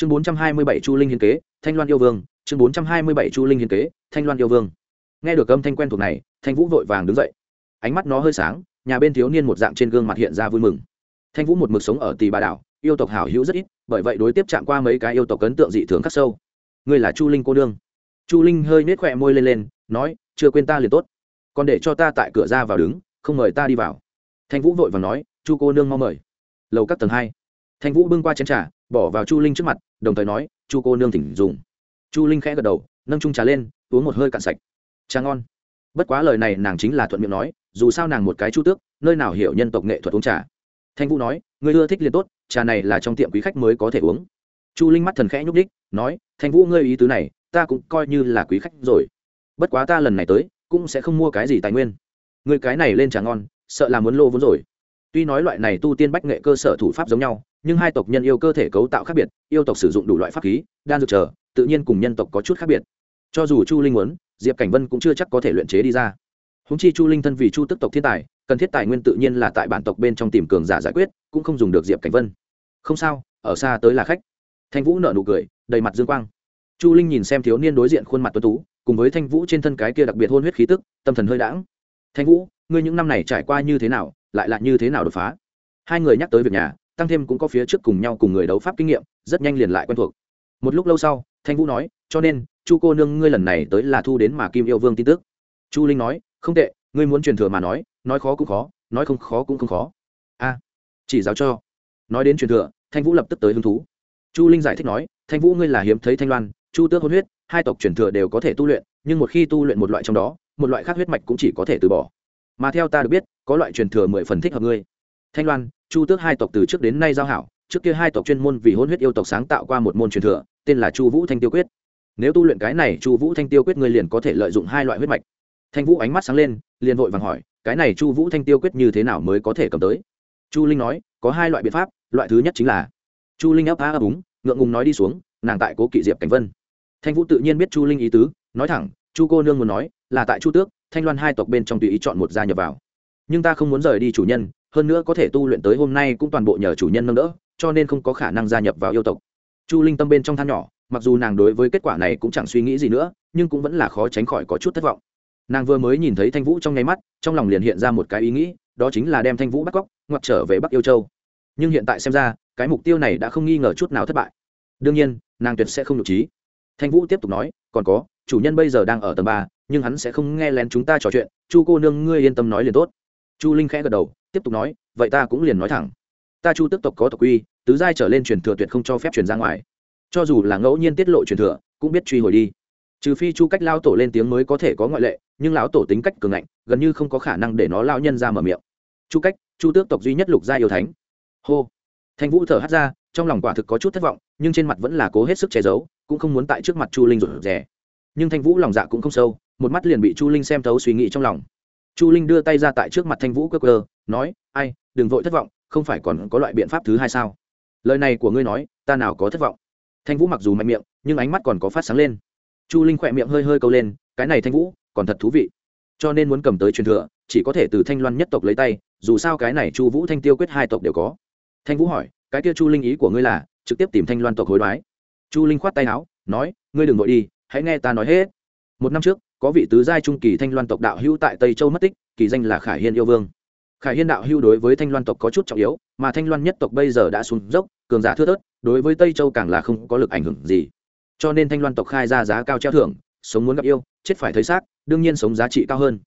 chương bốn trăm hai mươi bảy chu linh hiên kế, thanh loan yêu vương. Chương bốn trăm hai mươi bảy chu linh hiên kế, thanh loan yêu vương. Nghe được âm thanh quen thuộc này, thanh vũ vội vàng đứng dậy. Ánh mắt nó hơi sáng, nhà bên thiếu niên một dạng trên gương mặt hiện ra vui mừng. Thanh vũ một mực sống ở tì bà đảo, yêu tộc hảo hữu rất ít, bởi vậy đối tiếp chạm qua mấy cái yêu tộc ấn tượng dị thường khắc sâu. Ngươi là chu linh cô nương. Chu linh hơi nết khỏe môi lên lên, nói, chưa quên ta liền tốt. Còn để cho ta tại cửa ra vào đứng, không mời ta đi vào. Thanh vũ vội và nói, chu cô nương mau mời. Lầu các tầng hai. Thanh vũ bưng qua chén trà bỏ vào chu linh trước mặt, đồng thời nói, chu cô nương thỉnh dùng. Chu linh khẽ gật đầu, nâng trung trà lên, uống một hơi cạn sạch. Trà ngon. Bất quá lời này nàng chính là thuận miệng nói, dù sao nàng một cái chu tước, nơi nào hiểu nhân tộc nghệ thuật uống trà. Thanh vũ nói người ưa thích liền tốt, trà này là trong tiệm quý khách mới có thể uống. Chu linh mắt thần khẽ nhúc đích nói, thanh vũ, ngươi ý tứ này, ta cũng coi như là quý khách rồi. Bất quá ta lần này tới, cũng sẽ không mua cái gì tài nguyên. Người cái này lên trà ngon, sợ là muốn lô vốn rồi. Tuy nói loại này tu tiên bách nghệ cơ sở thủ pháp giống nhau nhưng hai tộc nhân yêu cơ thể cấu tạo khác biệt, yêu tộc sử dụng đủ loại pháp khí, đan dược chờ, tự nhiên cùng nhân tộc có chút khác biệt. Cho dù chu linh muốn, diệp cảnh vân cũng chưa chắc có thể luyện chế đi ra. Húng chi chu linh thân vì chu tức tộc thiên tài, cần thiết tài nguyên tự nhiên là tại bản tộc bên trong tìm cường giả giải quyết, cũng không dùng được diệp cảnh vân. Không sao, ở xa tới là khách. Thanh vũ nợ nụ cười, đầy mặt dương quang. Chu linh nhìn xem thiếu niên đối diện khuôn mặt tuấn tú, cùng với thanh vũ trên thân cái kia đặc biệt hôn huyết khí tức, tâm thần hơi đãng. Thanh vũ, ngươi những năm này trải qua như thế nào, lại là như thế nào đột phá? Hai người nhắc tới việc nhà tăng thêm cũng có phía trước cùng nhau cùng người đấu pháp kinh nghiệm, rất nhanh liền lại quen thuộc. Một lúc lâu sau, thanh vũ nói, cho nên, chu cô nương ngươi lần này tới là thu đến mà kim yêu vương tin tức. Chu linh nói, không tệ, ngươi muốn truyền thừa mà nói nói khó cũng khó, nói không khó cũng không khó. A, chỉ giáo cho. Nói đến truyền thừa, thanh vũ lập tức tới hứng thú. Chu linh giải thích nói, thanh vũ ngươi là hiếm thấy thanh loan, chu tước hôn huyết, hai tộc truyền thừa đều có thể tu luyện, nhưng một khi tu luyện một loại trong đó, một loại khác huyết mạch cũng chỉ có thể từ bỏ. Mà theo ta được biết, có loại truyền thừa mười phần thích hợp ngươi. Thanh loan chu tước hai tộc từ trước đến nay giao hảo, trước kia hai tộc chuyên môn vì hôn huyết yêu tộc sáng tạo qua một môn truyền thừa, tên là chu vũ thanh tiêu quyết. Nếu tu luyện cái này chu vũ thanh tiêu quyết, ngươi liền có thể lợi dụng hai loại huyết mạch. Thanh vũ ánh mắt sáng lên, liền vội vàng hỏi, cái này chu vũ thanh tiêu quyết như thế nào mới có thể cầm tới? Chu linh nói, có hai loại biện pháp, loại thứ nhất chính là, chu linh ấp á ấp úng, ngượng ngùng nói đi xuống, nàng tại cố kỵ diệp cảnh vân. Thanh vũ tự nhiên biết chu linh ý tứ, nói thẳng, chu cô nương muốn nói, là tại chu tước, thanh loan hai tộc bên trong tùy ý chọn một gia nhập vào. Nhưng ta không muốn rời đi chủ nhân hơn nữa có thể tu luyện tới hôm nay cũng toàn bộ nhờ chủ nhân nâng đỡ, cho nên không có khả năng gia nhập vào yêu tộc. Chu linh tâm bên trong than nhỏ, mặc dù nàng đối với kết quả này cũng chẳng suy nghĩ gì nữa, nhưng cũng vẫn là khó tránh khỏi có chút thất vọng. Nàng vừa mới nhìn thấy thanh vũ trong nháy mắt, trong lòng liền hiện ra một cái ý nghĩ, đó chính là đem thanh vũ bắt cóc ngoặt trở về bắc yêu châu. Nhưng hiện tại xem ra, cái mục tiêu này đã không nghi ngờ chút nào thất bại. Đương nhiên, nàng tuyệt sẽ không nhục trí thanh vũ tiếp tục nói, còn có, chủ nhân bây giờ đang ở tầng ba, nhưng hắn sẽ không nghe lén chúng ta trò chuyện. Chu cô nương, ngươi yên tâm nói liền tốt. Chu linh khẽ gật đầu tiếp tục nói, vậy ta cũng liền nói thẳng. Ta chu tức tộc có tộc quy, tứ giai trở lên truyền thừa tuyệt không cho phép truyền ra ngoài. Cho dù là ngẫu nhiên tiết lộ truyền thừa, cũng biết truy hồi đi. Trừ phi chu cách lao tổ lên tiếng mới có thể có ngoại lệ, nhưng lão tổ tính cách cường ngạnh, gần như không có khả năng để nó lao nhân ra mở miệng. Chu cách, chu tước tộc duy nhất lục gia yêu thánh. Hô. Thanh vũ thở hắt ra, trong lòng quả thực có chút thất vọng, nhưng trên mặt vẫn là cố hết sức che giấu, cũng không muốn tại trước mặt chu linh rụt rè. Nhưng thanh vũ lòng dạ cũng không sâu, một mắt liền bị chu linh xem thấu suy nghĩ trong lòng. Chu linh đưa tay ra tại trước mặt thanh vũ cơ cơ nói, ai, đừng vội thất vọng, không phải còn có loại biện pháp thứ hai sao? Lời này của ngươi nói, ta nào có thất vọng? Thanh vũ mặc dù mạnh miệng, nhưng ánh mắt còn có phát sáng lên. Chu linh khỏe miệng hơi hơi câu lên, cái này thanh vũ, còn thật thú vị. Cho nên muốn cầm tới truyền thừa, chỉ có thể từ thanh loan nhất tộc lấy tay, dù sao cái này chu vũ thanh tiêu quyết hai tộc đều có. Thanh vũ hỏi, cái kia chu linh ý của ngươi là, trực tiếp tìm thanh loan tộc hối đoái? Chu linh khoát tay áo, nói, ngươi đừng vội đi, hãy nghe ta nói hết. Một năm trước, có vị tứ giai trung kỳ thanh loan tộc đạo hữu tại tây châu mất tích, kỳ danh là khải hiên yêu vương khải hiên đạo hưu đối với thanh loan tộc có chút trọng yếu mà thanh loan nhất tộc bây giờ đã xuống dốc cường giả thưa thớt đối với tây châu càng là không có lực ảnh hưởng gì. Cho nên thanh loan tộc khai ra giá cao treo thưởng sống muốn gặp yêu chết phải thấy xác đương nhiên sống giá trị cao hơn.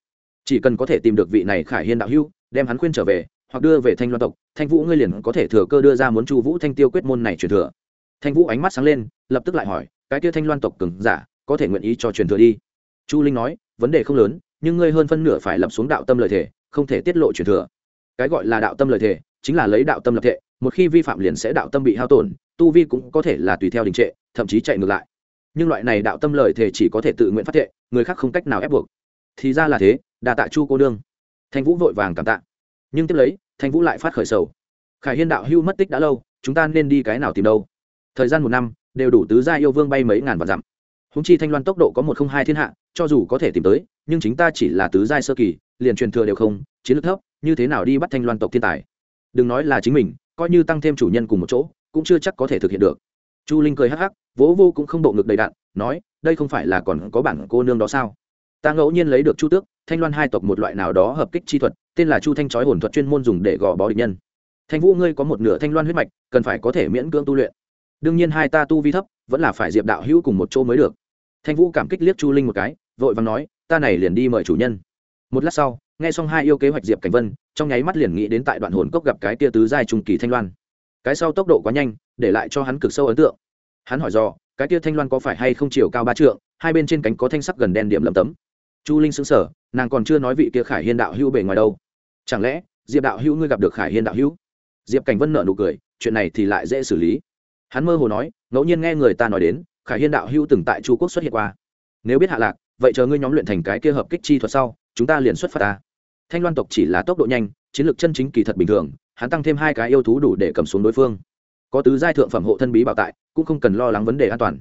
Chỉ cần có thể tìm được vị này khải hiên đạo hưu, đem hắn khuyên trở về hoặc đưa về thanh loan tộc thanh vũ ngươi liền có thể thừa cơ đưa ra muốn chu vũ thanh tiêu quyết môn này truyền thừa. Thanh vũ ánh mắt sáng lên lập tức lại hỏi cái kia thanh loan tộc cường giả có thể nguyện ý cho truyền thừa đi? Chu linh nói vấn đề không lớn nhưng ngươi hơn phân nửa phải lập xuống đạo tâm lời thể không thể tiết lộ truyền thừa. Cái gọi là đạo tâm lời thể chính là lấy đạo tâm lập thể một khi vi phạm liền sẽ đạo tâm bị hao tổn, tu vi cũng có thể là tùy theo đình trệ, thậm chí chạy ngược lại. Nhưng loại này đạo tâm lời thể chỉ có thể tự nguyện phát thệ, người khác không cách nào ép buộc. Thì ra là thế đà tạ chu cô đương thanh vũ vội vàng cảm tạ. Nhưng tiếp lấy, thanh vũ lại phát khởi sầu. Khải hiên đạo hưu mất tích đã lâu, chúng ta nên đi cái nào tìm đâu? Thời gian một năm, đều đủ tứ gia yêu vương bay mấy ngàn vạn dặm húng chi thanh loan tốc độ có một không hai thiên hạ, cho dù có thể tìm tới, nhưng chính ta chỉ là tứ giai sơ kỳ, liền truyền thừa đều không, chiến lược thấp, như thế nào đi bắt thanh loan tộc thiên tài? Đừng nói là chính mình, coi như tăng thêm chủ nhân cùng một chỗ, cũng chưa chắc có thể thực hiện được. Chu linh cười hắc hắc, vỗ vô cũng không bộ ngực đầy đạn, nói, đây không phải là còn có bản cô nương đó sao? Ta ngẫu nhiên lấy được chu tước, thanh loan hai tộc một loại nào đó hợp kích chi thuật, tên là chu thanh chói hồn thuật chuyên môn dùng để gò bó địch nhân. Thanh vũ, ngươi có một nửa thanh loan huyết mạch, cần phải có thể miễn cưỡng tu luyện. Đương nhiên hai ta tu vi thấp, vẫn là phải diệp đạo hữu cùng một chỗ mới được thanh vũ cảm kích liếc chu linh một cái, vội vàng nói, ta này liền đi mời chủ nhân. Một lát sau, nghe xong hai yêu kế hoạch diệp cảnh vân, trong nháy mắt liền nghĩ đến tại đoạn hồn cốc gặp cái tia tứ giai trung kỳ thanh loan. Cái sau tốc độ quá nhanh, để lại cho hắn cực sâu ấn tượng. Hắn hỏi do cái tia thanh loan có phải hay không chiều cao ba trượng, hai bên trên cánh có thanh sắc gần đen điểm lầm tấm? Chu linh xứng sở nàng còn chưa nói vị kia khải hiên đạo hữu bề ngoài đâu. Chẳng lẽ, diệp đạo hữu ngươi gặp được khải hiên đạo hữu? Diệp cảnh vân nợ nụ cười, chuyện này thì lại dễ xử lý. Hắn mơ hồ nói, ngẫu nhiên nghe người ta nói đến khải hiên đạo hữu từng tại chu quốc xuất hiện qua. Nếu biết hạ lạc, vậy chờ ngươi nhóm luyện thành cái kia hợp kích chi thuật sau, chúng ta liền xuất phát ta. Thanh loan tộc chỉ là tốc độ nhanh, chiến lược chân chính kỳ thật bình thường, hắn tăng thêm hai cái yêu thú đủ để cầm xuống đối phương. Có tứ giai thượng phẩm hộ thân bí bảo tại, cũng không cần lo lắng vấn đề an toàn.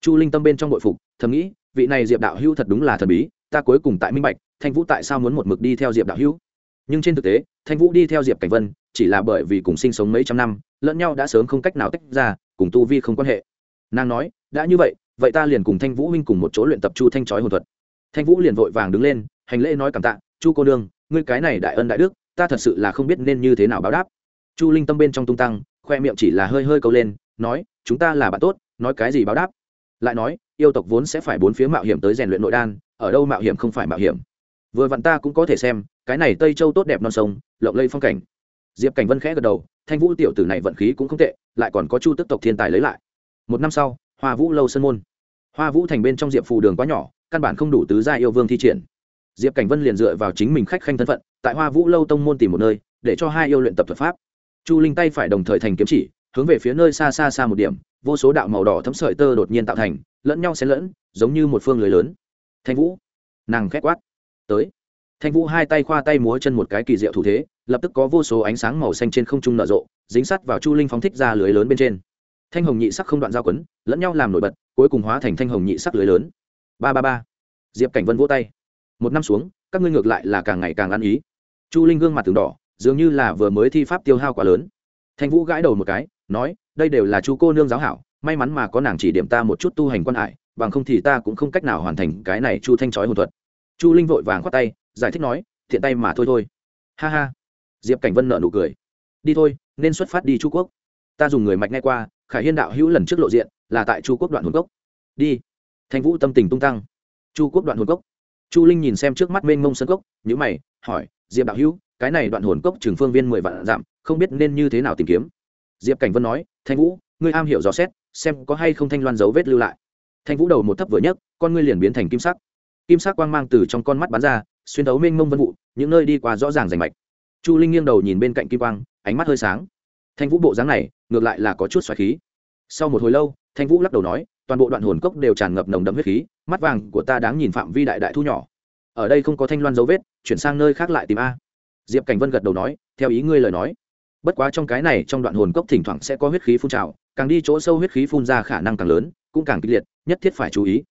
Chu linh tâm bên trong nội phục, thầm nghĩ, vị này diệp đạo hữu thật đúng là thần bí, ta cuối cùng tại minh bạch, thanh vũ tại sao muốn một mực đi theo diệp đạo hữu. Nhưng trên thực tế, thanh vũ đi theo diệp cảnh vân, chỉ là bởi vì cùng sinh sống mấy trăm năm, lẫn nhau đã sớm không cách nào tách ra, cùng tu vi không quan hệ nàng nói, đã như vậy vậy ta liền cùng thanh vũ huynh cùng một chỗ luyện tập chu thanh trói hồn thuật. Thanh vũ liền vội vàng đứng lên, hành lễ nói cảm tạ, chu cô đương ngươi cái này đại ân đại đức, ta thật sự là không biết nên như thế nào báo đáp. Chu linh tâm bên trong tung tăng, khoe miệng chỉ là hơi hơi câu lên, nói, chúng ta là bạn tốt, nói cái gì báo đáp? Lại nói, yêu tộc vốn sẽ phải bốn phía mạo hiểm tới rèn luyện nội đan, ở đâu mạo hiểm không phải mạo hiểm. Vừa vặn ta cũng có thể xem, cái này tây châu tốt đẹp non sông, lộng lây phong cảnh. Diệp cảnh vân khẽ gật đầu, thanh vũ tiểu tử này vận khí cũng không tệ, lại còn có chu tức tộc thiên tài lấy lại một năm sau, hoa vũ lâu Sơn môn. Hoa vũ thành bên trong diệp phù đường quá nhỏ, căn bản không đủ tứ gia yêu vương thi triển. Diệp cảnh vân liền dựa vào chính mình khách khanh thân phận, tại hoa vũ lâu tông môn tìm một nơi, để cho hai yêu luyện tập thuật pháp. Chu linh tay phải đồng thời thành kiếm chỉ, hướng về phía nơi xa xa xa một điểm, vô số đạo màu đỏ thấm sợi tơ đột nhiên tạo thành, lẫn nhau xen lẫn, giống như một phương lưới lớn. Thanh vũ, nàng khét quát, tới. Thanh vũ hai tay khoa tay múa chân một cái kỳ diệu thủ thế, lập tức có vô số ánh sáng màu xanh trên không trung nở rộ, dính sắt vào chu linh phóng thích ra lưới lớn bên trên thanh hồng nhị sắc không đoạn giao quấn, lẫn nhau làm nổi bật, cuối cùng hóa thành thanh hồng nhị sắc lưới lớn. Ba ba ba. Diệp cảnh vân vỗ tay. Một năm xuống, các ngươi ngược lại là càng ngày càng ăn ý. Chu linh gương mặt từng đỏ, dường như là vừa mới thi pháp tiêu hao quá lớn. Thanh vũ gãi đầu một cái, nói, đây đều là chu cô nương giáo hảo, may mắn mà có nàng chỉ điểm ta một chút tu hành quan hải, bằng không thì ta cũng không cách nào hoàn thành cái này chu thanh trói hồn thuật. Chu linh vội vàng khoát tay, giải thích nói, thiện tay mà thôi thôi. Ha ha. Diệp cảnh vân nợ nụ cười. Đi thôi, nên xuất phát đi chu quốc. Ta dùng người mạch ngay qua khải hiên đạo hữu lần trước lộ diện là tại chu quốc đoạn hồn cốc. Đi. Thanh vũ tâm tình tung tăng. Chu quốc đoạn hồn cốc. Chu linh nhìn xem trước mắt mênh mông sân cốc nhữ mày, hỏi, diệp đạo hữu, cái này đoạn hồn cốc trường phương viên mười vạn giảm không biết nên như thế nào tìm kiếm? Diệp cảnh vân nói thanh vũ, ngươi am hiểu dò xét, xem có hay không thanh loan dấu vết lưu lại. Thanh vũ đầu một thấp vừa nhấc, con ngươi liền biến thành kim sắc. Kim sắc quang mang từ trong con mắt bắn ra, xuyên thấu mênh mông vân vụ, những nơi đi qua rõ ràng rành mạch. Chu linh nghiêng đầu nhìn bên cạnh kim quang, ánh mắt hơi sáng thanh vũ bộ dáng này, ngược lại là có chút xoáy khí. Sau một hồi lâu, thanh vũ lắc đầu nói, toàn bộ đoạn hồn cốc đều tràn ngập nồng đậm huyết khí, mắt vàng của ta đáng nhìn phạm vi đại đại thu nhỏ. Ở đây không có thanh loan dấu vết, chuyển sang nơi khác lại tìm a. Diệp cảnh vân gật đầu nói, theo ý ngươi lời nói. Bất quá trong cái này trong đoạn hồn cốc thỉnh thoảng sẽ có huyết khí phun trào, càng đi chỗ sâu huyết khí phun ra khả năng càng lớn, cũng càng kịch liệt, nhất thiết phải chú ý.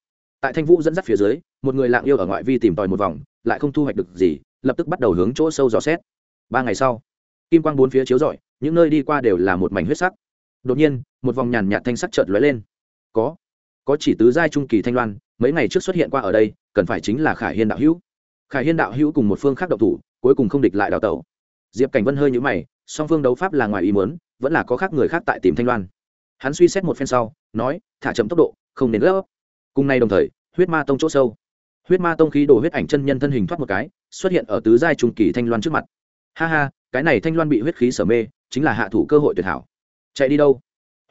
Tại thanh vũ dẫn dắt phía dưới, một người lạng yêu ở ngoại vi tìm tòi một vòng, lại không thu hoạch được gì, lập tức bắt đầu hướng chỗ sâu dò xét. Ba ngày sau kim quang bốn phía chiếu rọi, những nơi đi qua đều là một mảnh huyết sắc. Đột nhiên, một vòng nhàn nhạt thanh sắc chợt lóe lên. Có có chỉ tứ giai trung kỳ thanh loan, mấy ngày trước xuất hiện qua ở đây, cần phải chính là khải hiên đạo hữu. Khải hiên đạo hữu cùng một phương khác độc thủ, cuối cùng không địch lại đào tẩu. Diệp cảnh vân hơi nhũ mày, song phương đấu pháp là ngoài ý muốn, vẫn là có khác người khác tại tìm thanh loan. Hắn suy xét một phen sau, nói, thả chậm tốc độ, không nên gấp. Cùng nay đồng thời, huyết ma tông chỗ sâu. Huyết ma tông khí đổ huyết ảnh chân nhân thân hình thoát một cái, xuất hiện ở tứ giai trung kỳ thanh loan trước mặt ha ha, cái này thanh loan bị huyết khí sở mê, chính là hạ thủ cơ hội tuyệt hảo. Chạy đi đâu?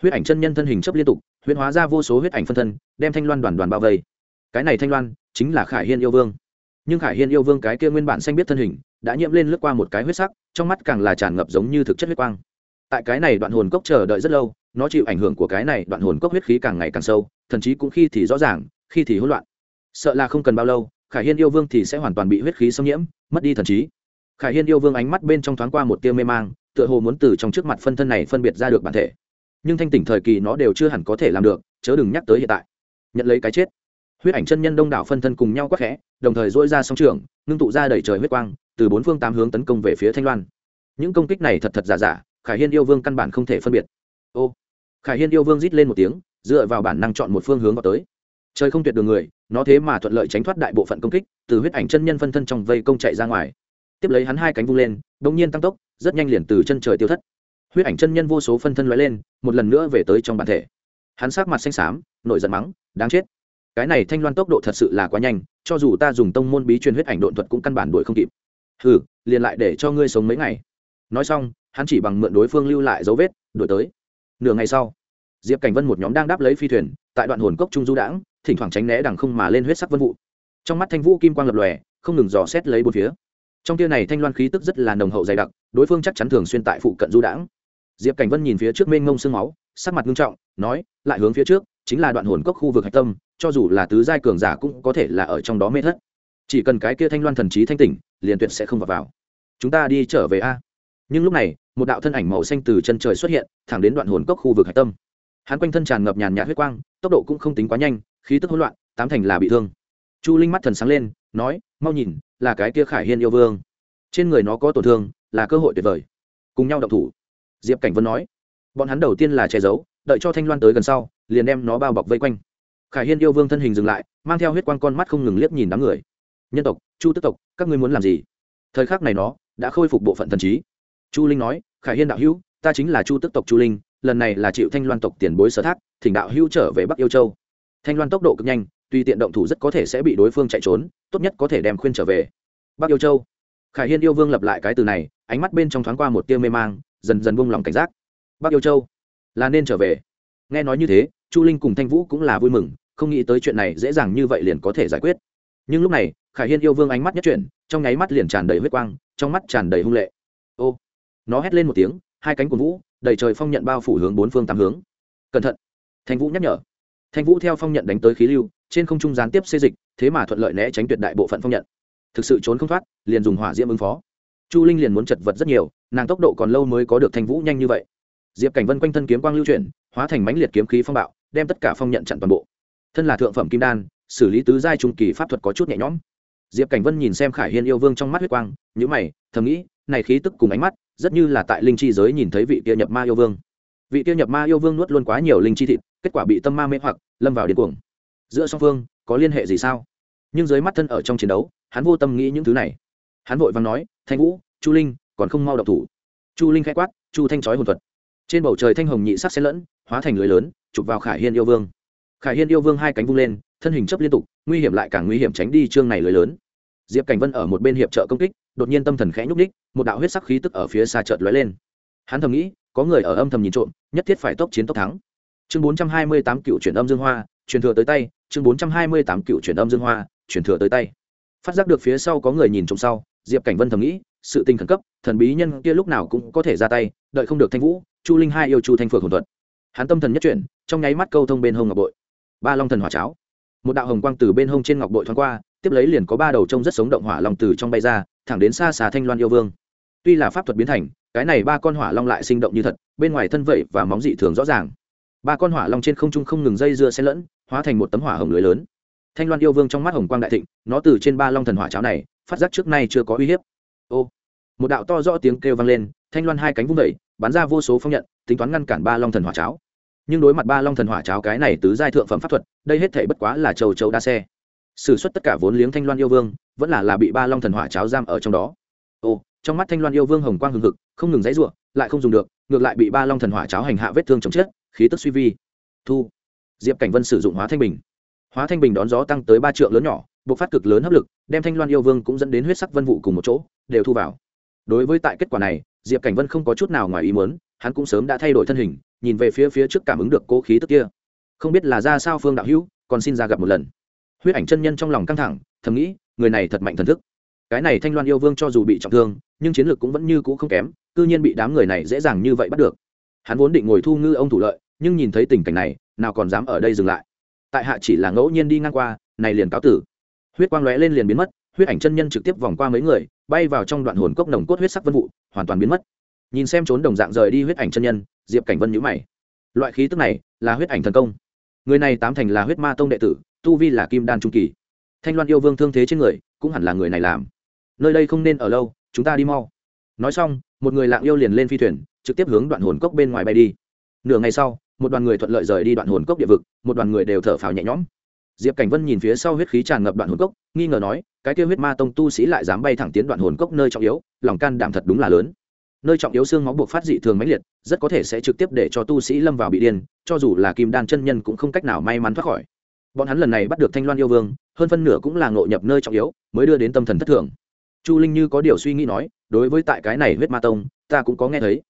Huyết ảnh chân nhân thân hình chấp liên tục, huyễn hóa ra vô số huyết ảnh phân thân, đem thanh loan đoàn đoàn bao vây. Cái này thanh loan chính là khải hiên yêu vương. Nhưng khải hiên yêu vương cái kia nguyên bản xanh biết thân hình, đã nhiễm lên lướt qua một cái huyết sắc, trong mắt càng là tràn ngập giống như thực chất huyết quang. Tại cái này đoạn hồn cốc chờ đợi rất lâu, nó chịu ảnh hưởng của cái này đoạn hồn cốc huyết khí càng ngày càng sâu, thậm chí cũng khi thì rõ ràng, khi thì hỗn loạn. Sợ là không cần bao lâu, khải hiên yêu vương thì sẽ hoàn toàn bị huyết khí xâm nhiễm, mất đi thần trí khải hiên yêu vương ánh mắt bên trong thoáng qua một tia mê mang, tựa hồ muốn từ trong trước mặt phân thân này phân biệt ra được bản thể. Nhưng thanh tỉnh thời kỳ nó đều chưa hẳn có thể làm được, chớ đừng nhắc tới hiện tại. Nhận lấy cái chết. Huyết ảnh chân nhân đông đảo phân thân cùng nhau quắc khẽ, đồng thời dỗi ra song trường, ngưng tụ ra đẩy trời huyết quang, từ bốn phương tám hướng tấn công về phía thanh loan. Những công kích này thật thật giả giả, khải hiên yêu vương căn bản không thể phân biệt. Ô! Khải hiên yêu vương rít lên một tiếng, dựa vào bản năng chọn một phương hướng vào tới. Trời không tuyệt đường người, nó thế mà thuận lợi tránh thoát đại bộ phận công kích, từ huyết ảnh chân nhân phân thân trong vây công chạy ra ngoài tiếp lấy hắn hai cánh vung lên đ ỗ n g nhiên tăng tốc, rất nhanh liền từ chân trời tiêu thất. Huyết ảnh chân nhân vô số phân thân loại lên, một lần nữa về tới trong bản thể. Hắn sát mặt xanh xám, nổi giận mắng, đáng chết. Cái này thanh loan tốc độ thật sự là quá nhanh, cho dù ta dùng tông môn bí truyền huyết ảnh độn thuật cũng căn bản đuổi không kịp. Hừ, liền lại để cho ngươi sống mấy ngày. Nói xong, hắn chỉ bằng mượn đối phương lưu lại dấu vết, đuổi tới. Nửa ngày sau, diệp cảnh vân một nhóm đang đáp lấy phi thuyền, tại đoạn hồn cốc trung du đãng, thỉnh thoảng tránh né đằng không mà lên huyết sắc vân vụ. Trong mắt thanh vũ kim quang lập lòe, không ngừng dò xét lấy bốn phía trong tia này thanh loan khí tức rất là nồng hậu dày đặc đối phương chắc chắn thường xuyên tại phụ cận du đãng. Diệp cảnh vân nhìn phía trước mênh ngông sương máu sắc mặt nghiêm trọng nói lại hướng phía trước chính là đoạn hồn cốc khu vực hạch tâm cho dù là tứ giai cường giả cũng có thể là ở trong đó mê thất. Chỉ cần cái kia thanh loan thần trí thanh tỉnh liền tuyệt sẽ không vào, vào. chúng ta đi trở về a. Nhưng lúc này một đạo thân ảnh màu xanh từ chân trời xuất hiện thẳng đến đoạn hồn cốc khu vực hạch tâm. Hắn quanh thân tràn ngập nhàn nhạt huyết quang tốc độ cũng không tính quá nhanh khí tức hỗn loạn tám thành là bị thương. Chu linh mắt thần sáng lên nói mau nhìn là cái kia khải hiên yêu vương. Trên người nó có tổn thương, là cơ hội tuyệt vời. Cùng nhau động thủ. Diệp cảnh vân nói, bọn hắn đầu tiên là che giấu, đợi cho thanh loan tới gần sau, liền đem nó bao bọc vây quanh. Khải hiên yêu vương thân hình dừng lại, mang theo huyết quang con mắt không ngừng liếc nhìn đám người. Nhân tộc, chu tức tộc, các ngươi muốn làm gì? Thời khắc này nó đã khôi phục bộ phận thần trí. Chu linh nói, khải hiên đạo hữu, ta chính là chu tức tộc chu linh, lần này là chịu thanh loan tộc tiền bối sở thác, thỉnh đạo hữu trở về bắc yêu châu. Thanh loan tốc độ cực nhanh tuy tiện động thủ rất có thể sẽ bị đối phương chạy trốn, tốt nhất có thể đem khuyên trở về. Bắc yêu châu. Khải hiên yêu vương lập lại cái từ này, ánh mắt bên trong thoáng qua một tia mê mang, dần dần buông lòng cảnh giác. Bắc yêu châu. Là nên trở về. Nghe nói như thế, chu linh cùng thanh vũ cũng là vui mừng, không nghĩ tới chuyện này dễ dàng như vậy liền có thể giải quyết. Nhưng lúc này, khải hiên yêu vương ánh mắt nhất chuyển, trong nháy mắt liền tràn đầy huyết quang, trong mắt tràn đầy hung lệ. Ô. Nó hét lên một tiếng, hai cánh của vũ, đầy trời phong nhận bao phủ hướng bốn phương tám hướng. Cẩn thận. Thanh vũ nhắc nhở. Thanh vũ theo phong nhận đánh tới khí lưu trên không trung gián tiếp xê dịch, thế mà thuận lợi né tránh tuyệt đại bộ phận phong nhận. Thực sự trốn không thoát, liền dùng hỏa diễm ứng phó. Chu linh liền muốn chật vật rất nhiều, nàng tốc độ còn lâu mới có được thanh vũ nhanh như vậy. Diệp cảnh vân quanh thân kiếm quang lưu chuyển, hóa thành mãnh liệt kiếm khí phong bạo, đem tất cả phong nhận chặn toàn bộ. Thân là thượng phẩm kim đan, xử lý tứ giai trung kỳ pháp thuật có chút nhẹ nhõm. Diệp cảnh vân nhìn xem khải hiên yêu vương trong mắt huyết quang nhữ mày, thầm nghĩ, này khí tức cùng ánh mắt, rất như là tại linh chi giới nhìn thấy vị kia nhập ma yêu vương. Vị kia nhập ma yêu vương nuốt luôn quá nhiều linh chi thịt, kết quả bị tâm ma mê hoặc, lâm vào điên cuồng giữa song phương, có liên hệ gì sao? Nhưng dưới mắt thân ở trong chiến đấu, hắn vô tâm nghĩ những thứ này. Hắn vội vàng nói, thanh vũ, chu linh, còn không mau độc thủ. Chu linh khai quát, chu thanh trói hồn thuật. Trên bầu trời thanh hồng nhị sắc xen lẫn, hóa thành lưới lớn, chụp vào khải hiên yêu vương. Khải hiên yêu vương hai cánh vung lên, thân hình chấp liên tục, nguy hiểm lại càng nguy hiểm tránh đi chương này lưới lớn. Diệp cảnh vân ở một bên hiệp trợ công kích, đột nhiên tâm thần khẽ nhúc ních một đạo huyết sắc khí tức ở phía xa chợt lóe lên. Hắn thầm nghĩ, có người ở âm thầm nhìn trộm, nhất thiết phải tốc chiến tốc thắng. Chương bốn trăm hai mươi tám cựu chuyển âm dương hoa, truyền thừa tới tay chương bốn trăm hai mươi tám cựu chuyển âm dương hoa, truyền thừa tới tay. Phát giác được phía sau có người nhìn trộm sau, diệp cảnh vân thầm nghĩ, sự tình khẩn cấp, thần bí nhân kia lúc nào cũng có thể ra tay, đợi không được thanh vũ, chu linh hai yêu chu thanh phượng hồn thuật. Hắn tâm thần nhất chuyển, trong nháy mắt câu thông bên hông ngọc bội. Ba long thần hỏa cháo. Một đạo hồng quang từ bên hông trên ngọc bội thoáng qua, tiếp lấy liền có ba đầu trông rất sống động hỏa long từ trong bay ra, thẳng đến xa xà thanh loan yêu vương. Tuy là pháp thuật biến thành, cái này ba con hỏa long lại sinh động như thật, bên ngoài thân vậy và móng dị thường rõ ràng ba con hỏa long trên không trung không ngừng dây dưa xen lẫn, hóa thành một tấm hỏa hồng lưới lớn. Thanh loan yêu vương trong mắt hồng quang đại thịnh, nó từ trên ba long thần hỏa cháo này, phát giác trước nay chưa có uy hiếp. Ô, một đạo to rõ tiếng kêu vang lên, thanh loan hai cánh vung vẩy bắn ra vô số phong nhận, tính toán ngăn cản ba long thần hỏa cháo. Nhưng đối mặt ba long thần hỏa cháo cái này tứ giai thượng phẩm pháp thuật, đây hết thể bất quá là châu châu đa xe. S ử suất tất cả vốn liếng thanh loan yêu vương, vẫn là là bị ba long thần hỏa cháo giam ở trong đó. Ô, trong mắt thanh loan yêu vương hồng quang hừng hực, không ngừng dãy r u ộ lại không dùng được, ngược lại bị ba long thần hỏa cháo hành hạ vết thương chồng chết khí tức suy vi. Thu. Diệp cảnh vân sử dụng hóa thanh bình. Hóa thanh bình đón gió tăng tới ba triệu lớn nhỏ buộc phát cực lớn hấp lực, đem thanh loan yêu vương cũng dẫn đến huyết sắc vân vụ cùng một chỗ, đều thu vào. Đối với tại kết quả này, diệp cảnh vân không có chút nào ngoài ý muốn, hắn cũng sớm đã thay đổi thân hình, nhìn về phía phía trước cảm ứng được cố khí tức kia. Không biết là ra sao phương đạo hữu, còn xin ra gặp một lần. Huyết ảnh chân nhân trong lòng căng thẳng, thầm nghĩ, người này thật mạnh thần thức. Cái này thanh loan yêu vương cho dù bị trọng thương, nhưng chiến lược cũng vẫn như cũ không kém, cư nhiên bị đám người này dễ dàng như vậy bắt được. Hắn vốn định ngồi thu ngư ông thủ lợi nhưng nhìn thấy tình cảnh này, nào còn dám ở đây dừng lại. Tại hạ chỉ là ngẫu nhiên đi ngang qua, này liền cáo tử. Huyết quang lóe lên liền biến mất, huyết ảnh chân nhân trực tiếp vòng qua mấy người, bay vào trong đoạn hồn cốc nồng cốt huyết sắc vân vụ, hoàn toàn biến mất. Nhìn xem trốn đồng dạng rời đi huyết ảnh chân nhân, diệp cảnh vân nhữ mày. Loại khí tức này là huyết ảnh thần công. Người này tám thành là huyết ma tông đệ tử, tu vi là kim đan trung kỳ. Thanh loan yêu vương thương thế trên người, cũng hẳn là người này làm. Nơi đây không nên ở lâu, chúng ta đi mau. Nói xong, một người lạng yêu liền lên phi thuyền, trực tiếp hướng đoạn hồn cốc bên ngoài bay đi. Nửa ngày sau một đoàn người thuận lợi rời đi đoạn hồn cốc địa vực, một đoàn người đều thở phào nhẹ nhõm. Diệp cảnh vân nhìn phía sau huyết khí tràn ngập đoạn hồn cốc, nghi ngờ nói, cái kêu huyết ma tông tu sĩ lại dám bay thẳng tiến đoạn hồn cốc nơi trọng yếu, lòng can đảm thật đúng là lớn. Nơi trọng yếu xương máu buộc phát dị thường mãnh liệt, rất có thể sẽ trực tiếp để cho tu sĩ lâm vào bị điên, cho dù là kim đan chân nhân cũng không cách nào may mắn thoát khỏi. Bọn hắn lần này bắt được thanh loan yêu vương, hơn phân nửa cũng là ngộ nhập nơi trọng yếu, mới đưa đến tâm thần thất thường. Chu linh như có điều suy nghĩ nói, đối với tại cái này huyết ma tông, ta cũng có nghe thấy.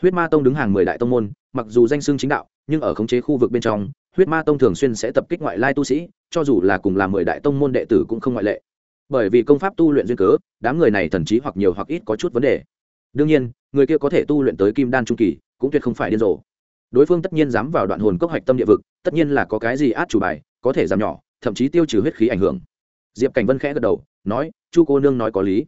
Huyết ma tông đứng hàng mười đại tông môn, mặc dù danh xưng chính đạo nhưng ở khống chế khu vực bên trong, huyết ma tông thường xuyên sẽ tập kích ngoại lai tu sĩ, cho dù là cùng làm mười đại tông môn đệ tử cũng không ngoại lệ. Bởi vì công pháp tu luyện duyên cớ, đám người này thần trí hoặc nhiều hoặc ít có chút vấn đề. Đương nhiên, người kia có thể tu luyện tới kim đan trung kỳ, cũng tuyệt không phải điên rồ. Đối phương tất nhiên dám vào đoạn hồn cốc hạch tâm địa vực, tất nhiên là có cái gì át chủ bài, có thể giảm nhỏ, thậm chí tiêu trừ huyết khí ảnh hưởng. Diệp cảnh vân khẽ gật đầu, nói, chu cô nương nói có lý.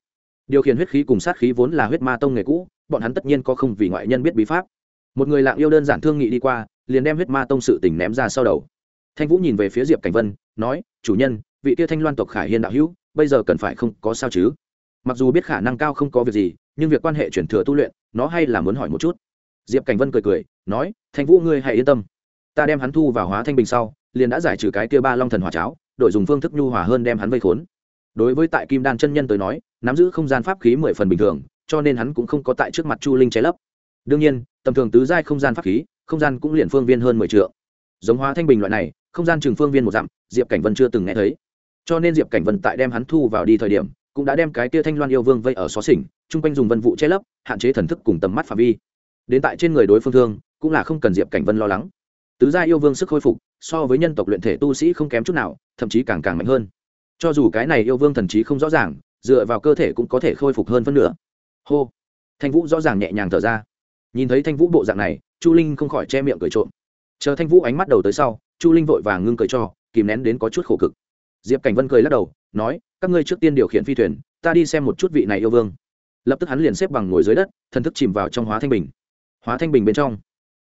Điều khiển huyết khí cùng sát khí vốn là huyết ma tông nghề cũ, bọn hắn tất nhiên có không vì ngoại nhân biết bí pháp. Một người lạng yêu đơn giản thương nghị đi qua liền đem huyết ma tông sự tình ném ra sau đầu. Thanh vũ nhìn về phía diệp cảnh vân, nói, chủ nhân, vị kia thanh loan tộc khải hiên đạo hữu, bây giờ cần phải không có sao chứ? Mặc dù biết khả năng cao không có việc gì, nhưng việc quan hệ chuyển thừa tu luyện, nó hay là muốn hỏi một chút. Diệp cảnh vân cười cười, nói, thanh vũ ngươi hãy yên tâm. Ta đem hắn thu vào hóa thanh bình sau, liền đã giải trừ cái kia ba long thần hòa cháo đội dùng phương thức nhu hòa hơn đem hắn vây khốn. Đối với tại kim đan chân nhân tới nói, nắm giữ không gian pháp khí mười phần bình thường, cho nên hắn cũng không có tại trước mặt chu linh cháy lấp. Đương nhiên, tầm thường tứ giai không gian pháp khí không gian cũng liền phương viên hơn mười trượng, giống hóa thanh bình loại này không gian trường phương viên một dặm diệp cảnh vân chưa từng nghe thấy. Cho nên diệp cảnh vân tại đem hắn thu vào đi thời điểm cũng đã đem cái kia thanh loan yêu vương vây ở xó xỉnh chung quanh dùng vân vụ che lấp hạn chế thần thức cùng tầm mắt phạm vi. Đến tại trên người đối phương thương cũng là không cần diệp cảnh vân lo lắng. Tứ gia yêu vương sức khôi phục so với nhân tộc luyện thể tu sĩ không kém chút nào thậm chí càng càng mạnh hơn. Cho dù cái này yêu vương thần trí không rõ ràng dựa vào cơ thể cũng có thể khôi phục hơn phân nửa. Hô. Thanh vũ rõ ràng nhẹ nhàng thở ra. Nhìn thấy thanh vũ bộ dạng này chu linh không khỏi che miệng cười trộm. Chờ thanh vũ ánh mắt đầu tới sau, chu linh vội vàng ngưng cười cho, kìm nén đến có chút khổ cực. Diệp cảnh vân cười lắc đầu, nói, các ngươi trước tiên điều khiển phi thuyền, ta đi xem một chút vị này yêu vương. Lập tức hắn liền xếp bằng ngồi dưới đất, thần thức chìm vào trong hóa thanh bình. Hóa thanh bình bên trong.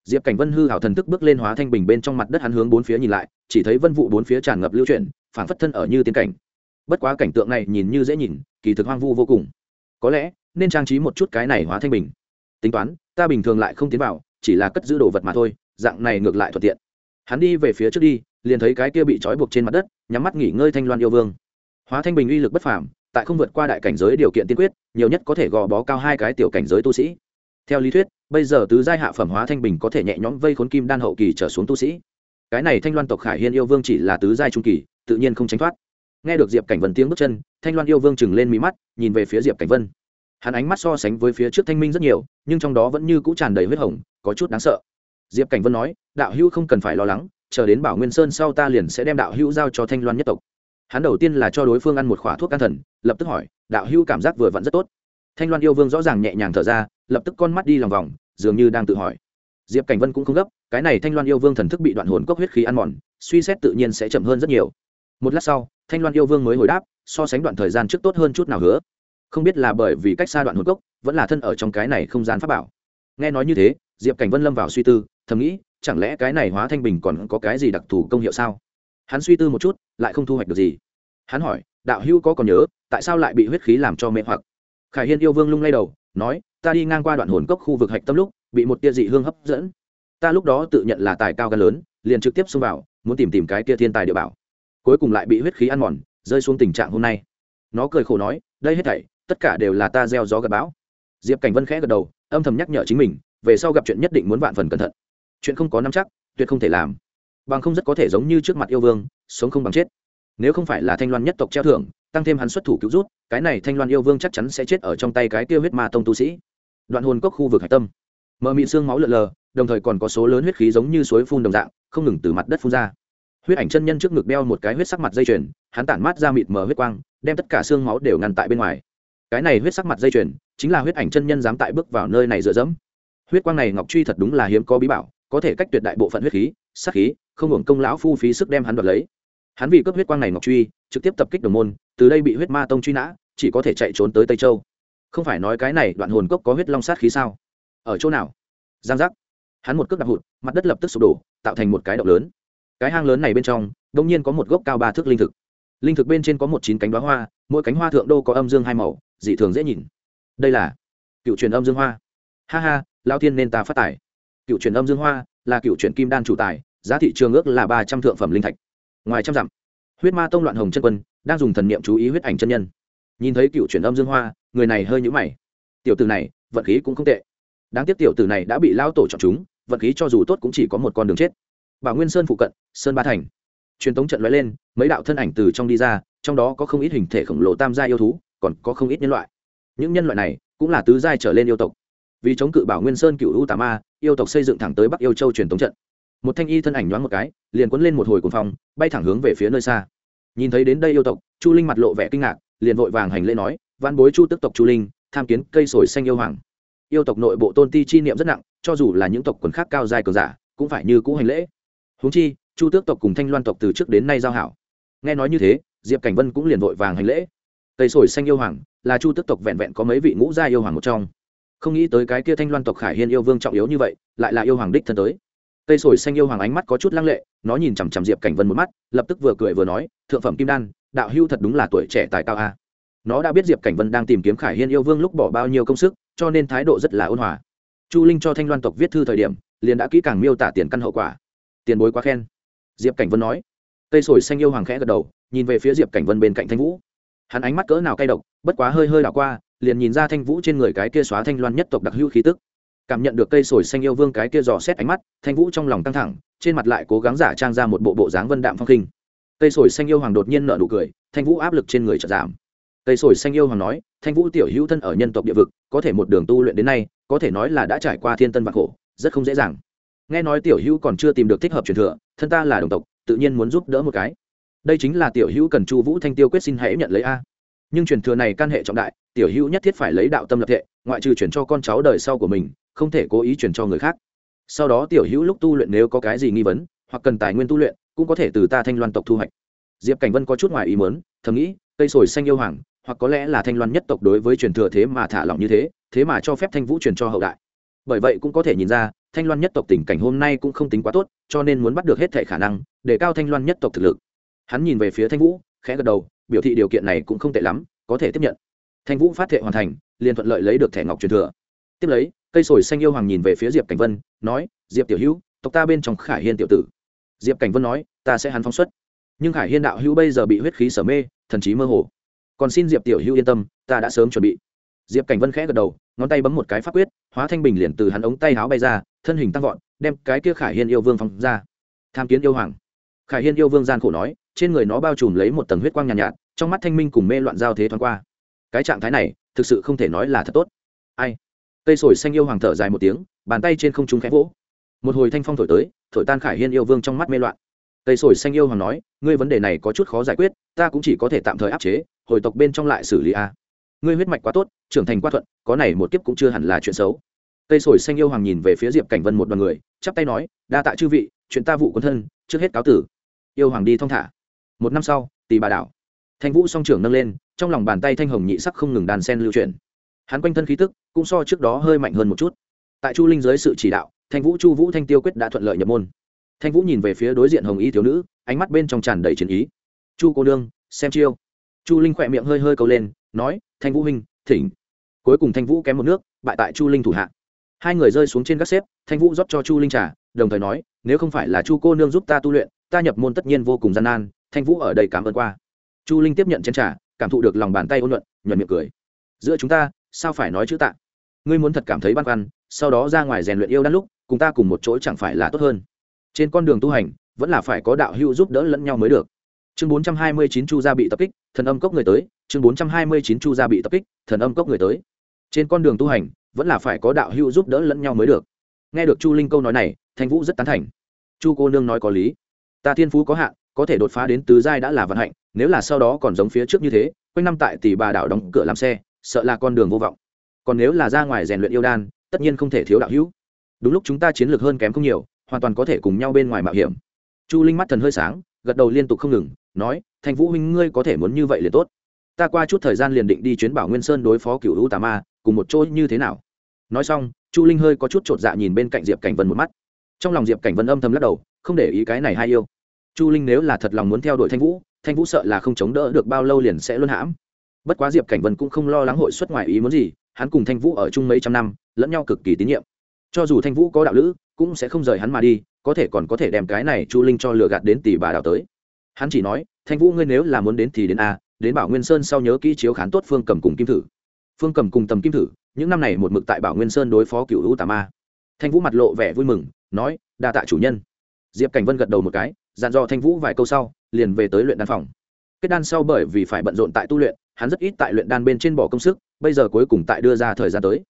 Diệp cảnh vân hư hảo thần thức bước lên hóa thanh bình bên trong mặt đất hắn hướng bốn phía nhìn lại, chỉ thấy vân vụ bốn phía tràn ngập lưu chuyển phản phất thân ở như tiên cảnh. Bất quá cảnh tượng này nhìn như dễ nhìn, kỳ thực hoang vu vô cùng. Có lẽ, nên trang trí một chút cái này hóa thanh bình. Tính toán, ta bình thường lại không tiến vào chỉ là cất giữ đồ vật mà thôi, dạng này ngược lại thuận tiện. Hắn đi về phía trước đi, liền thấy cái kia bị trói buộc trên mặt đất, nhắm mắt nghỉ ngơi thanh loan yêu vương. Hóa thanh bình uy lực bất phàm, tại không vượt qua đại cảnh giới điều kiện tiên quyết, nhiều nhất có thể gò bó cao hai cái tiểu cảnh giới tu sĩ. Theo lý thuyết, bây giờ tứ giai hạ phẩm hóa thanh bình có thể nhẹ nhõm vây khốn kim đan hậu kỳ trở xuống tu sĩ. Cái này thanh loan tộc khải hiên yêu vương chỉ là tứ giai trung kỳ, tự nhiên không tránh thoát. Nghe được diệp cảnh vân tiếng bước chân, thanh loan yêu vương chừng lên mí mắt, nhìn về phía diệp cảnh vân hắn ánh mắt so sánh với phía trước thanh minh rất nhiều, nhưng trong đó vẫn như cũ tràn đầy huyết hồng, có chút đáng sợ. Diệp cảnh vân nói, đạo hữu không cần phải lo lắng, chờ đến bảo nguyên sơn sau ta liền sẽ đem đạo hữu giao cho thanh loan nhất tộc. Hắn đầu tiên là cho đối phương ăn một khỏa thuốc can thần, lập tức hỏi, đạo hữu cảm giác vừa vặn rất tốt. Thanh loan yêu vương rõ ràng nhẹ nhàng thở ra, lập tức con mắt đi lòng vòng, dường như đang tự hỏi. Diệp cảnh vân cũng không gấp, cái này thanh loan yêu vương thần thức bị đoạn hồn cốc huyết khí ăn mòn, suy xét tự nhiên sẽ chậm hơn rất nhiều. Một lát sau, thanh loan yêu vương mới hồi đáp, so sánh đoạn thời gian trước tốt hơn chút nào hứa không biết là bởi vì cách xa đoạn hồn cốc, vẫn là thân ở trong cái này không gian pháp bảo. Nghe nói như thế, diệp cảnh vân lâm vào suy tư, thầm nghĩ, chẳng lẽ cái này hóa thanh bình còn có cái gì đặc thù công hiệu sao? Hắn suy tư một chút, lại không thu hoạch được gì. Hắn hỏi, đạo hữu có còn nhớ, tại sao lại bị huyết khí làm cho mê hoặc? Khải hiên yêu vương lung lay đầu, nói, ta đi ngang qua đoạn hồn cốc khu vực hạch tâm lúc, bị một tia dị hương hấp dẫn. Ta lúc đó tự nhận là tài cao gan lớn, liền trực tiếp xông vào, muốn tìm tìm cái tia thiên tài địa bảo. Cuối cùng lại bị huyết khí ăn mòn, rơi xuống tình trạng hôm nay. Nó cười khổ nói, đây hết thảy tất cả đều là ta gieo gió gặp bão. Diệp cảnh vân khẽ gật đầu, âm thầm nhắc nhở chính mình, về sau gặp chuyện nhất định muốn vạn phần cẩn thận. Chuyện không có nắm chắc, tuyệt không thể làm. Bằng không rất có thể giống như trước mặt yêu vương, sống không bằng chết. Nếu không phải là thanh loan nhất tộc treo thưởng, tăng thêm hắn xuất thủ cứu rút, cái này thanh loan yêu vương chắc chắn sẽ chết ở trong tay cái tiêu huyết ma tông tu sĩ. Đoạn hồn cốc khu vực hạch tâm. Mờ mị xương máu lợn lờ, đồng thời còn có số lớn huyết khí giống như suối phun đồng dạng, không ngừng từ mặt đất phun ra. Huyết ảnh chân nhân trước ngực đeo một cái huyết sắc mặt dây chuyền, hắn tản mát ra mịt mờ huyết quang, đem tất cả xương máu đều ngăn tại bên ngoài cái này huyết sắc mặt dây chuyền, chính là huyết ảnh chân nhân dám tại bước vào nơi này dựa dẫm. Huyết quang này ngọc truy thật đúng là hiếm có bí bảo, có thể cách tuyệt đại bộ phận huyết khí sắc khí, không hưởng công lão phu phí sức đem hắn đoạt lấy. Hắn vì cướp huyết quang này ngọc truy, trực tiếp tập kích đồng môn, từ đây bị huyết ma tông truy nã, chỉ có thể chạy trốn tới tây châu. Không phải nói cái này đoạn hồn cốc có huyết long sát khí sao? Ở chỗ nào? Giang giác. Hắn một cước đạp hụt, mặt đất lập tức sụp đổ, tạo thành một cái động lớn. Cái hang lớn này bên trong đông nhiên có một gốc cao ba thước linh thực. Linh thực bên trên có một chín cánh đoá hoa, mỗi cánh hoa thượng đô có âm dương hai màu dị thường dễ nhìn. Đây là cựu truyền âm dương hoa. Ha ha lao thiên nên ta phát tài. Cựu truyền âm dương hoa là cựu truyền kim đan chủ tài, giá thị trường ước là ba trăm thượng phẩm linh thạch. Ngoài trăm dặm, huyết ma tông loạn hồng chân quân đang dùng thần niệm chú ý huyết ảnh chân nhân. Nhìn thấy cựu truyền âm dương hoa, người này hơi nhũ mày. Tiểu tử này, vận khí cũng không tệ. Đáng tiếc tiểu tử này đã bị lao tổ chọn chúng, vận khí cho dù tốt cũng chỉ có một con đường chết. Bảo nguyên sơn phụ cận, sơn ba thành. Truyền tống trận lóe lên, mấy đạo thân ảnh từ trong đi ra, trong đó có không ít hình thể khổng lồ tam gia yêu thú còn có không ít nhân loại. Những nhân loại này cũng là tứ giai trở lên yêu tộc. Vì chống cự bảo nguyên sơn cựu u tà ma, yêu tộc xây dựng thẳng tới bắc yêu châu truyền tống trận. Một thanh y thân ảnh nhoáng một cái, liền quấn lên một hồi cuồng phong, bay thẳng hướng về phía nơi xa. Nhìn thấy đến đây yêu tộc, chu linh mặt lộ vẻ kinh ngạc, liền vội vàng hành lễ nói văn bối chu tức tộc chu linh, tham kiến cây sồi xanh yêu hoàng. Yêu tộc nội bộ tôn ti chi niệm rất nặng, cho dù là những tộc quần khác cao dài cường giả, cũng phải như cũ hành lễ. Huống chi, chu tước tộc cùng thanh loan tộc từ trước đến nay giao hảo. Nghe nói như thế, diệp cảnh vân cũng liền vội vàng hành lễ cây sồi xanh yêu hoàng, là chu tước tộc vẹn vẹn có mấy vị ngũ gia yêu hoàng một trong. Không nghĩ tới cái kia thanh loan tộc khải hiên yêu vương trọng yếu như vậy, lại là yêu hoàng đích thân tới. Cây sồi xanh yêu hoàng ánh mắt có chút lăng lệ, nó nhìn chằm chằm diệp cảnh vân một mắt, lập tức vừa cười vừa nói, thượng phẩm kim đan, đạo hưu thật đúng là tuổi trẻ tài cao a. Nó đã biết diệp cảnh vân đang tìm kiếm khải hiên yêu vương lúc bỏ bao nhiêu công sức, cho nên thái độ rất là ôn hòa. Chu linh cho thanh loan tộc viết thư thời điểm, liền đã kỹ càng miêu tả tiền căn hậu quả. Tiền bối quá khen. Diệp cảnh vân nói. Cây sồi xanh yêu hoàng khẽ gật đầu, nhìn về phía diệp cảnh vân bên cạnh thanh vũ hắn ánh mắt cỡ nào cay độc, bất quá hơi hơi đảo qua, liền nhìn ra thanh vũ trên người cái kia xóa thanh loan nhất tộc đặc hữu khí tức. Cảm nhận được cây sồi xanh yêu vương cái kia dò xét ánh mắt, thanh vũ trong lòng căng thẳng, trên mặt lại cố gắng giả trang ra một bộ bộ dáng vân đạm phong khinh. Cây sồi xanh yêu hoàng đột nhiên nở nụ cười, thanh vũ áp lực trên người chợt giảm. Cây sồi xanh yêu hoàng nói, thanh vũ tiểu hữu thân ở nhân tộc địa vực, có thể một đường tu luyện đến nay, có thể nói là đã trải qua thiên tân vạn khổ, rất không dễ dàng. Nghe nói tiểu hữu còn chưa tìm được thích hợp truyền thừa, thân ta là đồng tộc, tự nhiên muốn giúp đỡ một cái đây chính là tiểu hữu cần chu vũ thanh tiêu quyết xin hãy nhận lấy a. Nhưng truyền thừa này can hệ trọng đại, tiểu hữu nhất thiết phải lấy đạo tâm lập thệ ngoại trừ chuyển cho con cháu đời sau của mình, không thể cố ý chuyển cho người khác. Sau đó tiểu hữu lúc tu luyện nếu có cái gì nghi vấn, hoặc cần tài nguyên tu luyện, cũng có thể từ ta thanh loan tộc thu hoạch. Diệp cảnh vân có chút ngoài ý mớn thầm nghĩ, cây sồi xanh yêu hoàng, hoặc có lẽ là thanh loan nhất tộc đối với truyền thừa thế mà thả lỏng như thế thế mà cho phép thanh vũ truyền cho hậu đại. Bởi vậy cũng có thể nhìn ra, thanh loan nhất tộc tình cảnh hôm nay cũng không tính quá tốt, cho nên muốn bắt được hết thể khả năng, để cao thanh loan nhất tộc thực lực hắn nhìn về phía thanh vũ, khẽ gật đầu, biểu thị điều kiện này cũng không tệ lắm, có thể tiếp nhận. Thanh vũ phát thệ hoàn thành, liền thuận lợi lấy được thẻ ngọc truyền thừa. Tiếp lấy, cây sồi xanh yêu hoàng nhìn về phía diệp cảnh vân, nói, diệp tiểu hữu, tộc ta bên trong khải hiên tiểu tử. Diệp cảnh vân nói, ta sẽ hắn phóng xuất. Nhưng khải hiên đạo hữu bây giờ bị huyết khí sở mê, thần trí mơ hồ. Còn xin diệp tiểu hữu yên tâm, ta đã sớm chuẩn bị. Diệp cảnh vân khẽ gật đầu, ngón tay bấm một cái pháp quyết, hóa thanh bình liền từ hắn ống tay háo bay ra, thân hình tăng vọt, đem cái kia khải hiên yêu vương phóng ra. Tham kiến yêu hoàng khải hiên yêu vương gian khổ nói trên người nó bao trùm lấy một tầng huyết quang nhàn nhạt, nhạt trong mắt thanh minh cùng mê loạn giao thế thoáng qua. Cái trạng thái này thực sự không thể nói là thật tốt. Ai? Cây sồi xanh yêu hoàng thở dài một tiếng bàn tay trên không trung khẽ vỗ. Một hồi thanh phong thổi tới thổi tan khải hiên yêu vương trong mắt mê loạn. Cây sồi xanh yêu hoàng nói ngươi vấn đề này có chút khó giải quyết ta cũng chỉ có thể tạm thời áp chế hồi tộc bên trong lại xử lý a. Ngươi huyết mạch quá tốt trưởng thành quá thuận có này một kiếp cũng chưa hẳn là chuyện xấu. Cây sồi xanh yêu hoàng nhìn về phía diệp cảnh vân một đoàn người chắp tay nói đa tạ chư vị chuyện ta vụ quân thân trước hết cáo tử yêu hoàng đi thong thả. Một năm sau tì bà đảo. Thanh vũ song trưởng nâng lên, trong lòng bàn tay thanh hồng nhị sắc không ngừng đàn sen lưu chuyển. Hắn quanh thân khí tức cũng so trước đó hơi mạnh hơn một chút. Tại chu linh dưới sự chỉ đạo, thanh vũ chu vũ thanh tiêu quyết đã thuận lợi nhập môn. Thanh vũ nhìn về phía đối diện hồng y thiếu nữ, ánh mắt bên trong tràn đầy chiến ý. Chu cô đương xem chiêu. Chu linh khỏe miệng hơi hơi câu lên, nói, thanh vũ huynh, thỉnh. Cuối cùng thanh vũ kém một nước, bại tại chu linh thủ hạ. Hai người rơi xuống trên các xếp, thanh vũ rót cho chu linh trà, đồng thời nói, nếu không phải là chu cô nương giúp ta tu luyện ta nhập môn tất nhiên vô cùng gian nan, thanh vũ ở đây cảm ơn qua. Chu linh tiếp nhận chén trà, cảm thụ được lòng bàn tay ôn luận, nhuận miệng cười. Giữa chúng ta, sao phải nói chữ tạ? Ngươi muốn thật cảm thấy băn khoăn, sau đó ra ngoài rèn luyện yêu đan lúc, cùng ta cùng một chỗ chẳng phải là tốt hơn. Trên con đường tu hành, vẫn là phải có đạo hữu giúp đỡ lẫn nhau mới được. Chương bốn trăm hai mươi chín chu gia bị tập kích, thần âm cốc người tới. Chương bốn trăm hai mươi chín chu gia bị tập kích, thần âm cốc người tới. Trên con đường tu hành, vẫn là phải có đạo hữu giúp đỡ lẫn nhau mới được. Nghe được chu linh câu nói này, thanh vũ rất tán thành. Chu cô nương nói có lý ta thiên phú có hạn, có thể đột phá đến tứ giai đã là vận hạnh, nếu là sau đó còn giống phía trước như thế, quanh năm tại tỷ bà đảo đóng cửa làm xe, sợ là con đường vô vọng. Còn nếu là ra ngoài rèn luyện yêu đan, tất nhiên không thể thiếu đạo hữu. Đúng lúc chúng ta chiến lược hơn kém không nhiều, hoàn toàn có thể cùng nhau bên ngoài mạo hiểm. Chu linh mắt thần hơi sáng, gật đầu liên tục không ngừng, nói, thành vũ huynh ngươi có thể muốn như vậy liền tốt. Ta qua chút thời gian liền định đi chuyến bảo nguyên sơn đối phó cựu hữu tà ma, cùng một chỗ như thế nào? Nói xong, chu linh hơi có chút t r ộ t dạ nhìn bên cạnh diệp cảnh vân một mắt. Trong lòng diệp cảnh vân âm thầm lắc đầu không để ý cái này hay yêu. Chu linh nếu là thật lòng muốn theo đuổi thanh vũ thanh vũ sợ là không chống đỡ được bao lâu liền sẽ luân hãm. Bất quá diệp cảnh vân cũng không lo lắng hội xuất ngoài ý muốn gì, hắn cùng thanh vũ ở chung mấy trăm năm, lẫn nhau cực kỳ tín nhiệm. Cho dù thanh vũ có đạo lữ, cũng sẽ không rời hắn mà đi, có thể còn có thể đem cái này chu linh cho lừa gạt đến tỷ bà đào tới. Hắn chỉ nói, thanh vũ ngươi nếu là muốn đến thì đến a, đến bảo nguyên sơn sau nhớ kỹ chiếu khán tốt phương cầm cùng kim thử. Phương cầm cùng tầm kim thử, những năm này một mực tại bảo nguyên sơn đối phó cựu hữu tà ma. Thanh vũ mặt lộ vẻ vui mừng, nói, đa tạ chủ nhân diệp cảnh vân gật đầu một cái, dặn dò thanh vũ vài câu sau, liền về tới luyện đan phòng. Kết đan sau bởi vì phải bận rộn tại tu luyện, hắn rất ít tại luyện đan bên trên bỏ công sức, bây giờ cuối cùng tại đưa ra thời gian tới.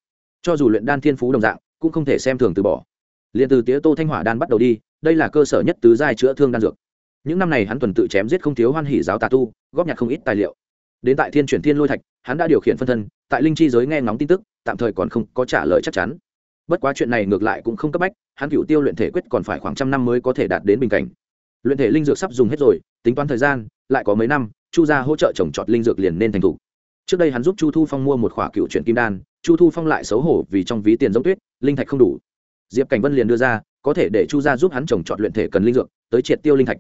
Cho dù luyện đan thiên phú đồng dạng, cũng không thể xem thường từ bỏ. Liền từ tía tô thanh hỏa đan bắt đầu đi, đây là cơ sở nhất tứ giai chữa thương đan dược. Những năm này hắn tuần tự chém giết không thiếu hoan hỉ giáo tà tu, góp nhặt không ít tài liệu. Đến tại thiên chuyển thiên lôi thạch, hắn đã điều khiển phân thân, tại linh chi giới nghe ngóng tin tức, tạm thời còn không có trả lời chắc chắn bất quá chuyện này ngược lại cũng không cấp bách, hắn cựu tiêu luyện thể quyết còn phải khoảng trăm năm mới có thể đạt đến bình cảnh. Luyện thể linh dược sắp dùng hết rồi, tính toán thời gian, lại có mấy năm, chu gia hỗ trợ trồng trọt linh dược liền nên thành thủ. Trước đây hắn giúp chu thu phong mua một khỏa cựu chuyển kim đan, chu thu phong lại xấu hổ vì trong ví tiền giống tuyết, linh thạch không đủ. Diệp cảnh vân liền đưa ra, có thể để chu gia giúp hắn trồng trọt luyện thể cần linh dược, tới triệt tiêu linh thạch.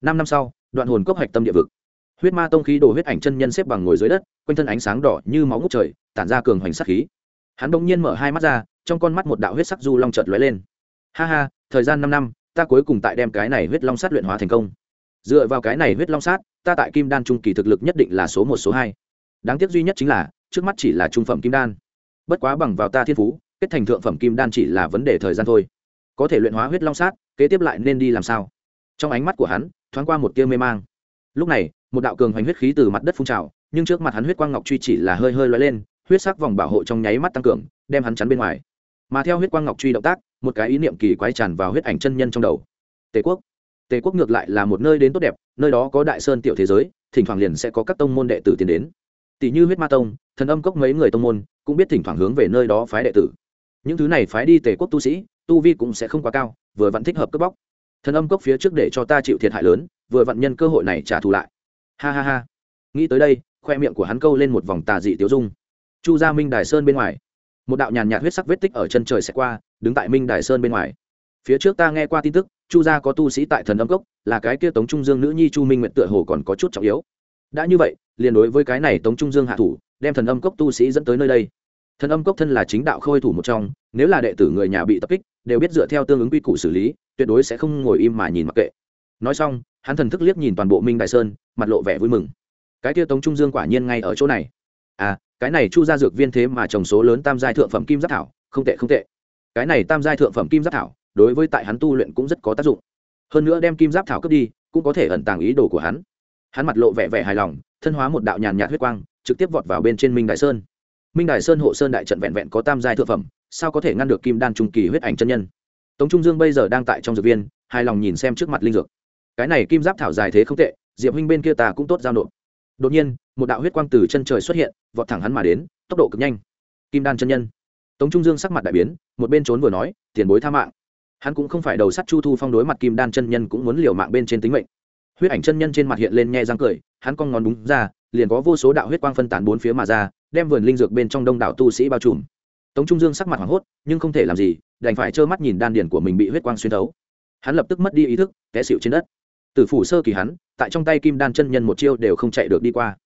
Năm năm sau, đoạn hồn cốc hạch tâm địa vực. Huyết ma tông khí đồ huyết ảnh chân nhân xếp bằng ngồi dưới đất, quanh thân ánh sáng đỏ như máu ngút trời, tản ra cường hoành sắc khí hắn bỗng nhiên mở hai mắt ra, trong con mắt một đạo huyết sắc du long chợt lóe lên. Ha ha, thời gian năm năm, ta cuối cùng tại đem cái này huyết long sát luyện hóa thành công. Dựa vào cái này huyết long sát, ta tại kim đan trung kỳ thực lực nhất định là số một, số hai. Đáng tiếc duy nhất chính là, trước mắt chỉ là trung phẩm kim đan. Bất quá bằng vào ta thiên phú, kết thành thượng phẩm kim đan chỉ là vấn đề thời gian thôi. Có thể luyện hóa huyết long sát, kế tiếp lại nên đi làm sao? Trong ánh mắt của hắn, thoáng qua một tia mê mang. Lúc này, một đạo cường hoành huyết khí từ mặt đất phun trào, nhưng trước mặt hắn huyết quang ngọc truy chỉ là hơi hơi loay lên huyết sắc vòng bảo hộ trong nháy mắt tăng cường, đem hắn chắn bên ngoài. Mà theo huyết quang ngọc truy động tác, một cái ý niệm kỳ quái tràn vào huyết ảnh chân nhân trong đầu. Tề quốc. Tề quốc ngược lại là một nơi đến tốt đẹp, nơi đó có đại sơn tiểu thế giới, thỉnh thoảng liền sẽ có các tông môn đệ tử tiến đến. Tỷ như huyết ma tông, thần âm cốc mấy người tông môn, cũng biết thỉnh thoảng hướng về nơi đó phái đệ tử. Những thứ này phái đi tề quốc tu sĩ, tu vi cũng sẽ không quá cao, vừa vẫn thích hợp cướp bóc. Thần âm cốc phía trước để cho ta chịu thiệt hại lớn, vừa vặn nhân cơ hội này trả thù lại. Ha ha ha. Nghĩ tới đây, khoe miệng của hắn câu lên một vòng tà dị tiêu dung chu gia minh đài sơn bên ngoài. Một đạo nhàn nhạt huyết sắc vết tích ở chân trời sẽ qua, đứng tại minh đài sơn bên ngoài. Phía trước ta nghe qua tin tức, chu gia có tu sĩ tại thần âm cốc, là cái kia tống trung dương nữ nhi chu minh nguyện tựa hồ còn có chút trọng yếu. Đã như vậy, liền đối với cái này tống trung dương hạ thủ, đem thần âm cốc tu sĩ dẫn tới nơi đây. Thần âm cốc thân là chính đạo khôi thủ một trong, nếu là đệ tử người nhà bị tập kích, đều biết dựa theo tương ứng quy củ xử lý, tuyệt đối sẽ không ngồi im mà nhìn mặc kệ. Nói xong, hắn thần thức liếc nhìn toàn bộ minh đại sơn, mặt lộ vẻ vui mừng. Cái kia tống trung dương quả nhiên ngay ở chỗ này. À cái này chu ra dược viên thế mà trồng số lớn tam giai thượng phẩm kim giáp thảo, không tệ không tệ. Cái này tam giai thượng phẩm kim giáp thảo, đối với tại hắn tu luyện cũng rất có tác dụng. Hơn nữa đem kim giáp thảo cướp đi, cũng có thể ẩn tàng ý đồ của hắn. Hắn mặt lộ vẻ vẻ hài lòng, thân hóa một đạo nhàn nhạt huyết quang, trực tiếp vọt vào bên trên minh đại sơn. Minh đại sơn hộ sơn đại trận vẹn vẹn có tam giai thượng phẩm, sao có thể ngăn được kim đan trung kỳ huyết ảnh chân nhân? Tống trung dương bây giờ đang tại trong dược viên, hài lòng nhìn xem trước mặt linh dược. Cái này kim giáp thảo dài thế không tệ, diệp huynh bên kia ta cũng tốt giao nộp. Đột nhiên một đạo huyết quang từ chân trời xuất hiện, vọt thẳng hắn mà đến, tốc độ cực nhanh. Kim đan chân nhân. Tống trung dương sắc mặt đại biến, một bên trốn vừa nói, tiền bối tha mạng. Hắn cũng không phải đầu sắt chu thu phong đối mặt kim đan chân nhân cũng muốn liều mạng bên trên tính mệnh. Huyết ảnh chân nhân trên mặt hiện lên nhe răng cười, hắn cong ngón đúng ra, liền có vô số đạo huyết quang phân tán bốn phía mà ra, đem vườn linh dược bên trong đông đảo tu sĩ bao trùm. Tống trung dương sắc mặt hoảng hốt, nhưng không thể làm gì, đành phải trơ mắt nhìn đan điển của mình bị huyết quang xuyên thấu. Hắn lập tức mất đi ý thức, té xịu trên đất. Từ phủ sơ kỳ hắn, tại trong tay kim đan chân nhân một chiêu đều không chạy được đi qua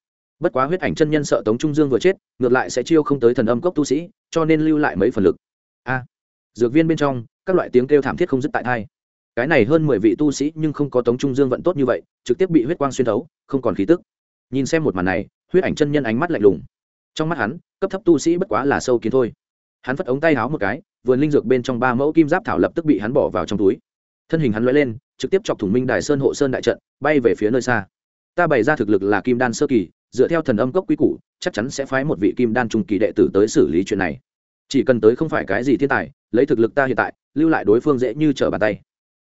bất quá huyết ảnh chân nhân sợ tống trung dương vừa chết, ngược lại sẽ chiêu không tới thần âm cốc tu sĩ, cho nên lưu lại mấy phần lực. A. Dược viên bên trong, các loại tiếng kêu thảm thiết không dứt tại thai. Cái này hơn mười vị tu sĩ nhưng không có tống trung dương vận tốt như vậy, trực tiếp bị huyết quang xuyên thấu, không còn khí tức. Nhìn xem một màn này, huyết ảnh chân nhân ánh mắt lạnh lùng. Trong mắt hắn, cấp thấp tu sĩ bất quá là sâu kiến thôi. Hắn phất ống tay háo một cái, vườn linh dược bên trong ba mẫu kim giáp thảo lập tức bị hắn bỏ vào trong túi. Thân hình hắn l lên, trực tiếp chọc thủng minh đài sơn hộ sơn đại trận, bay về phía nơi xa. Ta bày ra thực lực là kim đan sơ kỳ dựa theo thần âm cốc quý củ, chắc chắn sẽ phái một vị kim đan trung kỳ đệ tử tới xử lý chuyện này. Chỉ cần tới không phải cái gì thiên tài, lấy thực lực ta hiện tại, lưu lại đối phương dễ như trở bàn tay.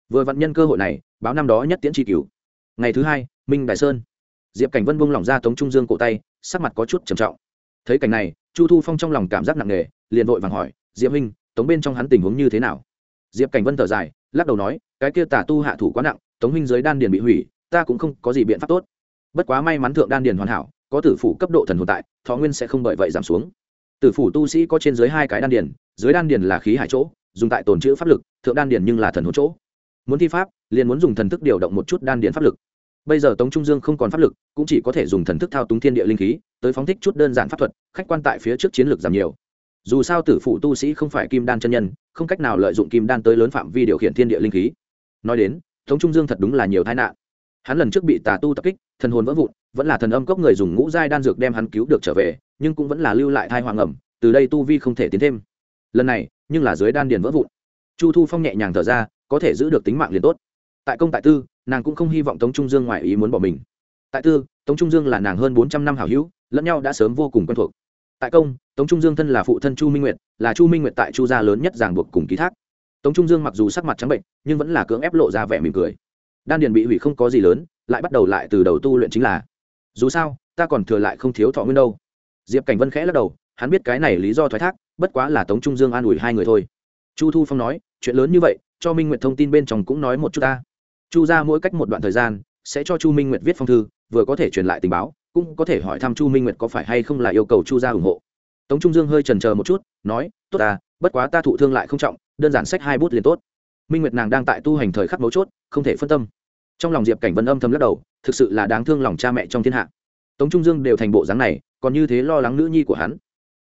Vừa vặn nhân cơ hội này, báo năm đó nhất tiễn tri cứu ngày thứ hai, minh đại sơn. Diệp cảnh vân buông lỏng ra tống trung dương cổ tay, sắc mặt có chút trầm trọng. Thấy cảnh này, chu thu phong trong lòng cảm giác nặng nề, liền vội vàng hỏi, diệp minh tống bên trong hắn tình huống như thế nào? Diệp cảnh vân thở dài, lắc đầu nói, cái kia tà tu hạ thủ quá nặng, tống minh giới đan điền bị hủy, ta cũng không có gì biện pháp tốt. Bất quá may mắn thượng đan điền hoàn hảo có tử phủ cấp độ thần hồn tại, thọ nguyên sẽ không bởi vậy giảm xuống. Tử phủ tu sĩ có trên dưới hai cái đan điền, dưới đan điền là khí hải chỗ, dùng tại tồn chữ pháp lực, thượng đan điền nhưng là thần hồn chỗ. Muốn thi pháp, liền muốn dùng thần thức điều động một chút đan điền pháp lực. Bây giờ tống trung dương không còn pháp lực, cũng chỉ có thể dùng thần thức thao túng thiên địa linh khí, tới phóng thích chút đơn giản pháp thuật, khách quan tại phía trước chiến lược giảm nhiều. Dù sao tử phụ tu sĩ không phải kim đan chân nhân, không cách nào lợi dụng kim đan tới lớn phạm vi điều khiển thiên địa linh khí. Nói đến, tống trung dương thật đúng là nhiều tai nạn. Hắn lần trước bị tà tu tập kích thần hồn vỡ vụn, vẫn là thần âm cốc người dùng ngũ giai đan dược đem hắn cứu được trở về, nhưng cũng vẫn là lưu lại thai hoàng ẩm, từ đây tu vi không thể tiến thêm. Lần này, nhưng là dưới đan điền vỡ vụn. Chu thu phong nhẹ nhàng thở ra, có thể giữ được tính mạng liền tốt. Tại công tại tư, nàng cũng không hy vọng tống trung dương ngoài ý muốn bỏ mình. Tại tư, tống trung dương là nàng hơn bốn trăm năm hảo hữu, lẫn nhau đã sớm vô cùng quen thuộc. Tại công, tống trung dương thân là phụ thân chu minh nguyệt, là chu minh nguyệt tại chu gia lớn nhất ràng buộc cùng ký thác. Tống trung dương mặc dù sắc mặt trắng bệnh, nhưng vẫn là cưỡng ép lộ ra vẻ mỉm cười. Đan điền bị hủy không có gì lớn lại bắt đầu lại từ đầu tu luyện chính là, dù sao, ta còn thừa lại không thiếu thọ nguyên đâu. Diệp cảnh vân khẽ lắc đầu, hắn biết cái này lý do thoái thác, bất quá là tống trung dương an ủi hai người thôi. Chu thu phong nói, chuyện lớn như vậy, cho minh nguyệt thông tin bên trong cũng nói một chút ta. Chu ra mỗi cách một đoạn thời gian, sẽ cho chu minh nguyệt viết phong thư, vừa có thể truyền lại tình báo, cũng có thể hỏi thăm chu minh nguyệt có phải hay không là yêu cầu chu gia ủng hộ. Tống trung dương hơi trần c một chút, nói, tốt ta, bất quá ta thụ thương lại không trọng, đơn giản sách hai bút liền tốt. Minh nguyệt nàng đang tại tu hành thời khắc mấu chốt, không thể phân tâm trong lòng diệp cảnh vân âm thầm lắc đầu, thực sự là đáng thương lòng cha mẹ trong thiên hạ. Tống trung dương đều thành bộ dáng này, còn như thế lo lắng nữ nhi của hắn.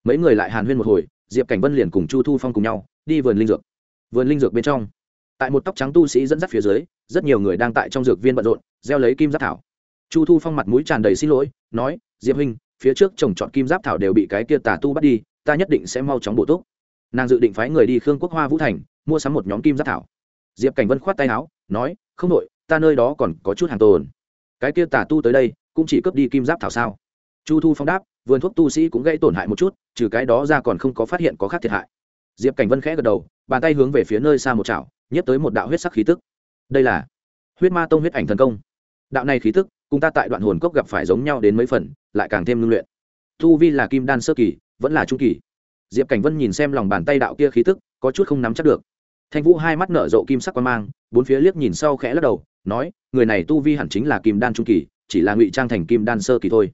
Mấy người lại hàn huyên một hồi, diệp cảnh vân liền cùng chu thu phong cùng nhau, đi vườn linh dược. Vườn linh dược bên trong, tại một tóc trắng tu sĩ dẫn dắt phía dưới, rất nhiều người đang tại trong dược viên bận rộn, gieo lấy kim giáp thảo. Chu thu phong mặt mũi tràn đầy xin lỗi, nói, diệp huynh, phía trước trồng trọt kim giáp thảo đều bị cái kia tà tu bắt đi, ta nhất định sẽ mau chóng bổ túc. Nàng dự định phái người đi khương quốc hoa vũ thành, mua sắm một nhóm kim giáp thảo. Diệp cảnh vân khoát tay áo, nói, không đội ta nơi đó còn có chút hàng tồn. Cái kia tà tu tới đây, cũng chỉ cướp đi kim giáp thảo sao? Chu thu phong đáp, vườn thuốc tu sĩ cũng gây tổn hại một chút, trừ cái đó ra còn không có phát hiện có khác thiệt hại. Diệp cảnh vân khẽ gật đầu, bàn tay hướng về phía nơi xa một chảo, nhấp tới một đạo huyết sắc khí tức. Đây là huyết ma tông huyết ảnh thần công. Đạo này khí tức, cùng ta tại đoạn hồn cốc gặp phải giống nhau đến mấy phần, lại càng thêm ngưng luyện. Tu vi là kim đan sơ kỳ, vẫn là trung kỳ. Diệp cảnh vân nhìn xem lòng bàn tay đạo kia khí tức, có chút không nắm chắc được. Thanh vũ hai mắt nở rộ kim sắc quan mang, bốn phía liếc nhìn sau khẽ lắc đầu nói, người này tu vi hẳn chính là kim đan trung kỳ, chỉ là ngụy trang thành kim đan sơ kỳ thôi.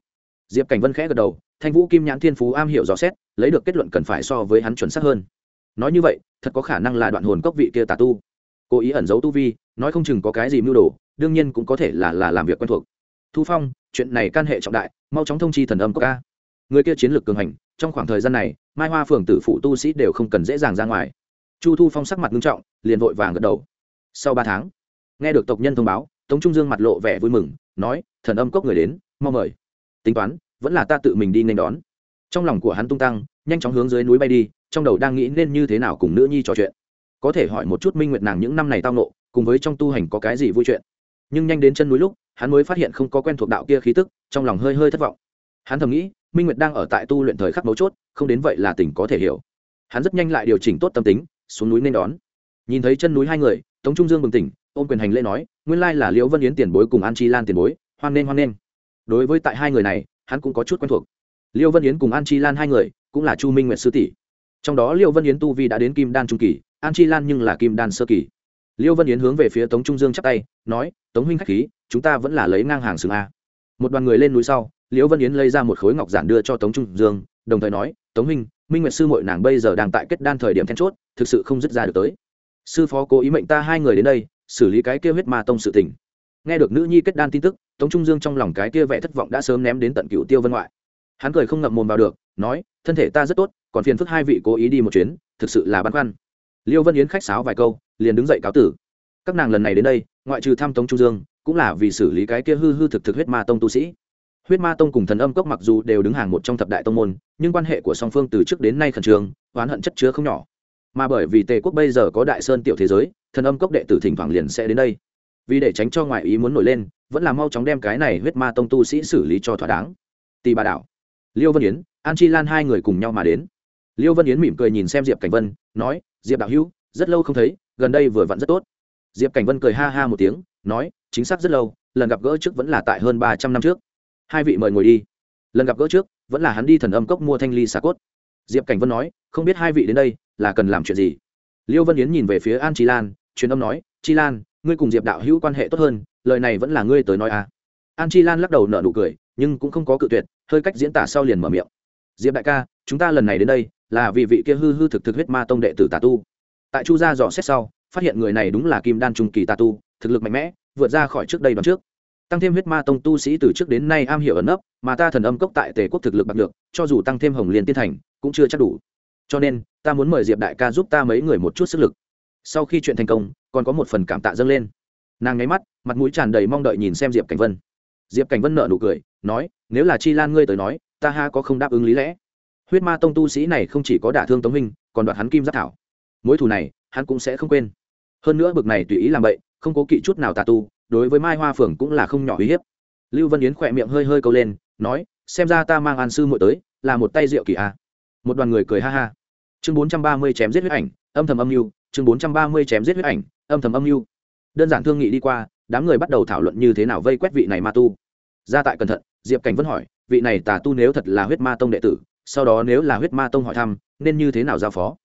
Diệp cảnh vân khẽ gật đầu, thanh vũ kim nhãn thiên phú am hiểu rõ xét, lấy được kết luận cần phải so với hắn chuẩn xác hơn. Nói như vậy, thật có khả năng là đoạn hồn cốc vị kia tà tu. Cố ý ẩn giấu tu vi, nói không chừng có cái gì mưu đồ, đương nhiên cũng có thể là là làm việc quen thuộc. Thu phong, chuyện này can hệ trọng đại, mau chóng thông chi thần âm cốc ca người kia chiến lược cường hành, trong khoảng thời gian này, mai hoa phường tử phụ tu sĩ đều không cần dễ dàng ra ngoài. Chu thu phong sắc mặt nghiêm trọng, liền vội vàng gật đầu. Sau ba tháng nghe được tộc nhân thông báo, tống trung dương mặt lộ vẻ vui mừng, nói, thần âm cốc người đến, mau mời. Tính toán, vẫn là ta tự mình đi nên đón. Trong lòng của hắn tung tăng, nhanh chóng hướng dưới núi bay đi, trong đầu đang nghĩ nên như thế nào cùng nữ nhi trò chuyện. Có thể hỏi một chút minh nguyệt nàng những năm này tao nộ cùng với trong tu hành có cái gì vui chuyện. Nhưng nhanh đến chân núi lúc, hắn mới phát hiện không có quen thuộc đạo kia khí tức, trong lòng hơi hơi thất vọng. Hắn thầm nghĩ, minh nguyệt đang ở tại tu luyện thời khắc mấu chốt, không đến vậy là tỉnh có thể hiểu. Hắn rất nhanh lại điều chỉnh tốt tâm tính, xuống núi nên đón. Nhìn thấy chân núi hai người, tống trung dương bừng tỉnh ôm quyền hành lễ nói, nguyên lai là liễu vân yến tiền bối cùng an chi lan tiền bối, hoan nghênh hoan nghênh. Đối với tại hai người này, hắn cũng có chút quen thuộc. Liễu vân yến cùng an chi lan hai người, cũng là chu minh nguyệt sư tỷ. Trong đó liễu vân yến tu vi đã đến kim đan trung kỳ, an chi lan nhưng là kim đan sơ kỳ. Liễu vân yến hướng về phía tống trung dương chắp tay, nói, tống huynh khách khí, chúng ta vẫn là lấy ngang hàng sừng a. Một đoàn người lên núi sau, liễu vân yến lấy ra một khối ngọc giản đưa cho tống trung dương, đồng thời nói, tống huynh, minh nguyệt sư mội nàng bây giờ đang tại kết đan thời điểm then chốt, thực sự không dứt ra được tới. Sư phó cố ý mệnh ta hai người đến đây xử lý cái kia huyết ma tông sự tình. Nghe được nữ nhi kết đan tin tức, tống trung dương trong lòng cái kia vẻ thất vọng đã sớm ném đến tận cựu tiêu vân ngoại. Hắn cười không ngậm mồm vào được, nói, thân thể ta rất tốt, còn phiền phức hai vị cố ý đi một chuyến, thực sự là băn khoăn. Liêu vân yến khách sáo vài câu, liền đứng dậy cáo tử. Các nàng lần này đến đây, ngoại trừ thăm tống trung dương, cũng là vì xử lý cái kia hư hư thực thực huyết ma tông tu sĩ. Huyết ma tông cùng thần âm cốc mặc dù đều đứng hàng một trong thập đại tông môn, nhưng quan hệ của song phương từ trước đến nay khẩn trương, oán hận chất chứa không nhỏ mà bởi vì tề quốc bây giờ có đại sơn tiểu thế giới, thần âm cốc đệ tử thỉnh thoảng liền sẽ đến đây. Vì để tránh cho ngoại ý muốn nổi lên, vẫn là mau chóng đem cái này huyết ma tông tu sĩ xử lý cho thỏa đáng. Tì bà đảo liêu vân yến, an chi lan hai người cùng nhau mà đến. Liêu vân yến mỉm cười nhìn xem diệp cảnh vân, nói, diệp đạo hữu, rất lâu không thấy, gần đây vừa vặn rất tốt. Diệp cảnh vân cười ha ha một tiếng, nói, chính xác rất lâu, lần gặp gỡ trước vẫn là tại hơn ba trăm năm trước. Hai vị mời ngồi đi. Lần gặp gỡ trước, vẫn là hắn đi thần âm cốc mua thanh ly xà cốt. Diệp cảnh vân nói, không biết hai vị đến đây là cần làm chuyện gì? Liêu vân yến nhìn về phía an chi lan, truyền âm nói, chi lan, ngươi cùng diệp đạo hữu quan hệ tốt hơn, lời này vẫn là ngươi tới nói à? An chi lan lắc đầu nở nụ cười, nhưng cũng không có cự tuyệt, hơi cách diễn tả sau liền mở miệng. Diệp đại ca, chúng ta lần này đến đây, là vì vị kia hư hư thực thực huyết ma tông đệ tử tà tu. Tại chu gia dò xét sau, phát hiện người này đúng là kim đan trung kỳ tà tu, thực lực mạnh mẽ, vượt ra khỏi trước đây đoạn trước. Tăng thêm huyết ma tông tu sĩ từ trước đến nay am hiểu ẩn nấp, mà ta thần âm cốc tại tề quốc thực lực bạc được cho dù tăng thêm hồng liên tiên thành, cũng chưa chắc đủ. Cho nên ta muốn mời diệp đại ca giúp ta mấy người một chút sức lực. Sau khi chuyện thành công, còn có một phần cảm tạ dâng lên. Nàng nháy mắt, mặt mũi tràn đầy mong đợi nhìn xem diệp cảnh vân. Diệp cảnh vân nợ nụ cười, nói, nếu là chi lan ngươi tới nói, ta ha có không đáp ứng lý lẽ. Huyết ma tông tu sĩ này không chỉ có đả thương tống minh còn đoạt hắn kim giáp thảo. Mối thù này, hắn cũng sẽ không quên. Hơn nữa bực này tùy ý làm vậy, không cố kỵ chút nào tà tu, đối với mai hoa phường cũng là không nhỏ uy hiếp. Lưu vân yến khỏe miệng hơi hơi câu lên, nói, xem ra ta mang an sư muội tới, là một tay rượu kỳ a. À. một đoàn người cười ha ha chương bốn trăm ba mươi chém giết huyết ảnh, âm thầm âm mưu, chương bốn trăm ba mươi chém giết huyết ảnh, âm thầm âm mưu. Đơn giản thương nghị đi qua, đám người bắt đầu thảo luận như thế nào vây quét vị này ma tu. Ra tại cẩn thận, diệp cảnh vẫn hỏi, vị này tà tu nếu thật là huyết ma tông đệ tử, sau đó nếu là huyết ma tông hỏi thăm, nên như thế nào giao phó?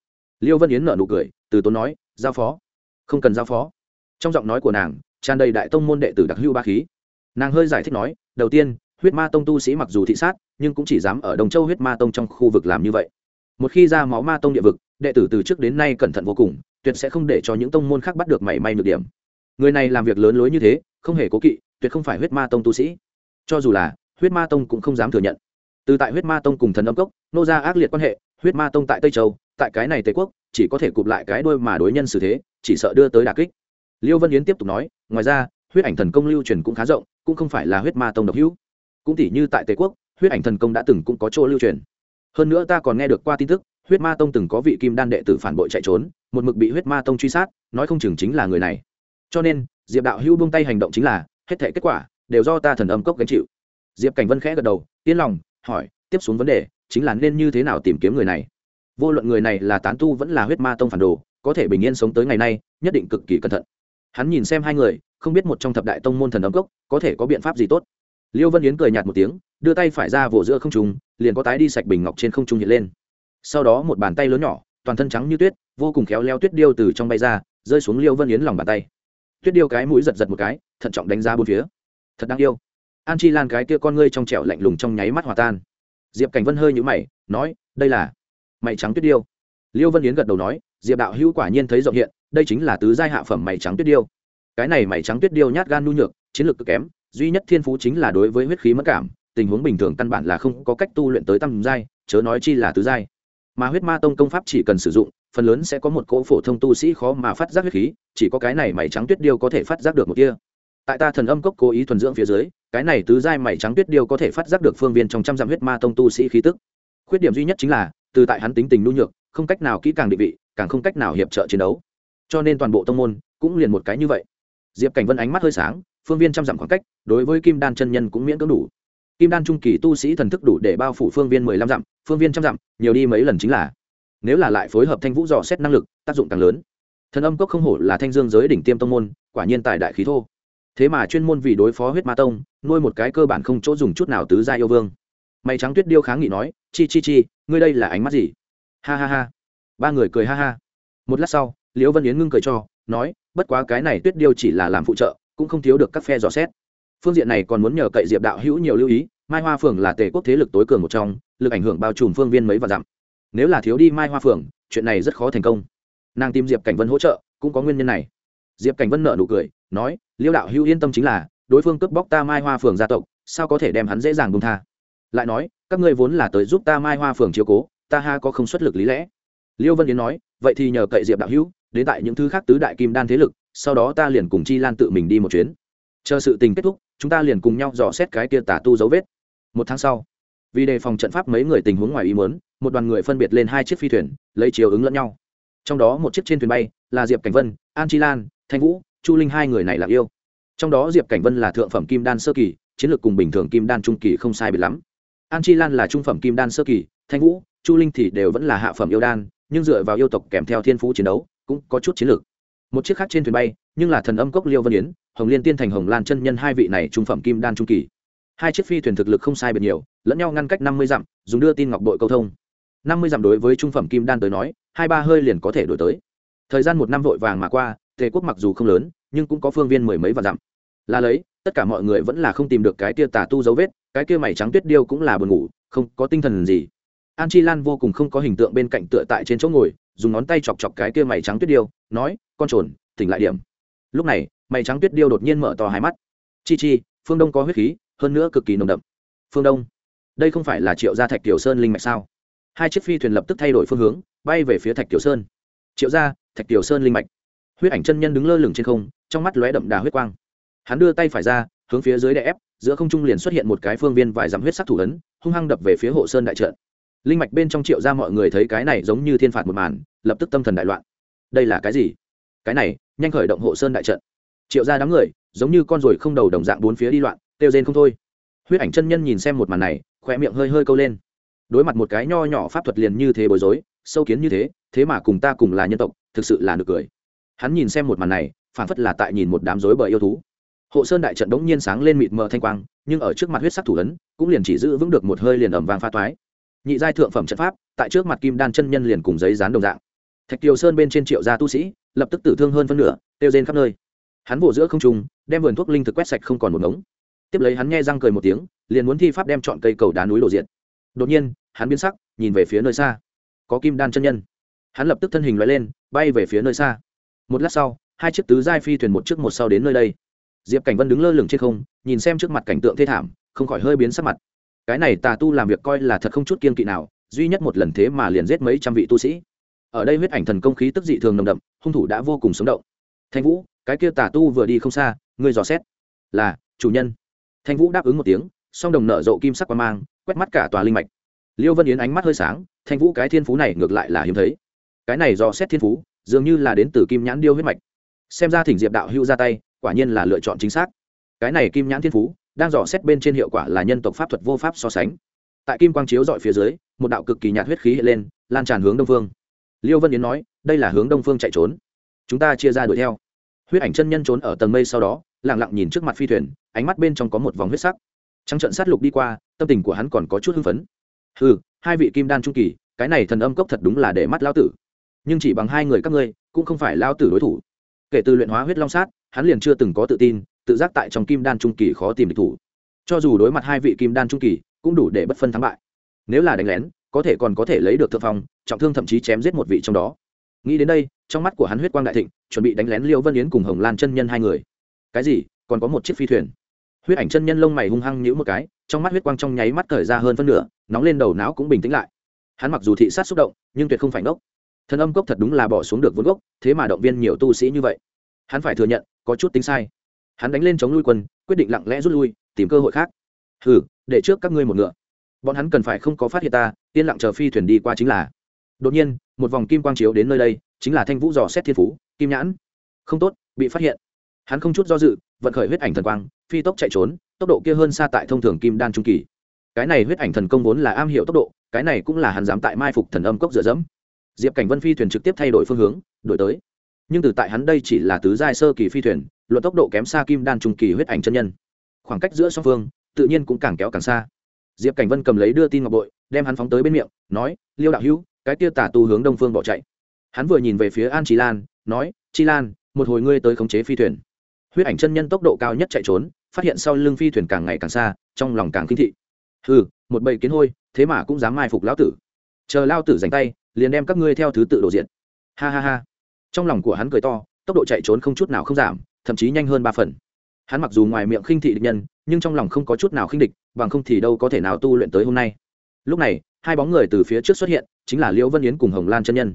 Liêu vân yến nở nụ cười, từ tốn nói, giao phó? Không cần giao phó. Trong giọng nói của nàng, tràn đầy đại tông môn đệ tử đặc hưu ba khí. Nàng hơi giải thích nói, đầu tiên, huyết ma tông tu sĩ mặc dù thị sát, nhưng cũng chỉ dám ở đồng châu huyết ma tông trong khu vực làm như vậy một khi ra máu ma tông địa vực, đệ tử từ trước đến nay cẩn thận vô cùng, tuyệt sẽ không để cho những tông môn khác bắt được mảy may nhược điểm. Người này làm việc lớn lối như thế, không hề cố kỵ, tuyệt không phải huyết ma tông tu sĩ. Cho dù là, huyết ma tông cũng không dám thừa nhận. Từ tại huyết ma tông cùng thần âm cốc, nô ra ác liệt quan hệ, huyết ma tông tại tây châu, tại cái này tây quốc, chỉ có thể cụp lại cái đôi mà đối nhân xử thế, chỉ sợ đưa tới đà kích. Liêu vân yến tiếp tục nói, ngoài ra, huyết ảnh thần công lưu truyền cũng khá rộng, cũng không phải là huyết ma tông độc hữu. Cũng tỉ như tại tây quốc, huyết ảnh thần công đã từng cũng có chỗ lưu truyền hơn nữa ta còn nghe được qua tin tức, huyết ma tông từng có vị kim đan đệ tử phản bội chạy trốn, một mực bị huyết ma tông truy sát, nói không chừng chính là người này. Cho nên, diệp đạo hữu buông tay hành động chính là, hết thể kết quả, đều do ta thần âm cốc gánh chịu. Diệp cảnh vân khẽ gật đầu, yên lòng, hỏi, tiếp xuống vấn đề, chính là nên như thế nào tìm kiếm người này? Vô luận người này là tán tu vẫn là huyết ma tông phản đồ, có thể bình yên sống tới ngày nay, nhất định cực kỳ cẩn thận. Hắn nhìn xem hai người, không biết một trong thập đại tông môn thần âm cốc, có thể có biện pháp gì tốt liêu vân yến cười nhạt một tiếng, đưa tay phải ra vỗ giữa không trung, liền có tái đi sạch bình ngọc trên không trung hiện lên. Sau đó một bàn tay lớn nhỏ, toàn thân trắng như tuyết, vô cùng khéo leo tuyết điêu từ trong bay ra, rơi xuống liêu vân yến lòng bàn tay. Tuyết điêu cái mũi giật giật một cái, thận trọng đánh ra bốn phía. Thật đáng yêu. An chi lan cái kia con ngươi trong trẻo lạnh lùng trong nháy mắt hòa tan. Diệp cảnh vân hơi nhũ mày, nói, đây là mày trắng tuyết điêu. Liêu vân yến gật đầu nói, diệp đạo hữu quả nhiên thấy rộng hiện, đây chính là tứ giai hạ phẩm mày trắng tuyết điêu. Cái này mày trắng tuyết điêu nhát gan nhu nhược, chiến lược cực kém duy nhất thiên phú chính là đối với huyết khí mất cảm, tình huống bình thường căn bản là không có cách tu luyện tới tam giai, chớ nói chi là tứ giai. Mà huyết ma tông công pháp chỉ cần sử dụng, phần lớn sẽ có một cỗ phổ thông tu sĩ khó mà phát giác huyết khí, chỉ có cái này mày trắng tuyết điêu có thể phát giác được một kia. Tại ta thần âm cốc cố ý thuần dưỡng phía dưới, cái này tứ giai mày trắng tuyết điêu có thể phát giác được phương viên trong trăm dặm huyết ma tông tu sĩ khí tức. Khuyết điểm duy nhất chính là, từ tại hắn tính tình nhu nhược, không cách nào kỹ càng định vị, càng không cách nào hiệp trợ chiến đấu. Cho nên toàn bộ tông môn cũng liền một cái như vậy. Diệp cảnh vân ánh mắt hơi sáng phương viên trăm dặm khoảng cách, đối với kim đan chân nhân cũng miễn cưỡng đủ. Kim đan trung kỳ tu sĩ thần thức đủ để bao phủ phương viên mười lăm dặm, phương viên trăm dặm, nhiều đi mấy lần chính là. Nếu là lại phối hợp thanh vũ dò xét năng lực, tác dụng càng lớn. Thần âm cốc không hổ là thanh dương giới đỉnh tiêm tông môn, quả nhiên tài đại khí thô. Thế mà chuyên môn vì đối phó huyết ma tông, nuôi một cái cơ bản không chỗ dùng chút nào tứ gia yêu vương. Mày trắng tuyết điêu kháng nghị nói, chi chi chi, ngươi đây là ánh mắt gì? Ha ha ha. Ba người cười ha ha. Một lát sau, liễu vân yến ngưng cười cho, nói, bất quá cái này tuyết điêu chỉ là làm phụ trợ cũng không thiếu được các phe dò xét. Phương diện này còn muốn nhờ cậy diệp đạo hữu nhiều lưu ý, mai hoa phường là tề quốc thế lực tối cường một trong, lực ảnh hưởng bao trùm phương viên mấy và dặm. Nếu là thiếu đi mai hoa phường chuyện này rất khó thành công. Nàng tìm diệp cảnh vân hỗ trợ, cũng có nguyên nhân này. Diệp cảnh vân nợ nụ cười, nói, liêu đạo hữu yên tâm chính là, đối phương cướp bóc ta mai hoa phường gia tộc, sao có thể đem hắn dễ dàng bông tha? Lại nói, các ngươi vốn là tới giúp ta mai hoa phường chiếu cố, ta ha có không xuất lực lý lẽ. Liêu vân yến nói, vậy thì nhờ cậy diệp đạo hữu, đến tại những thứ khác tứ đại kim đan thế lực sau đó ta liền cùng chi lan tự mình đi một chuyến. Chờ sự tình kết thúc, chúng ta liền cùng nhau dò xét cái kia tả tu dấu vết. Một tháng sau, vì đề phòng trận pháp mấy người tình huống ngoài ý muốn, một đoàn người phân biệt lên hai chiếc phi thuyền, lấy chiều ứng lẫn nhau. Trong đó một chiếc trên thuyền bay là diệp cảnh vân, an chi lan, thanh vũ, chu linh hai người này là yêu. Trong đó diệp cảnh vân là thượng phẩm kim đan sơ kỳ, chiến lược cùng bình thường kim đan trung kỳ không sai biệt lắm. An chi lan là trung phẩm kim đan sơ kỳ, thanh vũ, chu linh thì đều vẫn là hạ phẩm yêu đan, nhưng dựa vào yêu tộc kèm theo thiên phú chiến đấu, cũng có chút chiến lược một chiếc khác trên thuyền bay, nhưng là thần âm cốc liêu vân yến, hồng liên tiên thành hồng lan chân nhân hai vị này trung phẩm kim đan trung kỳ. Hai chiếc phi thuyền thực lực không sai biệt nhiều, lẫn nhau ngăn cách năm mươi dặm, dùng đưa tin ngọc đội câu thông. năm mươi dặm đối với trung phẩm kim đan tới nói, hai ba hơi liền có thể đổi tới. Thời gian một năm vội vàng mà qua, tề quốc mặc dù không lớn, nhưng cũng có phương viên mười mấy và dặm. Là lấy, tất cả mọi người vẫn là không tìm được cái kia tà tu dấu vết, cái kia mày trắng tuyết điêu cũng là buồn ngủ, không có tinh thần gì. An chi lan vô cùng không có hình tượng bên cạnh tựa tại trên chỗ ngồi dùng ngón tay chọc chọc cái kia mày trắng tuyết điêu, nói, con trồn, tỉnh lại điểm. Lúc này, mày trắng tuyết điêu đột nhiên mở to hai mắt. Chi chi, phương đông có huyết khí, hơn nữa cực kỳ nồng đậm. Phương đông? Đây không phải là triệu gia thạch tiểu sơn linh mạch sao? Hai chiếc phi thuyền lập tức thay đổi phương hướng, bay về phía thạch tiểu sơn. Triệu gia, thạch tiểu sơn linh mạch. Huyết ảnh chân nhân đứng lơ lửng trên không, trong mắt lóe đậm đà huyết quang. Hắn đưa tay phải ra, hướng phía dưới đè ép, giữa không trung liền xuất hiện một cái phương viên vài dặm huyết sắc thủ ấn, hung hăng đập về phía hộ sơn đại trận linh mạch bên trong triệu ra mọi người thấy cái này giống như thiên phạt một màn, lập tức tâm thần đại loạn. Đây là cái gì? Cái này, nhanh khởi động hộ sơn đại trận. Triệu ra đám người, giống như con ruồi không đầu đồng dạng bốn phía đi loạn, kêu rên không thôi. Huyết ảnh chân nhân nhìn xem một màn này khoe miệng hơi hơi câu lên. Đối mặt một cái nho nhỏ pháp thuật liền như thế bối rối, sâu kiến như thế thế mà cùng ta cùng là nhân tộc, thực sự là nực cười. Hắn nhìn xem một màn này phản phất là tại nhìn một đám rối bời yêu thú. Hộ sơn đại trận đống nhiên sáng lên mịt mờ thanh quang, nhưng ở trước mặt huyết sắc thủ ấn, cũng liền chỉ giữ vững được một hơi liền ẩm vàng pha toái nhị giai thượng phẩm trận pháp, tại trước mặt kim đan chân nhân liền cùng giấy dán đồng dạng. Thạch kiều sơn bên trên triệu gia tu sĩ, lập tức tử thương hơn phân nửa tiêu rên khắp nơi. Hắn vỗ giữa không trung, đem vườn thuốc linh thực quét sạch không còn một ngống. Tiếp lấy hắn nghe răng cười một tiếng, liền muốn thi pháp đem chọn cây cầu đá núi lộ diện đột nhiên, hắn biến sắc, nhìn về phía nơi xa. Có kim đan chân nhân. Hắn lập tức thân hình loại lên, bay về phía nơi xa. Một lát sau, hai chiếc tứ giai phi thuyền một trước một sau đến nơi đây. Diệp cảnh vân đứng lơ lửng trên không, nhìn xem trước mặt cảnh tượng thê thảm, không khỏi hơi biến sắc mặt cái này tà tu làm việc coi là thật không chút kiên kỵ nào, duy nhất một lần thế mà liền giết mấy trăm vị tu sĩ. Ở đây huyết ảnh thần công khí tức dị thường nồng đậm, hung thủ đã vô cùng sống động. Thanh vũ, cái kia tà tu vừa đi không xa, ngươi dò xét. Là, chủ nhân. Thanh vũ đáp ứng một tiếng, song đồng nở rộ kim sắc qua mang, quét mắt cả tòa linh mạch. Liêu vân yến ánh mắt hơi sáng, thanh vũ cái thiên phú này ngược lại là hiếm thấy. Cái này do xét thiên phú, dường như là đến từ kim nhãn điêu huyết mạch. Xem ra thỉnh diệp đạo hưu ra tay, quả nhiên là lựa chọn chính xác. Cái này kim nhãn thiên phú đang dò xét bên trên hiệu quả là nhân tộc pháp thuật vô pháp so sánh. Tại kim quang chiếu dọi phía dưới, một đạo cực kỳ nhạt huyết khí hiện lên, lan tràn hướng đông phương. Liêu vân yến nói, đây là hướng đông phương chạy trốn. Chúng ta chia ra đuổi theo. Huyết ảnh chân nhân trốn ở tầng mây sau đó lẳng lặng nhìn trước mặt phi thuyền, ánh mắt bên trong có một vòng huyết sắc. Trắng trận sát lục đi qua, tâm tình của hắn còn có chút hưng phấn. Ừ hai vị kim đan trung kỳ, cái này thần âm cốc thật đúng là để mắt lao tử. Nhưng chỉ bằng hai người các ngươi, cũng không phải lao tử đối thủ. Kể từ luyện hóa huyết long sát, hắn liền chưa từng có tự tin tự giác tại trong kim đan trung kỳ khó tìm địch thủ. Cho dù đối mặt hai vị kim đan trung kỳ, cũng đủ để bất phân thắng bại. Nếu là đánh lén, có thể còn có thể lấy được thượng phong, trọng thương thậm chí chém giết một vị trong đó. Nghĩ đến đây, trong mắt của hắn huyết quang đại thịnh, chuẩn bị đánh lén liêu vân yến cùng hồng lan chân nhân hai người. Cái gì? Còn có một chiếc phi thuyền. Huyết ảnh chân nhân lông mày hung hăng nhữ một cái, trong mắt huyết quang trong nháy mắt thời ra hơn phân nửa, nóng lên đầu não cũng bình tĩnh lại. Hắn mặc dù thị sát xúc động, nhưng tuyệt không phải ngốc. Thần âm cốc thật đúng là bỏ xuống được vốn gốc, thế mà động viên nhiều tu sĩ như vậy. Hắn phải thừa nhận, có chút tính sai hắn đánh lên chống lui quân, quyết định lặng lẽ rút lui, tìm cơ hội khác. Hừ, để trước các ngươi một ngựa. Bọn hắn cần phải không có phát hiện ta, yên lặng chờ phi thuyền đi qua chính là. Đột nhiên, một vòng kim quang chiếu đến nơi đây, chính là thanh vũ dò xét thiên phú, kim nhãn. Không tốt, bị phát hiện. Hắn không chút do dự, vận khởi huyết ảnh thần quang, phi tốc chạy trốn, tốc độ kia hơn xa tại thông thường kim đan trung kỳ. Cái này huyết ảnh thần công vốn là am hiểu tốc độ, cái này cũng là hắn dám tại mai phục thần âm cốc dựa dẫm. Diệp cảnh vân phi thuyền trực tiếp thay đổi phương hướng, đổi tới. Nhưng từ tại hắn đây chỉ là tứ giai sơ kỳ phi thuyền luận tốc độ kém xa kim đan trung kỳ huyết ảnh chân nhân. Khoảng cách giữa song phương, tự nhiên cũng càng kéo càng xa. Diệp cảnh vân cầm lấy đưa tin ngọc bội, đem hắn phóng tới bên miệng, nói, liêu đạo hữu, cái tia tả tu hướng đông phương bỏ chạy. Hắn vừa nhìn về phía an trí lan, nói chi lan, một hồi ngươi tới khống chế phi thuyền. Huyết ảnh chân nhân tốc độ cao nhất chạy trốn, phát hiện sau lưng phi thuyền càng ngày càng xa, trong lòng càng kinh thị. Ừ một bầy kiến hôi, thế mà cũng dám mai phục lão tử. Chờ lao tử dành tay, liền đem các ngươi theo thứ tự đồ diện. Ha ha ha. Trong lòng của hắn cười to, tốc độ chạy trốn không chút nào không giảm thậm chí nhanh hơn ba phần. Hắn mặc dù ngoài miệng khinh thị địch nhân, nhưng trong lòng không có chút nào khinh địch, bằng không thì đâu có thể nào tu luyện tới hôm nay. Lúc này, hai bóng người từ phía trước xuất hiện, chính là liễu vân yến cùng hồng lan chân nhân.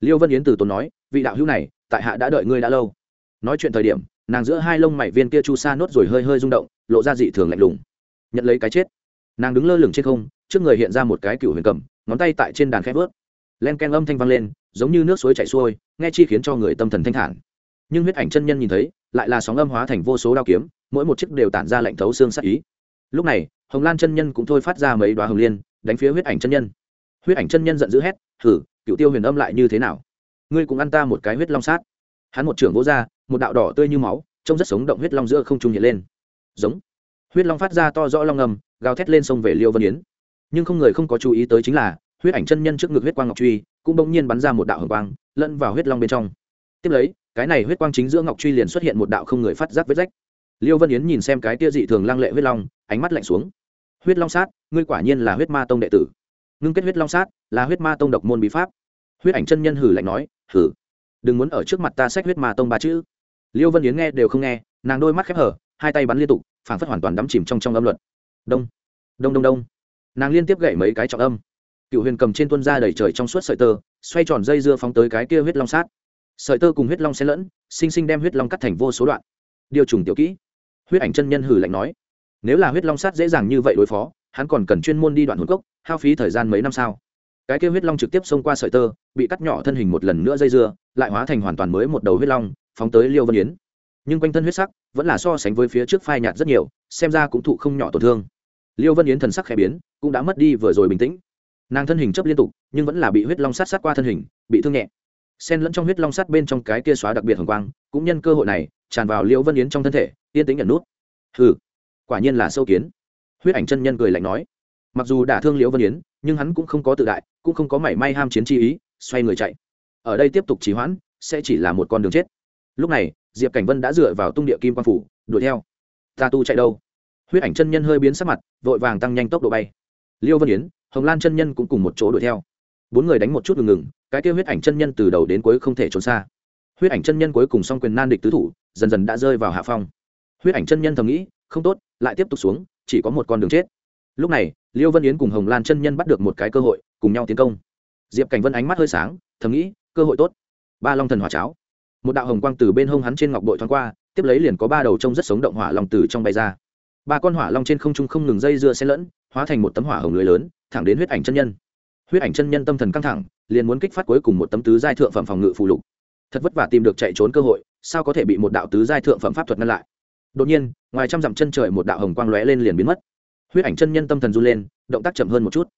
Liễu vân yến từ tốn nói, vị đạo hữu này, tại hạ đã đợi ngươi đã lâu. Nói chuyện thời điểm, nàng giữa hai lông mảy viên kia chu sa nốt rồi hơi hơi rung động, lộ ra dị thường lạnh lùng. Nhận lấy cái chết. Nàng đứng lơ lửng trên không, trước người hiện ra một cái cựu huyền cầm, ngón tay tại trên đàn khép vớt. Len ken âm thanh vang lên, giống như nước suối chảy xuôi, nghe chi khiến cho người tâm thần thanh thản. Nhưng huyết ảnh chân nhân nhìn thấy lại là sóng âm hóa thành vô số đao kiếm, mỗi một chiếc đều tản ra lạnh thấu xương sắc ý. Lúc này, hồng lan chân nhân cũng thôi phát ra mấy đoá hồng liên, đánh phía huyết ảnh chân nhân. Huyết ảnh chân nhân giận dữ hét thử cựu tiêu huyền âm lại như thế nào? Ngươi cũng ăn ta một cái huyết long sát. Hắn một trưởng vỗ ra, một đạo đỏ tươi như máu, trông rất sống động huyết long giữa không trung hiện lên. Giống. Huyết long phát ra to rõ long ngầm gào thét lên sông về liêu vân yến. Nhưng không người không có chú ý tới chính là, huyết ảnh chân nhân trước ngực huyết quang ngọc truy, cũng bỗng nhiên bắn ra một đạo hồng quang, lẫn vào huyết long bên trong. Tiếp lấy cái này huyết quang chính giữa ngọc truy liền xuất hiện một đạo không người phát giác vết rách. Liêu vân yến nhìn xem cái tia dị thường lăng lệ huyết long, ánh mắt lạnh xuống. Huyết long sát, ngươi quả nhiên là huyết ma tông đệ tử. Ngưng kết huyết long sát, là huyết ma tông độc môn bí pháp. Huyết ảnh chân nhân hử lạnh nói, hử? Đừng muốn ở trước mặt ta sách huyết ma tông ba chữ. Liêu vân yến nghe đều không nghe, nàng đôi mắt khép hở, hai tay bắn liên tục, phảng phất hoàn toàn đắm chìm trong trong âm luật. Đông đông đông đông. Nàng liên tiếp gậy mấy cái trọng âm. Cựu huyền cầm trên tuân ra đầy trời trong suốt sợi tơ, xoay tròn dây dưa phóng tới cái kia huyết long sát sợi tơ cùng huyết long xen lẫn sinh sinh đem huyết long cắt thành vô số đoạn. Điều trùng tiểu kỹ. Huyết ảnh chân nhân hử lạnh nói, nếu là huyết long sát dễ dàng như vậy đối phó, hắn còn cần chuyên môn đi đoạn hồn cốc, hao phí thời gian mấy năm sao? Cái kia huyết long trực tiếp xông qua sợi tơ, bị cắt nhỏ thân hình một lần nữa dây dưa, lại hóa thành hoàn toàn mới một đầu huyết long, phóng tới liêu vân yến. Nhưng quanh thân huyết sắc vẫn là so sánh với phía trước phai nhạt rất nhiều, xem ra cũng thụ không nhỏ tổn thương. Liêu vân yến thần sắc khẽ biến, cũng đã mất đi vừa rồi bình tĩnh. Nàng thân hình chấp liên tục, nhưng vẫn là bị huyết long sát sát qua thân hình, bị thương nhẹ xen lẫn trong huyết long sắt bên trong cái kia xóa đặc biệt hồng quang, cũng nhân cơ hội này, tràn vào liễu vân yến trong thân thể, yên tĩnh nhận nút. Hừ, quả nhiên là sâu kiến. Huyết ảnh chân nhân cười lạnh nói. Mặc dù đả thương liễu vân yến, nhưng hắn cũng không có tự đại, cũng không có mảy may ham chiến chi ý, xoay người chạy. Ở đây tiếp tục trì hoãn, sẽ chỉ là một con đường chết. Lúc này, diệp cảnh vân đã dựa vào tung địa kim quan phủ, đuổi theo. Ta tu chạy đâu? Huyết ảnh chân nhân hơi biến sắc mặt, vội vàng tăng nhanh tốc độ bay. Liêu vân yến, hồng lan chân nhân cũng cùng một chỗ đuổi theo bốn người đánh một chút ngừng ngừng, cái kêu huyết ảnh chân nhân từ đầu đến cuối không thể trốn xa. Huyết ảnh chân nhân cuối cùng xong quyền nan địch tứ thủ, dần dần đã rơi vào hạ phong. Huyết ảnh chân nhân thầm nghĩ, không tốt, lại tiếp tục xuống, chỉ có một con đường chết. Lúc này, liêu vân yến cùng hồng lan chân nhân bắt được một cái cơ hội, cùng nhau tiến công. Diệp cảnh vân ánh mắt hơi sáng, thầm nghĩ, cơ hội tốt. Ba long thần hỏa cháo. Một đạo hồng quang từ bên hông hắn trên ngọc bội thoáng qua, tiếp lấy liền có ba đầu trông rất sống động hỏa long từ trong bay ra. Ba con hỏa long trên không trung không ngừng dây dưa xen lẫn, hóa thành một tấm hỏa hồng lưới lớn, thẳng đến huyết ảnh chân nhân huyết ảnh chân nhân tâm thần căng thẳng, liền muốn kích phát cuối cùng một tấm tứ giai thượng phẩm phòng ngự phù lục. Thật vất vả tìm được chạy trốn cơ hội, sao có thể bị một đạo tứ giai thượng phẩm pháp thuật ngăn lại? Đột nhiên, ngoài trăm dặm chân trời một đạo hồng quang lóe lên liền biến mất. Huyết ảnh chân nhân tâm thần run lên, động tác chậm hơn một chút.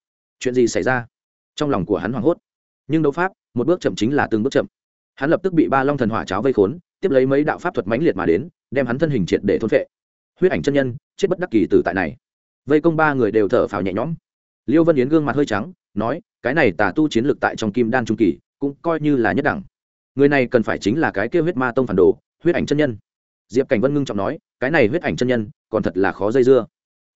Chuyện gì xảy ra? Trong lòng của hắn hoảng hốt. Nhưng đấu pháp, một bước chậm chính là từng bước chậm. Hắn lập tức bị ba long thần hỏa cháo vây khốn, tiếp lấy mấy đạo pháp thuật mãnh liệt mà đến, đem hắn thân hình triệt để thôn phệ. Huyết ảnh chân nhân, chết bất đắc kỳ từ tại này. Vây công ba người đều thở phào nhẹ nhõm. Liêu vân yến gương mặt hơi trắng nói, cái này tà tu chiến lược tại trong kim đan trung kỳ, cũng coi như là nhất đẳng. Người này cần phải chính là cái kêu huyết ma tông phản đồ, huyết ảnh chân nhân. Diệp cảnh vân ngưng trọng nói, cái này huyết ảnh chân nhân, còn thật là khó dây dưa.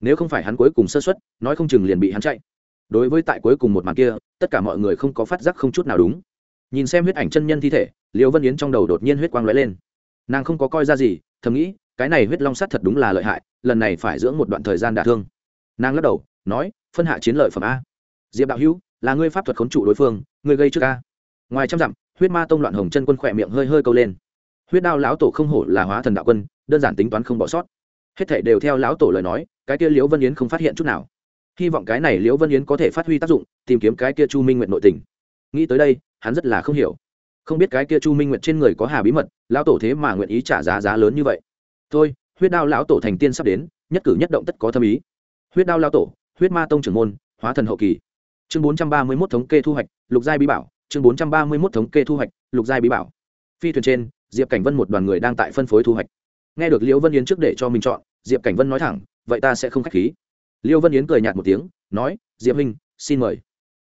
Nếu không phải hắn cuối cùng sơ xuất nói không chừng liền bị hắn chạy. Đối với tại cuối cùng một màn kia, tất cả mọi người không có phát giác không chút nào đúng. Nhìn xem huyết ảnh chân nhân thi thể, liêu vân yến trong đầu đột nhiên huyết quang lóe lên. Nàng không có coi ra gì, thầm nghĩ, cái này huyết long sắt thật đúng là lợi hại, lần này phải dưỡng một đoạn thời gian đả thương. Nàng lắc đầu, nói, phân hạ chiến lợi phẩm a diệp đạo hữu, là ngươi pháp thuật khốn trụ đối phương, ngươi gây trước ca. ngoài trăm dặm, huyết ma tông loạn hồng chân quân khỏe miệng hơi hơi câu lên. Huyết đao lão tổ không hổ là hóa thần đạo quân, đơn giản tính toán không bỏ sót. Hết thể đều theo lão tổ lời nói, cái kia liễu vân yến không phát hiện chút nào. Hy vọng cái này liễu vân yến có thể phát huy tác dụng, tìm kiếm cái kia chu minh nguyện nội tình. Nghĩ tới đây, hắn rất là không hiểu. Không biết cái kia chu minh nguyện trên người có hà bí mật, lão tổ thế mà nguyện ý trả giá giá lớn như vậy. Thôi, huyết đao lão tổ thành tiên sắp đến, nhất cử nhất động tất có thâm ý. Huyết đao lão tổ, huyết ma tông trưởng môn, hóa thần hậu kỳ chương bốn trăm ba mươi mốt thống kê thu hoạch, lục giai bí bảo. Chương bốn trăm ba mươi mốt thống kê thu hoạch, lục giai bí bảo. Phi thuyền trên, diệp cảnh vân một đoàn người đang tại phân phối thu hoạch. Nghe được liễu vân yến trước để cho mình chọn, diệp cảnh vân nói thẳng, vậy ta sẽ không k h á c h khí. Liễu vân yến cười nhạt một tiếng, nói, diệp huynh, xin mời.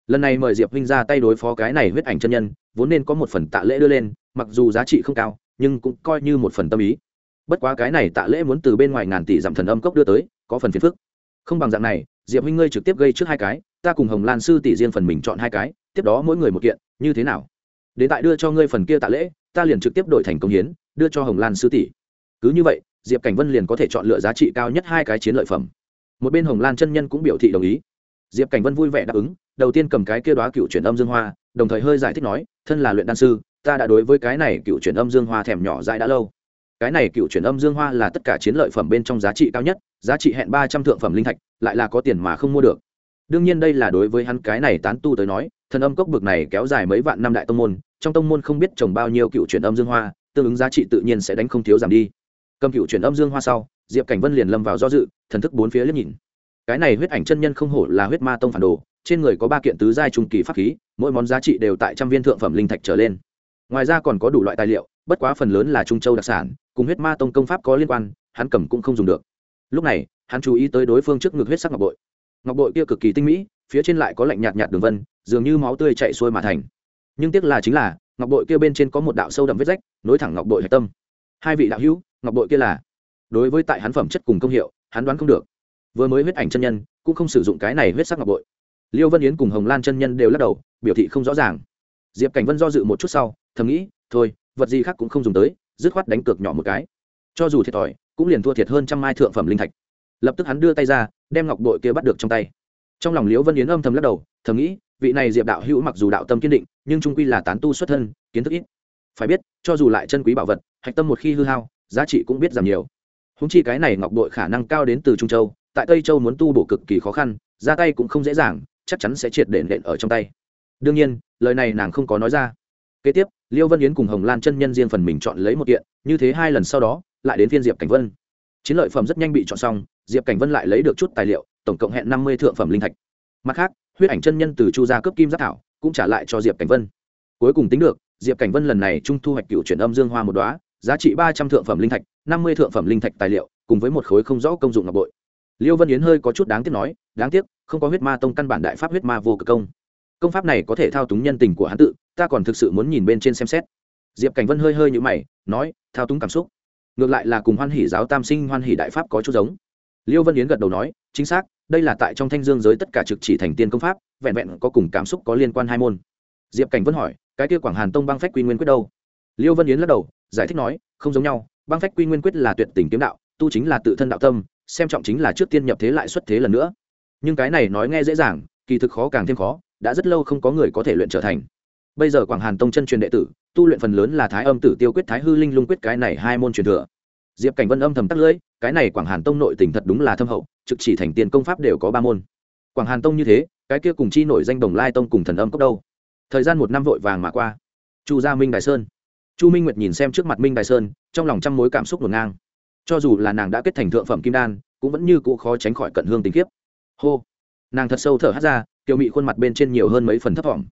Lần này mời diệp huynh ra tay đối phó cái này huyết ảnh chân nhân, vốn nên có một phần tạ lễ đưa lên, mặc dù giá trị không cao, nhưng cũng coi như một phần tâm ý. Bất quá cái này tạ lễ muốn từ bên ngoài ngàn tỷ dặm thần âm cốc đưa tới, có phần phiền phức không bằng dạng này, diệp huynh ngươi trực tiếp gây trước hai cái, ta cùng hồng lan sư tỷ riêng phần mình chọn hai cái, tiếp đó mỗi người một kiện, như thế nào? Đến tại đưa cho ngươi phần kia tạ lễ, ta liền trực tiếp đổi thành công hiến, đưa cho hồng lan sư tỷ. Cứ như vậy, diệp cảnh vân liền có thể chọn lựa giá trị cao nhất hai cái chiến lợi phẩm. Một bên hồng lan chân nhân cũng biểu thị đồng ý. Diệp cảnh vân vui vẻ đáp ứng, đầu tiên cầm cái kia đoá cựu chuyển âm dương hoa, đồng thời hơi giải thích nói, thân là luyện đan sư, ta đã đối với cái này cựu chuyển âm dương hoa thèm nhỏ dại đã lâu. Cái này cựu chuyển âm dương hoa là tất cả chiến lợi phẩm bên trong giá trị cao nhất giá trị hẹn ba trăm thượng phẩm linh thạch, lại là có tiền mà không mua được. Đương nhiên đây là đối với hắn cái này tán tu tới nói, thần âm cốc bực này kéo dài mấy vạn năm đại tông môn, trong tông môn không biết trồng bao nhiêu cựu truyền âm dương hoa, tương ứng giá trị tự nhiên sẽ đánh không thiếu giảm đi. Cầm cựu truyền âm dương hoa sau, diệp cảnh vân liền lâm vào do dự, thần thức bốn phía liếc nhìn. Cái này huyết ảnh chân nhân không hổ là huyết ma tông phản đồ, trên người có ba kiện tứ giai trung kỳ pháp khí, mỗi món giá trị đều tại trăm viên thượng phẩm linh thạch trở lên. Ngoài ra còn có đủ loại tài liệu, bất quá phần lớn là trung châu đặc sản, cùng huyết ma tông công pháp có liên quan, hắn cầm cũng không dùng được lúc này, hắn chú ý tới đối phương trước ngực huyết sắc ngọc bội. Ngọc bội kia cực kỳ tinh mỹ, phía trên lại có lạnh nhạt nhạt đường vân, dường như máu tươi chạy xuôi mà thành. Nhưng tiếc là chính là, ngọc bội kia bên trên có một đạo sâu đậm vết rách, nối thẳng ngọc bội hạch tâm. Hai vị đạo hữu, ngọc bội kia là? Đối với tại hắn phẩm chất cùng công hiệu, hắn đoán không được. Vừa mới huyết ảnh chân nhân, cũng không sử dụng cái này huyết sắc ngọc bội. Liêu vân yến cùng hồng lan chân nhân đều lắc đầu, biểu thị không rõ ràng. Diệp cảnh vân do dự một chút sau, thầm nghĩ, thôi, vật gì khác cũng không dùng tới, dứt khoát đánh cược nhỏ một cái. Cho dù thiệt thòi cũng liền thua thiệt hơn trăm mai thượng phẩm linh thạch. Lập tức hắn đưa tay ra, đem ngọc bội kia bắt được trong tay. Trong lòng liễu vân yến âm thầm lắc đầu, thầm nghĩ, vị này diệp đạo hữu mặc dù đạo tâm kiên định, nhưng trung quy là tán tu xuất thân, kiến thức ít. Phải biết, cho dù lại chân quý bảo vật, hạch tâm một khi hư hao, giá trị cũng biết giảm nhiều. Húng chi cái này ngọc bội khả năng cao đến từ trung châu, tại tây châu muốn tu bổ cực kỳ khó khăn, ra tay cũng không dễ dàng, chắc chắn sẽ triệt để nện ở trong tay. Đương nhiên, lời này nàng không có nói ra. Kế tiếp liêu vân yến cùng hồng lan chân nhân riêng phần mình chọn lấy một kiện, như thế hai lần sau đó lại đến phiên diệp cảnh vân. Chiến lợi phẩm rất nhanh bị chọn xong, diệp cảnh vân lại lấy được chút tài liệu, tổng cộng hẹn năm mươi thượng phẩm linh thạch. Mặt khác, huyết ảnh chân nhân từ chu gia cướp kim giáp thảo cũng trả lại cho diệp cảnh vân. Cuối cùng tính được, diệp cảnh vân lần này trung thu hoạch cựu chuyển âm dương hoa một đoá giá trị ba trăm thượng phẩm linh thạch, năm mươi thượng phẩm linh thạch tài liệu, cùng với một khối không rõ công dụng ngọc bội. Liêu vân yến hơi có chút đáng tiếc nói, đáng tiếc, không có huyết ma tông căn bản đại pháp huyết ma vô cực công. Công pháp này có thể thao túng nhân tình của hắn tự, ta còn thực sự muốn nhìn bên trên xem xét. Diệp cảnh vân hơi hơi nhữ mày, nói, thao túng cảm xúc ngược lại là cùng hoan hỷ giáo tam sinh hoan hỷ đại pháp có chút giống. Liêu vân yến gật đầu nói, chính xác, đây là tại trong thanh dương giới tất cả trực chỉ thành tiên công pháp, vẹn vẹn có cùng cảm xúc có liên quan hai môn. Diệp cảnh vân hỏi, cái kia quảng hàn tông băng phách quy nguyên quyết đâu? Liêu vân yến lắc đầu, giải thích nói, không giống nhau, băng phách quy nguyên quyết là tuyệt tình kiếm đạo, tu chính là tự thân đạo tâm, xem trọng chính là trước tiên nhập thế lại xuất thế lần nữa. Nhưng cái này nói nghe dễ dàng, kỳ thực khó càng thêm khó, đã rất lâu không có người có thể luyện trở thành bây giờ quảng hàn tông chân truyền đệ tử, tu luyện phần lớn là thái âm tử tiêu quyết thái hư linh lung quyết cái này hai môn truyền thừa. Diệp cảnh vân âm thầm tắc lưỡi, cái này quảng hàn tông nội tình thật đúng là thâm hậu, trực chỉ thành tiền công pháp đều có ba môn. Quảng hàn tông như thế, cái kia cùng chi nổi danh đồng lai tông cùng thần âm cốc đâu? Thời gian một năm vội vàng mà qua. Chu gia minh đại sơn. Chu minh nguyệt nhìn xem trước mặt minh đại sơn, trong lòng trăm mối cảm xúc ngổn ngang. Cho dù là nàng đã kết thành thượng phẩm kim đan, cũng vẫn như cũ khó tránh khỏi cận hương tình kiếp. Hô. Nàng thật sâu thở hát ra, kiều mị khuôn mặt bên trên nhiều hơn mấy phần thấp thỏm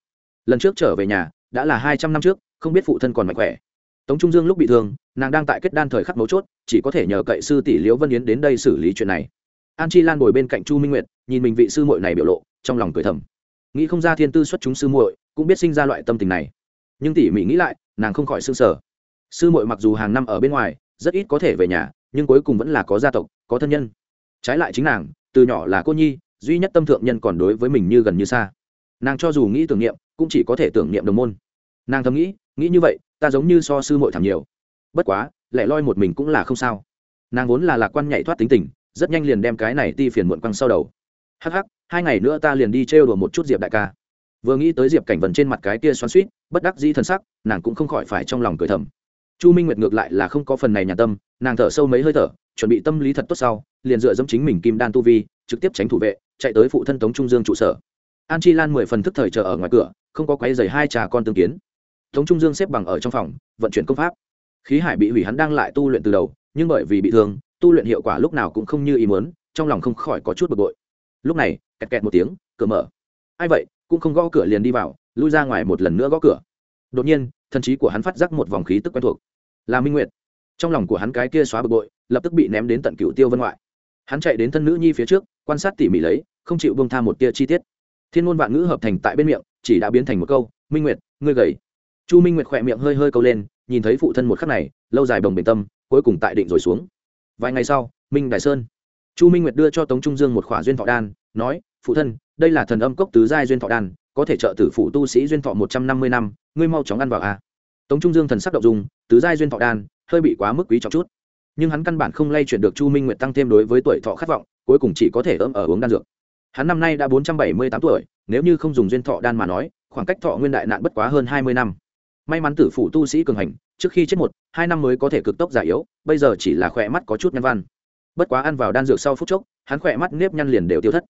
lần trước trở về nhà, đã là hai trăm năm trước, không biết phụ thân còn mạnh khỏe. Tống trung dương lúc bị thương, nàng đang tại kết đan thời khắc mấu chốt, chỉ có thể nhờ cậy sư tỷ liễu vân yến đến đây xử lý chuyện này. An chi lan ngồi bên cạnh chu minh nguyệt, nhìn mình vị sư muội này biểu lộ, trong lòng cười thầm. Nghĩ không ra thiên tư xuất chúng sư muội, cũng biết sinh ra loại tâm tình này. Nhưng tỉ mỉ nghĩ lại, nàng không khỏi sương sở sư muội mặc dù hàng năm ở bên ngoài, rất ít có thể về nhà, nhưng cuối cùng vẫn là có gia tộc, có thân nhân. Trái lại chính nàng, từ nhỏ là cô nhi, duy nhất tâm thượng nhân còn đối với mình như gần như xa. Nàng cho dù nghĩ tưởng niệm cũng chỉ có thể tưởng niệm đồng môn. Nàng thầm nghĩ nghĩ như vậy, ta giống như so sư muội thảm nhiều. Bất quá, lẻ loi một mình cũng là không sao. Nàng vốn là lạc quan nhảy thoát tính tình, rất nhanh liền đem cái này ti phiền muộn quăng sau đầu. Hắc hắc, hai ngày nữa ta liền đi trêu đùa một chút diệp đại ca. Vừa nghĩ tới diệp cảnh vần trên mặt cái kia xoắn suýt bất đắc dĩ thân sắc, nàng cũng không khỏi phải trong lòng cười thầm. Chu minh nguyệt ngược lại là không có phần này nhà tâm, nàng thở sâu mấy hơi thở, chuẩn bị tâm lý thật tốt sau, liền dựa dẫm chính mình kim đan tu vi, trực tiếp tránh thủ vệ, chạy tới phụ thân tống trung dương trụ sở an chi lan mười phần thức thời chờ ở ngoài cửa, không có quấy giày hai trà con tương kiến. Tống trung dương xếp bằng ở trong phòng, vận chuyển công pháp. Khí hải bị hủy hắn đang lại tu luyện từ đầu, nhưng bởi vì bị thương, tu luyện hiệu quả lúc nào cũng không như ý muốn, trong lòng không khỏi có chút bực bội. Lúc này, kẹt kẹt một tiếng, cửa mở. Ai vậy? Cũng không gõ cửa liền đi vào, lui ra ngoài một lần nữa gõ cửa. Đột nhiên, thần trí của hắn phát giác một vòng khí tức quen thuộc. Là minh nguyệt. Trong lòng của hắn cái kia xóa bực bội, lập tức bị ném đến tận cựu tiêu vân ngoại. Hắn chạy đến thân nữ nhi phía trước, quan sát tỉ mỉ lấy, không chịu bông tha một tia chi tiết thiên ngôn vạn ngữ hợp thành tại bên miệng, chỉ đã biến thành một câu, minh nguyệt, ngươi gầy. Chu minh nguyệt khỏe miệng hơi hơi câu lên, nhìn thấy phụ thân một khắc này, lâu dài bồng bềnh tâm, cuối cùng tại định rồi xuống. Vài ngày sau, minh đại sơn. Chu minh nguyệt đưa cho tống trung dương một khỏa duyên thọ đan, nói, phụ thân, đây là thần âm cốc tứ giai duyên thọ đan, có thể trợ tử phụ tu sĩ duyên thọ một trăm năm mươi năm, ngươi mau chóng ăn vào a. Tống trung dương thần sắc động dùng tứ giai duyên thọ đan, hơi bị quá mức quý trọng chút. Nhưng hắn căn bản không lay chuyển được chu minh nguyệt tăng thêm đối với tuổi thọ khát vọng, cuối cùng chỉ có thể ấm ở uống đan dược hắn năm nay đã bốn trăm bảy mươi tám tuổi, nếu như không dùng duyên thọ đan mà nói, khoảng cách thọ nguyên đại nạn bất quá hơn hai mươi năm. May mắn tử phụ tu sĩ cường hành, trước khi chết một, hai năm mới có thể cực tốc già yếu, bây giờ chỉ là khỏe mắt có chút nhăn văn. Bất quá ăn vào đan dược sau phút chốc, hắn khỏe mắt nếp nhăn liền đều tiêu thất.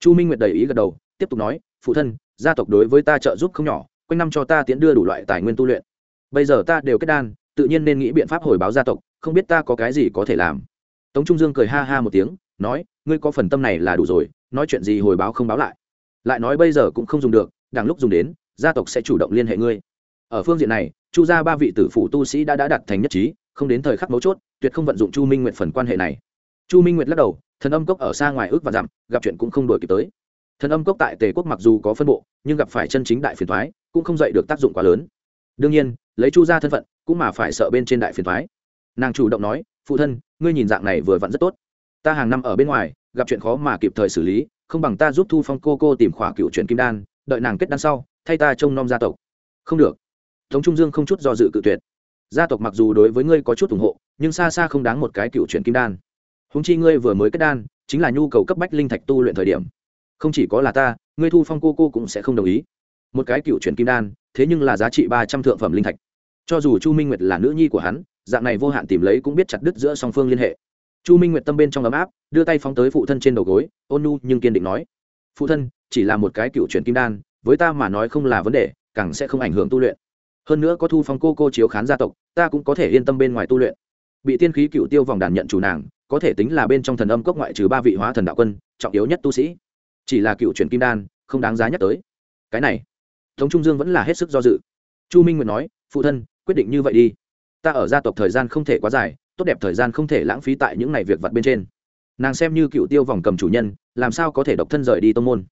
Chu minh nguyệt đầy ý gật đầu, tiếp tục nói, phụ thân, gia tộc đối với ta trợ giúp không nhỏ, quanh năm cho ta tiến đưa đủ loại tài nguyên tu luyện. Bây giờ ta đều kết đan, tự nhiên nên nghĩ biện pháp hồi báo gia tộc, không biết ta có cái gì có thể làm. Tống trung dương cười ha ha một tiếng, nói, ngươi có phần tâm này là đủ rồi nói chuyện gì hồi báo không báo lại. Lại nói bây giờ cũng không dùng được, đằng lúc dùng đến, gia tộc sẽ chủ động liên hệ ngươi. Ở phương diện này, chu gia ba vị tử phụ tu sĩ đã đã đặt thành nhất trí, không đến thời khắc mấu chốt, tuyệt không vận dụng chu minh nguyệt phần quan hệ này. Chu minh nguyệt lắc đầu, thần âm cốc ở xa ngoài ước và dặm, gặp chuyện cũng không đổi kịp tới. Thần âm cốc tại tề quốc mặc dù có phân bộ, nhưng gặp phải chân chính đại phiền thoái cũng không dạy được tác dụng quá lớn. Đương nhiên, lấy chu gia thân phận, cũng mà phải sợ bên trên đại phiền thoái nàng chủ động nói, phụ thân, ngươi nhìn dạng này vừa vặn rất tốt. Ta hàng năm ở bên ngoài gặp chuyện khó mà kịp thời xử lý, không bằng ta giúp thu phong cô cô tìm khỏa cựu chuyện kim đan, đợi nàng kết đan sau, thay ta trông nom gia tộc. Không được. Tống trung dương không chút do dự cự tuyệt. Gia tộc mặc dù đối với ngươi có chút ủng hộ, nhưng xa xa không đáng một cái cựu chuyện kim đan. Húng chi ngươi vừa mới kết đan, chính là nhu cầu cấp bách linh thạch tu luyện thời điểm. Không chỉ có là ta, ngươi thu phong cô cô cũng sẽ không đồng ý. Một cái cựu chuyển kim đan, thế nhưng là giá trị ba trăm thượng phẩm linh thạch. Cho dù chu minh nguyệt là nữ nhi của hắn, dạng này vô hạn tìm lấy cũng biết chặt đứt giữa song phương liên hệ chu minh nguyệt tâm bên trong ấm áp, đưa tay phóng tới phụ thân trên đầu gối, ôn nu nhưng kiên định nói, phụ thân, chỉ là một cái cựu truyền kim đan, với ta mà nói không là vấn đề, càng sẽ không ảnh hưởng tu luyện. Hơn nữa có thu phong cô cô chiếu khán gia tộc, ta cũng có thể yên tâm bên ngoài tu luyện. Bị tiên khí cựu tiêu vòng đàn nhận chủ nàng, có thể tính là bên trong thần âm cốc ngoại trừ ba vị hóa thần đạo quân, trọng yếu nhất tu sĩ. Chỉ là cựu truyền kim đan, không đáng giá nhắc tới. Cái này, tống trung dương vẫn là hết sức do dự. Chu minh nguyệt nói, phụ thân, quyết định như vậy đi. Ta ở gia tộc thời gian không thể quá dài tốt đẹp thời gian không thể lãng phí tại những ngày việc vặt bên trên. Nàng xem như cựu tiêu vòng cầm chủ nhân, làm sao có thể độc thân rời đi tông môn?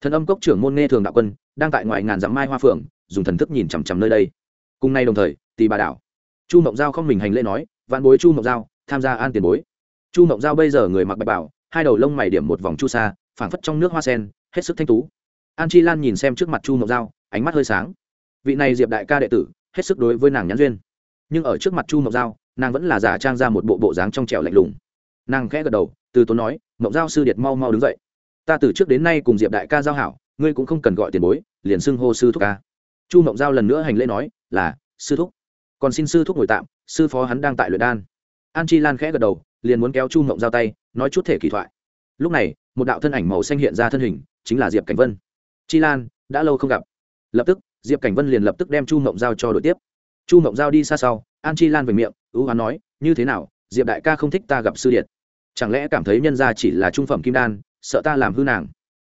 Thần âm cốc trưởng môn nghe thường đạo quân, đang tại ngoài ngàn dặm mai hoa phượng, dùng thần thức nhìn chằm chằm nơi đây. Cùng nay đồng thời tì bà đảo. Chu mộng giao không mình hành lễ nói, vạn bối chu mộng giao, tham gia an tiền bối. Chu mộng giao bây giờ người mặc bạch bảo, hai đầu lông mày điểm một vòng chu sa, phảng phất trong nước hoa sen, hết sức thanh tú. An chi lan nhìn xem trước mặt chu mộng giao, ánh mắt hơi sáng. Vị này diệp đại ca đệ tử, hết sức đối với nàng nhãn duyên. Nhưng ở trước mặt chu mộng giao nàng vẫn là giả trang ra một bộ bộ dáng trong trẻo lạnh lùng. Nàng khẽ gật đầu, từ tốn nói, mộng giao sư điệt mau mau đứng dậy. Ta từ trước đến nay cùng diệp đại ca giao hảo, ngươi cũng không cần gọi tiền bối, liền xưng hô sư thúc ca. Chu mộng giao lần nữa hành lễ nói, là, sư thúc. Còn xin sư thúc ngồi tạm, sư phó hắn đang tại luyện đan. An chi lan khẽ gật đầu, liền muốn kéo chu mộng giao tay, nói chút thể kỳ thoại. Lúc này, một đạo thân ảnh màu xanh hiện ra thân hình, chính là diệp cảnh vân. Chi lan, đã lâu không gặp. Lập tức, diệp cảnh vân liền lập tức đem chu mộng giao cho đội tiếp. Chu mộng giao đi xa sau an chi lan về miệng, ưu hoán nói, như thế nào, diệp đại ca không thích ta gặp sư điện chẳng lẽ cảm thấy nhân gia chỉ là trung phẩm kim đan, sợ ta làm hư nàng?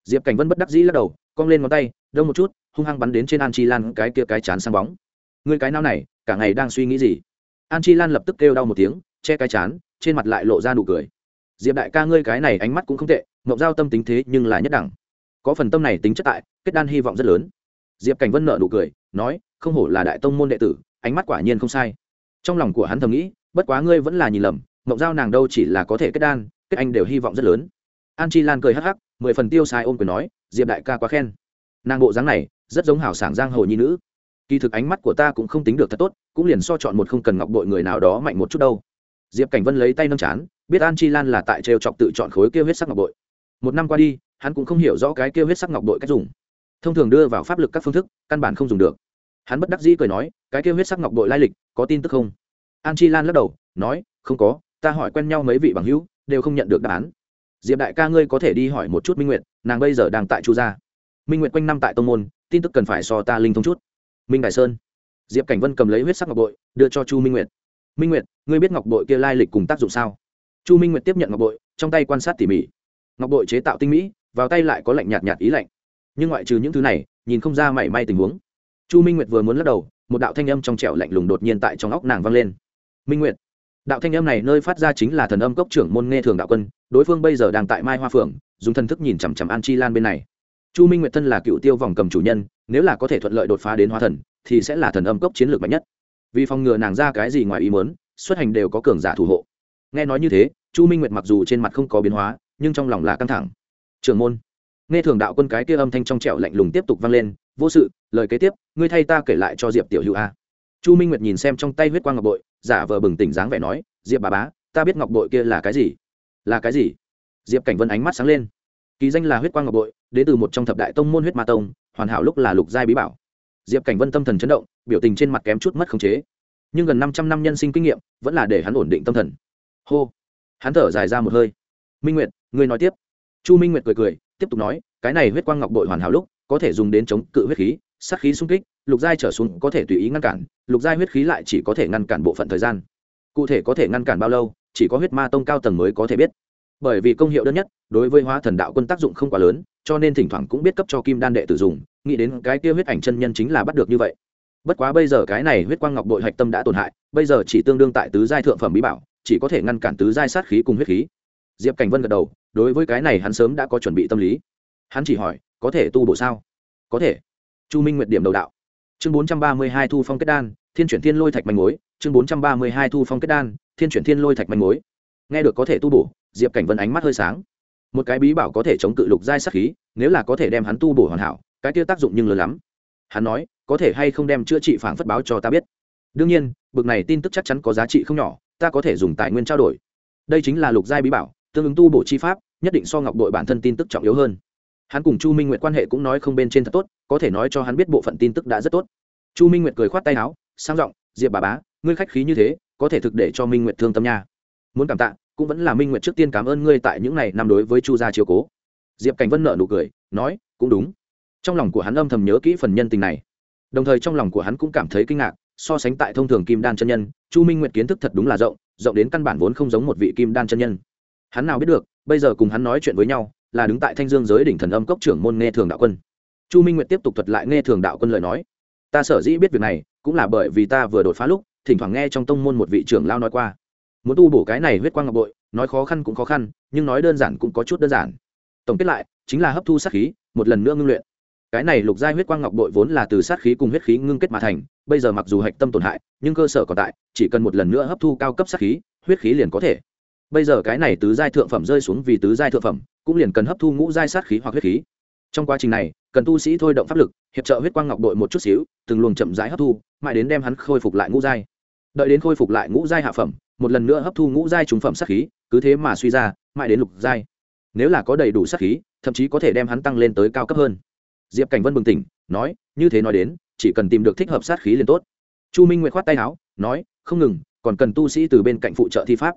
Diệp cảnh vân bất đắc dĩ lắc đầu, cong lên ngón tay, đông một chút, hung hăng bắn đến trên an chi lan cái kia cái chán sang bóng. Người cái nào này, cả ngày đang suy nghĩ gì? An chi lan lập tức kêu đau một tiếng, che cái chán, trên mặt lại lộ ra nụ cười. Diệp đại ca ngươi cái này ánh mắt cũng không tệ, mộng giao tâm tính thế nhưng là nhất đẳng. Có phần tâm này tính chất tại, kết đan hy vọng rất lớn. Diệp cảnh vân nợ nụ cười, nói, không hổ là đại tông môn đệ tử, ánh mắt quả nhiên không sai trong lòng của hắn thầm nghĩ, bất quá ngươi vẫn là nhìn lầm mộng giao nàng đâu chỉ là có thể kết đan, kết anh đều hy vọng rất lớn. An chi lan cười hắc hắc, mười phần tiêu sai ôm quyền nói, diệp đại ca quá khen. Nàng bộ dáng này, rất giống hảo sảng giang hồ nhi nữ. Kỳ thực ánh mắt của ta cũng không tính được thật tốt, cũng liền so chọn một không cần ngọc bội người nào đó mạnh một chút đâu. Diệp cảnh vân lấy tay nâng chán, biết an chi lan là tại trêu chọc tự chọn khối kêu huyết sắc ngọc bội. Một năm qua đi, hắn cũng không hiểu rõ cái kêu huyết sắc ngọc bội cách dùng. Thông thường đưa vào pháp lực các phương thức, căn bản không dùng được hắn bất đắc dĩ cười nói, cái kêu huyết sắc ngọc bội lai lịch, có tin tức không? An chi lan lắc đầu, nói, không có, ta hỏi quen nhau mấy vị bằng hữu, đều không nhận được đáp án. Diệp đại ca ngươi có thể đi hỏi một chút minh nguyệt, nàng bây giờ đang tại chu gia. Minh nguyệt quanh năm tại tông môn, tin tức cần phải so ta linh thông chút. Minh đại sơn. Diệp cảnh vân cầm lấy huyết sắc ngọc bội, đưa cho chu minh nguyệt. Minh nguyệt, ngươi biết ngọc bội kia lai lịch cùng tác dụng sao? Chu minh nguyệt tiếp nhận ngọc bội, trong tay quan sát tỉ mỉ. Ngọc bội chế tạo tinh mỹ, vào tay lại có lạnh nhạt nhạt ý lạnh. Nhưng ngoại trừ những thứ này, nhìn không ra mảy may tình huống chu minh nguyệt vừa muốn lắc đầu, một đạo thanh âm trong trẻo lạnh lùng đột nhiên tại trong óc nàng vang lên. Minh nguyệt. Đạo thanh âm này nơi phát ra chính là thần âm cốc trưởng môn nghe thường đạo quân, đối phương bây giờ đang tại mai hoa phượng, dùng thần thức nhìn chằm chằm an chi lan bên này. Chu minh nguyệt thân là cựu tiêu vòng cầm chủ nhân, nếu là có thể thuận lợi đột phá đến Hoa thần, thì sẽ là thần âm cốc chiến lược mạnh nhất. Vì phòng ngừa nàng ra cái gì ngoài ý muốn, xuất hành đều có cường giả thủ hộ. Nghe nói như thế, chu minh nguyệt mặc dù trên mặt không có biến hóa, nhưng trong lòng là căng thẳng. Trưởng môn nghe thường đạo quân cái kia âm thanh trong trẻo lạnh lùng tiếp tục vang lên, vô sự, lời kế tiếp, ngươi thay ta kể lại cho diệp tiểu hữu a. Chu minh nguyệt nhìn xem trong tay huyết quang ngọc bội, giả vờ bừng tỉnh dáng vẻ nói, diệp bà bá, ta biết ngọc bội kia là cái gì? Là cái gì? Diệp cảnh vân ánh mắt sáng lên. Kỳ danh là huyết quang ngọc bội, đến từ một trong thập đại tông môn huyết ma tông, hoàn hảo lúc là lục giai bí bảo. Diệp cảnh vân tâm thần chấn động, biểu tình trên mặt kém chút mất khống chế. Nhưng gần năm trăm năm nhân sinh kinh nghiệm, vẫn là để hắn ổn định tâm thần. Hô. Hắn thở dài ra một hơi. Minh nguyệt, ngươi nói tiếp. Chu minh nguyệt cười cười tiếp tục nói, cái này huyết quang ngọc bội hoàn hảo lúc, có thể dùng đến chống cự huyết khí, sát khí xung kích, lục giai trở xuống có thể tùy ý ngăn cản, lục giai huyết khí lại chỉ có thể ngăn cản bộ phận thời gian. Cụ thể có thể ngăn cản bao lâu, chỉ có huyết ma tông cao tầng mới có thể biết. Bởi vì công hiệu đơn nhất, đối với hóa thần đạo quân tác dụng không quá lớn, cho nên thỉnh thoảng cũng biết cấp cho kim đan đệ tử dùng, nghĩ đến cái kia huyết ảnh chân nhân chính là bắt được như vậy. Bất quá bây giờ cái này huyết quang ngọc bội hạch tâm đã tổn hại, bây giờ chỉ tương đương tại tứ giai thượng phẩm bí bảo, chỉ có thể ngăn cản tứ giai sát khí cùng huyết khí diệp cảnh vân gật đầu, đối với cái này hắn sớm đã có chuẩn bị tâm lý. Hắn chỉ hỏi, có thể tu bổ sao? Có thể. Chu minh nguyệt điểm đầu đạo. Chương bốn trăm ba mươi hai thu phong kết đan, thiên chuyển thiên lôi thạch manh mối, chương bốn trăm ba mươi hai thu phong kết đan, thiên chuyển thiên lôi thạch manh mối. Nghe được có thể tu bổ, diệp cảnh vân ánh mắt hơi sáng. Một cái bí bảo có thể chống cự lục giai sát khí, nếu là có thể đem hắn tu bổ hoàn hảo, cái kia tác dụng nhưng lớn lắm. Hắn nói, có thể hay không đem chữa trị phản phất báo cho ta biết? Đương nhiên, bực này tin tức chắc chắn có giá trị không nhỏ, ta có thể dùng tài nguyên trao đổi. Đây chính là lục giai bí bảo tương ứng tu bổ chi pháp, nhất định so ngọc đội bản thân tin tức trọng yếu hơn. Hắn cùng chu minh nguyệt quan hệ cũng nói không bên trên thật tốt, có thể nói cho hắn biết bộ phận tin tức đã rất tốt. Chu minh nguyệt cười khoát tay áo, sang giọng, diệp bà bá, ngươi khách khí như thế, có thể thực để cho minh nguyệt thương tâm nha. Muốn cảm tạ, cũng vẫn là minh nguyệt trước tiên cảm ơn ngươi tại những ngày năm đối với chu gia chiều cố. Diệp cảnh vân nợ nụ cười, nói, cũng đúng. Trong lòng của hắn âm thầm nhớ kỹ phần nhân tình này. Đồng thời trong lòng của hắn cũng cảm thấy kinh ngạc, so sánh tại thông thường kim đan chân nhân, chu minh nguyệt kiến thức thật đúng là rộng rộng đến căn bản vốn không giống một vị kim đan chân nhân hắn nào biết được, bây giờ cùng hắn nói chuyện với nhau, là đứng tại thanh dương giới đỉnh thần âm cốc trưởng môn nghe thường đạo quân. Chu minh nguyệt tiếp tục thuật lại nghe thường đạo quân lời nói. Ta sở dĩ biết việc này, cũng là bởi vì ta vừa đột phá lúc, thỉnh thoảng nghe trong tông môn một vị trưởng lao nói qua. Muốn tu bổ cái này huyết quang ngọc bội, nói khó khăn cũng khó khăn, nhưng nói đơn giản cũng có chút đơn giản. Tổng kết lại, chính là hấp thu sát khí, một lần nữa ngưng luyện. Cái này lục giai huyết quang ngọc bội vốn là từ sát khí cùng huyết khí ngưng kết mà thành, bây giờ mặc dù hạch tâm tổn hại, nhưng cơ sở còn tại, chỉ cần một lần nữa hấp thu cao cấp sát khí, huyết khí liền có thể bây giờ cái này tứ giai thượng phẩm rơi xuống vì tứ giai thượng phẩm, cũng liền cần hấp thu ngũ giai sát khí hoặc huyết khí. Trong quá trình này, cần tu sĩ thôi động pháp lực, hiệp trợ huyết quang ngọc đội một chút xíu, từng luồng chậm rãi hấp thu, mãi đến đem hắn khôi phục lại ngũ giai. Đợi đến khôi phục lại ngũ giai hạ phẩm, một lần nữa hấp thu ngũ giai trùng phẩm sát khí, cứ thế mà suy ra, mãi đến lục giai. Nếu là có đầy đủ sát khí, thậm chí có thể đem hắn tăng lên tới cao cấp hơn. Diệp cảnh vân bừng tỉnh, nói, như thế nói đến, chỉ cần tìm được thích hợp sát khí liền tốt. Chu minh nguyệt khoát tay áo, nói, không ngừng, còn cần tu sĩ từ bên cạnh phụ trợ thi pháp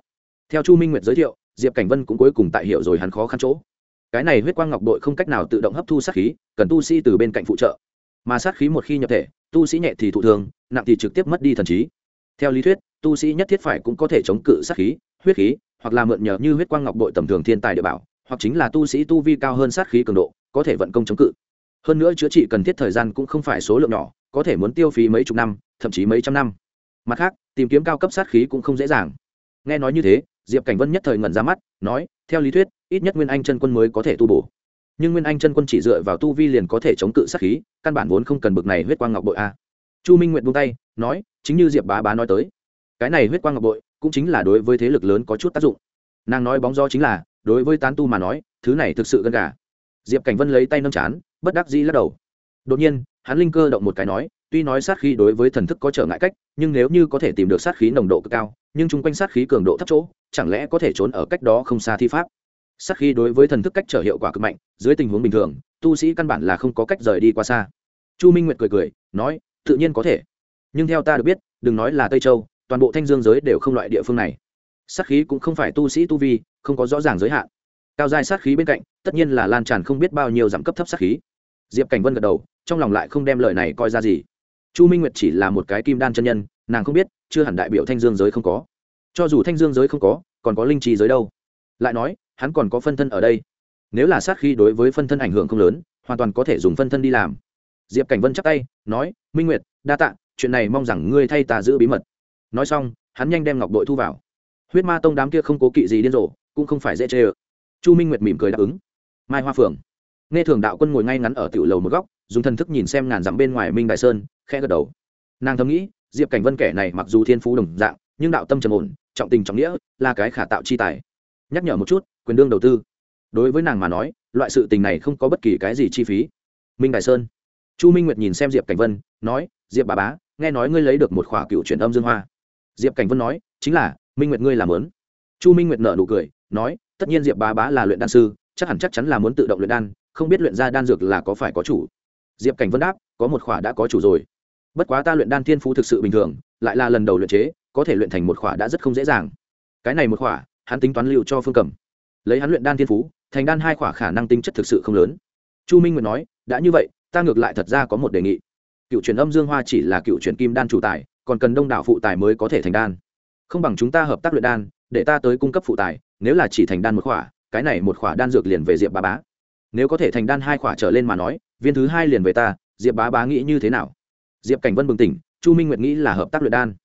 theo chu minh nguyệt giới thiệu, diệp cảnh vân cũng cuối cùng tại hiểu rồi hắn khó khăn chỗ. Cái này huyết quang ngọc đội không cách nào tự động hấp thu sát khí, cần tu sĩ từ bên cạnh phụ trợ. Mà sát khí một khi nhập thể, tu sĩ nhẹ thì thụ thường nặng thì trực tiếp mất đi thần trí. Theo lý thuyết, tu sĩ nhất thiết phải cũng có thể chống cự sát khí, huyết khí, hoặc là mượn nhờ như huyết quang ngọc đội tầm thường thiên tài địa bảo, hoặc chính là tu sĩ tu vi cao hơn sát khí cường độ, có thể vận công chống cự. Hơn nữa chữa trị cần thiết thời gian cũng không phải số lượng nhỏ, có thể muốn tiêu phí mấy chục năm, thậm chí mấy trăm năm. Mặt khác, tìm kiếm cao cấp sát khí cũng không dễ dàng. Nghe nói như thế diệp cảnh vân nhất thời ngẩn ra mắt, nói, theo lý thuyết, ít nhất nguyên anh chân quân mới có thể tu bổ. Nhưng nguyên anh chân quân chỉ dựa vào tu vi liền có thể chống cự sát khí, căn bản vốn không cần bực này huyết quang ngọc bội a. Chu minh nguyện buông tay, nói, chính như diệp bá bá nói tới, cái này huyết quang ngọc bội cũng chính là đối với thế lực lớn có chút tác dụng. Nàng nói bóng do chính là, đối với tán tu mà nói, thứ này thực sự gần cả diệp cảnh vân lấy tay nâm chán, bất đắc dĩ lắc đầu. Đột nhiên, hắn linh cơ động một cái nói, tuy nói sát khí đối với thần thức có trở ngại cách, nhưng nếu như có thể tìm được sát khí nồng độ cực cao nhưng chung quanh sát khí cường độ thấp chỗ, chẳng lẽ có thể trốn ở cách đó không xa thi pháp? Sát khí đối với thần thức cách trở hiệu quả cực mạnh, dưới tình huống bình thường, tu sĩ căn bản là không có cách rời đi qua xa. Chu minh nguyệt cười cười, nói, tự nhiên có thể. Nhưng theo ta được biết, đừng nói là tây châu, toàn bộ thanh dương giới đều không loại địa phương này. Sát khí cũng không phải tu sĩ tu vi, không có rõ ràng giới hạn. Cao giai sát khí bên cạnh, tất nhiên là lan tràn không biết bao nhiêu giảm cấp thấp sát khí. Diệp cảnh vân gật đầu, trong lòng lại không đem lời này coi ra gì. Chu minh nguyệt chỉ là một cái kim đan chân nhân nàng không biết, chưa hẳn đại biểu thanh dương giới không có. Cho dù thanh dương giới không có, còn có linh trí giới đâu. Lại nói, hắn còn có phân thân ở đây. Nếu là sát khí đối với phân thân ảnh hưởng không lớn, hoàn toàn có thể dùng phân thân đi làm. Diệp cảnh vân chắc tay, nói, minh nguyệt, đa tạ, chuyện này mong rằng ngươi thay ta giữ bí mật. Nói xong, hắn nhanh đem ngọc đội thu vào. Huyết ma tông đám kia không cố kỵ gì điên rồ, cũng không phải dễ chê ơ. Chu minh nguyệt mỉm cười đáp ứng. Mai hoa phượng. Nghe thường đạo quân ngồi ngay ngắn ở tiểu lầu một góc, dùng thần thức nhìn xem ngàn dặm bên ngoài minh đại sơn, khẽ gật đầu. Nàng thầm nghĩ diệp cảnh vân kẻ này mặc dù thiên phú đồng dạng, nhưng đạo tâm trầm ổn, trọng tình trọng nghĩa là cái khả tạo chi tài. Nhắc nhở một chút, quyền đương đầu tư. Đối với nàng mà nói, loại sự tình này không có bất kỳ cái gì chi phí. Minh đại sơn. Chu minh nguyệt nhìn xem diệp cảnh vân, nói, diệp bà bá, nghe nói ngươi lấy được một khỏa cựu truyền âm dương hoa. Diệp cảnh vân nói, chính là, minh nguyệt ngươi làm lớn. Chu minh nguyệt nở nụ cười, nói, tất nhiên diệp bà bá là luyện đan sư, chắc hẳn chắc chắn là muốn tự động luyện đan, không biết luyện ra đan dược là có phải có chủ. Diệp cảnh vân đáp, có một khỏa đã có chủ rồi bất quá ta luyện đan thiên phú thực sự bình thường, lại là lần đầu luyện chế, có thể luyện thành một khỏa đã rất không dễ dàng. Cái này một khỏa, hắn tính toán lưu cho phương cầm lấy hắn luyện đan thiên phú, thành đan hai khỏa khả năng tinh chất thực sự không lớn. Chu minh nguyệt nói, đã như vậy, ta ngược lại thật ra có một đề nghị. Cựu truyền âm dương hoa chỉ là cựu truyền kim đan chủ tài, còn cần đông đảo phụ tài mới có thể thành đan. Không bằng chúng ta hợp tác luyện đan, để ta tới cung cấp phụ tài, nếu là chỉ thành đan một khỏa, cái này một khỏa đan dược liền về diệp bá bá. Nếu có thể thành đan hai khỏa trở lên mà nói, viên thứ hai liền về ta, diệp bá bá nghĩ như thế nào? Diệp cảnh vân bừng tỉnh, chu minh nguyệt nghĩ là hợp tác luyện đan.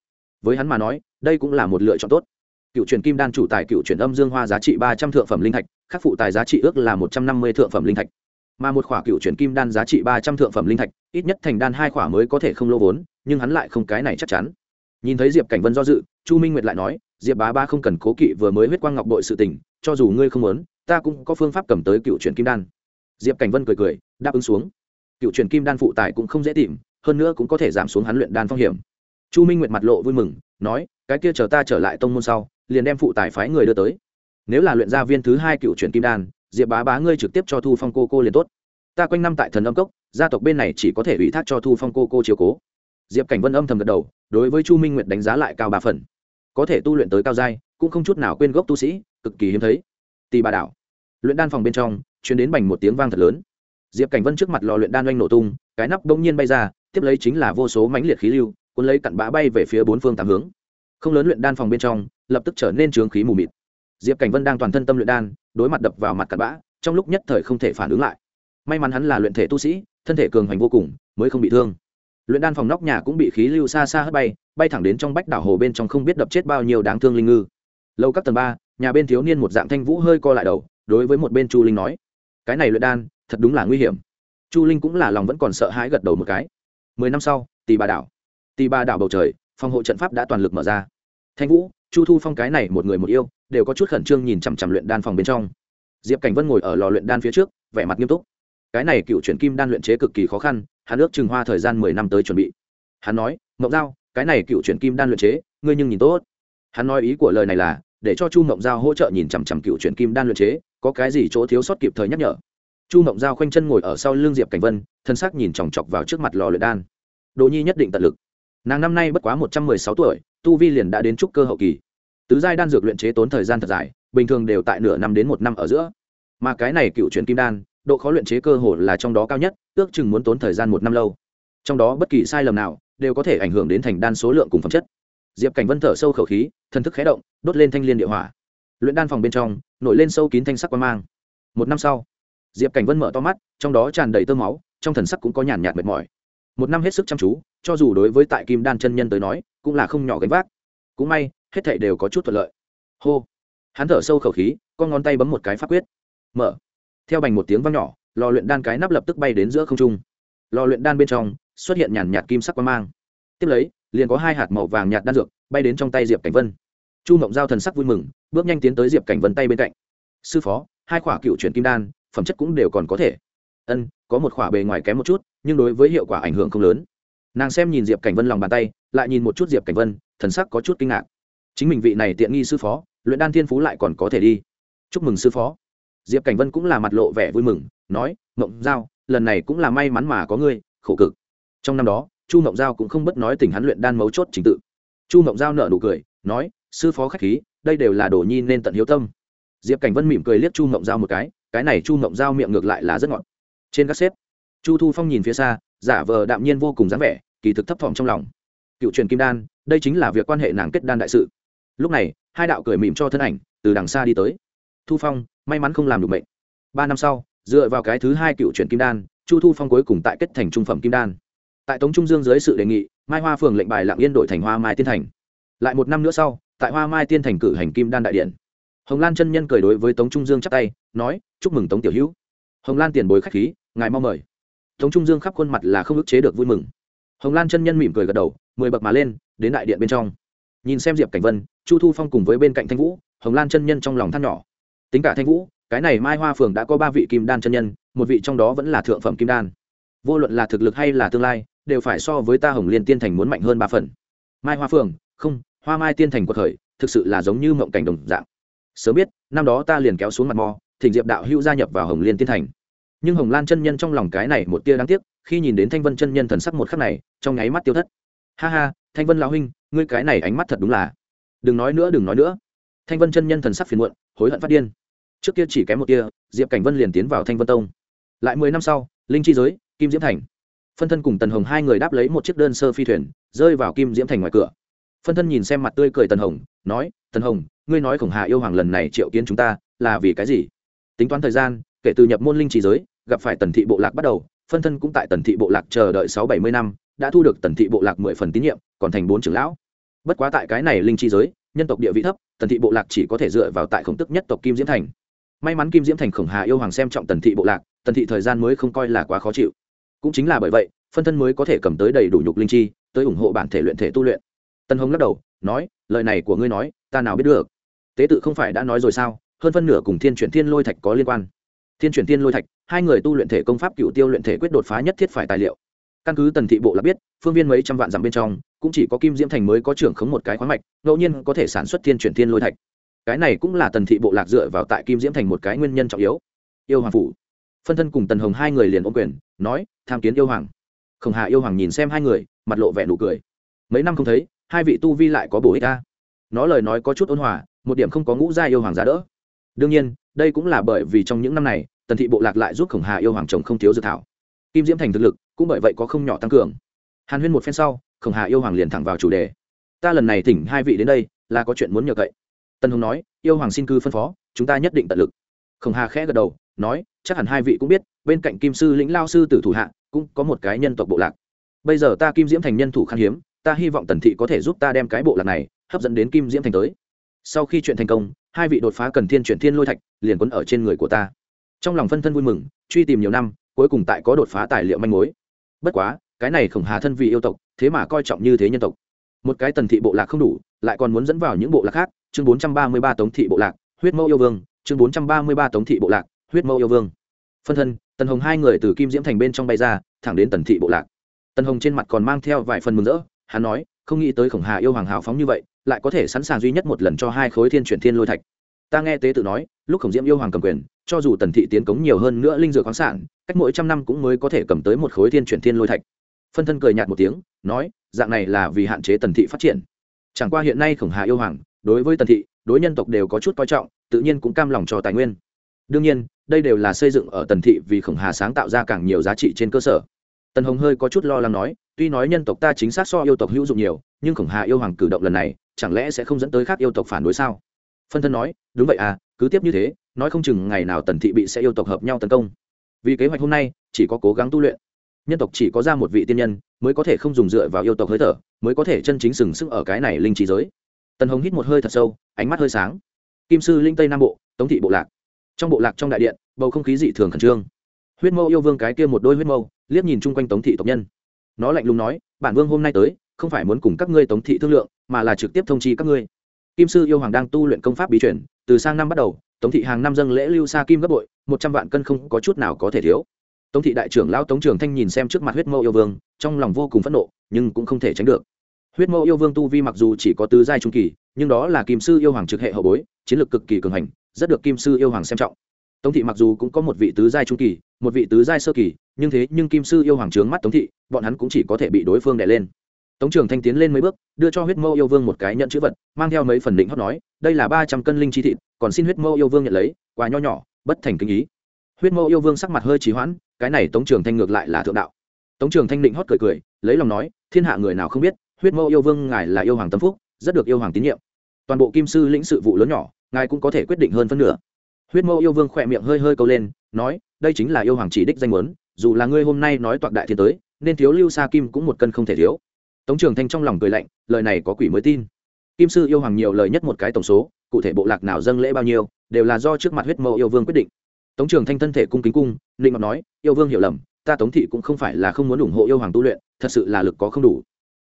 Với hắn mà nói, đây cũng là một lựa chọn tốt. Cựu truyền kim đan chủ tài cựu truyền âm dương hoa giá trị ba trăm thượng phẩm linh thạch, khắc phụ tài giá trị ước là một trăm năm mươi thượng phẩm linh thạch. Mà một khỏa cựu truyền kim đan giá trị ba trăm thượng phẩm linh thạch, ít nhất thành đan hai khỏa mới có thể không lô vốn, nhưng hắn lại không cái này chắc chắn. Nhìn thấy diệp cảnh vân do dự, chu minh nguyệt lại nói, diệp bá ba không cần cố kỵ vừa mới huyết quang ngọc đội sự tình, cho dù ngươi không muốn, ta cũng có phương pháp cầm tới cựu truyền kim đan. Diệp cảnh vân cười cười, đáp ứng xuống. Cựu truyền kim đan phụ tài cũng không dễ tìm hơn nữa cũng có thể giảm xuống hắn luyện đan phong hiểm. Chu minh nguyệt mặt lộ vui mừng, nói, cái kia chờ ta trở lại tông môn sau, liền đem phụ tài phái người đưa tới. Nếu là luyện gia viên thứ hai cựu truyền kim đan, diệp bá bá ngươi trực tiếp cho thu phong cô cô liền tốt. Ta quanh năm tại thần âm cốc, gia tộc bên này chỉ có thể ủy thác cho thu phong cô cô chiếu cố. Diệp cảnh vân âm thầm gật đầu, đối với chu minh nguyệt đánh giá lại cao ba phần. Có thể tu luyện tới cao giai, cũng không chút nào quên gốc tu sĩ, cực kỳ hiếm thấy. Tì bà đảo, luyện đan phòng bên trong chuyến đến bành một tiếng vang thật lớn. Diệp cảnh vân trước mặt lò luyện đan oanh nổ tung, cái nắp bỗng nhiên bay ra tiếp lấy chính là vô số mãnh liệt khí lưu, cuốn lấy cặn bã bay về phía bốn phương tám hướng. Không lớn luyện đan phòng bên trong, lập tức trở nên trướng khí mù mịt. Diệp cảnh vân đang toàn thân tâm luyện đan, đối mặt đập vào mặt cặn bã, trong lúc nhất thời không thể phản ứng lại. May mắn hắn là luyện thể tu sĩ, thân thể cường hoành vô cùng, mới không bị thương. Luyện đan phòng nóc nhà cũng bị khí lưu xa xa hất bay bay thẳng đến trong bách đảo hồ bên trong không biết đập chết bao nhiêu đáng thương linh ngư. Lâu các tầng ba, nhà bên thiếu niên một dạng thanh vũ hơi co lại đầu, đối với một bên chu linh nói, cái này luyện đan, thật đúng là nguy hiểm. Chu linh cũng là lòng vẫn còn sợ hãi gật đầu một cái mười năm sau tì bà đảo. Tì bà đảo bầu trời, phòng hộ trận pháp đã toàn lực mở ra. Thanh vũ, chu thu phong cái này một người một yêu, đều có chút khẩn trương nhìn chằm chằm luyện đan phòng bên trong. Diệp cảnh vân ngồi ở lò luyện đan phía trước, vẻ mặt nghiêm túc. Cái này cựu chuyển kim đan luyện chế cực kỳ khó khăn, hắn ước chừng hoa thời gian mười năm tới chuẩn bị. Hắn nói mộng giao, cái này cựu chuyển kim đan luyện chế, ngươi nhưng nhìn tốt. Hắn nói ý của lời này là, để cho chu mộng giao hỗ trợ nhìn chằm chằm cựu chuyển kim đan luyện chế, có cái gì chỗ thiếu sót kịp thời nhắc nhở chu mộng giao khoanh chân ngồi ở sau l ư n g diệp cảnh vân, thân xác nhìn chòng chọc vào trước mặt lò luyện đan. Đỗ nhi nhất định tận lực. Nàng năm nay bất quá một trăm mười sáu tuổi, tu vi liền đã đến trúc cơ hậu kỳ. Tứ giai đan dược luyện chế tốn thời gian thật dài, bình thường đều tại nửa năm đến một năm ở giữa. Mà cái này cựu truyền kim đan, độ khó luyện chế cơ hồ là trong đó cao nhất, ước chừng muốn tốn thời gian một năm lâu. Trong đó bất kỳ sai lầm nào, đều có thể ảnh hưởng đến thành đan số lượng cùng phẩm chất. Diệp cảnh vân thở sâu khẩu khí, thần thức khé động, đốt lên thanh liên địa hỏa. Luyện đan phòng bên trong, nổi lên sâu kín thanh sắc quan mang. Một năm sau diệp cảnh vân mở to mắt, trong đó tràn đầy tơ máu, trong thần sắc cũng có nhàn nhạt mệt mỏi. Một năm hết sức chăm chú, cho dù đối với tại kim đan chân nhân tới nói, cũng là không nhỏ gánh vác. Cũng may, hết thảy đều có chút thuận lợi. Hô. Hắn thở sâu khẩu khí, con ngón tay bấm một cái pháp quyết. Mở. Theo bành một tiếng vang nhỏ, lò luyện đan cái nắp lập tức bay đến giữa không trung. Lò luyện đan bên trong, xuất hiện nhàn nhạt kim sắc quang mang. Tiếp lấy, liền có hai hạt màu vàng nhạt đan dược bay đến trong tay diệp cảnh vân. Chu mộng giao thần sắc vui mừng, bước nhanh tiến tới diệp cảnh vân tay bên cạnh. Sư phó, hai khỏa cựu chuyển kim đan phẩm chất cũng đều còn có thể. Ân, có một khỏa bề ngoài kém một chút, nhưng đối với hiệu quả ảnh hưởng không lớn. Nàng xem nhìn diệp cảnh vân lòng bàn tay, lại nhìn một chút diệp cảnh vân, thần sắc có chút kinh ngạc. Chính mình vị này tiện nghi sư phó, luyện đan thiên phú lại còn có thể đi. Chúc mừng sư phó. Diệp cảnh vân cũng là mặt lộ vẻ vui mừng, nói, mộng giao, lần này cũng là may mắn mà có ngươi, khổ cực. Trong năm đó, chu mộng giao cũng không bất nói tình hắn luyện đan mấu chốt trình tự. Chu mộng giao nở nụ cười, nói, sư phó khách khí, đây đều là đồ nhi nên tận hiếu tâm. Diệp cảnh vân mỉm cười liếc chu mộng giao một cái cái này chu mộng giao miệng ngược lại là rất ngọt. Trên các xếp, chu thu phong nhìn phía xa, giả vờ đạm nhiên vô cùng dáng vẻ, kỳ thực thấp thỏm trong lòng. Cựu truyền kim đan, đây chính là việc quan hệ nàng kết đan đại sự. Lúc này, hai đạo cười mỉm cho thân ảnh, từ đằng xa đi tới. Thu phong, may mắn không làm được mệnh. Ba năm sau, dựa vào cái thứ hai cựu truyền kim đan, chu thu phong cuối cùng tại kết thành trung phẩm kim đan. Tại tống trung dương dưới sự đề nghị, mai hoa phường lệnh bài lạng yên đổi thành hoa mai tiên thành. Lại một năm nữa sau, tại hoa mai tiên thành cử hành kim đan đại điện hồng lan chân nhân cười đối với tống trung dương chắp tay, nói, chúc mừng tống tiểu hữu. Hồng lan tiền bối khách khí, ngài mong mời. Tống trung dương khắp khuôn mặt là không ức chế được vui mừng. Hồng lan chân nhân mỉm cười gật đầu, mười bậc mà lên, đến đại điện bên trong. Nhìn xem diệp cảnh vân, chu thu phong cùng với bên cạnh thanh vũ, hồng lan chân nhân trong lòng than nhỏ. Tính cả thanh vũ, cái này mai hoa phường đã có ba vị kim đan chân nhân, một vị trong đó vẫn là thượng phẩm kim đan. Vô luận là thực lực hay là tương lai, đều phải so với ta hồng liên tiên thành muốn mạnh hơn ba phần. Mai hoa phường, không, hoa mai tiên thành của thời thực sự là giống như mộng cảnh đồng dạng sớm biết năm đó ta liền kéo xuống mặt mò thỉnh diệp đạo hữu gia nhập vào hồng liên tiên thành. Nhưng hồng lan chân nhân trong lòng cái này một tia đáng tiếc khi nhìn đến thanh vân chân nhân thần sắc một khắc này trong nháy mắt tiêu thất. Ha ha thanh vân lão huynh ngươi cái này ánh mắt thật đúng là. Đừng nói nữa đừng nói nữa. Thanh vân chân nhân thần sắc phiền muộn hối hận phát điên. Trước kia chỉ kém một tia, diệp cảnh vân liền tiến vào thanh vân tông. Lại mười năm sau linh chi giới kim diễm thành. Phân thân cùng tần hồng hai người đáp lấy một chiếc đơn sơ phi thuyền rơi vào kim diễm thành ngoài cửa phân thân nhìn xem mặt tươi cười tần hồng, nói, tần hồng, ngươi nói khổng hà yêu hoàng lần này triệu kiến chúng ta là vì cái gì? Tính toán thời gian, kể từ nhập môn linh trí giới, gặp phải tần thị bộ lạc bắt đầu, phân thân cũng tại tần thị bộ lạc chờ đợi sáu bảy mươi năm, đã thu được tần thị bộ lạc mười phần tín nhiệm, còn thành bốn trưởng lão. Bất quá tại cái này linh chi giới, nhân tộc địa vị thấp, tần thị bộ lạc chỉ có thể dựa vào tại khổng tức nhất tộc kim diễm thành. May mắn kim diễm thành khổng hà yêu hoàng xem trọng tần thị bộ lạc, tần thị thời gian mới không coi là quá khó chịu. Cũng chính là bởi vậy, phân thân mới có thể cầm tới đầy đủ nhục linh chi, tới ủng hộ bản thể luyện thể tu luyện tân hồng lắc đầu, nói, lời này của ngươi nói, ta nào biết được? Tế tự không phải đã nói rồi sao? Hơn phân nửa cùng thiên chuyển thiên lôi thạch có liên quan. Thiên chuyển thiên lôi thạch, hai người tu luyện thể công pháp cựu tiêu luyện thể quyết đột phá nhất thiết phải tài liệu. Căn cứ tần thị bộ là biết, phương viên mấy trăm vạn dặm bên trong, cũng chỉ có kim diễm thành mới có trưởng khống một cái khoáng mạch, ngẫu nhiên có thể sản xuất thiên chuyển thiên lôi thạch. Cái này cũng là tần thị bộ lạc dựa vào tại kim diễm thành một cái nguyên nhân trọng yếu. Yêu hoàng phủ. Phân thân cùng tần hồng hai người liền ôm quyền, nói, tham kiến yêu hoàng. Khổng hà yêu hoàng nhìn xem hai người, mặt lộ vẻ nụ cười. Mấy năm không thấy hai vị tu vi lại có bổ ích ta. Nó lời nói có chút ôn hòa, một điểm không có ngũ gia yêu hoàng giá đỡ. Đương nhiên, đây cũng là bởi vì trong những năm này, tần thị bộ lạc lại giúp khổng hà yêu hoàng chồng không thiếu dự thảo. Kim diễm thành thực lực cũng bởi vậy có không nhỏ tăng cường. Hàn huyên một phen sau, khổng hà yêu hoàng liền thẳng vào chủ đề. Ta lần này thỉnh hai vị đến đây, là có chuyện muốn nhờ cậy. Tân hùng nói, yêu hoàng xin cư phân phó, chúng ta nhất định tận lực. Khổng hà khẽ gật đầu, nói, chắc hẳn hai vị cũng biết, bên cạnh kim sư lĩnh lao sư tử thủ hạ cũng có một cái nhân tộc bộ lạc. Bây giờ ta kim diễm thành nhân thủ khan hiếm ta hy vọng tần thị có thể giúp ta đem cái bộ lạc này hấp dẫn đến kim diễm thành tới. Sau khi chuyện thành công, hai vị đột phá cần thiên chuyển thiên lôi thạch liền quấn ở trên người của ta. Trong lòng phân thân vui mừng, truy tìm nhiều năm, cuối cùng tại có đột phá tài liệu manh mối. Bất quá, cái này khổng hà thân vị yêu tộc, thế mà coi trọng như thế nhân tộc. Một cái tần thị bộ lạc không đủ, lại còn muốn dẫn vào những bộ lạc khác. Chương bốn trăm ba mươi ba tống thị bộ lạc, huyết mẫu yêu vương. Chương bốn trăm ba mươi ba tống thị bộ lạc, huyết mẫu yêu vương. Phân thân, tần hồng hai người từ kim diễm thành bên trong bay ra, thẳng đến tần thị bộ lạc. Tần hồng trên mặt còn mang theo vài phần mừng rỡ hắn nói, không nghĩ tới khổng hà yêu hoàng hào phóng như vậy, lại có thể sẵn sàng duy nhất một lần cho hai khối thiên chuyển thiên lôi thạch. Ta nghe tế tự nói, lúc khổng diễm yêu hoàng cầm quyền, cho dù tần thị tiến cống nhiều hơn nữa linh dược khoáng sản, cách mỗi trăm năm cũng mới có thể cầm tới một khối thiên chuyển thiên lôi thạch. Phân thân cười nhạt một tiếng, nói, dạng này là vì hạn chế tần thị phát triển. Chẳng qua hiện nay khổng hà yêu hoàng, đối với tần thị, đối nhân tộc đều có chút coi trọng, tự nhiên cũng cam lòng cho tài nguyên. Đương nhiên, đây đều là xây dựng ở tần thị vì khổng hà sáng tạo ra càng nhiều giá trị trên cơ sở tần hồng hơi có chút lo lắng nói, tuy nói nhân tộc ta chính xác so yêu tộc hữu dụng nhiều, nhưng khổng hà yêu hoàng cử động lần này, chẳng lẽ sẽ không dẫn tới khác yêu tộc phản đối sao? Phân thân nói, đúng vậy à cứ tiếp như thế, nói không chừng ngày nào tần thị bị sẽ yêu tộc hợp nhau tấn công. Vì kế hoạch hôm nay, chỉ có cố gắng tu luyện. Nhân tộc chỉ có ra một vị tiên nhân, mới có thể không dùng dựa vào yêu tộc hơi thở, mới có thể chân chính sừng sững ở cái này linh trí giới. Tần hồng hít một hơi thật sâu, ánh mắt hơi sáng. Kim sư linh tây nam bộ, tống thị bộ lạc. Trong bộ lạc trong đại điện, bầu không khí dị thường khẩn trương. Huyết mâu yêu vương cái kia một đôi huyết mâu liếc nhìn chung quanh tống thị tộc nhân. Nó lạnh lùng nói, bản vương hôm nay tới, không phải muốn cùng các ngươi tống thị thương lượng, mà là trực tiếp thông chi các ngươi. Kim sư yêu hoàng đang tu luyện công pháp bí chuyển từ sang năm bắt đầu, tống thị hàng năm dâng lễ lưu xa kim gấp bội, một trăm vạn cân không có chút nào có thể thiếu. Tống thị đại trưởng lão tống trường thanh nhìn xem trước mặt huyết mâu yêu vương, trong lòng vô cùng phẫn nộ, nhưng cũng không thể tránh được. Huyết mâu yêu vương tu vi mặc dù chỉ có tứ giai trung kỳ, nhưng đó là kim sư yêu hoàng trực hệ hậu bối, chiến lược cực kỳ cường hành, rất được kim sư yêu hoàng xem trọng. Tống thị mặc dù cũng có một vị tứ giai trung kỳ, một vị tứ giai sơ kỳ nhưng thế nhưng kim sư yêu hoàng trướng mắt tống thị, bọn hắn cũng chỉ có thể bị đối phương đè lên. Tống trường thanh tiến lên mấy bước, đưa cho huyết mâu yêu vương một cái nhận chữ vật, mang theo mấy phần định hót nói, đây là ba trăm cân linh chi thịt, còn xin huyết mâu yêu vương nhận lấy quà nho nhỏ, bất thành kinh ý. Huyết mâu yêu vương sắc mặt hơi trì hoãn, cái này tống trường thanh ngược lại là thượng đạo. Tống trường thanh định hót cười cười, lấy lòng nói, thiên hạ người nào không biết, huyết mâu yêu vương ngài là yêu hoàng tâm phúc, rất được yêu hoàng tín nhiệm. Toàn bộ kim sư lĩnh sự vụ lớn nhỏ, ngài cũng có thể quyết định hơn phân nửa. Huyết mâu yêu vương khỏe miệng hơi hơi câu lên, nói, đây chính là yêu hoàng chỉ đích danh muốn dù là ngươi hôm nay nói toạc đại thiên tới, nên thiếu lưu sa kim cũng một cân không thể thiếu. Tống trường thanh trong lòng cười lạnh, lời này có quỷ mới tin. Kim sư yêu hoàng nhiều lời nhất một cái tổng số, cụ thể bộ lạc nào dâng lễ bao nhiêu, đều là do trước mặt huyết mẫu yêu vương quyết định. Tống trường thanh thân thể cung kính cung ninh ngọc nói, yêu vương hiểu lầm, ta tống thị cũng không phải là không muốn ủng hộ yêu hoàng tu luyện, thật sự là lực có không đủ.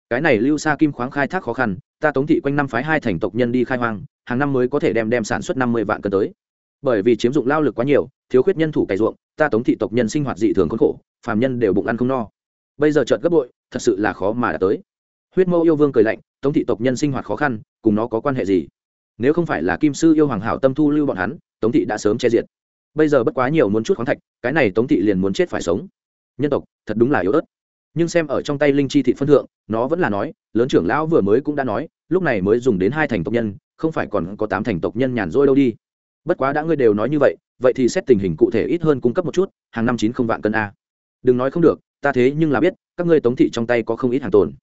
Cái này lưu Sa kim khoáng khai thác khó khăn, ta tống thị quanh năm phái hai thành tộc nhân đi khai hoang, hàng năm mới có thể đem đem sản xuất năm mươi vạn cân tới. Bởi vì chiếm dụng lao lực quá nhiều thiếu khuyết nhân thủ cày ruộng, ta tống thị tộc nhân sinh hoạt dị thường khốn khổ, phàm nhân đều bụng ăn không no. Bây giờ trợt gấp bội, thật sự là khó mà đã tới. Huyết mâu yêu vương cười lạnh, tống thị tộc nhân sinh hoạt khó khăn, cùng nó có quan hệ gì? Nếu không phải là kim sư yêu hoàng hảo tâm thu lưu bọn hắn, tống thị đã sớm che diệt. Bây giờ bất quá nhiều muốn chút khoáng thạch, cái này tống thị liền muốn chết phải sống. Nhân tộc, thật đúng là yếu ớt. Nhưng xem ở trong tay linh chi thị phân thượng, nó vẫn là nói, lớn trưởng lão vừa mới cũng đã nói, lúc này mới dùng đến hai thành tộc nhân, không phải còn có tám thành tộc nhân nhàn rỗi đâu đi bất quá đã ngươi đều nói như vậy vậy thì xét tình hình cụ thể ít hơn cung cấp một chút, hàng năm chín không vạn cân a. Đừng nói không được, ta thế nhưng là biết, các ngươi tống thị trong tay có không ít hàng tồn.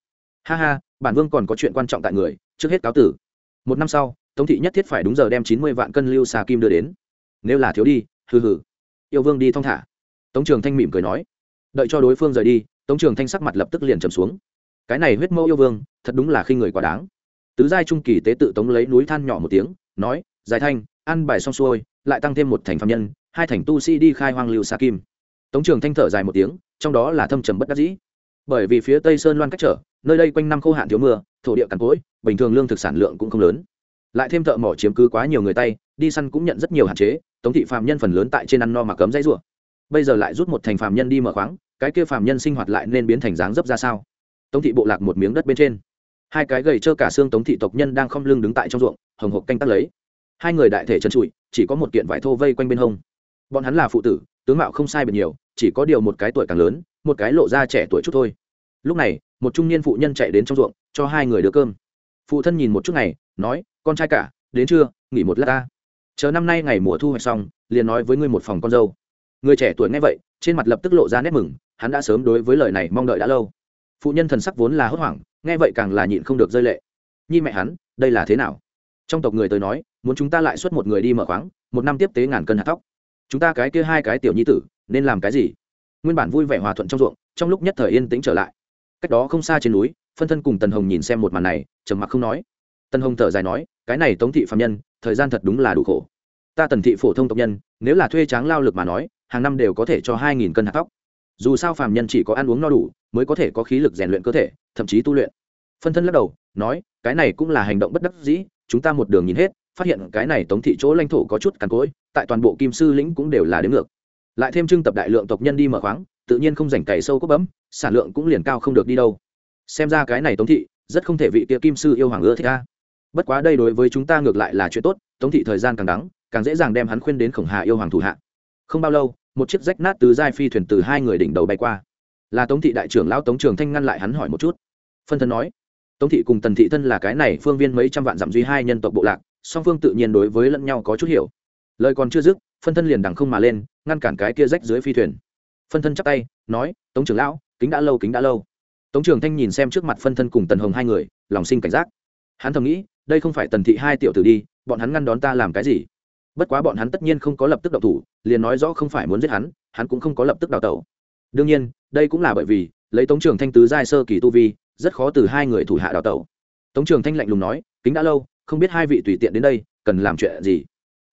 Ha ha, bản vương còn có chuyện quan trọng tại người, trước hết cáo tử. Một năm sau, tống thị nhất thiết phải đúng giờ đem chín mươi vạn cân lưu xà kim đưa đến. Nếu là thiếu đi, hừ hừ. Yêu vương đi thong thả. Tống trường thanh mỉm cười nói. Đợi cho đối phương rời đi, tống trường thanh sắc mặt lập tức liền trầm xuống. Cái này huyết mẫu yêu vương, thật đúng là khi người quá đáng. Tứ giai trung kỳ tế tự tống lấy núi than nhỏ một tiếng, nói, giải thanh ăn bài xong xuôi, lại tăng thêm một thành phạm nhân, hai thành tu sĩ đi khai hoang lưu xa kim. Tống trường thanh thở dài một tiếng, trong đó là thâm trầm bất đắc dĩ. Bởi vì phía tây sơn loan cách trở, nơi đây quanh năm khô hạn thiếu mưa, thổ địa cằn cỗi, bình thường lương thực sản lượng cũng không lớn. Lại thêm thợ mỏ chiếm cứ quá nhiều người tay, đi săn cũng nhận rất nhiều hạn chế, tống thị phạm nhân phần lớn tại trên ăn no mà cấm dãy rủa. Bây giờ lại rút một thành phạm nhân đi mở khoáng, cái kia phạm nhân sinh hoạt lại nên biến thành dáng dấp ra sao? Tống thị bộ lạc một miếng đất bên trên. Hai cái gầy trơ cả xương tống thị tộc nhân đang không lưng đứng tại trong ruộng, hồng hộc canh tác lấy hai người đại thể chân trụi, chỉ có một kiện vải thô vây quanh bên hông. Bọn hắn là phụ tử, tướng mạo không sai biệt nhiều, chỉ có điều một cái tuổi càng lớn, một cái lộ ra trẻ tuổi chút thôi. Lúc này, một trung niên phụ nhân chạy đến trong ruộng, cho hai người đưa cơm. Phụ thân nhìn một chút ngày nói, con trai cả, đến trưa, nghỉ một lát ta. Chờ năm nay ngày mùa thu hoạch xong, liền nói với ngươi một phòng con dâu. Người trẻ tuổi nghe vậy, trên mặt lập tức lộ ra nét mừng, hắn đã sớm đối với lời này mong đợi đã lâu. Phụ nhân thần sắc vốn là hốt hoảng, nghe vậy càng là nhịn không được rơi lệ. Nhi mẹ hắn, đây là thế nào? Trong tộc người tới nói, muốn chúng ta lại xuất một người đi mở khoáng, một năm tiếp tế ngàn cân hạt thóc. Chúng ta cái kia hai cái tiểu nhi tử, nên làm cái gì? Nguyên bản vui vẻ hòa thuận trong ruộng, trong lúc nhất thời yên tĩnh trở lại. Cách đó không xa trên núi, phân thân cùng tần hồng nhìn xem một màn này, trầm mặc không nói. Tần hồng thở dài nói, cái này tống thị phạm nhân, thời gian thật đúng là đủ khổ. Ta tần thị phổ thông tộc nhân, nếu là thuê tráng lao lực mà nói, hàng năm đều có thể cho hai nghìn cân hạt tóc dù sao phàm nhân chỉ có ăn uống no đủ, mới có thể có khí lực rèn luyện cơ thể, thậm chí tu luyện. Phân thân lắc đầu, nói, cái này cũng là hành động bất đắc dĩ chúng ta một đường nhìn hết, phát hiện cái này tống thị chỗ lãnh thổ có chút cằn cỗi, tại toàn bộ kim sư lĩnh cũng đều là đến ngược. Lại thêm trưng tập đại lượng tộc nhân đi mở khoáng, tự nhiên không rảnh cày sâu cốc bấm, sản lượng cũng liền cao không được đi đâu. Xem ra cái này tống thị, rất không thể vị kia kim sư yêu hoàng ưa thích a. bất quá đây đối với chúng ta ngược lại là chuyện tốt, tống thị thời gian càng đắng, càng dễ dàng đem hắn khuyên đến khổng hạ yêu hoàng thủ hạ. Không bao lâu, một chiếc rách nát từ giai phi thuyền từ hai người đỉnh đầu bay qua. Là tống thị đại trưởng lão tống trường thanh ngăn lại hắn hỏi một chút. Phân thân nói tống thị cùng tần thị thân là cái này phương viên mấy trăm vạn dặm duy hai nhân tộc bộ lạc, song phương tự nhiên đối với lẫn nhau có chút hiểu. Lời còn chưa dứt, phân thân liền đằng không mà lên, ngăn cản cái kia rách dưới phi thuyền. Phân thân chắp tay, nói, tống trưởng lão, kính đã lâu, kính đã lâu. Tống trường thanh nhìn xem trước mặt phân thân cùng tần hồng hai người, lòng sinh cảnh giác. Hắn thầm nghĩ, đây không phải tần thị hai tiểu tử đi, bọn hắn ngăn đón ta làm cái gì? Bất quá bọn hắn tất nhiên không có lập tức đậu thủ, liền nói rõ không phải muốn giết hắn hắn cũng không có lập tức đào tẩu. Đương nhiên, đây cũng là bởi vì, lấy tống trường thanh tứ giai sơ kỳ tu vi rất khó từ hai người thủ hạ đào tẩu. Tống trường thanh lạnh lùng nói, kính đã lâu, không biết hai vị tùy tiện đến đây, cần làm chuyện gì?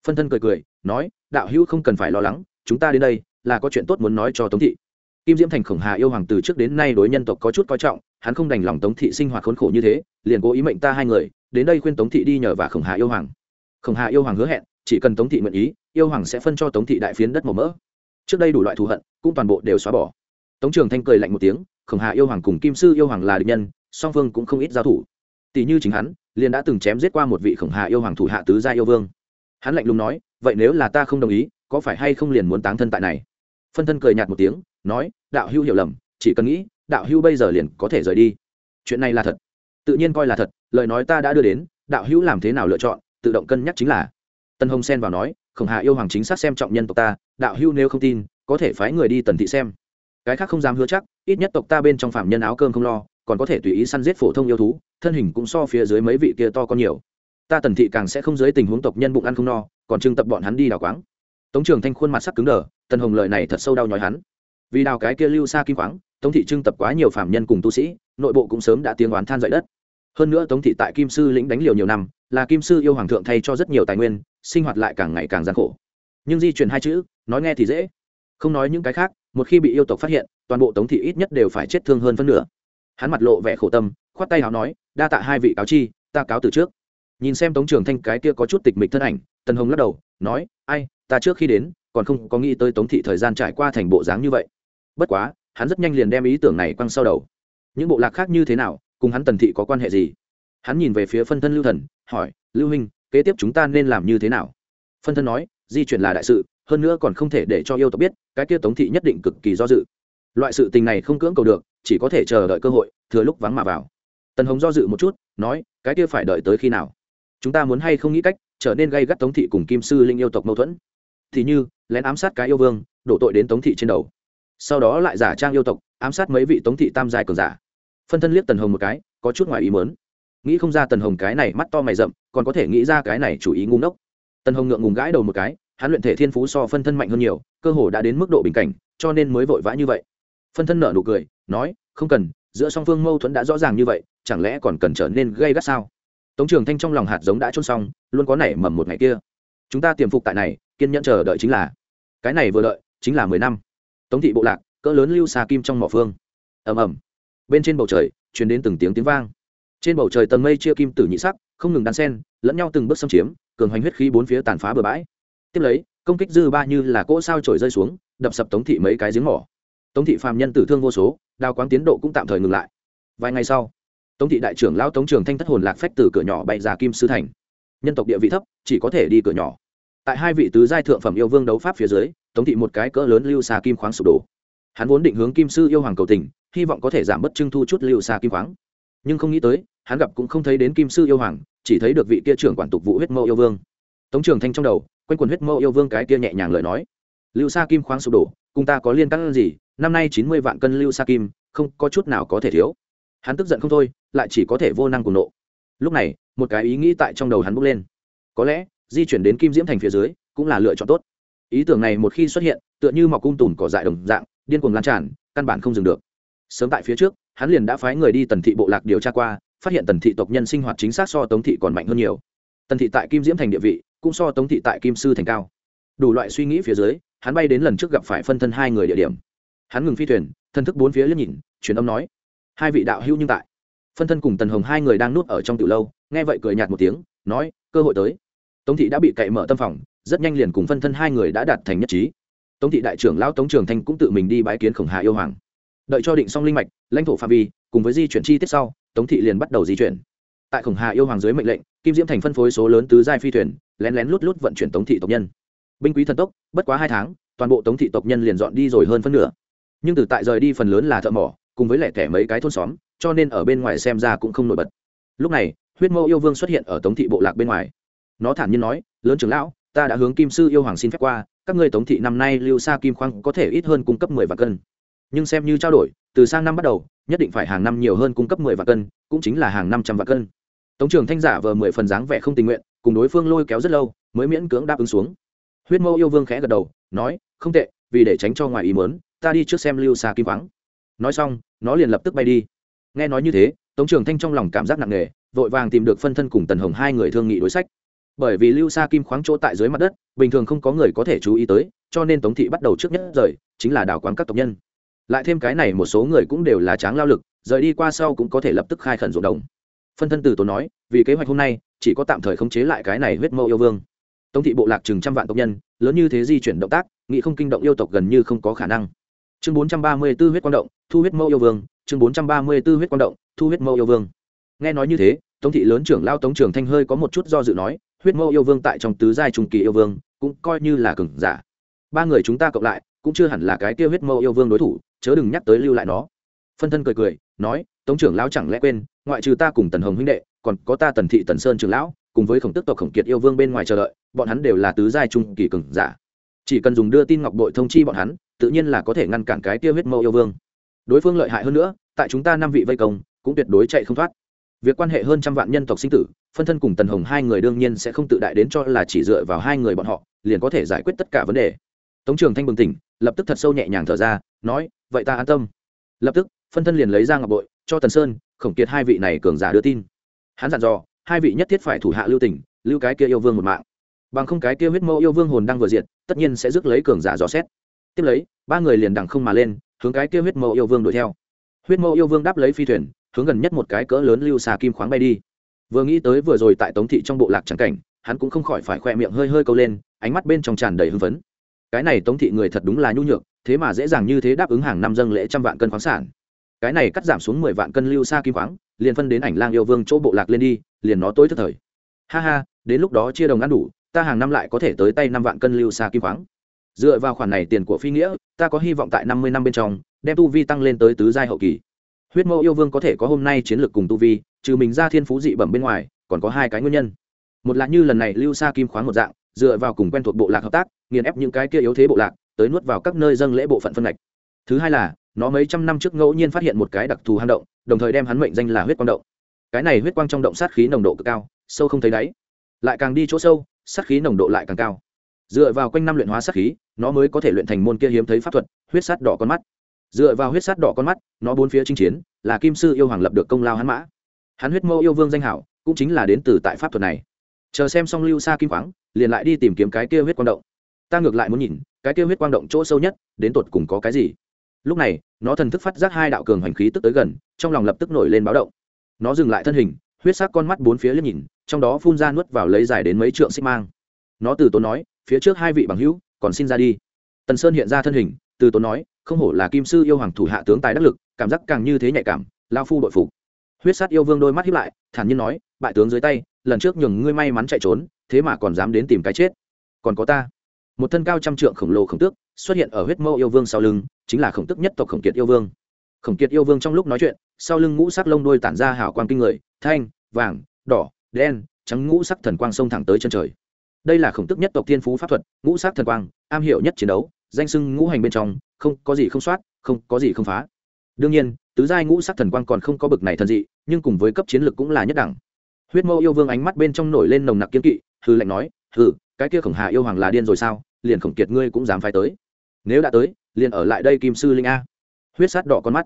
Phân thân cười cười, nói, đạo hữu không cần phải lo lắng, chúng ta đến đây là có chuyện tốt muốn nói cho tống thị. Kim diễm thành khổng hà yêu hoàng từ trước đến nay đối nhân tộc có chút coi trọng, hắn không đành lòng tống thị sinh hoạt khốn khổ như thế, liền cố ý mệnh ta hai người, đến đây khuyên tống thị đi nhờ và khổng hà yêu hoàng. Khổng hà yêu hoàng hứa hẹn, chỉ cần tống thị nguyện ý, yêu hoàng sẽ phân cho tống thị đại phiến đất màu mỡ. Trước đây đủ loại thù hận, cũng toàn bộ đều xóa bỏ. Tống trường thanh cười lạnh một tiếng khổng hà yêu hoàng cùng kim sư yêu hoàng là địch nhân, song phương cũng không ít giao thủ. Tỷ như chính hắn, liền đã từng chém giết qua một vị khổng hà yêu hoàng thủ hạ tứ gia yêu vương. Hắn lạnh lùng nói, vậy nếu là ta không đồng ý, có phải hay không liền muốn táng thân tại này? Phân thân cười nhạt một tiếng, nói, đạo hưu hiểu lầm, chỉ cần nghĩ, đạo hưu bây giờ liền có thể rời đi. Chuyện này là thật. Tự nhiên coi là thật, lời nói ta đã đưa đến, đạo hữu làm thế nào lựa chọn, tự động cân nhắc chính là. Tân hồng xen vào nói, khổng hạ yêu hoàng chính xác xem trọng nhân tộc ta, đạo hữu nếu không tin, có thể phái người đi tần thị xem cái khác không dám hứa chắc, ít nhất tộc ta bên trong phạm nhân áo cơm không lo, còn có thể tùy ý săn giết phổ thông yêu thú, thân hình cũng so phía dưới mấy vị kia to con nhiều. Ta tần thị càng sẽ không dưới tình huống tộc nhân bụng ăn không no, còn trưng tập bọn hắn đi đào quáng. Tống trường thanh khuôn mặt sắc cứng đờ, tần hồng lợi này thật sâu đau nhói hắn. Vì đào cái kia lưu xa kim khoáng tống thị trưng tập quá nhiều phạm nhân cùng tu sĩ, nội bộ cũng sớm đã tiếng oán than dậy đất. Hơn nữa tống thị tại kim sư lĩnh đánh liều nhiều năm, là kim sư yêu hoàng thượng thay cho rất nhiều tài nguyên, sinh hoạt lại càng ngày càng gian khổ. Nhưng di chuyển hai chữ, nói nghe thì dễ. Không nói những cái khác một khi bị yêu tộc phát hiện, toàn bộ tống thị ít nhất đều phải chết thương hơn phân nửa. Hắn mặt lộ vẻ khổ tâm, khoát tay h nói, đa tạ hai vị cáo chi, ta cáo từ trước. Nhìn xem tống trường thanh cái kia có chút tịch mịch thân ảnh, tần hồng lắc đầu, nói, ai, ta trước khi đến, còn không có nghĩ tới tống thị thời gian trải qua thành bộ dáng như vậy. Bất quá, hắn rất nhanh liền đem ý tưởng này quăng sau đầu. Những bộ lạc khác như thế nào, cùng hắn tần thị có quan hệ gì? Hắn nhìn về phía phân thân lưu thần, hỏi, lưu huynh, kế tiếp chúng ta nên làm như thế nào? Phân thân nói, di chuyển là đại sự hơn nữa còn không thể để cho yêu tộc biết, cái kia tống thị nhất định cực kỳ do dự. Loại sự tình này không cưỡng cầu được, chỉ có thể chờ đợi cơ hội, thừa lúc vắng mà vào. Tần hồng do dự một chút, nói, cái kia phải đợi tới khi nào? Chúng ta muốn hay không nghĩ cách, trở nên gây gắt tống thị cùng kim sư linh yêu tộc mâu thuẫn? Thì như, lén ám sát cái yêu vương, đổ tội đến tống thị trên đầu. Sau đó lại giả trang yêu tộc, ám sát mấy vị tống thị tam giai cường giả. Phân thân liếc tần hồng một cái, có chút ngoài ý mớn nghĩ không ra tần hồng cái này mắt to mày rậm, còn có thể nghĩ ra cái này chủ ý ngu ngốc. Tần hồng ngượng ngùng gãi đầu một cái hắn luyện thể thiên phú so phân thân mạnh hơn nhiều, cơ hồ đã đến mức độ bình cảnh, cho nên mới vội vã như vậy. Phân thân nở nụ cười, nói, không cần, giữa song phương mâu thuẫn đã rõ ràng như vậy, chẳng lẽ còn cần trở nên gây gắt sao? Tống trường thanh trong lòng hạt giống đã trôn xong, luôn có nảy mầm một ngày kia. Chúng ta tiềm phục tại này, kiên nhẫn chờ đợi chính là, cái này vừa đợi, chính là mười năm. Tống thị bộ lạc, cỡ lớn lưu xà kim trong mỏ phương. Ầm ầm. Bên trên bầu trời, truyền đến từng tiếng tiếng vang. Trên bầu trời tầng mây chia kim tử nhị sắc, không ngừng đan sen, lẫn nhau từng bước xâm chiếm, cường hoành huyết khí bốn phía tàn phá bừa bãi tiếp lấy, công kích dư ba như là cỗ sao trổi rơi xuống, đập sập tống thị mấy cái giếng mỏ. Tống thị phàm nhân tử thương vô số đào quáng tiến độ cũng tạm thời ngừng lại. Vài ngày sau, tống thị đại trưởng lão tống trường thanh thất hồn lạc phách từ cửa nhỏ bay ra kim sư thành. Nhân tộc địa vị thấp, chỉ có thể đi cửa nhỏ. Tại hai vị tứ giai thượng phẩm yêu vương đấu pháp phía dưới, tống thị một cái cỡ lớn lưu xa kim khoáng sụp đổ. Hắn vốn định hướng kim sư yêu hoàng cầu tình, hy vọng có thể giảm bớt trưng thu chút lưu xa kim khoáng. Nhưng không nghĩ tới, hắn gặp cũng không thấy đến kim sư yêu hoàng, chỉ thấy được vị kia trưởng quản tục vụ huyết mẫu yêu vương. Tống trường thanh trong đầu quanh quần huyết mẫu yêu vương cái kia nhẹ nhàng lời nói. Lưu sa kim khoáng sụp đổ, cùng ta có liên căng gì? Năm nay chín mươi vạn cân lưu sa kim, không, có chút nào có thể thiếu. Hắn tức giận không thôi, lại chỉ có thể vô năng cùng nộ. Lúc này, một cái ý nghĩ tại trong đầu hắn bốc lên. Có lẽ, di chuyển đến kim diễm thành phía dưới, cũng là lựa chọn tốt. Ý tưởng này một khi xuất hiện, tựa như mọc cung tùm cỏ dại đồng dạng, điên cuồng lan tràn, căn bản không dừng được. Sớm tại phía trước, hắn liền đã phái người đi tần thị bộ lạc điều tra qua, phát hiện tần thị tộc nhân sinh hoạt chính xác so tống thị còn mạnh hơn nhiều. Tần thị tại kim diễm thành địa vị cũng so tống thị tại kim sư thành cao. Đủ loại suy nghĩ phía dưới, hắn bay đến lần trước gặp phải phân thân hai người địa điểm. Hắn ngừng phi thuyền, thân thức bốn phía liếc nhìn, truyền âm nói, hai vị đạo hữu nhưng tại. Phân thân cùng tần hồng hai người đang nuốt ở trong từ lâu, nghe vậy cười nhạt một tiếng, nói, cơ hội tới. Tống thị đã bị cậy mở tâm phòng, rất nhanh liền cùng phân thân hai người đã đạt thành nhất trí. Tống thị đại trưởng lão tống trường thanh cũng tự mình đi bái kiến khổng hà yêu hoàng. Đợi cho định xong linh mạch, lãnh thổ phạm vi, cùng với di chuyển chi tiết sau, tống thị liền bắt đầu di chuyển tại khổng hà yêu hoàng dưới mệnh lệnh, kim diễm thành phân phối số lớn tứ giai phi thuyền, lén lén lút lút vận chuyển tống thị tộc nhân. Binh quý thần tốc, bất quá hai tháng, toàn bộ tống thị tộc nhân liền dọn đi rồi hơn phân nửa. Nhưng từ tại rời đi phần lớn là thợ mỏ, cùng với lẻ thẻ mấy cái thôn xóm, cho nên ở bên ngoài xem ra cũng không nổi bật. Lúc này, huyết mẫu yêu vương xuất hiện ở tống thị bộ lạc bên ngoài. Nó thản nhiên nói, lớn trưởng lão, ta đã hướng kim sư yêu hoàng xin phép qua, các ngươi tống thị năm nay lưu xa kim khoang có thể ít hơn cung cấp mười vạn cân. Nhưng xem như trao đổi, từ sang năm bắt đầu, nhất định phải hàng năm nhiều hơn cung cấp mười vạn cân, cũng chính là hàng năm trăm vạn cân tống trường thanh giả vờ mười phần dáng vẻ không tình nguyện, cùng đối phương lôi kéo rất lâu, mới miễn cưỡng đáp ứng xuống. Huyết Mâu yêu vương khẽ gật đầu, nói, không tệ, vì để tránh cho ngoài ý mớn ta đi trước xem lưu xa kim khoáng nói xong, nó liền lập tức bay đi. Nghe nói như thế, tống trường thanh trong lòng cảm giác nặng nề, vội vàng tìm được phân thân cùng tần hồng hai người thương nghị đối sách. Bởi vì lưu xa kim khoáng chỗ tại dưới mặt đất, bình thường không có người có thể chú ý tới, cho nên tống thị bắt đầu trước nhất rời, chính là đào quán các tộc nhân. Lại thêm cái này một số người cũng đều là tráng lao lực, rời đi qua sau cũng có thể lập tức khai khẩn ruộng đồng phân thân từ tốn nói, vì kế hoạch hôm nay, chỉ có tạm thời khống chế lại cái này huyết mẫu yêu vương. Tống thị bộ lạc chừng trăm vạn tộc nhân, lớn như thế di chuyển động tác, nghị không kinh động yêu tộc gần như không có khả năng. Chương bốn trăm ba mươi 434 huyết quang động, thu huyết mẫu yêu vương, chương bốn trăm ba mươi 434 huyết quang động, thu huyết mẫu yêu vương. Nghe nói như thế, tống thị lớn trưởng lao tống trường thanh hơi có một chút do dự nói, huyết mẫu yêu vương tại trong tứ giai trung kỳ yêu vương, cũng coi như là cừng giả. Ba người chúng ta cộng lại, cũng chưa hẳn là cái kia huyết mẫu yêu vương đối thủ, chớ đừng nhắc tới lưu lại nó. Phân thân cười cười, nói, tống trưởng lão chẳng lẽ quên ngoại trừ ta cùng tần hồng huynh đệ, còn có ta tần thị tần sơn trưởng lão, cùng với khổng tức tộc khổng kiệt yêu vương bên ngoài chờ đợi, bọn hắn đều là tứ giai trung kỳ cường giả. Chỉ cần dùng đưa tin ngọc bội thông chi bọn hắn, tự nhiên là có thể ngăn cản cái tiêu huyết mẫu yêu vương. Đối phương lợi hại hơn nữa, tại chúng ta năm vị vây công, cũng tuyệt đối chạy không thoát. Việc quan hệ hơn trăm vạn nhân tộc sinh tử, phân thân cùng tần hồng hai người đương nhiên sẽ không tự đại đến cho là chỉ dựa vào hai người bọn họ, liền có thể giải quyết tất cả vấn đề. Tống trường thanh bừng tỉnh, lập tức thật sâu nhẹ nhàng thở ra, nói, vậy ta an tâm. Lập tức, phân thân liền lấy ra ngọc bội, cho tần sơn khổng kiệt hai vị này cường giả đưa tin. Hắn dặn dò, hai vị nhất thiết phải thủ hạ lưu tỉnh lưu cái kia yêu vương một mạng. Bằng không cái kia huyết mẫu yêu vương hồn đang vừa diệt, tất nhiên sẽ rước lấy cường giả dò xét. Tiếp lấy, ba người liền đằng không mà lên, hướng cái kia huyết mẫu yêu vương đuổi theo. Huyết mẫu yêu vương đáp lấy phi thuyền, hướng gần nhất một cái cỡ lớn lưu xà kim khoáng bay đi. Vừa nghĩ tới vừa rồi tại tống thị trong bộ lạc trắng cảnh, hắn cũng không khỏi phải khoe miệng hơi hơi câu lên, ánh mắt bên trong tràn đầy hưng phấn. Cái này tống thị người thật đúng là nhu nhược, thế mà dễ dàng như thế đáp ứng hàng năm dâng lễ trăm vạn cân khoáng sản cái này cắt giảm xuống mười vạn cân lưu xa kim khoáng, liền phân đến ảnh lang yêu vương chỗ bộ lạc lên đi, liền nó tối thức thời. Ha ha, đến lúc đó chia đồng ăn đủ, ta hàng năm lại có thể tới tay năm vạn cân lưu xa kim khoáng. Dựa vào khoản này tiền của phi nghĩa, ta có hy vọng tại năm mươi năm bên trong, đem tu vi tăng lên tới tứ giai hậu kỳ. Huyết mẫu yêu vương có thể có hôm nay chiến lược cùng tu vi, trừ mình ra thiên phú dị bẩm bên ngoài, còn có hai cái nguyên nhân. Một là như lần này lưu xa kim khoáng một dạng, dựa vào cùng quen thuộc bộ lạc hợp tác, nghiền ép những cái kia yếu thế bộ lạc, tới nuốt vào các nơi dâng lễ bộ phận phân ngạch. Thứ hai là nó mấy trăm năm trước ngẫu nhiên phát hiện một cái đặc thù hang động, đồng thời đem hắn mệnh danh là huyết quang động. Cái này huyết quang trong động sát khí nồng độ cực cao, sâu không thấy đáy. Lại càng đi chỗ sâu, sát khí nồng độ lại càng cao. Dựa vào quanh năm luyện hóa sát khí, nó mới có thể luyện thành môn kia hiếm thấy pháp thuật, huyết sát đỏ con mắt. Dựa vào huyết sát đỏ con mắt, nó bốn phía chinh chiến, là kim sư yêu hoàng lập được công lao hắn mã. Hắn huyết mẫu yêu vương danh hảo, cũng chính là đến từ tại pháp thuật này. Chờ xem xong lưu xa kim khoáng liền lại đi tìm kiếm cái kia huyết quang động. Ta ngược lại muốn nhìn, cái kia huyết quang động chỗ sâu nhất, đến tột cùng có cái gì? Lúc này, nó thần thức phát giác hai đạo cường hành khí tức tới gần, trong lòng lập tức nổi lên báo động. Nó dừng lại thân hình, huyết sắc con mắt bốn phía liếc nhìn, trong đó phun ra nuốt vào lấy dài đến mấy trượng xích mang. Nó từ tốn nói, phía trước hai vị bằng hữu, còn xin ra đi. Tần sơn hiện ra thân hình, từ tốn nói, không hổ là kim sư yêu hoàng thủ hạ tướng tài đắc lực, cảm giác càng như thế nhạy cảm, lao phu đội phục. Huyết sát yêu vương đôi mắt hiếp lại, thản nhiên nói, bại tướng dưới tay, lần trước nhường ngươi may mắn chạy trốn, thế mà còn dám đến tìm cái chết. Còn có ta. Một thân cao trăm trượng khổng lồ khổng tước xuất hiện ở huyết mâu yêu vương sau lưng chính là khổng tức nhất tộc khổng kiệt yêu vương. Khổng kiệt yêu vương trong lúc nói chuyện, sau lưng ngũ sắc lông đôi tản ra hào quang kinh người, thanh, vàng, đỏ, đen, trắng ngũ sắc thần quang sông thẳng tới chân trời. Đây là khổng tức nhất tộc thiên phú pháp thuật, ngũ sắc thần quang, am hiểu nhất chiến đấu, danh sưng ngũ hành bên trong, không có gì không soát, không có gì không phá. Đương nhiên, tứ giai ngũ sắc thần quang còn không có bực này thần dị, nhưng cùng với cấp chiến lực cũng là nhất đẳng. Huyết mâu yêu vương ánh mắt bên trong nổi lên nồng nặc kiên kỵ hư lệnh nói, hừ, cái kia khổng hà yêu hoàng là điên rồi sao? Liền khổng kiệt ngươi cũng dám phái tới nếu đã tới, liền ở lại đây kim sư linh a. Huyết sát đỏ con mắt.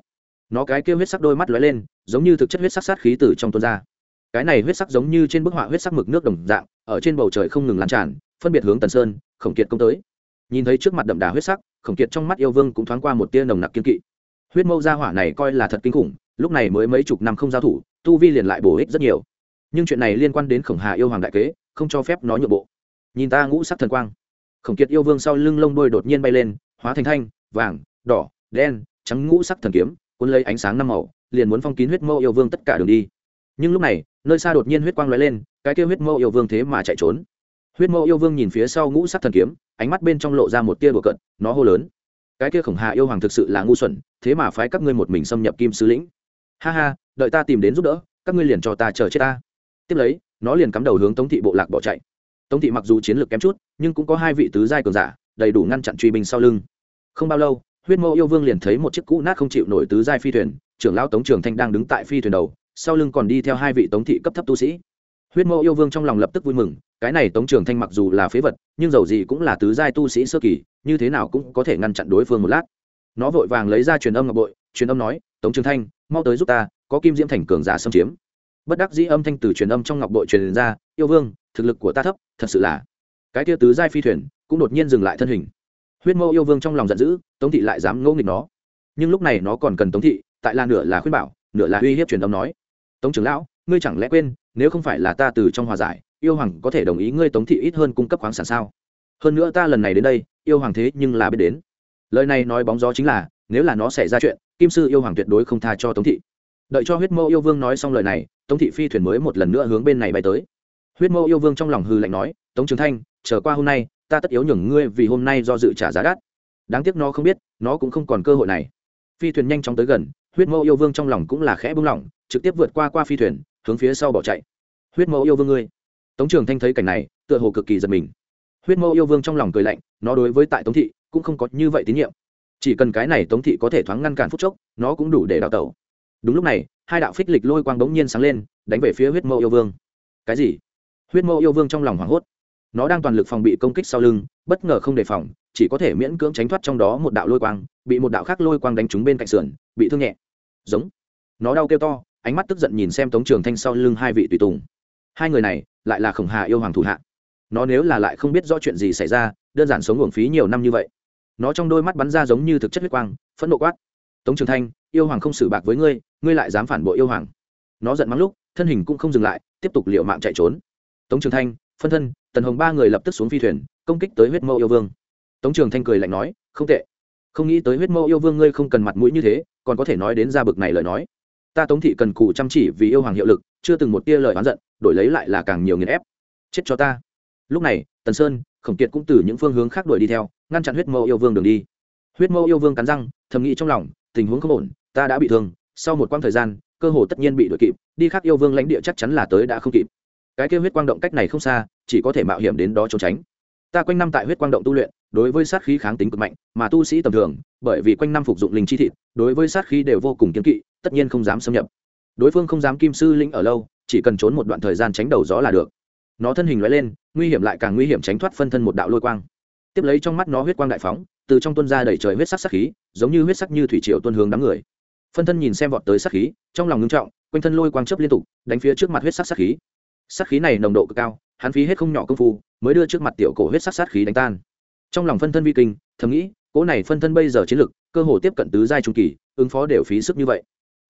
Nó cái kia huyết sắc đôi mắt lóe lên, giống như thực chất huyết sắc sát khí tử trong tuôn ra. Cái này huyết sắc giống như trên bức họa huyết sắc mực nước đồng dạng, ở trên bầu trời không ngừng lan tràn, phân biệt hướng tần sơn, khổng kiệt công tới. Nhìn thấy trước mặt đậm đà huyết sắc, khổng kiệt trong mắt yêu vương cũng thoáng qua một tia nồng nặc kiên kỵ. Huyết mâu gia hỏa này coi là thật kinh khủng, lúc này mới mấy chục năm không giao thủ, tu vi liền lại bổ ích rất nhiều. Nhưng chuyện này liên quan đến khổng hà yêu hoàng đại kế, không cho phép nó nhượng bộ. Nhìn ta ngũ sắc thần quang. Khổng kiệt yêu vương sau lưng lông đôi đột nhiên bay lên hóa thành thanh, vàng, đỏ, đen, trắng ngũ sắc thần kiếm, cuốn lấy ánh sáng năm màu, liền muốn phong kín huyết mâu yêu vương tất cả đường đi. Nhưng lúc này, nơi xa đột nhiên huyết quang lóe lên, cái kêu huyết mâu yêu vương thế mà chạy trốn. Huyết mâu yêu vương nhìn phía sau ngũ sắc thần kiếm, ánh mắt bên trong lộ ra một tia bừa cận nó hô lớn. Cái kia khổng hà yêu hoàng thực sự là ngu xuẩn, thế mà phái các ngươi một mình xâm nhập kim sứ lĩnh. Ha ha, đợi ta tìm đến giúp đỡ, các ngươi liền cho ta chờ chết ta. Tiếp lấy, nó liền cắm đầu hướng tống thị bộ lạc bỏ chạy. Tống thị mặc dù chiến lược kém chút, nhưng cũng có hai vị tứ giai cường giả, đầy đủ ngăn chặn truy binh sau lưng không bao lâu, huyết mô yêu vương liền thấy một chiếc cũ nát không chịu nổi tứ giai phi thuyền, trưởng lão tống trường thanh đang đứng tại phi thuyền đầu, sau lưng còn đi theo hai vị tống thị cấp thấp tu sĩ. Huyết mô yêu vương trong lòng lập tức vui mừng, cái này tống trường thanh mặc dù là phế vật, nhưng dầu gì cũng là tứ giai tu sĩ sơ kỳ, như thế nào cũng có thể ngăn chặn đối phương một lát. Nó vội vàng lấy ra truyền âm ngọc bội, truyền âm nói, tống trường thanh, mau tới giúp ta, có kim diễm thành cường giả xâm chiếm. Bất đắc dĩ âm thanh từ truyền âm trong ngọc bội truyền ra, yêu vương, thực lực của ta thấp, thật sự là. Cái tia tứ giai phi thuyền cũng đột nhiên dừng lại thân hình huyết mâu yêu vương trong lòng giận dữ, tống thị lại dám ngẫu nghịch nó. Nhưng lúc này nó còn cần tống thị, tại là nửa là khuyên bảo, nửa là uy hiếp truyền âm nói. Tống trưởng lão, ngươi chẳng lẽ quên, nếu không phải là ta từ trong hòa giải, yêu hoàng có thể đồng ý ngươi tống thị ít hơn cung cấp khoáng sản sao? Hơn nữa ta lần này đến đây, yêu hoàng thế nhưng là biết đến. Lời này nói bóng gió chính là, nếu là nó xảy ra chuyện, kim sư yêu hoàng tuyệt đối không tha cho tống thị. Đợi cho huyết mâu yêu vương nói xong lời này, tống thị phi thuyền mới một lần nữa hướng bên này bay tới. Huyết mâu yêu vương trong lòng hư lạnh nói, tống trường thanh, chờ qua hôm nay ta tất yếu nhường ngươi vì hôm nay do dự trả giá đắt. Đáng tiếc nó không biết, nó cũng không còn cơ hội này. Phi thuyền nhanh chóng tới gần, huyết mâu yêu vương trong lòng cũng là khẽ bung lỏng trực tiếp vượt qua qua phi thuyền, hướng phía sau bỏ chạy. Huyết mâu yêu vương ngươi. Tống trường thanh thấy cảnh này, tựa hồ cực kỳ giật mình. Huyết mâu yêu vương trong lòng cười lạnh, nó đối với tại tống thị cũng không có như vậy tín nhiệm. Chỉ cần cái này tống thị có thể thoáng ngăn cản phút chốc, nó cũng đủ để đào tẩu. Đúng lúc này, hai đạo phích lịch lôi quang bỗng nhiên sáng lên, đánh về phía huyết mâu yêu vương. Cái gì? Huyết mâu yêu vương trong lòng hoảng hốt nó đang toàn lực phòng bị công kích sau lưng, bất ngờ không đề phòng, chỉ có thể miễn cưỡng tránh thoát trong đó một đạo lôi quang, bị một đạo khác lôi quang đánh trúng bên cạnh sườn, bị thương nhẹ. Giống. Nó đau kêu to, ánh mắt tức giận nhìn xem tống trường thanh sau lưng hai vị tùy tùng. Hai người này, lại là khổng hà yêu hoàng thủ hạ. Nó nếu là lại không biết rõ chuyện gì xảy ra, đơn giản sống uổng phí nhiều năm như vậy. Nó trong đôi mắt bắn ra giống như thực chất huyết quang, phẫn nộ quát. Tống trường thanh, yêu hoàng không xử bạc với ngươi ngươi lại dám phản bội yêu hoàng. Nó giận mắng lúc, thân hình cũng không dừng lại, tiếp tục liệu mạng chạy trốn. Tống trường thanh phân thân, tần hồng ba người lập tức xuống phi thuyền, công kích tới huyết mâu yêu vương. Tống trường thanh cười lạnh nói, không tệ. Không nghĩ tới huyết mâu yêu vương ngươi không cần mặt mũi như thế, còn có thể nói đến ra bực này lời nói. Ta tống thị cần cù chăm chỉ vì yêu hoàng hiệu lực, chưa từng một tia lời oán giận, đổi lấy lại là càng nhiều nghiền ép. Chết cho ta. Lúc này, tần sơn, khổng kiệt cũng từ những phương hướng khác đuổi đi theo, ngăn chặn huyết mâu yêu vương đường đi. Huyết mâu yêu vương cắn răng, thầm nghĩ trong lòng, tình huống không ổn, ta đã bị thương, sau một quãng thời gian, cơ hồ tất nhiên bị đuổi kịp, đi khác yêu vương lãnh địa chắc chắn là tới đã không kịp cái kêu huyết quang động cách này không xa, chỉ có thể mạo hiểm đến đó trốn tránh. Ta quanh năm tại huyết quang động tu luyện, đối với sát khí kháng tính cực mạnh, mà tu sĩ tầm thường, bởi vì quanh năm phục dụng linh chi thịt, đối với sát khí đều vô cùng kiên kỵ, tất nhiên không dám xâm nhập. Đối phương không dám kim sư linh ở lâu, chỉ cần trốn một đoạn thời gian tránh đầu gió là được. Nó thân hình loại lên, nguy hiểm lại càng nguy hiểm tránh thoát phân thân một đạo lôi quang. Tiếp lấy trong mắt nó huyết quang đại phóng, từ trong tuân ra đẩy trời huyết sắc sắc khí, giống như huyết sắc như thủy triều tuân hướng đám người. Phân thân nhìn xem vọt tới sắc khí, trong lòng ngưng trọng, quanh thân lôi quang chớp liên tục, đánh phía trước mặt huyết sắc sắc khí sát khí này nồng độ cực cao, hắn phí hết không nhỏ công phu, mới đưa trước mặt tiểu cổ huyết sắc sát khí đánh tan. Trong lòng phân thân vi kinh, thầm nghĩ, cỗ này phân thân bây giờ chiến lực, cơ hồ tiếp cận tứ giai trung kỳ, ứng phó đều phí sức như vậy.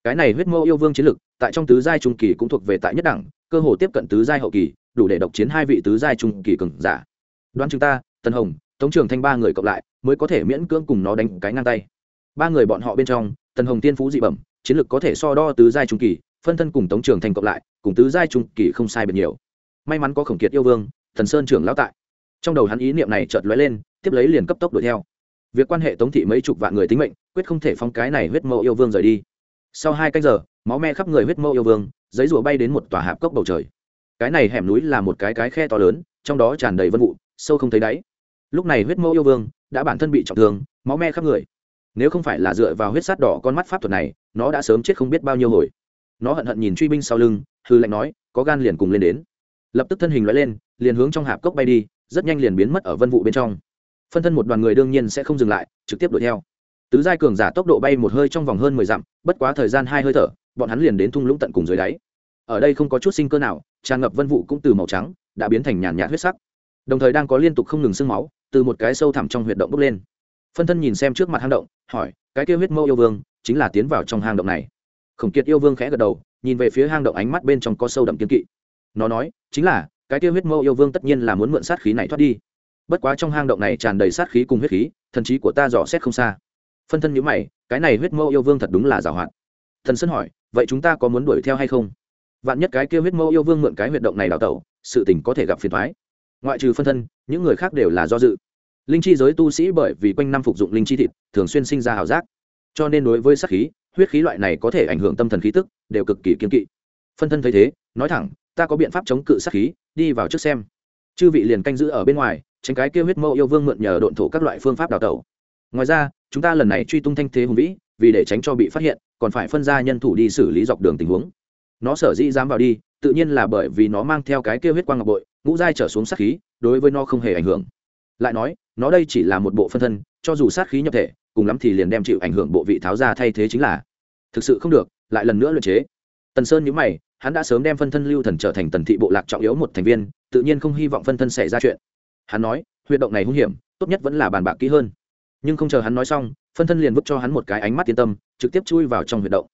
Cái này huyết mâu yêu vương chiến lực, tại trong tứ giai trung kỳ cũng thuộc về tại nhất đẳng, cơ hồ tiếp cận tứ giai hậu kỳ, đủ để độc chiến hai vị tứ giai trung kỳ cường giả. Đoán chúng ta tân hồng, tống trường thanh ba người cộng lại, mới có thể miễn cưỡng cùng nó đánh cái ngang tay. Ba người bọn họ bên trong, tần hồng tiên phú dị bẩm, chiến lực có thể so đo tứ giai trung kỳ, phân thân cùng tống trường thanh cộng lại cùng tứ giai trung kỳ không sai biệt nhiều. May mắn có khổng kiệt yêu vương, thần sơn trưởng lão tại. Trong đầu hắn ý niệm này chợt lóe lên, tiếp lấy liền cấp tốc đuổi theo. Việc quan hệ tống thị mấy chục vạn người tính mệnh, quyết không thể phong cái này huyết mẫu yêu vương rời đi. Sau hai canh giờ, máu me khắp người huyết mẫu yêu vương, giấy rùa bay đến một tòa hạp cốc bầu trời. Cái này hẻm núi là một cái cái khe to lớn, trong đó tràn đầy vân vụ, sâu không thấy đáy. Lúc này huyết mẫu yêu vương đã bản thân bị trọng thương, máu me khắp người. Nếu không phải là dựa vào huyết sát đỏ con mắt pháp thuật này, nó đã sớm chết không biết bao nhiêu hồi. Nó hận hận nhìn truy binh sau lưng hư lạnh nói, có gan liền cùng lên đến. Lập tức thân hình loại lên, liền hướng trong hạp cốc bay đi, rất nhanh liền biến mất ở vân vụ bên trong. Phân thân một đoàn người đương nhiên sẽ không dừng lại, trực tiếp đuổi theo. Tứ giai cường giả tốc độ bay một hơi trong vòng hơn mười dặm, bất quá thời gian hai hơi thở, bọn hắn liền đến thung lũng tận cùng dưới đáy. Ở đây không có chút sinh cơ nào, tràn ngập vân vụ cũng từ màu trắng, đã biến thành nhàn nhạt huyết sắc. Đồng thời đang có liên tục không ngừng sương máu, từ một cái sâu thẳm trong huyệt động bốc lên. Phân thân nhìn xem trước mặt hang động, hỏi, cái kêu huyết mâu yêu vương, chính là tiến vào trong hang động này? Khổng kiệt yêu vương khẽ gật đầu nhìn về phía hang động ánh mắt bên trong có sâu đậm kiên kỵ. Nó nói, chính là, cái kia huyết mâu yêu vương tất nhiên là muốn mượn sát khí này thoát đi. Bất quá trong hang động này tràn đầy sát khí cùng huyết khí, thần trí của ta dò xét không xa. Phân thân nhữ mày, cái này huyết mâu yêu vương thật đúng là giảo hoạt thần sân hỏi, vậy chúng ta có muốn đuổi theo hay không? Vạn nhất cái kia huyết mâu yêu vương mượn cái huyệt động này đào tẩu, sự tình có thể gặp phiền thoái ngoại trừ phân thân, những người khác đều là do dự. Linh chi giới tu sĩ bởi vì quanh năm phục dụng linh chi thịt, thường xuyên sinh ra hào giác. Cho nên đối với sát khí huyết khí loại này có thể ảnh hưởng tâm thần khí tức, đều cực kỳ kiên kỵ. Phân thân thấy thế, nói thẳng, ta có biện pháp chống cự sát khí, đi vào trước xem. Chư vị liền canh giữ ở bên ngoài, tránh cái kêu huyết mâu yêu vương mượn nhờ độn thổ các loại phương pháp đào tẩu. Ngoài ra, chúng ta lần này truy tung thanh thế hùng vĩ, vì để tránh cho bị phát hiện, còn phải phân ra nhân thủ đi xử lý dọc đường tình huống. Nó sở dĩ dám vào đi, tự nhiên là bởi vì nó mang theo cái kêu huyết quang ngọc bội, ngũ giai trở xuống sát khí, đối với nó không hề ảnh hưởng. Lại nói nó đây chỉ là một bộ phân thân, cho dù sát khí nhập thể, cùng lắm thì liền đem chịu ảnh hưởng bộ vị tháo ra thay thế chính là. Thực sự không được, lại lần nữa luyện chế. Tần sơn nhữ mày, hắn đã sớm đem phân thân lưu thần trở thành tần thị bộ lạc trọng yếu một thành viên, tự nhiên không hy vọng phân thân xảy ra chuyện. Hắn nói, huyệt động này hung hiểm, tốt nhất vẫn là bàn bạc kỹ hơn. Nhưng không chờ hắn nói xong, phân thân liền vứt cho hắn một cái ánh mắt yên tâm, trực tiếp chui vào trong huyệt động.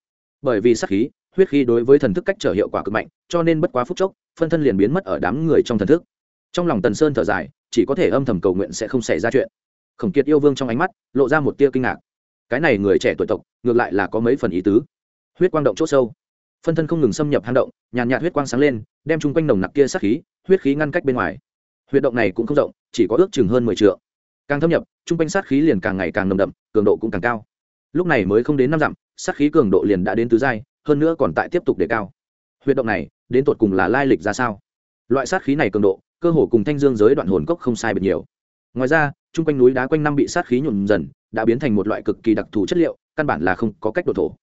Bởi vì sát khí, huyết khí đối với thần thức cách trở hiệu quả cực mạnh, cho nên bất quá phút chốc, phân thân liền biến mất ở đám người trong thần thức. Trong lòng tần sơn thở dài chỉ có thể âm thầm cầu nguyện sẽ không xảy ra chuyện. Khổng kiệt yêu vương trong ánh mắt lộ ra một tia kinh ngạc. Cái này người trẻ tuổi tộc, ngược lại là có mấy phần ý tứ. Huyết quang động c h ỗ sâu. Phân thân không ngừng xâm nhập hang động, nhàn nhạt huyết quang sáng lên, đem chung quanh nồng nặc kia sát khí, huyết khí ngăn cách bên ngoài. Huyệt động này cũng không rộng, chỉ có ước chừng hơn mười t càng thâm nhập, chung quanh sát khí liền càng ngày càng nồng đậm, cường độ cũng càng cao. Lúc này mới không đến năm dặm, sát khí cường độ liền đã đến tứ giai, hơn nữa còn tại tiếp tục đề cao. Huyệt động này đến tột cùng là lai lịch ra sao? Loại sát khí này cường độ, cơ hồ cùng thanh dương giới đoạn hồn cốc không sai biệt nhiều. Ngoài ra, chung quanh núi đá quanh năm bị sát khí nhuộm dần, đã biến thành một loại cực kỳ đặc thù chất liệu, căn bản là không có cách đổ thổ.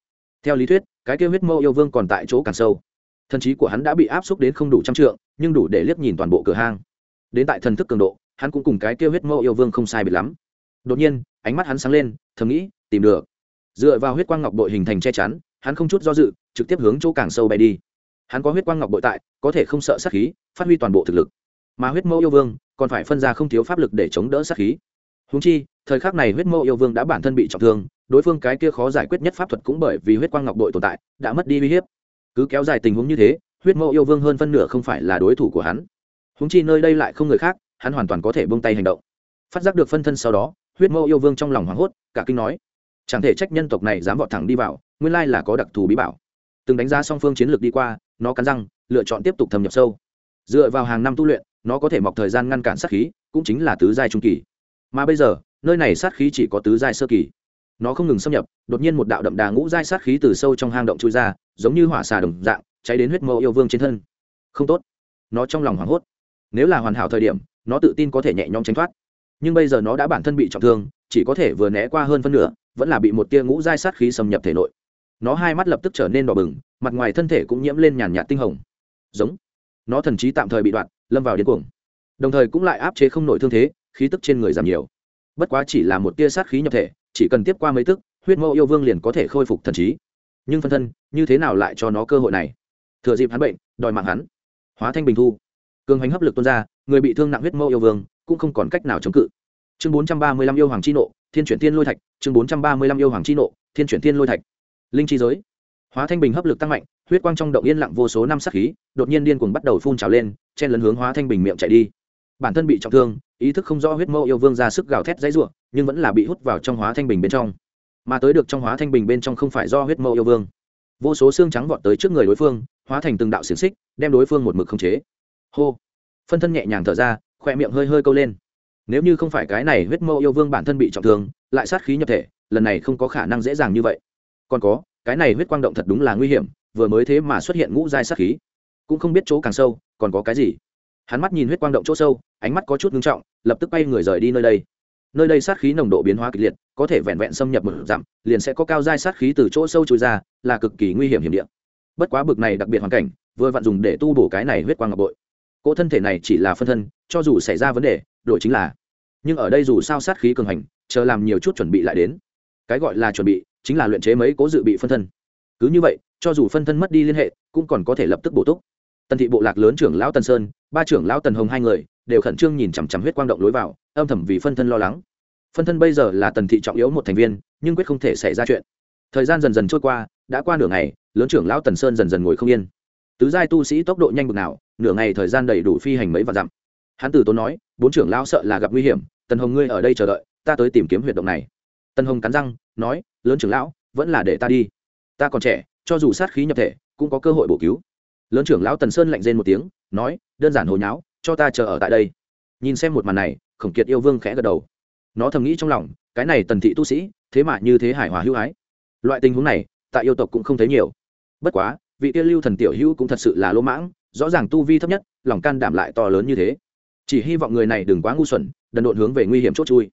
Theo lý thuyết, cái kêu huyết mâu yêu vương còn tại chỗ càng sâu. Thần trí của hắn đã bị áp xúc đến không đủ trăm trượng, nhưng đủ để liếc nhìn toàn bộ cửa hang. Đến tại thần thức cường độ, hắn cũng cùng cái kêu huyết mâu yêu vương không sai biệt lắm. Đột nhiên, ánh mắt hắn sáng lên, thầm nghĩ, tìm được. Dựa vào huyết quang ngọc bội hình thành che chắn, hắn không chút do dự, trực tiếp hướng chỗ càng sâu bay đi hắn có huyết quang ngọc bội tại, có thể không sợ sát khí, phát huy toàn bộ thực lực. Mà huyết mẫu yêu vương, còn phải phân ra không thiếu pháp lực để chống đỡ sát khí. Húng chi, thời khắc này huyết mẫu yêu vương đã bản thân bị trọng thương, đối phương cái kia khó giải quyết nhất pháp thuật cũng bởi vì huyết quang ngọc bội tồn tại, đã mất đi uy hiếp. Cứ kéo dài tình huống như thế, huyết mẫu yêu vương hơn phân nửa không phải là đối thủ của hắn. Húng chi nơi đây lại không người khác, hắn hoàn toàn có thể bông tay hành động. Phát giác được phân thân sau đó, huyết mẫu yêu vương trong lòng hoảng hốt, cả kinh nói, chẳng thể trách nhân tộc này dám vọt thẳng đi vào, nguyên lai là có đặc thù bí bảo. Từng đánh giá song phương chiến lược đi qua nó cắn răng, lựa chọn tiếp tục thâm nhập sâu. Dựa vào hàng năm tu luyện, nó có thể mọc thời gian ngăn cản sát khí, cũng chính là tứ giai trung kỳ. Mà bây giờ, nơi này sát khí chỉ có tứ giai sơ kỳ. Nó không ngừng xâm nhập, đột nhiên một đạo đậm đà ngũ giai sát khí từ sâu trong hang động chui ra, giống như hỏa xà đồng dạng, cháy đến huyết mẫu yêu vương trên thân. Không tốt. Nó trong lòng hoảng hốt. Nếu là hoàn hảo thời điểm, nó tự tin có thể nhẹ nhõm tránh thoát. Nhưng bây giờ nó đã bản thân bị trọng thương, chỉ có thể vừa né qua hơn phân nửa, vẫn là bị một tia ngũ giai sát khí xâm nhập thể nội nó hai mắt lập tức trở nên đỏ bừng, mặt ngoài thân thể cũng nhiễm lên nhàn nhạt tinh hồng. Giống. Nó thần trí tạm thời bị đoạn, lâm vào điên cuồng. Đồng thời cũng lại áp chế không nổi thương thế, khí tức trên người giảm nhiều. Bất quá chỉ là một tia sát khí nhập thể, chỉ cần tiếp qua mấy tức, huyết mẫu yêu vương liền có thể khôi phục thần trí. Nhưng phân thân, như thế nào lại cho nó cơ hội này? Thừa dịp hắn bệnh, đòi mạng hắn. Hóa thanh bình thu. Cường hành hấp lực tuôn ra, người bị thương nặng huyết mẫu yêu vương, cũng không còn cách nào chống cự. Chương bốn trăm ba mươi lăm yêu hoàng chi nộ, thiên chuyển thiên lôi thạch, chương bốn trăm ba mươi lăm yêu hoàng chi nộ, thiên chuyển thiên lôi thạch linh chi giới. Hóa thanh bình hấp lực tăng mạnh, huyết quang trong động yên lặng vô số năm sắc khí, đột nhiên điên cuồng bắt đầu phun trào lên, chen lấn hướng hóa thanh bình miệng chạy đi. Bản thân bị trọng thương, ý thức không rõ huyết mẫu yêu vương ra sức gào thét dãy ruộng nhưng vẫn là bị hút vào trong hóa thanh bình bên trong. Mà tới được trong hóa thanh bình bên trong không phải do huyết mẫu yêu vương. Vô số xương trắng vọt tới trước người đối phương, hóa thành từng đạo xiềng xích, đem đối phương một mực không chế. Hô! Phân thân nhẹ nhàng thở ra khoe miệng hơi hơi câu lên. Nếu như không phải cái này huyết mâu yêu vương bản thân bị trọng thương, lại sát khí nhập thể, lần này không có khả năng dễ dàng như vậy còn có, cái này huyết quang động thật đúng là nguy hiểm, vừa mới thế mà xuất hiện ngũ giai sát khí. Cũng không biết chỗ càng sâu, còn có cái gì. Hắn mắt nhìn huyết quang động chỗ sâu, ánh mắt có chút ngưng trọng, lập tức bay người rời đi nơi đây. Nơi đây sát khí nồng độ biến hóa kịch liệt, có thể vẹn vẹn xâm nhập một dặm, liền sẽ có cao giai sát khí từ chỗ sâu trôi ra, là cực kỳ nguy hiểm hiểm địa. Bất quá bực này đặc biệt hoàn cảnh, vừa vặn dùng để tu bổ cái này huyết quang ngọc bội. Cỗ thân thể này chỉ là phân thân, cho dù xảy ra vấn đề đội chính là. Nhưng ở đây dù sao sát khí cường hành, chờ làm nhiều chút chuẩn bị lại đến. Cái gọi là chuẩn bị chính là luyện chế mấy cố dự bị phân thân. Cứ như vậy, cho dù phân thân mất đi liên hệ, cũng còn có thể lập tức bổ túc. Tần thị bộ lạc lớn trưởng lão tần sơn, ba trưởng lão tần hồng hai người, đều khẩn trương nhìn chằm chằm huyết quang động lối vào, âm thầm vì phân thân lo lắng. Phân thân bây giờ là tần thị trọng yếu một thành viên, nhưng quyết không thể xảy ra chuyện. Thời gian dần dần trôi qua, đã qua nửa ngày, lớn trưởng lão tần sơn dần dần ngồi không yên. Tứ giai tu sĩ tốc độ nhanh bực nào, nửa ngày thời gian đầy đủ phi hành mấy vạn dặm. Hắn từ tốn nói, bốn trưởng lão sợ là gặp nguy hiểm, tần hồng ngươi ở đây chờ đợi, ta tới tìm kiếm huyệt động này. Tân hồng cắn răng, nói, lớn trưởng lão, vẫn là để ta đi. Ta còn trẻ, cho dù sát khí nhập thể, cũng có cơ hội bổ cứu. Lớn trưởng lão tần sơn lạnh rên một tiếng, nói, đơn giản hồi nháo, cho ta chờ ở tại đây. Nhìn xem một màn này, khổng kiệt yêu vương khẽ gật đầu. Nó thầm nghĩ trong lòng, cái này tần thị tu sĩ, thế mà như thế hải hòa hữu ái. Loại tình huống này, tại yêu tộc cũng không thấy nhiều. Bất quá, vị tiên lưu thần tiểu hữu cũng thật sự là lỗ mãng, rõ ràng tu vi thấp nhất, lòng can đảm lại to lớn như thế. Chỉ hy vọng người này đừng quá ngu xuẩn, đần độn hướng về nguy hiểm chốt chui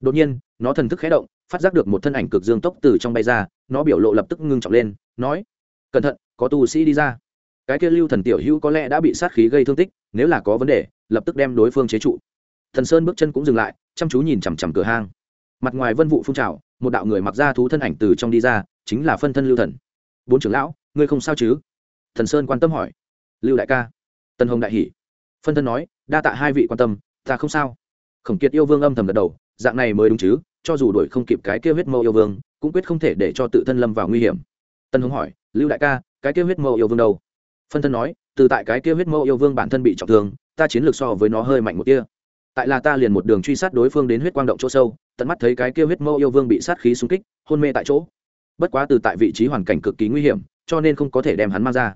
đột nhiên, nó thần thức khé động, phát giác được một thân ảnh cực dương tốc từ trong bay ra, nó biểu lộ lập tức ngưng trọng lên, nói, cẩn thận, có tu sĩ đi ra. Cái kia lưu thần tiểu hữu có lẽ đã bị sát khí gây thương tích, nếu là có vấn đề, lập tức đem đối phương chế trụ. Thần sơn bước chân cũng dừng lại, chăm chú nhìn chằm chằm cửa hang. Mặt ngoài vân vụ phun trào, một đạo người mặc ra thú thân ảnh từ trong đi ra, chính là phân thân lưu thần. Bốn trưởng lão, ngươi không sao chứ? Thần sơn quan tâm hỏi. Lưu đại ca. Tân hồng đại hỷ phân thân nói, đa tạ hai vị quan tâm, ta không sao. Khổng kiệt yêu vương âm thầm gật đầu dạng này mới đúng chứ, cho dù đuổi không kịp cái kia huyết mâu yêu vương, cũng quyết không thể để cho tự thân lâm vào nguy hiểm. Tân hồng hỏi, lưu đại ca, cái kia huyết mâu yêu vương đâu? Phân thân nói, từ tại cái kia huyết mâu yêu vương bản thân bị trọng thương, ta chiến lược so với nó hơi mạnh một kia tại là ta liền một đường truy sát đối phương đến huyết quang động chỗ sâu, tận mắt thấy cái kia huyết mâu yêu vương bị sát khí xung kích, hôn mê tại chỗ. Bất quá từ tại vị trí hoàn cảnh cực kỳ nguy hiểm, cho nên không có thể đem hắn mang ra.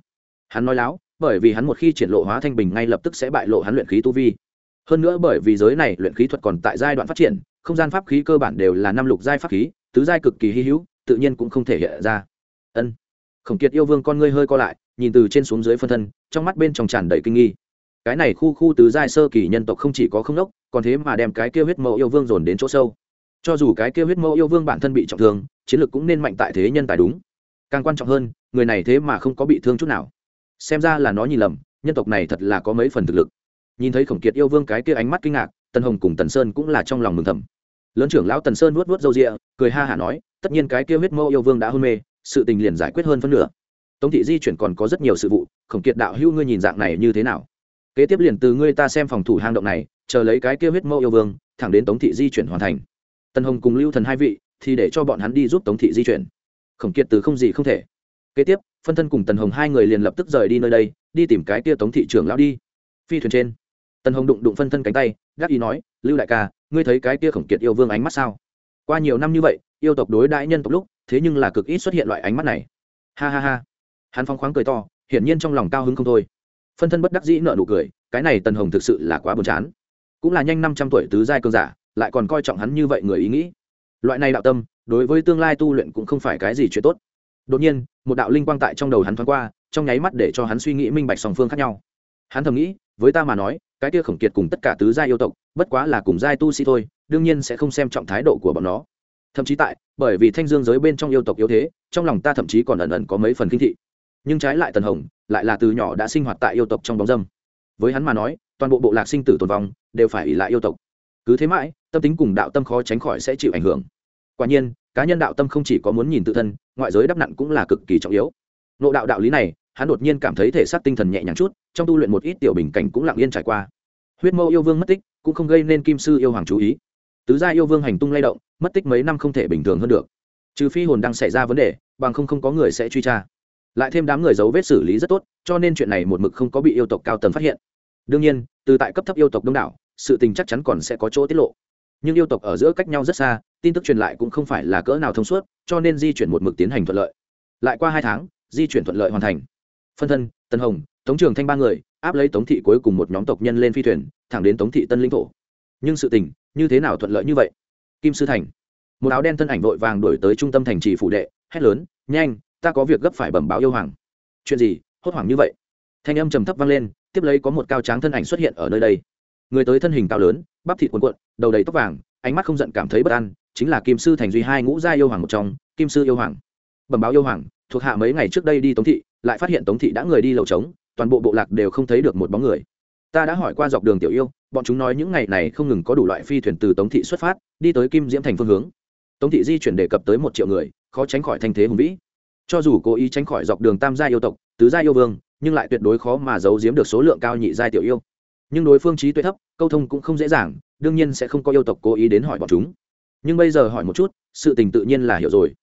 Hắn nói láo, bởi vì hắn một khi triển lộ hóa thanh bình ngay lập tức sẽ bại lộ hắn luyện khí tu vi. Hơn nữa bởi vì giới này luyện khí thuật còn tại giai đoạn phát triển không gian pháp khí cơ bản đều là năm lục giai pháp khí, tứ giai cực kỳ hy hữu, tự nhiên cũng không thể hiện ra. Ân. Khổng kiệt yêu vương con ngươi hơi co lại, nhìn từ trên xuống dưới phân thân, trong mắt bên trong tràn đầy kinh nghi. Cái này khu khu tứ giai sơ kỳ nhân tộc không chỉ có không đốc, còn thế mà đem cái kia huyết mẫu yêu vương dồn đến chỗ sâu. Cho dù cái kia huyết mẫu yêu vương bản thân bị trọng thương, chiến lược cũng nên mạnh tại thế nhân tài đúng. Càng quan trọng hơn, người này thế mà không có bị thương chút nào. Xem ra là nó nhìn lầm, nhân tộc này thật là có mấy phần thực lực. Nhìn thấy khổng kiệt yêu vương cái kia ánh mắt kinh ngạc tân hồng cùng tần sơn cũng là trong lòng mừng thầm. Lớn trưởng lão tần sơn nuốt nuốt râu rịa, cười ha hả nói, tất nhiên cái kia huyết mẫu yêu vương đã hôn mê, sự tình liền giải quyết hơn phân nửa. Tống thị di chuyển còn có rất nhiều sự vụ, khổng kiệt đạo hữu ngươi nhìn dạng này như thế nào? Kế tiếp liền từ ngươi ta xem phòng thủ hang động này, chờ lấy cái kia huyết mẫu yêu vương, thẳng đến tống thị di chuyển hoàn thành. Tân hồng cùng lưu thần hai vị, thì để cho bọn hắn đi giúp tống thị di chuyển. Khổng kiệt từ không gì không thể. Kế tiếp, phân thân cùng tần hồng hai người liền lập tức rời đi nơi đây, đi tìm cái kia tống thị trưởng lão đi. Phi thuyền trên, tần hồng đụng đụng phân thân cánh tay đắc ý nói, lưu đại ca, ngươi thấy cái kia khổng kiệt yêu vương ánh mắt sao? Qua nhiều năm như vậy, yêu tộc đối đãi nhân tộc lúc, thế nhưng là cực ít xuất hiện loại ánh mắt này. Ha ha ha. Hắn phong khoáng cười to, hiển nhiên trong lòng cao hứng không thôi. Phân thân bất đắc dĩ nợ nụ cười, cái này tần hồng thực sự là quá buồn chán. Cũng là nhanh năm trăm tuổi tứ giai cơn giả, lại còn coi trọng hắn như vậy người ý nghĩ. Loại này đạo tâm, đối với tương lai tu luyện cũng không phải cái gì chuyện tốt. Đột nhiên, một đạo linh quang tại trong đầu hắn thoáng qua, trong nháy mắt để cho hắn suy nghĩ minh bạch song phương khác nhau. Hắn thầm nghĩ, với ta mà nói cái kia khổng kiệt cùng tất cả tứ giai yêu tộc, bất quá là cùng giai tu sĩ thôi, đương nhiên sẽ không xem trọng thái độ của bọn nó. Thậm chí tại, bởi vì thanh dương giới bên trong yêu tộc yếu thế, trong lòng ta thậm chí còn ẩn ẩn có mấy phần kinh thị. Nhưng trái lại tần hồng, lại là từ nhỏ đã sinh hoạt tại yêu tộc trong bóng dâm. Với hắn mà nói, toàn bộ bộ lạc sinh tử tồn vong đều phải ỉ lại yêu tộc. Cứ thế mãi, tâm tính cùng đạo tâm khó tránh khỏi sẽ chịu ảnh hưởng. Quả nhiên, cá nhân đạo tâm không chỉ có muốn nhìn tự thân, ngoại giới đắp nặn cũng là cực kỳ trọng yếu. Nộ đạo đạo lý này hắn đột nhiên cảm thấy thể xác tinh thần nhẹ nhàng chút, trong tu luyện một ít tiểu bình cảnh cũng lặng yên trải qua. Huyết mâu yêu vương mất tích, cũng không gây nên kim sư yêu hoàng chú ý. Tứ gia yêu vương hành tung lay động, mất tích mấy năm không thể bình thường hơn được. Trừ phi hồn đang xảy ra vấn đề, bằng không không có người sẽ truy tra. Lại thêm đám người giấu vết xử lý rất tốt, cho nên chuyện này một mực không có bị yêu tộc cao tầng phát hiện. Đương nhiên, từ tại cấp thấp yêu tộc đông đảo, sự tình chắc chắn còn sẽ có chỗ tiết lộ. Nhưng yêu tộc ở giữa cách nhau rất xa, tin tức truyền lại cũng không phải là cỡ nào thông suốt, cho nên di chuyển một mực tiến hành thuận lợi. Lại qua hai tháng, di chuyển thuận lợi hoàn thành phân thân tân hồng, tống trường thanh ba người, áp lấy tống thị cuối cùng một nhóm tộc nhân lên phi thuyền, thẳng đến tống thị tân linh thổ. Nhưng sự tình, như thế nào thuận lợi như vậy? Kim sư thành. Một áo đen thân ảnh vội vàng đổi tới trung tâm thành trì phủ đệ, hét lớn, nhanh, ta có việc gấp phải bẩm báo yêu hoàng. Chuyện gì? Hốt hoảng như vậy? Thanh âm trầm thấp vang lên, tiếp lấy có một cao tráng thân ảnh xuất hiện ở nơi đây. Người tới thân hình cao lớn, bắp thịt cuộn cuộn, đầu đầy tóc vàng, ánh mắt không giận cảm thấy bất an, chính là kim sư thành duy hai ngũ gia yêu hoàng một trong, kim sư yêu hoàng. Bẩm báo yêu hoàng, thuộc hạ mấy ngày trước đây đi tống thị lại phát hiện tống thị đã người đi lầu trống, toàn bộ bộ lạc đều không thấy được một bóng người. Ta đã hỏi qua dọc đường tiểu yêu, bọn chúng nói những ngày này không ngừng có đủ loại phi thuyền từ tống thị xuất phát, đi tới kim diễm thành phương hướng. Tống thị di chuyển đề cập tới một triệu người, khó tránh khỏi thanh thế hùng vĩ. Cho dù cố ý tránh khỏi dọc đường tam gia yêu tộc, tứ gia yêu vương, nhưng lại tuyệt đối khó mà giấu giếm được số lượng cao nhị gia tiểu yêu. Nhưng đối phương trí tuệ thấp, câu thông cũng không dễ dàng, đương nhiên sẽ không có yêu tộc cố ý đến hỏi bọn chúng. Nhưng bây giờ hỏi một chút, sự tình tự nhiên là hiểu rồi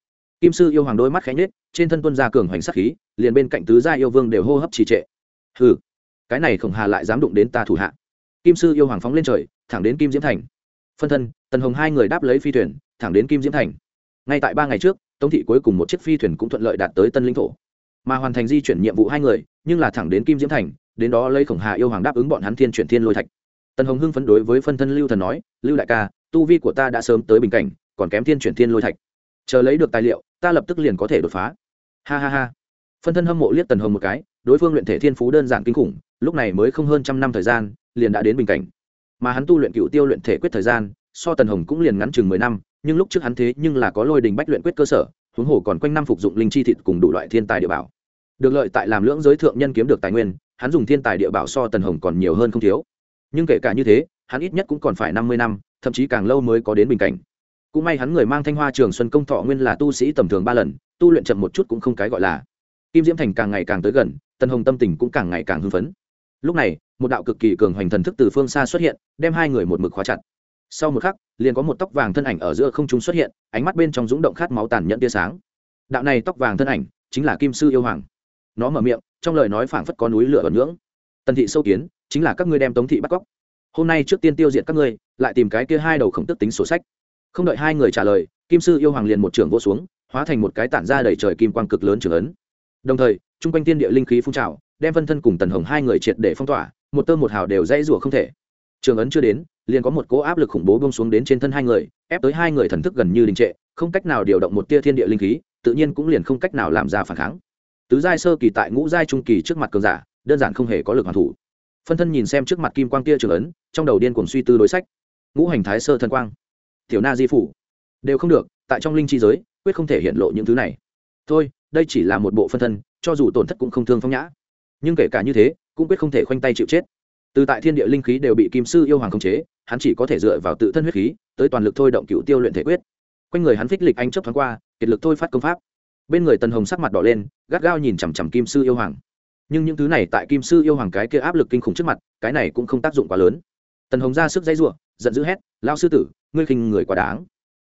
kim sư yêu hoàng đôi mắt khẽ nhết trên thân tuân gia cường hoành sắc khí, liền bên cạnh tứ gia yêu vương đều hô hấp trì trệ. Hừ, cái này khổng hà lại dám đụng đến ta thủ hạ. Kim sư yêu hoàng phóng lên trời, thẳng đến kim diễm thành. Phân thân, tần hồng hai người đáp lấy phi thuyền, thẳng đến kim diễm thành. Ngay tại ba ngày trước, tống thị cuối cùng một chiếc phi thuyền cũng thuận lợi đạt tới tân linh thổ. Mà hoàn thành di chuyển nhiệm vụ hai người, nhưng là thẳng đến kim diễm thành, đến đó lấy khổng hà yêu hoàng đáp ứng bọn hắn thiên chuyển thiên lôi thạch. Tần hồng hưng phấn đối với phân thân lưu thần nói, lưu đại ca, tu vi của ta đã sớm tới bình cảnh, còn kém thiên chuyển thiên lôi thạch. Chờ lấy được tài liệu ta lập tức liền có thể đột phá. Ha ha ha. Phân thân hâm mộ liếc tần hồng một cái, đối phương luyện thể thiên phú đơn giản kinh khủng, lúc này mới không hơn trăm năm thời gian, liền đã đến bình cảnh. Mà hắn tu luyện cựu tiêu luyện thể quyết thời gian, so tần hồng cũng liền ngắn chừng mười năm, nhưng lúc trước hắn thế nhưng là có lôi đình bách luyện quyết cơ sở, huống hồ còn quanh năm phục dụng linh chi thịt cùng đủ loại thiên tài địa bảo. Được lợi tại làm lưỡng giới thượng nhân kiếm được tài nguyên, hắn dùng thiên tài địa bảo so tần hồng còn nhiều hơn không thiếu. Nhưng kể cả như thế, hắn ít nhất cũng còn phải năm mươi năm, thậm chí càng lâu mới có đến bình cảnh cũng may hắn người mang thanh hoa trường xuân công thọ nguyên là tu sĩ tầm thường ba lần, tu luyện chậm một chút cũng không cái gọi là. Kim diễm thành càng ngày càng tới gần, tần hồng tâm tình cũng càng ngày càng hưng phấn. Lúc này, một đạo cực kỳ cường hoành thần thức từ phương xa xuất hiện, đem hai người một mực khóa chặt. Sau một khắc, liền có một tóc vàng thân ảnh ở giữa không trung xuất hiện, ánh mắt bên trong rúng động khát máu tàn nhẫn tia sáng. Đạo này tóc vàng thân ảnh, chính là kim sư yêu hoàng. Nó mở miệng, trong lời nói phảng phất có núi lửa ẩn ngưỡng. Tần thị sâu kiến, chính là các ngươi đem tống thị bắt cóc. Hôm nay trước tiên tiêu diệt các ngươi, lại tìm cái kia hai đầu khổng tức tính sổ sách không đợi hai người trả lời, kim sư yêu hoàng liền một trường vô xuống, hóa thành một cái tản ra đầy trời kim quang cực lớn trường ấn. Đồng thời, chung quanh tiên địa linh khí phun trào, đem phân thân cùng tần hồng hai người triệt để phong tỏa, một tơ một hào đều dãy rủa không thể. Trường ấn chưa đến, liền có một cỗ áp lực khủng bố bông xuống đến trên thân hai người, ép tới hai người thần thức gần như đình trệ, không cách nào điều động một tia thiên địa linh khí, tự nhiên cũng liền không cách nào làm ra phản kháng. Tứ giai sơ kỳ tại ngũ giai trung kỳ trước mặt cường giả, đơn giản không hề có lực hoàn thủ. Phân thân nhìn xem trước mặt kim quang kia trường ấn, trong đầu điên cuồng suy tư đối sách. Ngũ hành thái sơ thân quang tiểu na di phủ. Đều không được, tại trong linh chi giới, quyết không thể hiện lộ những thứ này. Thôi, đây chỉ là một bộ phân thân, cho dù tổn thất cũng không thương phong nhã. Nhưng kể cả như thế, cũng quyết không thể khoanh tay chịu chết. Từ tại thiên địa linh khí đều bị kim sư yêu hoàng khống chế, hắn chỉ có thể dựa vào tự thân huyết khí, tới toàn lực thôi động cựu tiêu luyện thể quyết. Quanh người hắn phích lịch anh chấp thoáng qua, kiệt lực thôi phát công pháp. Bên người tần hồng sắc mặt đỏ lên, gắt gao nhìn chằm chằm kim sư yêu hoàng. Nhưng những thứ này tại kim sư yêu hoàng cái kia áp lực kinh khủng trước mặt, cái này cũng không tác dụng quá lớn. Tần hồng ra sức dây n giận dữ hét lao sư tử, ngươi khinh người quá đáng.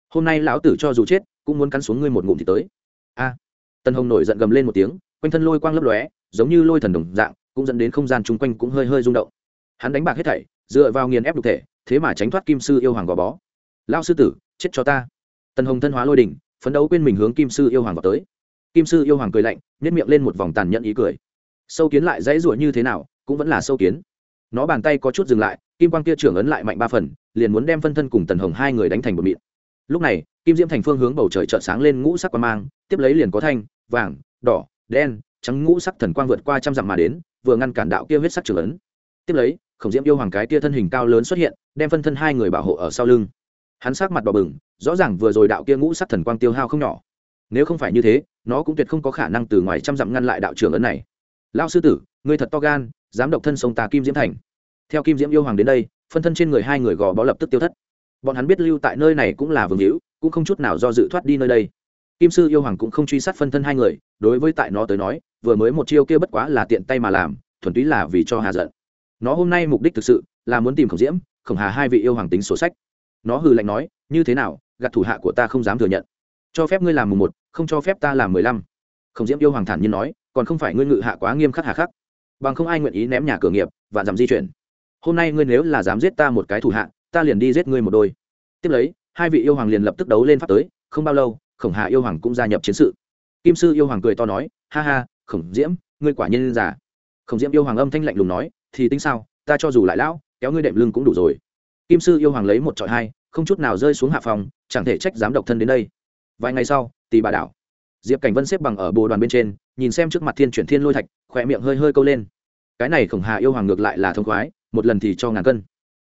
Hôm nay lão tử cho dù chết, cũng muốn cắn xuống ngươi một ngụm thì tới. A. Tần hồng nổi giận gầm lên một tiếng, quanh thân lôi quang lấp lóe, giống như lôi thần đồng dạng, cũng dẫn đến không gian chung quanh cũng hơi hơi rung động. Hắn đánh bạc hết thảy, dựa vào nghiền ép đục thể, thế mà tránh thoát kim sư yêu hoàng gò bó. Lao sư tử, chết cho ta. Tần hồng thân hóa lôi đỉnh, phấn đấu quên mình hướng kim sư yêu hoàng vào tới. Kim sư yêu hoàng cười lạnh nhét miệng lên một vòng tàn nhẫn ý cười. Sâu kiến lại dãy ruột như thế nào, cũng vẫn là sâu kiến nó bàn tay có chút dừng lại, kim quang kia trưởng ấn lại mạnh ba phần, liền muốn đem phân thân cùng tần hồng hai người đánh thành một mịn. Lúc này, kim diễm thành phương hướng bầu trời trợn sáng lên ngũ sắc quang mang, tiếp lấy liền có thanh, vàng, đỏ, đen, trắng ngũ sắc thần quang vượt qua trăm dặm mà đến, vừa ngăn cản đạo kia huyết sắc trưởng ấn. Tiếp lấy, khổng diễm yêu hoàng cái kia thân hình cao lớn xuất hiện, đem phân thân hai người bảo hộ ở sau lưng. Hắn sắc mặt đỏ bừng, rõ ràng vừa rồi đạo kia ngũ sắc thần quang tiêu hao không nhỏ. Nếu không phải như thế, nó cũng tuyệt không có khả năng từ ngoài trăm dặm ngăn lại đạo trưởng ấn này. Lao sư tử người thật to gan dám độc thân sông ta kim diễm thành. Theo kim diễm yêu hoàng đến đây, phân thân trên người hai người gò bó lập tức tiêu thất. Bọn hắn biết lưu tại nơi này cũng là vương hữu, cũng không chút nào do dự thoát đi nơi đây. Kim sư yêu hoàng cũng không truy sát phân thân hai người, đối với tại nó tới nói, vừa mới một chiêu kia bất quá là tiện tay mà làm, thuần túy là vì cho hà giận. Nó hôm nay mục đích thực sự là muốn tìm khổng diễm, khổng hà hai vị yêu hoàng tính sổ sách. Nó hừ lạnh nói, như thế nào, gạt thủ hạ của ta không dám thừa nhận. Cho phép ngươi làm mùng một, không cho phép ta làm mười lăm. Khổng diễm yêu hoàng thản nhiên nói, còn không phải ngươi ngự hạ quá nghiêm khắc hà khắc bằng không ai nguyện ý ném nhà cửa nghiệp và giảm di chuyển. Hôm nay ngươi nếu là dám giết ta một cái thủ hạ, ta liền đi giết ngươi một đôi. Tiếp lấy, hai vị yêu hoàng liền lập tức đấu lên pháp tới, không bao lâu, khổng hà yêu hoàng cũng gia nhập chiến sự. Kim sư yêu hoàng cười to nói, ha ha, khổng diễm, ngươi quả nhiên giả khổng diễm yêu hoàng âm thanh lạnh lùng nói, thì tính sao, ta cho dù lại lão, kéo ngươi đệm lưng cũng đủ rồi. Kim sư yêu hoàng lấy một trọi hai, không chút nào rơi xuống hạ phòng, chẳng thể trách dám độc thân đến đây. Vài ngày sau tì bà đảo. Diệp cảnh vân xếp bằng ở bồ đoàn bên trên, nhìn xem trước mặt thiên chuyển thiên lôi thạch khỏe miệng hơi hơi câu lên. Cái này khổng hà yêu hoàng ngược lại là thông khoái, một lần thì cho ngàn cân.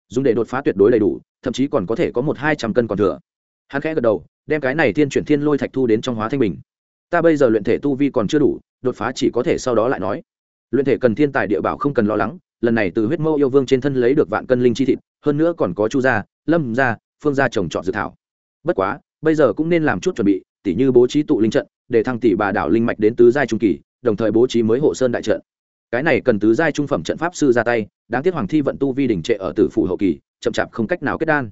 Dùng để đột phá tuyệt đối đầy đủ, thậm chí còn có thể có một hai trăm cân còn thừa. Hắn khẽ gật đầu, đem cái này thiên chuyển thiên lôi thạch thu đến trong hóa thanh bình. Ta bây giờ luyện thể tu vi còn chưa đủ, đột phá chỉ có thể sau đó lại nói. Luyện thể cần thiên tài địa bảo không cần lo lắng, lần này từ huyết mâu yêu vương trên thân lấy được vạn cân linh chi thịt, hơn nữa còn có chu gia, lâm gia, phương gia trồng trọt dự thảo. Bất quá, bây giờ cũng nên làm chút chuẩn bị, tỉ như bố trí tụ linh trận, để thăng tỷ bà đảo linh mạch đến tứ giai trung kỳ đồng thời bố trí mới hộ sơn đại trận. Cái này cần tứ giai trung phẩm trận pháp sư ra tay, đáng tiếc hoàng thi vận tu vi đỉnh trệ ở tử phủ hậu kỳ, chậm chạp không cách nào kết đan.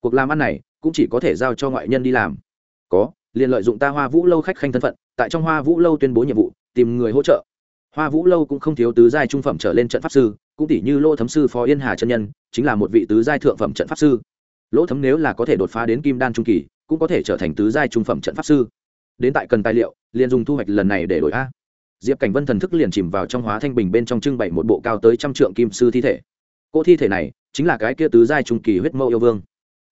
Cuộc làm ăn này cũng chỉ có thể giao cho ngoại nhân đi làm. Có, liền lợi dụng ta hoa vũ lâu khách khanh thân phận, tại trong hoa vũ lâu tuyên bố nhiệm vụ, tìm người hỗ trợ. Hoa vũ lâu cũng không thiếu tứ giai trung phẩm trở lên trận pháp sư, cũng tỷ như lỗ thấm sư phó yên hà chân nhân, chính là một vị tứ giai thượng phẩm trận pháp sư. Lỗ thấm nếu là có thể đột phá đến kim đan trung kỳ, cũng có thể trở thành tứ giai trung phẩm trận pháp sư. Đến tại cần tài liệu, liền dùng thu hoạch lần này để đổi a diệp cảnh vân thần thức liền chìm vào trong hóa thanh bình bên trong trưng bày một bộ cao tới trăm trượng kim sư thi thể. Cỗ thi thể này chính là cái kia tứ giai trung kỳ huyết mẫu yêu vương.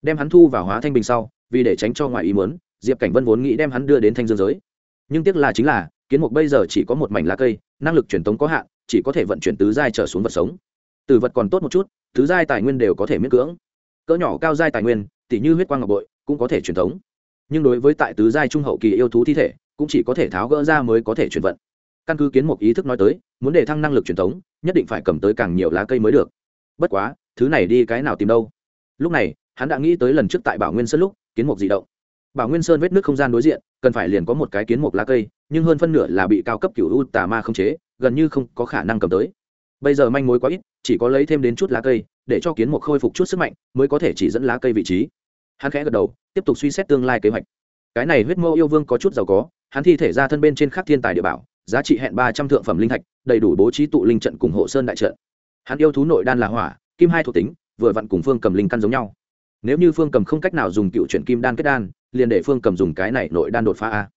Đem hắn thu vào hóa thanh bình sau, vì để tránh cho ngoài ý muốn, diệp cảnh vân vốn nghĩ đem hắn đưa đến thanh dương giới. Nhưng tiếc là chính là, kiến mục bây giờ chỉ có một mảnh lá cây, năng lực truyền tống có hạn, chỉ có thể vận chuyển tứ giai trở xuống vật sống. Từ vật còn tốt một chút, tứ giai tài nguyên đều có thể miễn cưỡng. Cỡ nhỏ cao giai tài nguyên, tỉ như huyết quang ngọc bội, cũng có thể truyền tống. Nhưng đối với tại tứ giai trung hậu kỳ yêu thú thi thể, cũng chỉ có thể tháo gỡ ra mới có thể chuyển vận căn cứ kiến mục ý thức nói tới muốn để thăng năng lực truyền thống, nhất định phải cầm tới càng nhiều lá cây mới được. Bất quá thứ này đi cái nào tìm đâu? Lúc này hắn đã nghĩ tới lần trước tại bảo nguyên sơn lúc kiến mục di động. Bảo nguyên sơn vết nước không gian đối diện cần phải liền có một cái kiến mục lá cây nhưng hơn phân nửa là bị cao cấp kiểu u tà ma không chế gần như không có khả năng cầm tới. Bây giờ manh mối quá ít chỉ có lấy thêm đến chút lá cây để cho kiến mục khôi phục chút sức mạnh mới có thể chỉ dẫn lá cây vị trí. Hắn khẽ gật đầu tiếp tục suy xét tương lai kế hoạch. Cái này huyết mô yêu vương có chút giàu có hắn thi thể ra thân bên trên khắc thiên tài địa bảo giá trị hẹn ba trăm thượng phẩm linh thạch, đầy đủ bố trí tụ linh trận cùng hộ sơn đại trận. Hắn yêu thú nội đan là hỏa, kim hai thuộc tính, vừa vặn cùng phương cầm linh căn giống nhau. Nếu như phương cầm không cách nào dùng cựu chuyển kim đan kết đan, liền để phương cầm dùng cái này nội đan đột phá a.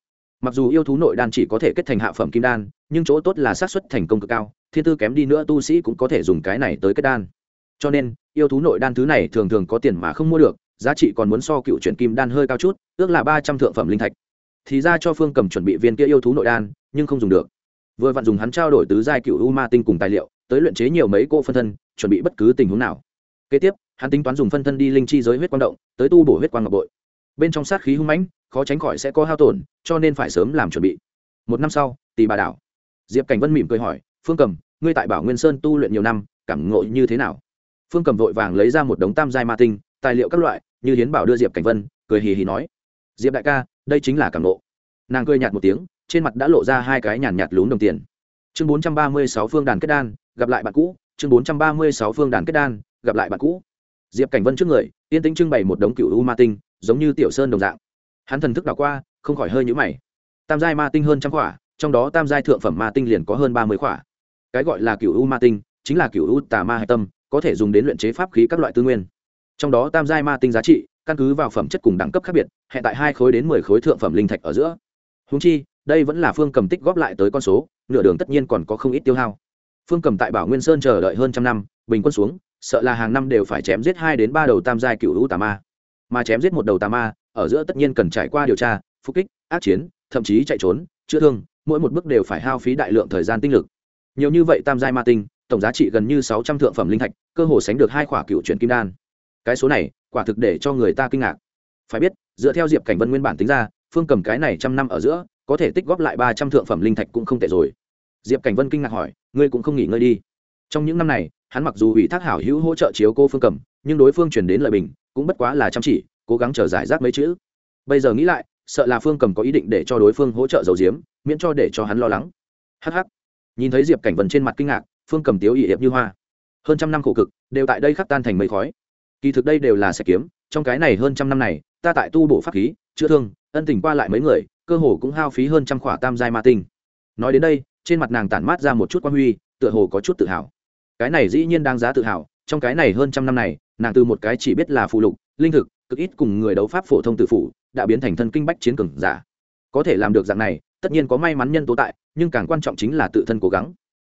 Mặc dù yêu thú nội đan chỉ có thể kết thành hạ phẩm kim đan, nhưng chỗ tốt là xác suất thành công cực cao, thiên tư kém đi nữa tu sĩ cũng có thể dùng cái này tới kết đan. Cho nên, yêu thú nội đan thứ này thường thường có tiền mà không mua được, giá trị còn muốn so cựu chuyển kim đan hơi cao chút, ước là ba trăm thượng phẩm linh thạch. Thì ra cho phương cầm chuẩn bị viên kia yêu thú nội đan nhưng không dùng được. Vừa vặn dùng hắn trao đổi tứ giai cựu u ma tinh cùng tài liệu, tới luyện chế nhiều mấy cô phân thân, chuẩn bị bất cứ tình huống nào. Kế tiếp, hắn tính toán dùng phân thân đi linh chi giới huyết quang động, tới tu bổ huyết quang ngọc bội. Bên trong sát khí hung mãnh, khó tránh khỏi sẽ có hao tổn, cho nên phải sớm làm chuẩn bị. Một năm sau tỷ bà đảo. Diệp cảnh vân mỉm cười hỏi, phương cầm, ngươi tại bảo nguyên sơn tu luyện nhiều năm, cảm ngộ như thế nào? Phương cầm vội vàng lấy ra một đống tam giai ma tinh, tài liệu các loại, như hiến bảo đưa diệp cảnh vân, cười hì hì nói, diệp đại ca, đây chính là cảm ngộ. Nàng cười nhạt một tiếng trên mặt đã lộ ra hai cái nhàn nhạt lún đồng tiền. Chương bốn trăm ba mươi sáu phương đàn kết đan, gặp lại bạn cũ. Chương bốn trăm ba mươi sáu phương đàn kết đan, gặp lại bạn cũ. Diệp cảnh vân trước người tiên tính trưng bày một đống cựu u ma tinh, giống như tiểu sơn đồng dạng. Hắn thần thức đảo qua, không khỏi hơi nhũ mày. Tam giai ma tinh hơn trăm khỏa, trong đó tam giai thượng phẩm ma tinh liền có hơn ba mươi khỏa. Cái gọi là cựu u ma tinh, chính là cựu u tà ma hạch tâm, có thể dùng đến luyện chế pháp khí các loại tư nguyên. Trong đó tam giai ma tinh giá trị, căn cứ vào phẩm chất cùng đẳng cấp khác biệt, hẹn tại hai khối đến mười khối thượng phẩm linh thạch ở giữa. Húng chi đây vẫn là phương cầm tích góp lại tới con số, nửa đường tất nhiên còn có không ít tiêu hao. Phương cầm tại bảo nguyên sơn chờ đợi hơn trăm năm, bình quân xuống, sợ là hàng năm đều phải chém giết hai đến ba đầu tam giai cựu hữu tà ma. Mà chém giết một đầu tà ma, ở giữa tất nhiên cần trải qua điều tra, phục kích, ác chiến, thậm chí chạy trốn, chữa thương, mỗi một bước đều phải hao phí đại lượng thời gian tinh lực. Nhiều như vậy tam giai ma tinh, tổng giá trị gần như sáu trăm thượng phẩm linh thạch, cơ hồ sánh được hai khỏa cựu chuyển kim đan. Cái số này, quả thực để cho người ta kinh ngạc. Phải biết, dựa theo diệp cảnh vân nguyên bản tính ra, phương cầm cái này trăm năm ở giữa có thể tích góp lại ba trăm thượng phẩm linh thạch cũng không tệ rồi. Diệp cảnh vân kinh ngạc hỏi, ngươi cũng không nghỉ ngơi đi. Trong những năm này, hắn mặc dù ủy thác hảo hữu hỗ trợ chiếu cô phương cầm nhưng đối phương chuyển đến lời bình, cũng bất quá là chăm chỉ, cố gắng chờ giải rác mấy chữ. Bây giờ nghĩ lại, sợ là phương cầm có ý định để cho đối phương hỗ trợ dầu diếm, miễn cho để cho hắn lo lắng. Hh nhìn thấy diệp cảnh vân trên mặt kinh ngạc, phương cầm tiếu ỵ hiệp như hoa. Hơn trăm năm khổ cực, đều tại đây khắc tan thành mây khói. Kỳ thực đây đều là sẽ kiếm, trong cái này hơn trăm năm này, ta tại tu bổ pháp khí, chữa thương, ân tình qua lại mấy người cơ hồ cũng hao phí hơn trăm khỏa tam giai ma tinh. Nói đến đây, trên mặt nàng tản mát ra một chút quan huy, tựa hồ có chút tự hào. Cái này dĩ nhiên đáng giá tự hào, trong cái này hơn trăm năm này, nàng từ một cái chỉ biết là phụ lục, linh thực, cực ít cùng người đấu pháp phổ thông tự phủ, đã biến thành thân kinh bách chiến cường giả. Có thể làm được dạng này, tất nhiên có may mắn nhân tố tại, nhưng càng quan trọng chính là tự thân cố gắng.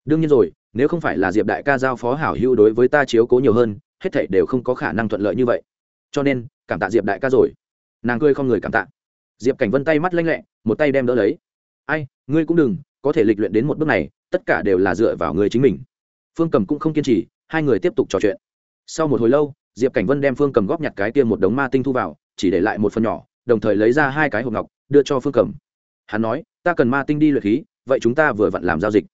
Đương nhiên rồi, nếu không phải là diệp đại ca giao phó hảo hữu đối với ta chiếu cố nhiều hơn, hết thảy đều không có khả năng thuận lợi như vậy. Cho nên, cảm tạ diệp đại ca rồi. Nàng cười không người cảm tạ diệp cảnh vân tay mắt lanh lẹ, một tay đem đỡ lấy. Ai, ngươi cũng đừng, có thể lịch luyện đến một bước này, tất cả đều là dựa vào người chính mình. Phương cầm cũng không kiên trì, hai người tiếp tục trò chuyện. Sau một hồi lâu, diệp cảnh vân đem phương cầm góp nhặt cái tiêm một đống ma tinh thu vào, chỉ để lại một phần nhỏ, đồng thời lấy ra hai cái hộp ngọc, đưa cho phương cầm. Hắn nói, ta cần ma tinh đi luyện khí, vậy chúng ta vừa vặn làm giao dịch.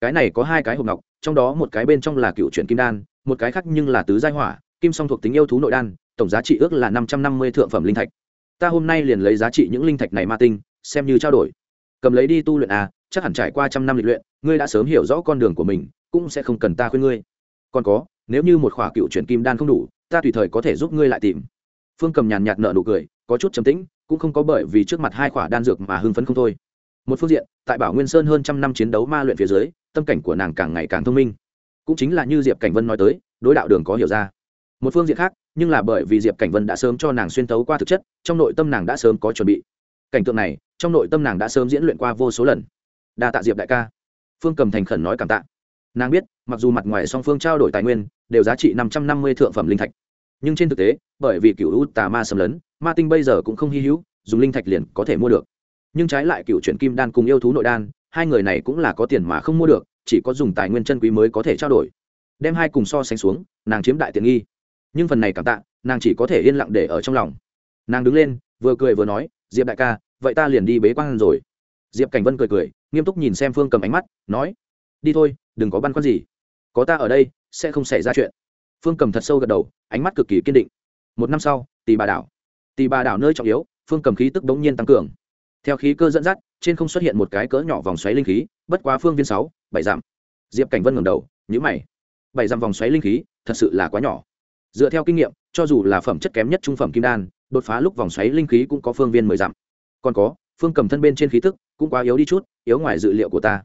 Cái này có hai cái hộp ngọc, trong đó một cái bên trong là cựu truyện kim đan, một cái khác nhưng là tứ giai hỏa, kim song thuộc tính yêu thú nội đan, tổng giá trị ước là năm trăm năm mươi thượng phẩm linh thạch ta hôm nay liền lấy giá trị những linh thạch này ma tinh, xem như trao đổi. Cầm lấy đi tu luyện à chắc hẳn trải qua trăm năm lịch luyện, ngươi đã sớm hiểu rõ con đường của mình, cũng sẽ không cần ta khuyên ngươi. Còn có, nếu như một khỏa cựu chuyển kim đan không đủ, ta tùy thời có thể giúp ngươi lại tìm. Phương cầm nhàn nhạt nợ nụ cười, có chút trầm tĩnh, cũng không có bởi vì trước mặt hai khỏa đan dược mà hưng phấn không thôi. Một phương diện, tại bảo nguyên sơn hơn trăm năm chiến đấu ma luyện phía dưới, tâm cảnh của nàng càng ngày càng thông minh. Cũng chính là như diệp cảnh vân nói tới, đối đạo đường có hiểu ra một phương diện khác, nhưng là bởi vì diệp cảnh vân đã sớm cho nàng xuyên tấu qua thực chất, trong nội tâm nàng đã sớm có chuẩn bị. Cảnh tượng này, trong nội tâm nàng đã sớm diễn luyện qua vô số lần. Đa tạ diệp đại ca. Phương cầm thành khẩn nói cảm tạ. Nàng biết, mặc dù mặt ngoài song phương trao đổi tài nguyên, đều giá trị năm trăm năm mươi thượng phẩm linh thạch. Nhưng trên thực tế, bởi vì cựu u tà ma xâm lấn, ma tinh bây giờ cũng không hy hữu, dùng linh thạch liền có thể mua được. Nhưng trái lại cựu chuyển kim đan cùng yêu thú nội đan, hai người này cũng là có tiền mà không mua được, chỉ có dùng tài nguyên chân quý mới có thể trao đổi. Đem hai cùng so sánh xuống, nàng chiếm đại tiện nghi nhưng phần này cảm tạ, nàng chỉ có thể yên lặng để ở trong lòng. Nàng đứng lên, vừa cười vừa nói, diệp đại ca, vậy ta liền đi bế quan rồi. Diệp cảnh vân cười cười, nghiêm túc nhìn xem phương cầm ánh mắt, nói, đi thôi, đừng có băn khoăn gì. Có ta ở đây, sẽ không xảy ra chuyện. Phương cầm thật sâu gật đầu, ánh mắt cực kỳ kiên định. Một năm sau tì bà đảo. Tì bà đảo nơi trọng yếu, phương cầm khí tức đống nhiên tăng cường. Theo khí cơ dẫn dắt, trên không xuất hiện một cái cỡ nhỏ vòng xoáy linh khí, bất quá phương viên sáu, bảy dặm. Diệp cảnh vân ngầm đầu nhữ mày. Bảy dặm vòng xoáy linh khí, thật sự là quá nhỏ dựa theo kinh nghiệm, cho dù là phẩm chất kém nhất trung phẩm kim đan, đột phá lúc vòng xoáy linh khí cũng có phương viên mười dặm. Còn có, phương cầm thân bên trên khí tức cũng quá yếu đi chút, yếu ngoài dự liệu của ta.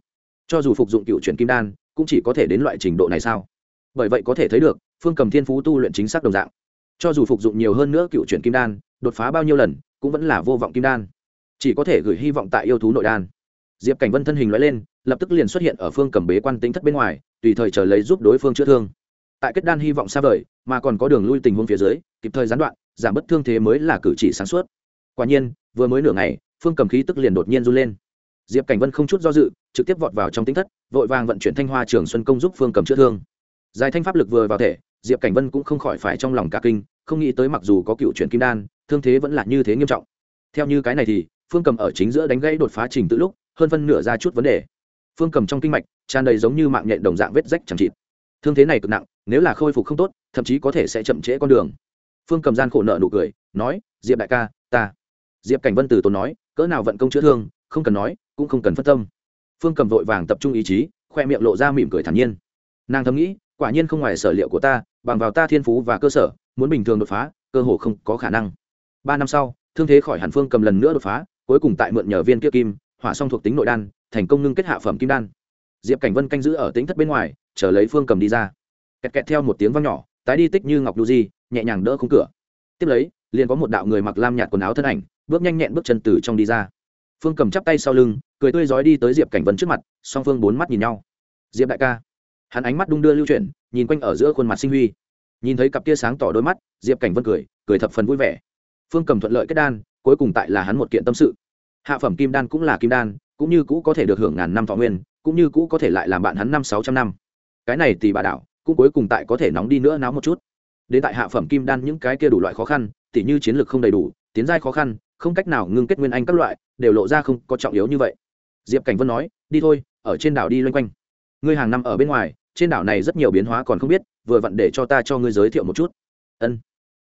Cho dù phục dụng cựu chuyển kim đan, cũng chỉ có thể đến loại trình độ này sao? Bởi vậy có thể thấy được, phương cầm thiên phú tu luyện chính xác đồng dạng. Cho dù phục dụng nhiều hơn nữa cựu chuyển kim đan, đột phá bao nhiêu lần, cũng vẫn là vô vọng kim đan. Chỉ có thể gửi hy vọng tại yêu thú nội đan. Diệp cảnh vân thân hình loại lên, lập tức liền xuất hiện ở phương cầm bế quan tính thất bên ngoài, tùy thời chờ lấy giúp đối phương chữa thương. Tại kết đan hy vọng xa vời mà còn có đường lui tình huống phía dưới, kịp thời gián đoạn, giảm bất thương thế mới là cử chỉ sáng suốt. Quả nhiên, vừa mới nửa ngày, phương cầm khí tức liền đột nhiên run lên. Diệp cảnh vân không chút do dự, trực tiếp vọt vào trong tính thất, vội vàng vận chuyển thanh hoa trường xuân công giúp phương cầm chữa thương. Dài thanh pháp lực vừa vào thể, diệp cảnh vân cũng không khỏi phải trong lòng cả kinh, không nghĩ tới mặc dù có cựu chuyển kim đan, thương thế vẫn là như thế nghiêm trọng. Theo như cái này thì, phương cầm ở chính giữa đánh gãy đột phá trình tự lúc, hơn phân nửa ra chút vấn đề. Phương cầm trong kinh mạch, tràn đầy giống như mạng nhện đồng dạng vết rách chẳng chịt. Thương thế này cực nặng, nếu là khôi phục không tốt thậm chí có thể sẽ chậm trễ con đường. Phương cầm gian khổ nợ nụ cười, nói, diệp đại ca, ta. Diệp cảnh vân từ tốn nói, cỡ nào vận công chữa thương, không cần nói, cũng không cần phân tâm. Phương cầm vội vàng tập trung ý chí, khoe miệng lộ ra mỉm cười thản nhiên. Nàng thầm nghĩ, quả nhiên không ngoài sở liệu của ta, bằng vào ta thiên phú và cơ sở, muốn bình thường đột phá, cơ hồ không có khả năng. Ba năm sau, thương thế khỏi hàn phương cầm lần nữa đột phá, cuối cùng tại mượn nhờ viên kia kim, hỏa song thuộc tính nội đan, thành công ngưng kết hạ phẩm kim đan. Diệp cảnh vân canh giữ ở tính thất bên ngoài, chờ lấy phương cầm đi ra. Kẹt kẹt theo một tiếng vang nhỏ tái đi tích như ngọc đu di, nhẹ nhàng đỡ khung cửa. Tiếp lấy, liền có một đạo người mặc lam nhạt quần áo thân ảnh, bước nhanh nhẹn bước chân từ trong đi ra. Phương cầm chắp tay sau lưng, cười tươi rói đi tới diệp cảnh vân trước mặt, song phương bốn mắt nhìn nhau. Diệp đại ca. Hắn ánh mắt đung đưa lưu chuyển, nhìn quanh ở giữa khuôn mặt sinh huy. Nhìn thấy cặp tia sáng tỏ đôi mắt, diệp cảnh vân cười cười thập phần vui vẻ. Phương cầm thuận lợi kết đan, cuối cùng tại là hắn một kiện tâm sự. Hạ phẩm kim đan cũng là kim đan, cũng như cũ có thể được hưởng ngàn năm thọ nguyên, cũng như cũ có thể lại làm bạn hắn năm sáu trăm năm. Cái này thì bà đạo cũng cuối cùng tại có thể nóng đi nữa náo một chút. Đến tại hạ phẩm kim đan những cái kia đủ loại khó khăn, tỉ như chiến lược không đầy đủ, tiến giai khó khăn, không cách nào ngưng kết nguyên anh các loại, đều lộ ra không có trọng yếu như vậy. Diệp cảnh vân nói, đi thôi, ở trên đảo đi loanh quanh. Ngươi hàng năm ở bên ngoài, trên đảo này rất nhiều biến hóa còn không biết, vừa vặn để cho ta cho ngươi giới thiệu một chút. Ân.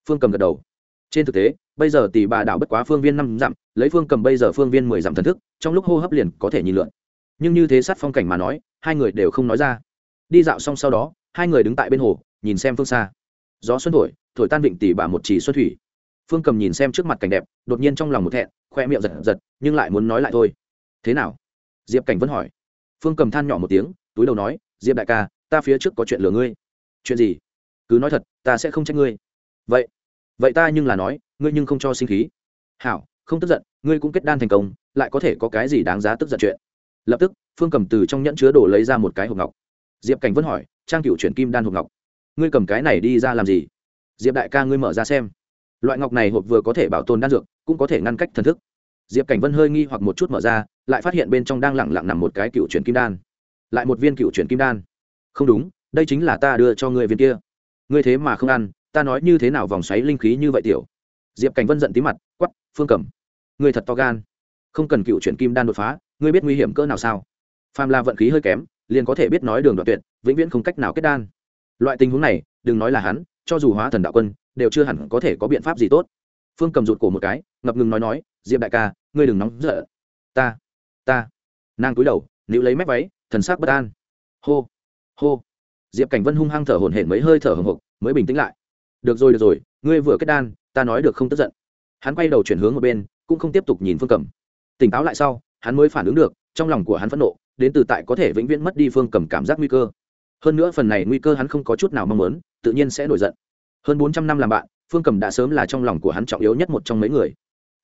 Phương cầm gật đầu. Trên thực tế, bây giờ tỷ bà đảo bất quá phương viên năm dặm, lấy phương cầm bây giờ phương viên mười dặm thần thức, trong lúc hô hấp liền có thể nhìn lượn. Nhưng như thế sát phong cảnh mà nói, hai người đều không nói ra. Đi dạo xong sau đó hai người đứng tại bên hồ, nhìn xem phương xa. Gió xuân thổi thổi tan vịnh tỷ bà một chỉ xuân thủy. Phương cầm nhìn xem trước mặt cảnh đẹp, đột nhiên trong lòng một thẹn, khoe miệng giật giật, nhưng lại muốn nói lại thôi. Thế nào? Diệp cảnh vẫn hỏi. Phương cầm than nhỏ một tiếng, túi đầu nói, diệp đại ca, ta phía trước có chuyện lừa ngươi. Chuyện gì? Cứ nói thật, ta sẽ không trách ngươi. Vậy vậy ta nhưng là nói, ngươi nhưng không cho sinh khí. Hảo, không tức giận, ngươi cũng kết đan thành công, lại có thể có cái gì đáng giá tức giận chuyện? Lập tức, phương cầm từ trong nhẫn chứa đồ lấy ra một cái hộp ngọc. Diệp cảnh vẫn hỏi trang cựu chuyển kim đan hộp ngọc. Ngươi cầm cái này đi ra làm gì? Diệp đại ca ngươi mở ra xem. Loại ngọc này hộp vừa có thể bảo tồn đan dược, cũng có thể ngăn cách thần thức. Diệp cảnh vân hơi nghi hoặc một chút mở ra, lại phát hiện bên trong đang lẳng lặng nằm một cái cựu chuyển kim đan. Lại một viên cựu chuyển kim đan. Không đúng, đây chính là ta đưa cho ngươi viên kia. Ngươi thế mà không ăn, ta nói như thế nào vòng xoáy linh khí như vậy tiểu? Diệp cảnh vân giận tí mặt quắp phương cầm ngươi thật to gan. Không cần cựu chuyển kim đan đột phá, ngươi biết nguy hiểm cỡ nào sao? Phàm là vận khí hơi kém liền có thể biết nói đường đoạn tuyệt, vĩnh viễn không cách nào kết đan. Loại tình huống này, đừng nói là hắn, cho dù hóa thần đạo quân, đều chưa hẳn có thể có biện pháp gì tốt. Phương cầm rụt cổ một cái, ngập ngừng nói nói, diệp đại ca, ngươi đừng nóng giận. Ta ta. Nàng cúi đầu, níu lấy mép váy, thần sắc bất an. Hô hô. Diệp cảnh vân hung hăng thở hổn hển mấy hơi thở hồng hộc mới bình tĩnh lại. Được rồi được rồi, ngươi vừa kết đan, ta nói được không tức giận. Hắn quay đầu chuyển hướng một bên, cũng không tiếp tục nhìn phương cầm. Tỉnh táo lại sau, hắn mới phản ứng được, trong lòng của hắn phẫn nộ đến từ tại có thể vĩnh viễn mất đi phương cầm cảm giác nguy cơ. Hơn nữa phần này nguy cơ hắn không có chút nào mong muốn, tự nhiên sẽ nổi giận. Hơn bốn trăm năm làm bạn, phương cầm đã sớm là trong lòng của hắn trọng yếu nhất một trong mấy người.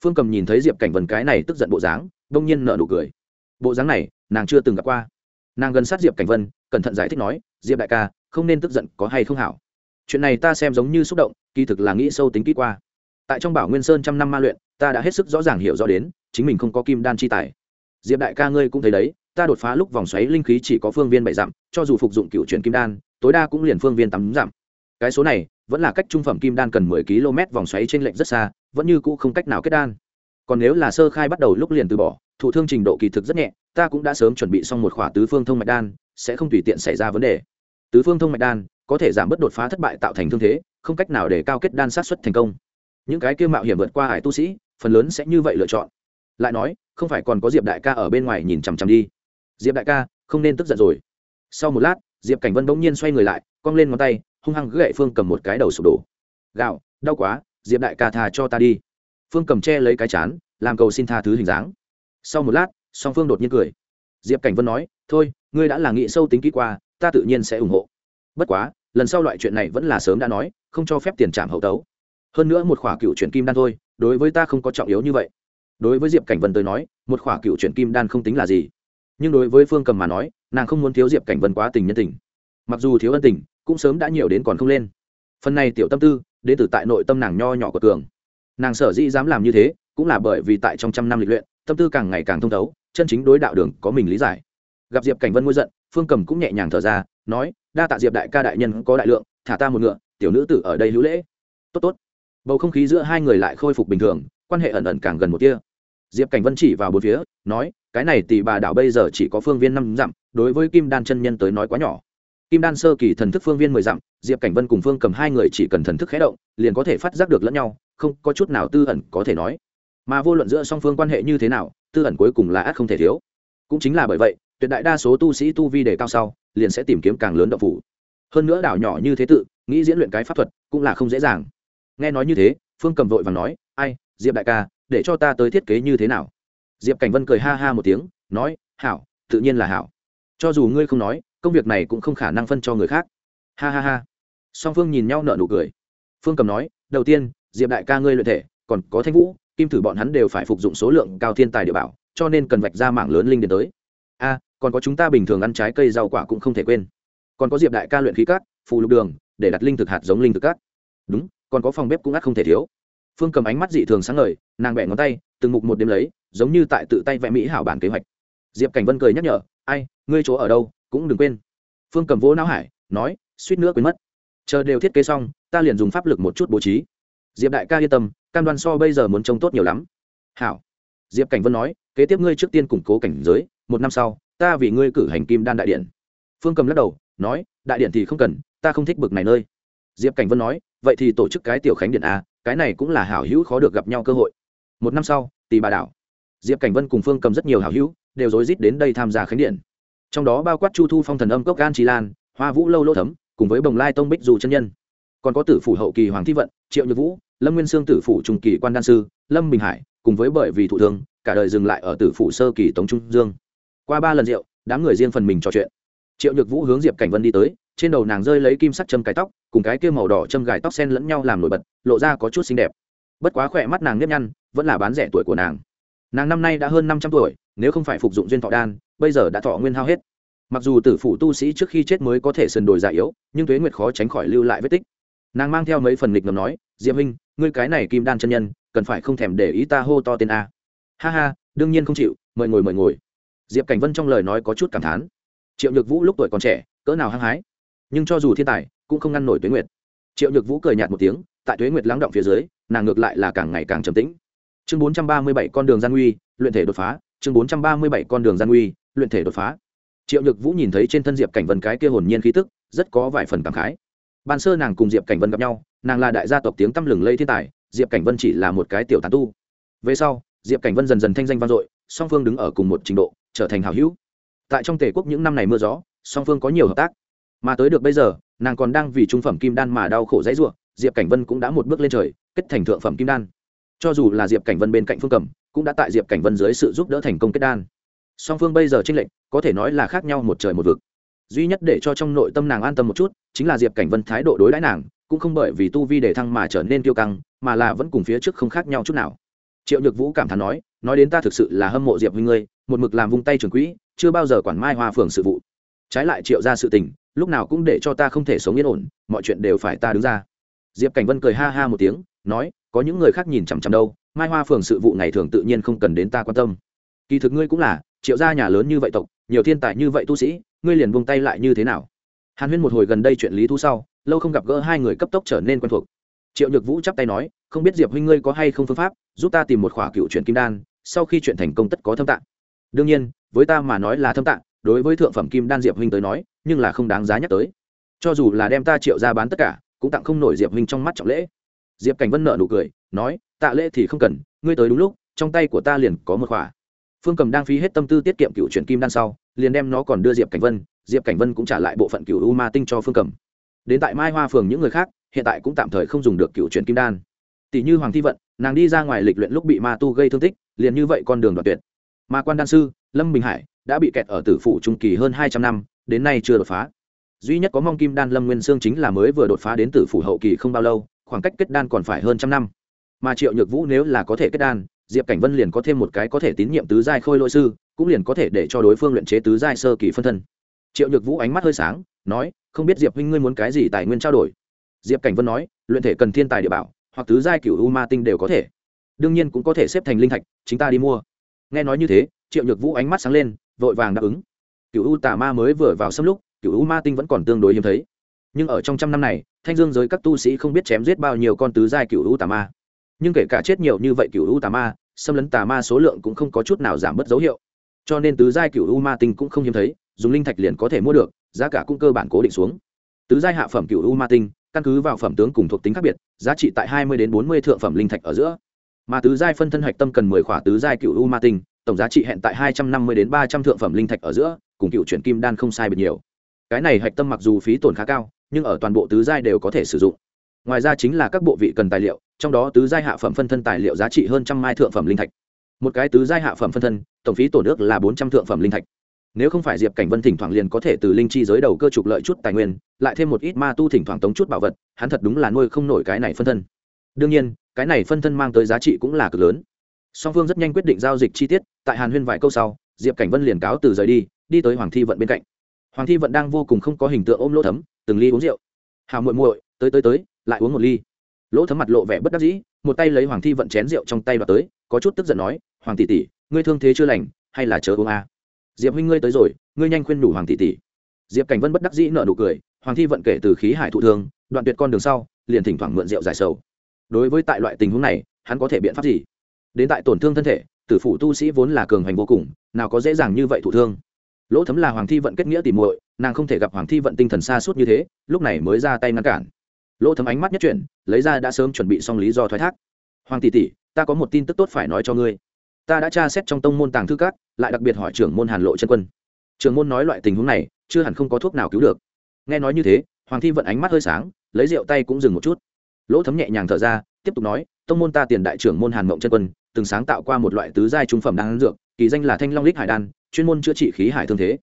Phương cầm nhìn thấy diệp cảnh vần cái này tức giận bộ dáng đông nhiên nợ nụ cười. Bộ dáng này, nàng chưa từng gặp qua. Nàng gần sát diệp cảnh vân, cẩn thận giải thích nói, diệp đại ca, không nên tức giận có hay không hảo? Chuyện này ta xem giống như xúc động, kỳ thực là nghĩ sâu tính kỹ qua. Tại trong bảo nguyên sơn trăm năm ma luyện, ta đã hết sức rõ ràng hiểu rõ đến, chính mình không có kim đan chi tài. Diệp đại ca ngươi cũng thấy đấy ta đột phá lúc vòng xoáy linh khí chỉ có phương viên bảy dặm, cho dù phục dụng cựu chuyển kim đan, tối đa cũng liền phương viên tám dặm. Cái số này vẫn là cách trung phẩm kim đan cần mười km vòng xoáy trên lệnh rất xa, vẫn như cũ không cách nào kết đan. Còn nếu là sơ khai bắt đầu lúc liền từ bỏ, thụ thương trình độ kỳ thực rất nhẹ, ta cũng đã sớm chuẩn bị xong một khỏa tứ phương thông mạch đan, sẽ không tùy tiện xảy ra vấn đề. Tứ phương thông mạch đan có thể giảm bớt đột phá thất bại tạo thành thương thế, không cách nào để cao kết đan sát xuất thành công. Những cái kia mạo hiểm vượt qua hải tu sĩ, phần lớn sẽ như vậy lựa chọn. Lại nói, không phải còn có diệp đại ca ở bên ngoài nhìn chằm chằm đi diệp đại ca, không nên tức giận rồi. Sau một lát, diệp cảnh vân bỗng nhiên xoay người lại, cong lên ngón tay, hung hăng gậy phương cầm một cái đầu sụp đổ. Gạo, đau quá, diệp đại ca thà cho ta đi. Phương cầm che lấy cái chán, làm cầu xin tha thứ hình dáng. Sau một lát, song phương đột nhiên cười. Diệp cảnh vân nói, thôi, ngươi đã là nghị sâu tính kỹ qua, ta tự nhiên sẽ ủng hộ. Bất quá, lần sau loại chuyện này vẫn là sớm đã nói, không cho phép tiền trảm hậu tấu. Hơn nữa một khỏa cựu chuyển kim đan thôi, đối với ta không có trọng yếu như vậy. Đối với diệp cảnh vân tới nói, một khỏa cựu chuyển kim đan không tính là gì nhưng đối với phương cầm mà nói, nàng không muốn thiếu diệp cảnh vân quá tình nhân tình. Mặc dù thiếu ân tình, cũng sớm đã nhiều đến còn không lên. Phần này tiểu tâm tư đến từ tại nội tâm nàng nho nhỏ của cường. Nàng sở dĩ dám làm như thế, cũng là bởi vì tại trong trăm năm lịch luyện, tâm tư càng ngày càng thông thấu, chân chính đối đạo đường có mình lý giải. Gặp diệp cảnh vân ngôi giận, phương cầm cũng nhẹ nhàng thở ra, nói, đa tạ diệp đại ca đại nhân có đại lượng, thả ta một ngựa, tiểu nữ tử ở đây hữu lễ. Tốt tốt. Bầu không khí giữa hai người lại khôi phục bình thường, quan hệ ẩn ẩn càng gần một kia diệp cảnh vân chỉ vào bốn phía, nói cái này tỷ bà đảo bây giờ chỉ có phương viên năm dặm, đối với kim đan chân nhân tới nói quá nhỏ. Kim đan sơ kỳ thần thức phương viên mười dặm, diệp cảnh vân cùng phương cầm hai người chỉ cần thần thức khé động, liền có thể phát giác được lẫn nhau, không có chút nào tư ẩn có thể nói. Mà vô luận giữa song phương quan hệ như thế nào, tư ẩn cuối cùng là ắt không thể thiếu. Cũng chính là bởi vậy, tuyệt đại đa số tu sĩ tu vi đề cao sau, liền sẽ tìm kiếm càng lớn đậu phủ. Hơn nữa đảo nhỏ như thế tự, nghĩ diễn luyện cái pháp thuật cũng là không dễ dàng. Nghe nói như thế, phương cầm vội và nói, ai, diệp đại ca, để cho ta tới thiết kế như thế nào? Diệp cảnh vân cười ha ha một tiếng, nói, hảo, tự nhiên là hảo. Cho dù ngươi không nói, công việc này cũng không khả năng phân cho người khác. Ha ha ha. Song phương nhìn nhau nợ nụ cười. Phương cầm nói, đầu tiên, diệp đại ca ngươi luyện thể, còn có thanh vũ, kim thử bọn hắn đều phải phục dụng số lượng cao thiên tài địa bảo, cho nên cần vạch ra mảng lớn linh đến tới. A, còn có chúng ta bình thường ăn trái cây rau quả cũng không thể quên. Còn có diệp đại ca luyện khí cát, phù lục đường, để đặt linh thực hạt giống linh thực cát. Đúng, còn có phòng bếp cũng ắt không thể thiếu. Phương cầm ánh mắt dị thường sáng ngời, nàng bẹ ngón tay từng mục một đêm lấy, giống như tại tự tay vẽ mỹ hảo bản kế hoạch. Diệp cảnh vân cười nhắc nhở, ai, ngươi chỗ ở đâu, cũng đừng quên. Phương cầm vỗ não hải, nói, suýt nữa quên mất. Chờ đều thiết kế xong, ta liền dùng pháp lực một chút bố trí. Diệp đại ca yên tâm, cam đoan so bây giờ muốn trông tốt nhiều lắm. Hảo. Diệp cảnh vân nói, kế tiếp ngươi trước tiên củng cố cảnh giới, một năm sau, ta vì ngươi cử hành kim đan đại điện. Phương cầm lắc đầu, nói, đại điện thì không cần, ta không thích bực này nơi. Diệp cảnh vân nói, vậy thì tổ chức cái tiểu khánh điện a cái này cũng là hảo hữu khó được gặp nhau cơ hội một năm sau tì bà đảo, diệp cảnh vân cùng phương cầm rất nhiều hảo hữu, đều rối rít đến đây tham gia khánh điện. Trong đó bao quát chu thu phong thần âm cốc gan trí lan, hoa vũ lâu lỗ thấm, cùng với bồng lai tông bích dù chân nhân. Còn có tử phủ hậu kỳ hoàng thi vận, triệu nhược vũ, lâm nguyên sương tử phủ trung kỳ quan đan sư, lâm bình hải, cùng với bởi vì Thủ thương, cả đời dừng lại ở tử phủ sơ kỳ tống trung dương. Qua ba lần rượu, đám người riêng phần mình trò chuyện. Triệu nhược vũ hướng diệp cảnh vân đi tới, trên đầu nàng rơi lấy kim sắc châm cái tóc, cùng cái kia màu đỏ châm gài tóc sen lẫn nhau làm nổi bật, lộ ra có chút xinh đẹp bất quá khỏe mắt nàng nếp nhăn, vẫn là bán rẻ tuổi của nàng. Nàng năm nay đã hơn năm trăm tuổi, nếu không phải phục dụng duyên thọ đan, bây giờ đã thọ nguyên hao hết. Mặc dù tử phụ tu sĩ trước khi chết mới có thể sần đồi già yếu, nhưng tuế nguyệt khó tránh khỏi lưu lại vết tích. Nàng mang theo mấy phần nghịch ngầm nói, diệp huynh, ngươi cái này kim đan chân nhân, cần phải không thèm để ý ta hô to tên a. Ha ha, đương nhiên không chịu, mời ngồi mời ngồi. Diệp cảnh vân trong lời nói có chút cảm thán. Triệu nhược vũ lúc tuổi còn trẻ, cỡ nào hăng hái, nhưng cho dù thiên tài, cũng không ngăn nổi tuế nguyệt. Triệu nhược vũ cười nhạt một tiếng tại tuế nguyệt lắng động phía dưới, nàng ngược lại là càng ngày càng trầm tĩnh. Chương bốn trăm ba mươi bảy con đường gian nguy, luyện thể đột phá. Chương bốn trăm ba mươi bảy con đường gian nguy, luyện thể đột phá. Triệu nhược vũ nhìn thấy trên thân diệp cảnh vân cái kia hồn nhiên khí tức, rất có vài phần cảm khái. Ban sơ nàng cùng diệp cảnh vân gặp nhau, nàng là đại gia tộc tiếng tăm lừng lây thiên tài, diệp cảnh vân chỉ là một cái tiểu tán tu. Về sau, diệp cảnh vân dần dần thanh danh vang dội, song phương đứng ở cùng một trình độ, trở thành hào hữu. Tại trong tể quốc những năm này mưa gió, song phương có nhiều hợp tác. Mà tới được bây giờ, nàng còn đang vì trung phẩm kim đan mà đau khổ dãy ruộng diệp cảnh vân cũng đã một bước lên trời, kết thành thượng phẩm kim đan. Cho dù là diệp cảnh vân bên cạnh phương cầm, cũng đã tại diệp cảnh vân dưới sự giúp đỡ thành công kết đan. Song phương bây giờ tranh lệch, có thể nói là khác nhau một trời một vực. Duy nhất để cho trong nội tâm nàng an tâm một chút, chính là diệp cảnh vân thái độ đối đãi nàng, cũng không bởi vì tu vi để thăng mà trở nên tiêu căng, mà là vẫn cùng phía trước không khác nhau chút nào. Triệu nhược vũ cảm thán nói nói đến ta thực sự là hâm mộ diệp huynh ngươi, một mực làm vung tay trường quỹ, chưa bao giờ quản mai hoa phường sự vụ. Trái lại triệu ra sự tình, lúc nào cũng để cho ta không thể sống yên ổn, mọi chuyện đều phải ta đứng ra diệp cảnh vân cười ha ha một tiếng, nói, có những người khác nhìn chằm chằm đâu, mai hoa phường sự vụ ngày thường tự nhiên không cần đến ta quan tâm. Kỳ thực ngươi cũng là, triệu gia nhà lớn như vậy tộc, nhiều thiên tài như vậy tu sĩ, ngươi liền buông tay lại như thế nào? Hàn huyên một hồi gần đây chuyện lý thú sau, lâu không gặp gỡ hai người cấp tốc trở nên quen thuộc. Triệu nhược vũ chắp tay nói, không biết diệp huynh ngươi có hay không phương pháp, giúp ta tìm một khỏa cựu chuyện kim đan, sau khi chuyện thành công tất có thâm tạng. Đương nhiên, với ta mà nói là thâm tạng, đối với thượng phẩm kim đan diệp huynh tới nói, nhưng là không đáng giá nhắc tới. Cho dù là đem ta triệu ra bán tất cả cũng tặng không nổi diệp huynh trong mắt trọng lễ. Diệp cảnh vân nợ nụ cười, nói, tạ lễ thì không cần, ngươi tới đúng lúc, trong tay của ta liền có một khỏa. Phương cầm đang phí hết tâm tư tiết kiệm cựu chuyển kim đan sau, liền đem nó còn đưa diệp cảnh vân, diệp cảnh vân cũng trả lại bộ phận cựu u ma tinh cho phương cầm. Đến tại mai hoa phường những người khác, hiện tại cũng tạm thời không dùng được cựu chuyển kim đan. Tỷ như hoàng thi vận, nàng đi ra ngoài lịch luyện lúc bị ma tu gây thương tích, liền như vậy con đường đoạt tuyệt. Ma quan đan sư, lâm bình hải, đã bị kẹt ở tử phủ trung kỳ hơn hai trăm năm, đến nay chưa đột phá duy nhất có mong kim đan lâm nguyên sương chính là mới vừa đột phá đến tử phủ hậu kỳ không bao lâu, khoảng cách kết đan còn phải hơn trăm năm. Mà triệu nhược vũ nếu là có thể kết đan, diệp cảnh vân liền có thêm một cái có thể tín nhiệm tứ giai khôi lỗi sư, cũng liền có thể để cho đối phương luyện chế tứ giai sơ kỳ phân thân. Triệu nhược vũ ánh mắt hơi sáng, nói, không biết diệp huynh ngươi muốn cái gì tài nguyên trao đổi? Diệp cảnh vân nói, luyện thể cần thiên tài địa bảo, hoặc tứ giai cựu u ma tinh đều có thể. Đương nhiên cũng có thể xếp thành linh thạch, chính ta đi mua. Nghe nói như thế, triệu nhược vũ ánh mắt sáng lên, vội vàng đáp ứng. Cựu u tà ma mới vừa vào xâm lúc cựu u ma tinh vẫn còn tương đối hiếm thấy. Nhưng ở trong trăm năm này, thanh dương giới các tu sĩ không biết chém giết bao nhiêu con tứ giai cựu u tà ma. Nhưng kể cả chết nhiều như vậy cựu u tà ma, xâm lấn tà ma số lượng cũng không có chút nào giảm bớt dấu hiệu. Cho nên tứ giai cựu u ma tinh cũng không hiếm thấy, dùng linh thạch liền có thể mua được, giá cả cũng cơ bản cố định xuống. Tứ giai hạ phẩm cựu u ma tinh, căn cứ vào phẩm tướng cùng thuộc tính khác biệt, giá trị tại hai mươi đến bốn mươi thượng phẩm linh thạch ở giữa. Mà tứ giai phân thân hạch tâm cần mười khỏa tứ giai cựu u ma tinh, tổng giá trị hẹn tại hai trăm năm mươi đến ba trăm thượng phẩm linh thạch ở giữa, cùng cựu chuyển kim đan không sai biệt nhiều cái này hạch tâm mặc dù phí tổn khá cao, nhưng ở toàn bộ tứ giai đều có thể sử dụng. Ngoài ra chính là các bộ vị cần tài liệu, trong đó tứ giai hạ phẩm phân thân tài liệu giá trị hơn trăm mai thượng phẩm linh thạch. Một cái tứ giai hạ phẩm phân thân, tổng phí tổn ước là bốn trăm thượng phẩm linh thạch. Nếu không phải diệp cảnh vân thỉnh thoảng liền có thể từ linh chi giới đầu cơ trục lợi chút tài nguyên, lại thêm một ít ma tu thỉnh thoảng tống chút bảo vật, hắn thật đúng là nuôi không nổi cái này phân thân. Đương nhiên, cái này phân thân mang tới giá trị cũng là cực lớn. Song phương rất nhanh quyết định giao dịch chi tiết, tại hàn huyên vài câu sau, diệp cảnh vân liền cáo từ rời đi đi tới hoàng thi vận bên cạnh hoàng thi vận đang vô cùng không có hình tượng ôm lỗ thấm, từng ly uống rượu. Hào muội muội, tới tới tới, lại uống một ly. Lỗ thấm mặt lộ vẻ bất đắc dĩ, một tay lấy hoàng thi vận chén rượu trong tay và tới, có chút tức giận nói, hoàng tỷ tỷ, ngươi thương thế chưa lành, hay là chớ uống a? À? diệp huynh ngươi tới rồi, ngươi nhanh khuyên đủ hoàng tỷ tỷ. Diệp cảnh vân bất đắc dĩ nợ nụ cười, hoàng thi vận kể từ khí hải thụ thương, đoạn tuyệt con đường sau, liền thỉnh thoảng mượn rượu giải sầu. Đối với tại loại tình huống này, hắn có thể biện pháp gì? Đến tại tổn thương thân thể, tử phụ tu sĩ vốn là cường hành vô cùng, nào có dễ dàng như vậy thụ thương? Lỗ thấm là hoàng thi vận kết nghĩa tìm muội, nàng không thể gặp hoàng thi vận tinh thần xa suốt như thế, lúc này mới ra tay ngăn cản. Lỗ thấm ánh mắt nhất chuyển, lấy ra đã sớm chuẩn bị xong lý do thoái thác. Hoàng tỷ tỷ, ta có một tin tức tốt phải nói cho ngươi. Ta đã tra xét trong tông môn tàng thư các, lại đặc biệt hỏi trưởng môn hàn lộ chân quân. Trưởng môn nói loại tình huống này, chưa hẳn không có thuốc nào cứu được. Nghe nói như thế, hoàng thi vận ánh mắt hơi sáng, lấy rượu tay cũng dừng một chút. Lỗ thấm nhẹ nhàng thở ra, tiếp tục nói, tông môn ta tiền đại trưởng môn hàn mộng chân quân, từng sáng tạo qua một loại tứ giai trung phẩm đan dược, kỳ danh là thanh long lích hải đan chuyên môn chữa trị khí hải thương thế.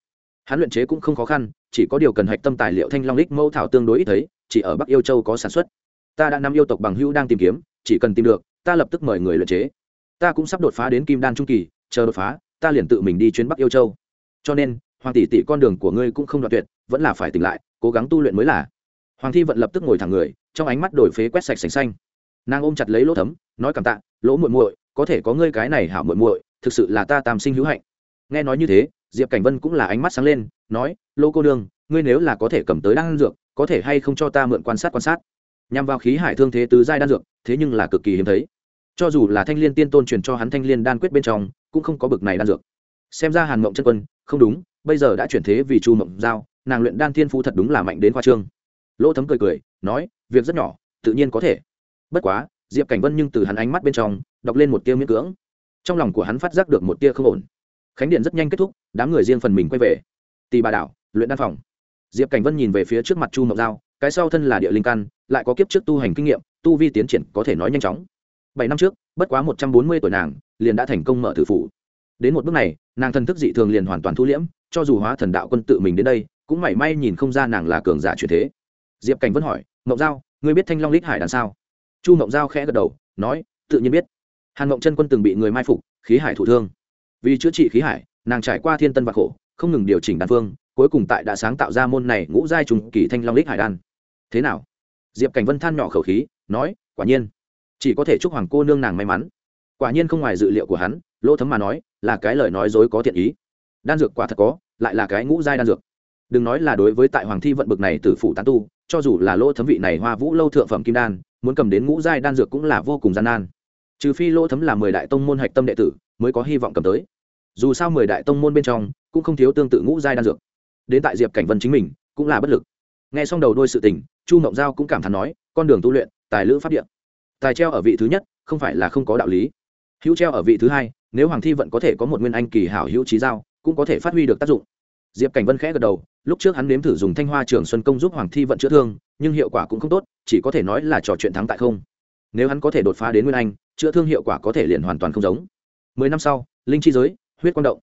Hắn luyện chế cũng không khó khăn, chỉ có điều cần hạch tâm tài liệu thanh long lích mẫu thảo tương đối ít thấy, chỉ ở bắc yêu châu có sản xuất. Ta đã nắm yêu tộc bằng hữu đang tìm kiếm, chỉ cần tìm được, ta lập tức mời người luyện chế. Ta cũng sắp đột phá đến kim đan trung kỳ, chờ đột phá, ta liền tự mình đi chuyến bắc yêu châu. Cho nên, hoàng tỷ tỷ con đường của ngươi cũng không đoạn tuyệt, vẫn là phải tỉnh lại, cố gắng tu luyện mới là. Hoàng thi vận lập tức ngồi thẳng người, trong ánh mắt đổi phế quét sạch sành xanh. Nàng ôm chặt lấy lỗ thấm, nói cảm tạ, lỗ muội muội, có thể có ngươi cái này hảo muội muội, thực sự là ta tam sinh hữu hạnh nghe nói như thế, diệp cảnh vân cũng là ánh mắt sáng lên, nói, lô cô đương ngươi nếu là có thể cầm tới đan dược, có thể hay không cho ta mượn quan sát quan sát? Nhằm vào khí hải thương thế tứ giai đan dược, thế nhưng là cực kỳ hiếm thấy. Cho dù là thanh l i ê n tiên tôn truyền cho hắn thanh l i ê n đan quyết bên trong, cũng không có bực này đan dược. Xem ra hàn mộng chân quân, không đúng, bây giờ đã chuyển thế vì chu mộng giao, nàng luyện đan thiên phu thật đúng là mạnh đến khoa trương. Lỗ thấm cười cười, nói, việc rất nhỏ, tự nhiên có thể. Bất quá, diệp cảnh vân nhưng từ hắn ánh mắt bên trong, đọc lên một tia miễn cưỡng. Trong lòng của hắn phát giác được một tia không ổn khánh điện rất nhanh kết thúc, đám người riêng phần mình quay về. Tì bà đảo, luyện đan phòng. Diệp cảnh vân nhìn về phía trước mặt chu mộng giao, cái sau thân là địa linh căn lại có kiếp trước tu hành kinh nghiệm, tu vi tiến triển có thể nói nhanh chóng. Bảy năm trước, bất quá một trăm bốn mươi tuổi nàng, liền đã thành công mở tử phủ. Đến một bước này, nàng thần thức dị thường liền hoàn toàn thu liễm, cho dù hóa thần đạo quân tự mình đến đây, cũng mảy may nhìn không ra nàng là cường giả truyền thế. Diệp cảnh vân hỏi mộng giao, ngươi biết thanh long lích hải đằng sao? Chu mộng giao khẽ gật đầu, nói, tự nhiên biết. Hàn mộng chân quân từng bị người mai phục, khí hải thủ thương vì chữa trị khí hải, nàng trải qua thiên tân và khổ, không ngừng điều chỉnh đan phương, cuối cùng tại đã sáng tạo ra môn này ngũ giai trùng kỳ thanh long lích hải đan. Thế nào? Diệp cảnh vân than nhỏ khẩu khí, nói, quả nhiên. Chỉ có thể chúc hoàng cô nương nàng may mắn. Quả nhiên không ngoài dự liệu của hắn, lỗ thấm mà nói, là cái lời nói dối có thiện ý. Đan dược quả thật có, lại là cái ngũ giai đan dược. Đừng nói là đối với tại hoàng thi vận bực này từ phủ tán tu, cho dù là lỗ thấm vị này hoa vũ lâu thượng phẩm kim đan, muốn cầm đến ngũ giai đan dược cũng là vô cùng gian nan. Trừ phi lỗ thấm là mười đại tông môn hạch tâm đệ tử, mới có hy vọng cầm tới dù sao mười đại tông môn bên trong cũng không thiếu tương tự ngũ giai đan dược. Đến tại diệp cảnh vân chính mình cũng là bất lực. Nghe xong đầu đôi sự tình, chu mộng giao cũng cảm thán nói, con đường tu luyện, tài lữ pháp điện tài treo ở vị thứ nhất, không phải là không có đạo lý. Hữu treo ở vị thứ hai, nếu hoàng thi vẫn có thể có một nguyên anh kỳ hảo hữu trí giao, cũng có thể phát huy được tác dụng. Diệp cảnh vân khẽ gật đầu, lúc trước hắn nếm thử dùng thanh hoa trường xuân công giúp hoàng thi vận chữa thương, nhưng hiệu quả cũng không tốt, chỉ có thể nói là trò chuyện thắng tại không. Nếu hắn có thể đột phá đến nguyên anh, chữa thương hiệu quả có thể liền hoàn toàn không giống. Mười năm sau, linh chi giới huyết quang động.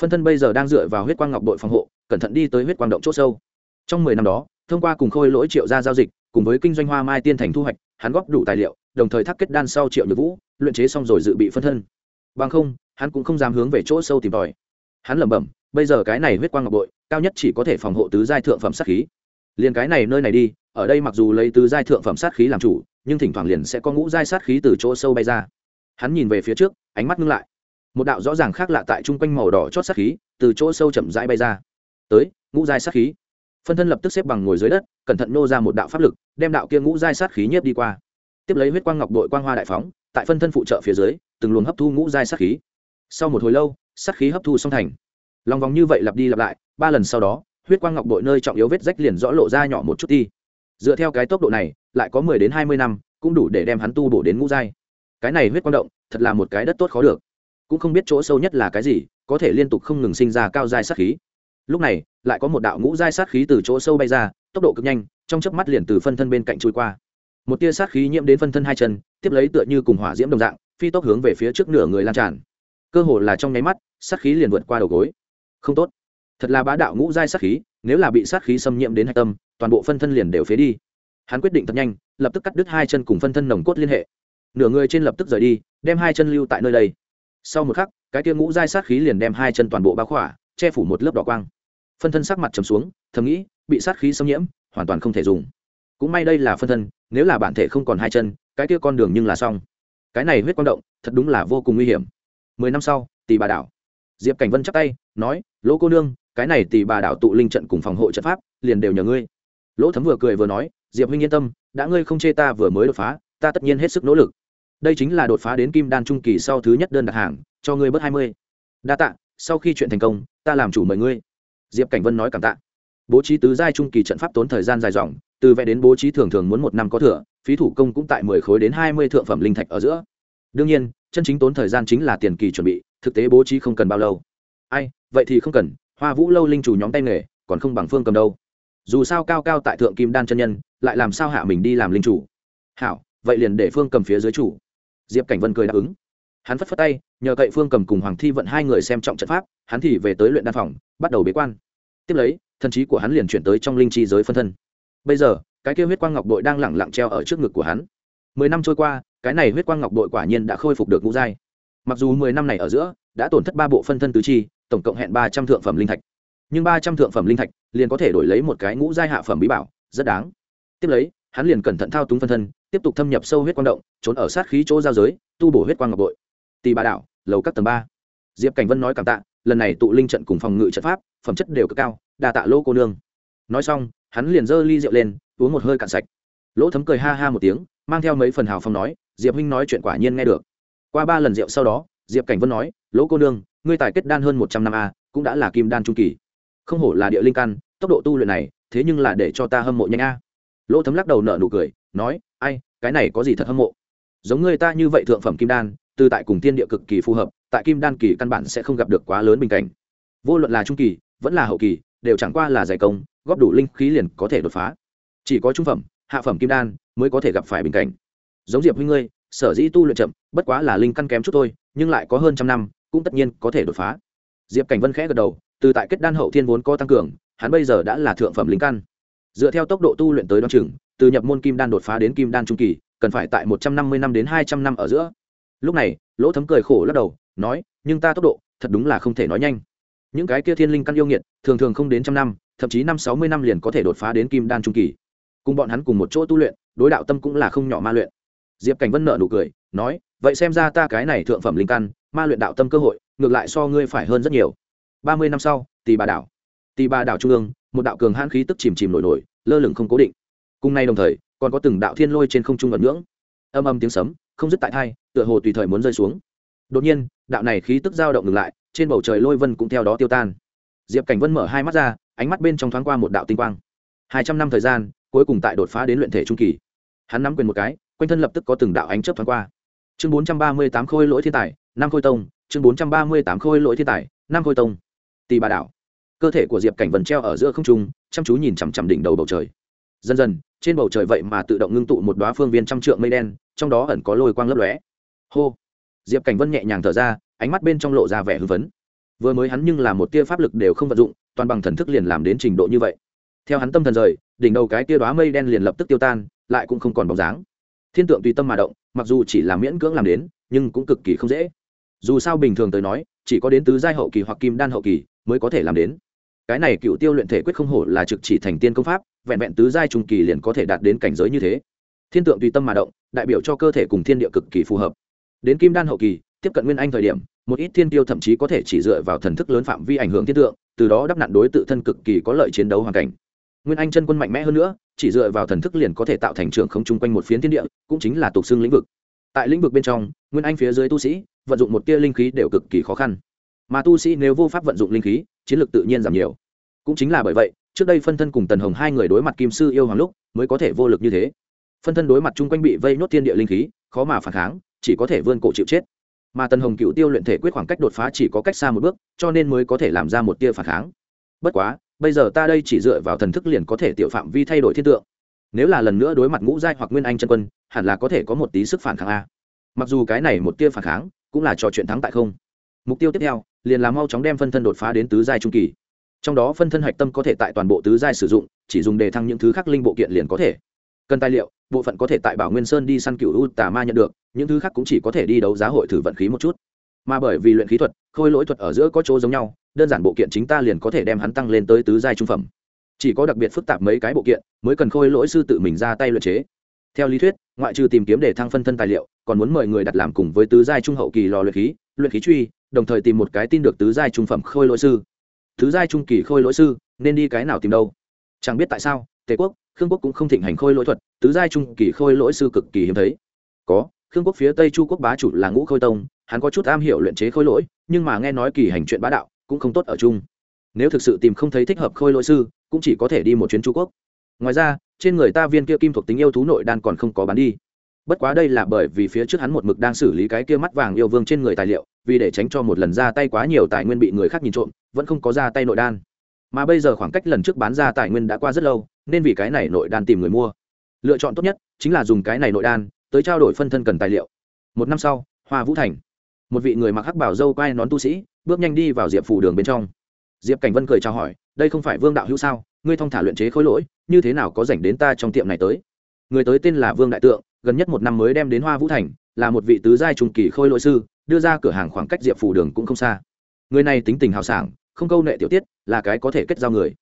Phân thân bây giờ đang dựa vào huyết quang ngọc đội phòng hộ, cẩn thận đi tới huyết quang động c h ỗ sâu. Trong mười năm đó, thông qua cùng khôi lỗi triệu gia giao dịch, cùng với kinh doanh hoa mai tiên thành thu hoạch, hắn góp đủ tài liệu, đồng thời thắc kết đan sau triệu nhược vũ, luyện chế xong rồi dự bị phân thân. Bằng không, hắn cũng không dám hướng về chỗ sâu tìm tòi. Hắn lẩm bẩm, bây giờ cái này huyết quang ngọc bội cao nhất chỉ có thể phòng hộ tứ giai thượng phẩm sát khí. Liền cái này nơi này đi, ở đây mặc dù lấy tứ giai thượng phẩm sát khí làm chủ, nhưng thỉnh thoảng liền sẽ có ngũ giai sát khí từ chỗ sâu bay ra. Hắn nhìn về phía trước, ánh mắt ngưng lại một đạo rõ ràng khác lạ tại chung quanh màu đỏ chót sát khí từ chỗ sâu chậm rãi bay ra. Tới, ngũ giai sát khí. Phân thân lập tức xếp bằng ngồi dưới đất, cẩn thận nô ra một đạo pháp lực, đem đạo kia ngũ giai sát khí nhiếp đi qua. Tiếp lấy huyết quang ngọc đội quang hoa đại phóng, tại phân thân phụ trợ phía dưới, từng luồng hấp thu ngũ giai sát khí. Sau một hồi lâu, sát khí hấp thu xong thành. Lòng vòng như vậy lặp đi lặp lại, ba lần sau đó, huyết quang ngọc đội nơi trọng yếu vết rách liền rõ lộ ra nhỏ một chút đi. Dựa theo cái tốc độ này, lại có mười đến hai mươi năm, cũng đủ để đem hắn tu bổ đến ngũ giai. Cái này huyết quang động, thật là một cái đất tốt khó được cũng không biết chỗ sâu nhất là cái gì, có thể liên tục không ngừng sinh ra cao giai sát khí. Lúc này, lại có một đạo ngũ giai sát khí từ chỗ sâu bay ra, tốc độ cực nhanh, trong chớp mắt liền từ phân thân bên cạnh trôi qua. Một tia sát khí nhiễm đến phân thân hai chân, tiếp lấy tựa như cùng hỏa diễm đồng dạng, phi tốc hướng về phía trước nửa người lan tràn. Cơ hồ là trong nháy mắt, sát khí liền vượt qua đầu gối. Không tốt. Thật là bá đạo ngũ giai sát khí, nếu là bị sát khí xâm nhiễm đến hạch tâm, toàn bộ phân thân liền đều phế đi. Hắn quyết định thật nhanh, lập tức cắt đứt hai chân cùng phân thân nồng cốt liên hệ. Nửa người trên lập tức rời đi, đem hai chân lưu tại nơi đây sau một khắc, cái tia ngũ giai sát khí liền đem hai chân toàn bộ bao khỏa, che phủ một lớp đỏ quang. Phân thân sắc mặt trầm xuống, thầm nghĩ, bị sát khí xâm nhiễm, hoàn toàn không thể dùng. Cũng may đây là phân thân, nếu là bản thể không còn hai chân, cái kia con đường nhưng là xong. Cái này huyết quang động, thật đúng là vô cùng nguy hiểm. Mười năm sau tỷ bà đảo. Diệp cảnh vân chắc tay, nói, lỗ cô nương, cái này tỷ bà đảo tụ linh trận cùng phòng hộ trận pháp, liền đều nhờ ngươi. Lỗ thấm vừa cười vừa nói, diệp huynh yên tâm, đã ngươi không chê ta vừa mới đột phá, ta tất nhiên hết sức nỗ lực đây chính là đột phá đến kim đan trung kỳ sau thứ nhất đơn đặt hàng, cho ngươi bớt hai mươi. Đa tạ, sau khi chuyện thành công, ta làm chủ mời ngươi. Diệp cảnh vân nói cảm tạ. Bố trí tứ giai trung kỳ trận pháp tốn thời gian dài dòng, từ vẽ đến bố trí thường thường muốn một năm có thừa, phí thủ công cũng tại mười khối đến hai mươi thượng phẩm linh thạch ở giữa. Đương nhiên, chân chính tốn thời gian chính là tiền kỳ chuẩn bị, thực tế bố trí không cần bao lâu. Ai, vậy thì không cần, hoa vũ lâu linh chủ nhóm tay nghề, còn không bằng phương cầm đâu. Dù sao cao cao tại thượng kim đan chân nhân, lại làm sao hạ mình đi làm linh chủ? Hảo, vậy liền để phương cầm phía dưới chủ diệp cảnh vân cười đáp ứng. Hắn phất phất tay, nhờ cậy phương cầm cùng hoàng thi vận hai người xem trọng trận pháp, hắn thì về tới luyện đan phòng, bắt đầu bế quan. Tiếp lấy, thần trí của hắn liền chuyển tới trong linh chi giới phân thân. Bây giờ, cái kia huyết quang ngọc bội đang lẳng lặng treo ở trước ngực của hắn. Mười năm trôi qua, cái này huyết quang ngọc bội quả nhiên đã khôi phục được ngũ giai. Mặc dù mười năm này ở giữa, đã tổn thất ba bộ phân thân tứ chi, tổng cộng hẹn ba trăm thượng phẩm linh thạch. Nhưng ba trăm thượng phẩm linh thạch liền có thể đổi lấy một cái ngũ giai hạ phẩm bí bảo, rất đáng. Tiếp lấy hắn liền cẩn thận thao túng phân thân, tiếp tục thâm nhập sâu huyết quang động, trốn ở sát khí chỗ giao giới, tu bổ huyết quang ngọc bội. Tì bà đảo lầu các tầng ba. Diệp cảnh vân nói cảm tạ, lần này tụ linh trận cùng phòng ngự trận pháp, phẩm chất đều cực cao đà tạ lô cô nương. Nói xong, hắn liền giơ ly rượu lên, uống một hơi cạn sạch. Lỗ thấm cười ha ha một tiếng, mang theo mấy phần hào phong nói, diệp huynh nói chuyện quả nhiên nghe được. Qua ba lần rượu sau đó, diệp cảnh vân nói lỗ cô nương, ngươi tài kết đan hơn một trăm năm a, cũng đã là kim đan trung kỳ. Không hổ là địa linh căn, tốc độ tu luyện này, thế nhưng là để cho ta hâm mộ nhanh a lỗ thấm lắc đầu nở nụ cười, nói, ai, cái này có gì thật hâm mộ? Giống người ta như vậy thượng phẩm kim đan, từ tại cùng tiên địa cực kỳ phù hợp, tại kim đan kỳ căn bản sẽ không gặp được quá lớn bình cảnh. Vô luận là trung kỳ, vẫn là hậu kỳ, đều chẳng qua là giải công, góp đủ linh khí liền có thể đột phá. Chỉ có trung phẩm, hạ phẩm kim đan mới có thể gặp phải bình cảnh. Giống diệp huynh ngươi, sở dĩ tu luyện chậm, bất quá là linh căn kém chút thôi, nhưng lại có hơn trăm năm, cũng tất nhiên có thể đột phá. Diệp cảnh vân khẽ gật đầu, từ tại kết đan hậu thiên vốn có tăng cường, hắn bây giờ đã là thượng phẩm linh căn dựa theo tốc độ tu luyện tới đ o á n chừng, từ nhập môn kim đan đột phá đến kim đan trung kỳ, cần phải tại một trăm năm mươi năm đến hai trăm năm ở giữa. Lúc này, lỗ thấm cười khổ lắc đầu, nói, nhưng ta tốc độ thật đúng là không thể nói nhanh. Những cái kia thiên linh căn yêu nghiệt, thường thường không đến trăm năm, thậm chí năm sáu mươi năm liền có thể đột phá đến kim đan trung kỳ. Cùng bọn hắn cùng một chỗ tu luyện, đối đạo tâm cũng là không nhỏ ma luyện. Diệp cảnh vân nợ nụ cười, nói, vậy xem ra ta cái này thượng phẩm linh căn, ma luyện đạo tâm cơ hội, ngược lại so ngươi phải hơn rất nhiều. Ba mươi năm sau tì bà đảo. Tì bà đảo trung ương một đạo cường hãn khí tức chìm chìm nổi nổi, lơ lửng không cố định. Cùng nay đồng thời, còn có từng đạo thiên lôi trên không trung ẩn ngưỡng. Âm âm tiếng sấm, không dứt tại thai, tựa hồ tùy thời muốn rơi xuống. Đột nhiên, đạo này khí tức dao động ngừng lại, trên bầu trời lôi vân cũng theo đó tiêu tan. Diệp cảnh vân mở hai mắt ra, ánh mắt bên trong thoáng qua một đạo tinh quang. Hai trăm năm thời gian, cuối cùng tại đột phá đến luyện thể trung kỳ. Hắn nắm quyền một cái, quanh thân lập tức có từng đạo ánh chớp thoáng qua. Chương bốn trăm ba mươi tám khôi lỗi thiên tài, năm khôi tông, chương bốn trăm ba mươi tám khôi lỗi thiên tài, năm khôi tông. Tì bà đạo cơ thể của diệp cảnh vần treo ở giữa không trung, chăm chú nhìn chằm chằm đỉnh đầu bầu trời. Dần dần, trên bầu trời vậy mà tự động ngưng tụ một đoá phương viên trăm trượng mây đen, trong đó ẩn có lôi quang lấp lóe. Hô! Diệp cảnh vân nhẹ nhàng thở ra, ánh mắt bên trong lộ ra vẻ hưng phấn. Vừa mới hắn nhưng là một tia pháp lực đều không vận dụng, toàn bằng thần thức liền làm đến trình độ như vậy. Theo hắn tâm thần rời, đỉnh đầu cái tia đoá mây đen liền lập tức tiêu tan, lại cũng không còn bóng dáng. Thiên tượng tùy tâm mà động, mặc dù chỉ là miễn cưỡng làm đến, nhưng cũng cực kỳ không dễ. Dù sao bình thường tới nói, chỉ có đến tứ giai hậu kỳ hoặc kim đan hậu kỳ mới có thể làm đến cái này cựu tiêu luyện thể quyết không hổ là trực chỉ thành tiên công pháp, vẹn vẹn tứ giai trung kỳ liền có thể đạt đến cảnh giới như thế. Thiên tượng tùy tâm mà động, đại biểu cho cơ thể cùng thiên địa cực kỳ phù hợp. Đến kim đan hậu kỳ, tiếp cận nguyên anh thời điểm, một ít thiên tiêu thậm chí có thể chỉ dựa vào thần thức lớn phạm vi ảnh hưởng thiên tượng, từ đó đắp nặn đối tự thân cực kỳ có lợi chiến đấu hoàn cảnh. Nguyên anh chân quân mạnh mẽ hơn nữa, chỉ dựa vào thần thức liền có thể tạo thành trường không chung quanh một phiến thiên địa, cũng chính là tục xưng lĩnh vực. Tại lĩnh vực bên trong, nguyên anh phía dưới tu sĩ, vận dụng một tia linh khí đều cực kỳ khó khăn. Mà tu sĩ nếu vô pháp vận dụng linh khí chiến lược tự nhiên giảm nhiều. Cũng chính là bởi vậy, trước đây phân thân cùng tần hồng hai người đối mặt kim sư yêu hoàng lúc, mới có thể vô lực như thế. Phân thân đối mặt chung quanh bị vây nốt thiên địa linh khí, khó mà phản kháng, chỉ có thể vươn cổ chịu chết. Mà tần hồng cựu tiêu luyện thể quyết khoảng cách đột phá chỉ có cách xa một bước, cho nên mới có thể làm ra một tia phản kháng. Bất quá, bây giờ ta đây chỉ dựa vào thần thức liền có thể tiểu phạm vi thay đổi thiên tượng. Nếu là lần nữa đối mặt ngũ giai hoặc nguyên anh chân quân, hẳn là có thể có một tí sức phản kháng a. Mặc dù cái này một tia phản kháng cũng là trò chuyện thắng tại không. Mục tiêu tiếp theo liền là mau chóng đem phân thân đột phá đến tứ giai trung kỳ. Trong đó phân thân hạch tâm có thể tại toàn bộ tứ giai sử dụng, chỉ dùng để thăng những thứ khác linh bộ kiện liền có thể. Cần tài liệu, bộ phận có thể tại bảo nguyên sơn đi săn cựu u tà ma nhận được, những thứ khác cũng chỉ có thể đi đấu giá hội thử vận khí một chút. Mà bởi vì luyện khí thuật, khôi lỗi thuật ở giữa có chỗ giống nhau, đơn giản bộ kiện chính ta liền có thể đem hắn tăng lên tới tứ giai trung phẩm. Chỉ có đặc biệt phức tạp mấy cái bộ kiện, mới cần khôi lỗi sư tự mình ra tay luyện chế. Theo lý thuyết, ngoại trừ tìm kiếm để thăng phân thân tài liệu, còn muốn mời người đặt làm cùng với tứ giai trung hậu kỳ lò luyện khí luyện khí truy đồng thời tìm một cái tin được tứ giai trung phẩm khôi lỗi sư. Tứ giai trung kỳ khôi lỗi sư, nên đi cái nào tìm đâu? Chẳng biết tại sao, tề quốc, khương quốc cũng không thịnh hành khôi lỗi thuật, tứ giai trung kỳ khôi lỗi sư cực kỳ hiếm thấy. Có, khương quốc phía tây chu quốc bá chủ là ngũ khôi tông, hắn có chút am hiểu luyện chế khôi lỗi, nhưng mà nghe nói kỳ hành chuyện bá đạo, cũng không tốt ở chung. Nếu thực sự tìm không thấy thích hợp khôi lỗi sư, cũng chỉ có thể đi một chuyến chu quốc. Ngoài ra, trên người ta viên kia kim thuộc tính yêu thú nội đan còn không có bán đi bất quá đây là bởi vì phía trước hắn một mực đang xử lý cái kia mắt vàng yêu vương trên người tài liệu, vì để tránh cho một lần ra tay quá nhiều tài nguyên bị người khác nhìn trộm, vẫn không có ra tay nội đan. Mà bây giờ khoảng cách lần trước bán ra tài nguyên đã qua rất lâu, nên vì cái này nội đan tìm người mua. Lựa chọn tốt nhất chính là dùng cái này nội đan, tới trao đổi phân thân cần tài liệu. Một năm sau, hoa vũ thành. Một vị người mặc hắc bảo dâu quai nón tu sĩ, bước nhanh đi vào diệp phủ đường bên trong. Diệp cảnh vân cười chào hỏi, đây không phải vương đạo hữu sao? Ngươi thong thả luyện chế khối lỗi, như thế nào có dành đến ta trong tiệm này tới? Người tới tên là vương đại tượng gần nhất một năm mới đem đến hoa vũ thành, là một vị tứ giai trung kỳ khôi lỗi sư, đưa ra cửa hàng khoảng cách diệp phủ đường cũng không xa. Người này tính tình hào sảng, không câu nệ tiểu tiết, là cái có thể kết giao người.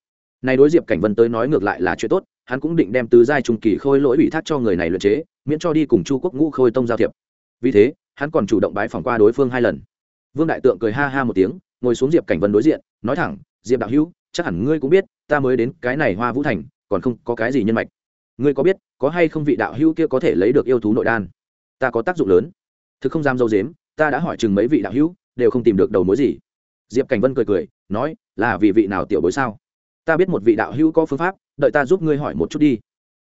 Này đối diệp cảnh vân tới nói ngược lại là chuyện tốt, hắn cũng định đem tứ giai trung kỳ khôi lỗi ủy thác cho người này luyện chế, miễn cho đi cùng chu quốc ngũ khôi tông giao thiệp. Vì thế, hắn còn chủ động bái phỏng qua đối phương hai lần. Vương đại tượng cười ha ha một tiếng, ngồi xuống diệp cảnh vân đối diện, nói thẳng, diệp đạo hữu, chắc hẳn ngươi cũng biết, ta mới đến cái này hoa vũ thành, còn không có cái gì nhân mạch. Ngươi có biết có hay không vị đạo hữu kia có thể lấy được yêu thú nội đan? Ta có tác dụng lớn. Thực không dám dâu dếm, ta đã hỏi chừng mấy vị đạo hữu, đều không tìm được đầu mối gì. Diệp cảnh vân cười cười, nói, là vì vị nào tiểu bối sao? Ta biết một vị đạo hữu có phương pháp, đợi ta giúp ngươi hỏi một chút đi.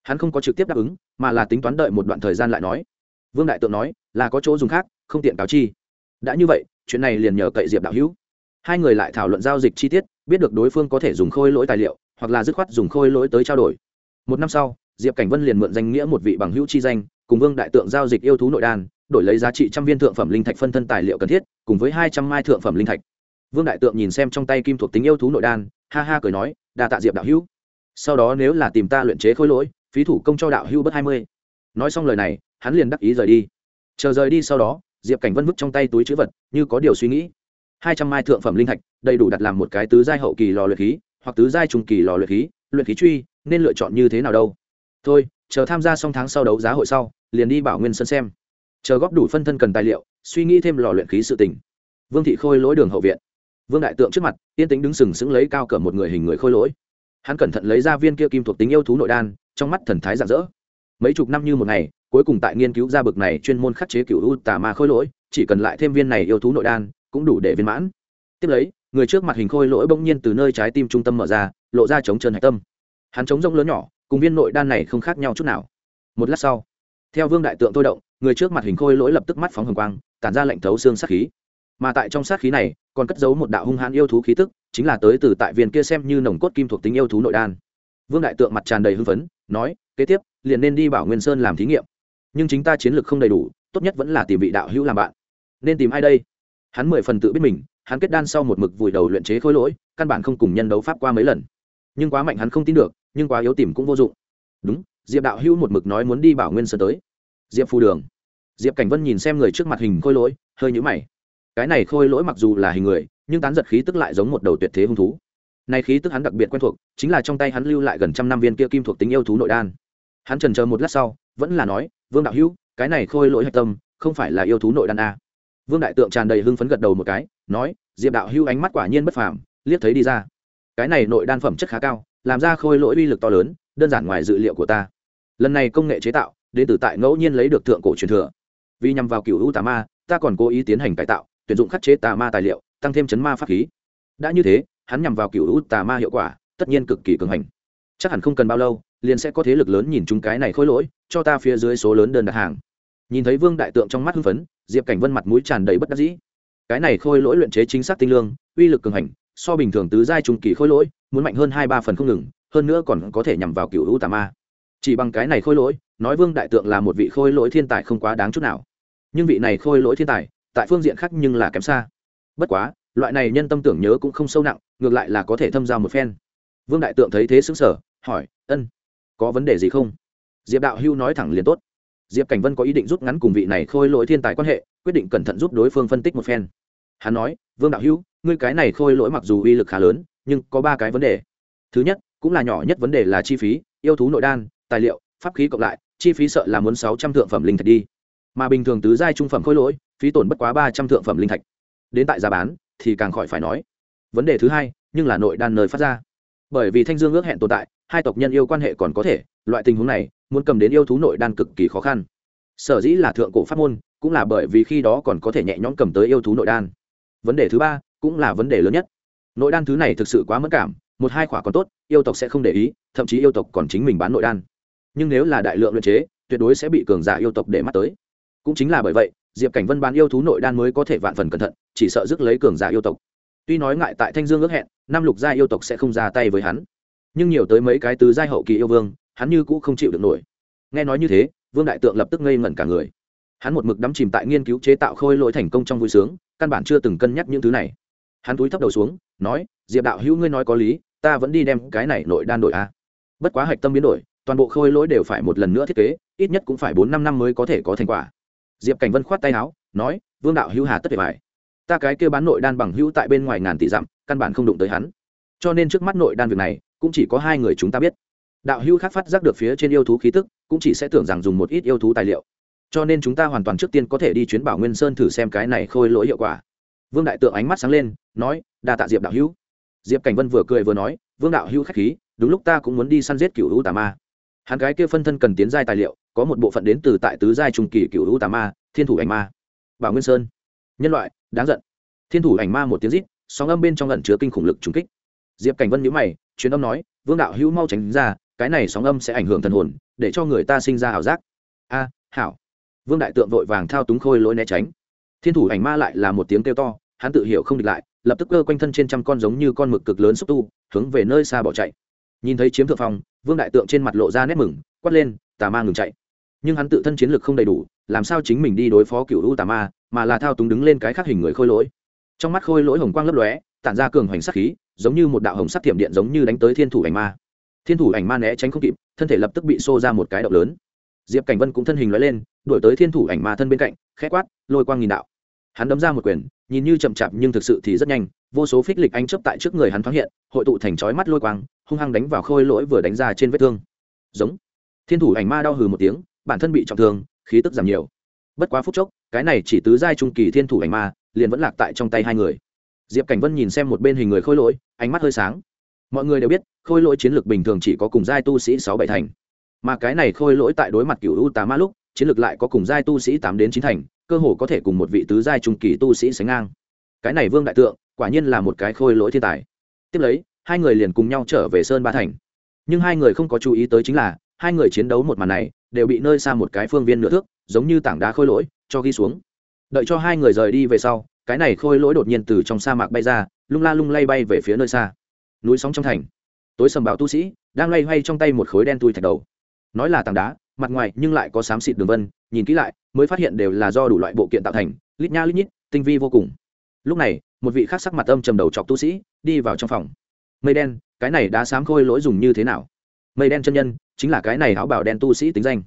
Hắn không có trực tiếp đáp ứng, mà là tính toán đợi một đoạn thời gian lại nói. Vương đại tượng nói, là có chỗ dùng khác, không tiện cáo chi. Đã như vậy, chuyện này liền nhờ cậy diệp đạo hữu. Hai người lại thảo luận giao dịch chi tiết, biết được đối phương có thể dùng khôi lỗi tài liệu, hoặc là dứt khoát dùng khôi lỗi tới trao đổi. Một năm sau diệp cảnh vân liền mượn danh nghĩa một vị bằng hữu chi danh, cùng vương đại tượng giao dịch yêu thú nội đan, đổi lấy giá trị trăm viên thượng phẩm linh thạch phân thân tài liệu cần thiết, cùng với hai trăm mai thượng phẩm linh thạch. Vương đại tượng nhìn xem trong tay kim thuộc tính yêu thú nội đan, ha ha cười nói, đa tạ diệp đạo hữu. Sau đó nếu là tìm ta luyện chế khối lỗi, phí thủ công cho đạo hữu bất hai mươi. Nói xong lời này, hắn liền đắc ý rời đi. Chờ rời đi sau đó, diệp cảnh vân vứt trong tay túi chữ vật, như có điều suy nghĩ. Hai trăm mai thượng phẩm linh thạch, đầy đủ đặt làm một cái tứ giai hậu kỳ lò luyện khí, hoặc tứ giai trung kỳ lò luyện khí luyện khí truy, nên lựa chọn như thế nào đâu? Thôi, chờ tham gia xong tháng sau đấu giá hội sau, liền đi bảo nguyên sân xem. Chờ góp đủ phân thân cần tài liệu, suy nghĩ thêm lò luyện khí sự tình. Vương thị khôi lỗi đường hậu viện. Vương đại tượng trước mặt, yên tính đứng sừng sững lấy cao cỡ một người hình người khôi lỗi. Hắn cẩn thận lấy ra viên kia kim thuộc tính yêu thú nội đan, trong mắt thần thái rạng rỡ. Mấy chục năm như một ngày, cuối cùng tại nghiên cứu ra bực này chuyên môn khắc chế cựu u tà ma khôi lỗi, chỉ cần lại thêm viên này yêu thú nội đan, cũng đủ để viên mãn. Tiếp lấy, người trước mặt hình khôi lỗi bỗng nhiên từ nơi trái tim trung tâm mở ra, lộ ra chống trơn hạch tâm. Hắn chống rông lớn nhỏ cùng viên nội đan này không khác nhau chút nào. Một lát sau, theo vương đại tượng thôi động, người trước mặt hình khôi lỗi lập tức mắt phóng hồng quang, tản ra lệnh thấu xương sát khí. Mà tại trong sát khí này, còn cất giấu một đạo hung hãn yêu thú khí tức, chính là tới từ tại viên kia xem như nồng cốt kim thuộc tính yêu thú nội đan. Vương đại tượng mặt tràn đầy hưng phấn, nói, kế tiếp, liền nên đi bảo nguyên sơn làm thí nghiệm. Nhưng chính ta chiến lược không đầy đủ, tốt nhất vẫn là tìm vị đạo hữu làm bạn. Nên tìm ai đây? Hắn mười phần tự biết mình, hắn kết đan sau một mực vùi đầu luyện chế khối lỗi, căn bản không cùng nhân đấu pháp qua mấy lần. Nhưng quá mạnh hắn không tin được nhưng quá yếu tìm cũng vô dụng. Đúng, diệp đạo hữu một mực nói muốn đi bảo nguyên sơn tới. Diệp phù đường. Diệp cảnh vân nhìn xem người trước mặt hình khôi lỗi, hơi nhũ mày. Cái này khôi lỗi mặc dù là hình người, nhưng tán giật khí tức lại giống một đầu tuyệt thế hung thú. Nay khí tức hắn đặc biệt quen thuộc, chính là trong tay hắn lưu lại gần trăm năm viên kia kim thuộc tính yêu thú nội đan. Hắn trần chờ một lát sau, vẫn là nói, vương đạo hữu, cái này khôi lỗi hạch tâm, không phải là yêu thú nội đan a vương đại tượng tràn đầy hưng phấn gật đầu một cái, nói, diệp đạo hữu ánh mắt quả nhiên bất phàm, liếc thấy đi ra. Cái này nội đan phẩm chất khá cao làm ra khôi lỗi uy lực to lớn, đơn giản ngoài dự liệu của ta. Lần này công nghệ chế tạo, đến từ tại ngẫu nhiên lấy được thượng cổ truyền thừa. Vì nhằm vào cựu u tà ma, ta còn cố ý tiến hành cải tạo, tuyển dụng khắc chế tà ma tài liệu, tăng thêm chấn ma pháp khí. Đã như thế, hắn nhằm vào cựu u tà ma hiệu quả, tất nhiên cực kỳ cường hành. Chắc hẳn không cần bao lâu, liền sẽ có thế lực lớn nhìn chúng cái này khôi lỗi, cho ta phía dưới số lớn đơn đặt hàng. Nhìn thấy vương đại tượng trong mắt hưng phấn, diệp cảnh vân mặt mũi tràn đầy bất đắc dĩ. Cái này khôi lỗi luyện chế chính xác tinh lương, uy lực cường hành so bình thường tứ giai trung kỳ khôi lỗi, muốn mạnh hơn hai ba phần không ngừng, hơn nữa còn có thể nhằm vào cựu u tà ma. Chỉ bằng cái này khôi lỗi, nói vương đại tượng là một vị khôi lỗi thiên tài không quá đáng chút nào. Nhưng vị này khôi lỗi thiên tài, tại phương diện khác nhưng là kém xa. Bất quá, loại này nhân tâm tưởng nhớ cũng không sâu nặng, ngược lại là có thể thâm giao một phen. Vương đại tượng thấy thế xứng sở hỏi, ân, có vấn đề gì không? Diệp đạo hưu nói thẳng liền tốt. Diệp cảnh vân có ý định rút ngắn cùng vị này khôi lỗi thiên tài quan hệ, quyết định cẩn thận giúp đối phương phân tích một phen. Hắn nói, vương đạo hưu ngươi cái này khôi lỗi mặc dù uy lực khá lớn, nhưng có ba cái vấn đề. Thứ nhất, cũng là nhỏ nhất vấn đề là chi phí, yêu thú nội đan, tài liệu, pháp khí cộng lại, chi phí sợ là muốn sáu trăm thượng phẩm linh thạch đi. Mà bình thường tứ giai trung phẩm khôi lỗi, phí tổn bất quá ba trăm thượng phẩm linh thạch. Đến tại giá bán, thì càng khỏi phải nói. Vấn đề thứ hai, nhưng là nội đan nơi phát ra. Bởi vì thanh dương ước hẹn tồn tại, hai tộc nhân yêu quan hệ còn có thể, loại tình huống này, muốn cầm đến yêu thú nội đan cực kỳ khó khăn. Sở dĩ là thượng cổ pháp môn, cũng là bởi vì khi đó còn có thể nhẹ nhõm cầm tới yêu thú nội đan. Vấn đề thứ ba cũng là vấn đề lớn nhất. Nội đan thứ này thực sự quá mất cảm, một hai khỏa còn tốt, yêu tộc sẽ không để ý, thậm chí yêu tộc còn chính mình bán nội đan. Nhưng nếu là đại lượng luyện chế, tuyệt đối sẽ bị cường giả yêu tộc để mắt tới. Cũng chính là bởi vậy, diệp cảnh vân bán yêu thú nội đan mới có thể vạn phần cẩn thận, chỉ sợ rước lấy cường giả yêu tộc. Tuy nói ngại tại thanh dương ước hẹn, năm lục gia yêu tộc sẽ không ra tay với hắn. Nhưng nhiều tới mấy cái tứ giai hậu kỳ yêu vương, hắn như cũ không chịu được nổi. Nghe nói như thế, vương đại tượng lập tức ngây ngẩn cả người. Hắn một mực đắm chìm tại nghiên cứu chế tạo khôi lỗi thành công trong vui sướng, căn bản chưa từng cân nhắc những thứ này hắn túi thấp đầu xuống, nói, diệp đạo hữu ngươi nói có lý, ta vẫn đi đem cái này nội đan đổi a. Bất quá hạch tâm biến đổi, toàn bộ khôi lỗi đều phải một lần nữa thiết kế, ít nhất cũng phải bốn năm năm mới có thể có thành quả. Diệp cảnh vân khoát tay áo, nói, vương đạo hữu hà tất để bài ta cái kêu bán nội đan bằng hữu tại bên ngoài ngàn tỷ dặm, căn bản không đụng tới hắn. Cho nên trước mắt nội đan việc này, cũng chỉ có hai người chúng ta biết. Đạo hữu khác phát giác được phía trên yêu thú khí tức, cũng chỉ sẽ tưởng rằng dùng một ít yêu thú tài liệu. Cho nên chúng ta hoàn toàn trước tiên có thể đi chuyến bảo nguyên sơn thử xem cái này khôi lỗi hiệu quả vương đại tượng ánh mắt sáng lên, nói, đa tạ diệp đạo hữu. Diệp cảnh vân vừa cười vừa nói, vương đạo hữu k h á c h khí, đúng lúc ta cũng muốn đi săn giết cựu hữu tà ma. Hắn cái kia phân thân cần tiến giai tài liệu, có một bộ phận đến từ tại tứ giai trung kỳ cựu hữu tà ma, thiên thủ ảnh ma. Bảo nguyên sơn. Nhân loại, đáng giận. Thiên thủ ảnh ma một tiếng rít, sóng âm bên trong lẩn chứa kinh khủng lực trùng kích. Diệp cảnh vân nhữ mày chuyến âm nói, vương đạo hữu mau tránh ra, cái này sóng âm sẽ ảnh hưởng thần hồn, để cho người ta sinh ra ảo giác. A, hảo. Vương đại tượng vội vàng thao túng khôi lỗi né tránh. Thiên thủ ảnh ma lại là một tiếng kêu to hắn tự hiểu không địch lại, lập tức cơ quanh thân trên trăm con giống như con mực cực lớn xúc tu, hướng về nơi xa bỏ chạy. Nhìn thấy chiếm thượng phong, vương đại tượng trên mặt lộ ra nét mừng, quát lên, tà ma ngừng chạy. Nhưng hắn tự thân chiến lực không đầy đủ, làm sao chính mình đi đối phó cựu u tà ma, mà là thao túng đứng lên cái khác hình người khôi lỗi. Trong mắt khôi lỗi hồng quang lấp lóe, tản ra cường hoành sắc khí, giống như một đạo hồng sắc thiểm điện giống như đánh tới thiên thủ ảnh ma. Thiên thủ ảnh ma né tránh không kịp, thân thể lập tức bị xô ra một cái động lớn. Diệp cảnh vân cũng thân hình lóe lên, đuổi tới thiên thủ ảnh ma thân bên cạnh, khẽ quát, lôi quang nghìn đạo. Hắn đấm ra một quyền nhìn như chậm chạp nhưng thực sự thì rất nhanh, vô số phích lịch anh chấp tại trước người hắn thoáng hiện, hội tụ thành chói mắt lôi quang, hung hăng đánh vào khôi lỗi vừa đánh ra trên vết thương. Giống. Thiên thủ ảnh ma đau hừ một tiếng, bản thân bị trọng thương, khí tức giảm nhiều. Bất quá phút chốc, cái này chỉ tứ giai trung kỳ thiên thủ ảnh ma, liền vẫn lạc tại trong tay hai người. Diệp cảnh vân nhìn xem một bên hình người khôi lỗi, ánh mắt hơi sáng. Mọi người đều biết, khôi lỗi chiến lược bình thường chỉ có cùng giai tu sĩ sáu bảy thành. Mà cái này khôi lỗi tại đối mặt cựu u tà ma lúc, chiến lược lại có cùng giai tu sĩ tám đến chín thành cơ hồ có thể cùng một vị tứ giai trung kỳ tu sĩ sánh ngang. Cái này vương đại tượng, quả nhiên là một cái khôi lỗi thiên tài. Tiếp lấy, hai người liền cùng nhau trở về sơn ba thành. Nhưng hai người không có chú ý tới chính là, hai người chiến đấu một màn này, đều bị nơi xa một cái phương viên nửa thước, giống như tảng đá khôi lỗi, cho ghi xuống. Đợi cho hai người rời đi về sau, cái này khôi lỗi đột nhiên từ trong sa mạc bay ra, lung la lung lay bay về phía nơi xa. Núi sóng trong thành. Tối sầm bảo tu sĩ, đang loay hoay trong tay một khối đen tui thạch đầu. Nói là tảng đá mặt ngoài nhưng lại có xám xịt đường vân, nhìn kỹ lại, mới phát hiện đều là do đủ loại bộ kiện tạo thành, lít nha lít nhít, tinh vi vô cùng. Lúc này, một vị khác sắc mặt âm trầm đầu chọc tu sĩ, đi vào trong phòng. Mây đen, cái này đã sám khôi lỗi dùng như thế nào? Mây đen chân nhân, chính là cái này áo bảo đen tu sĩ tính danh.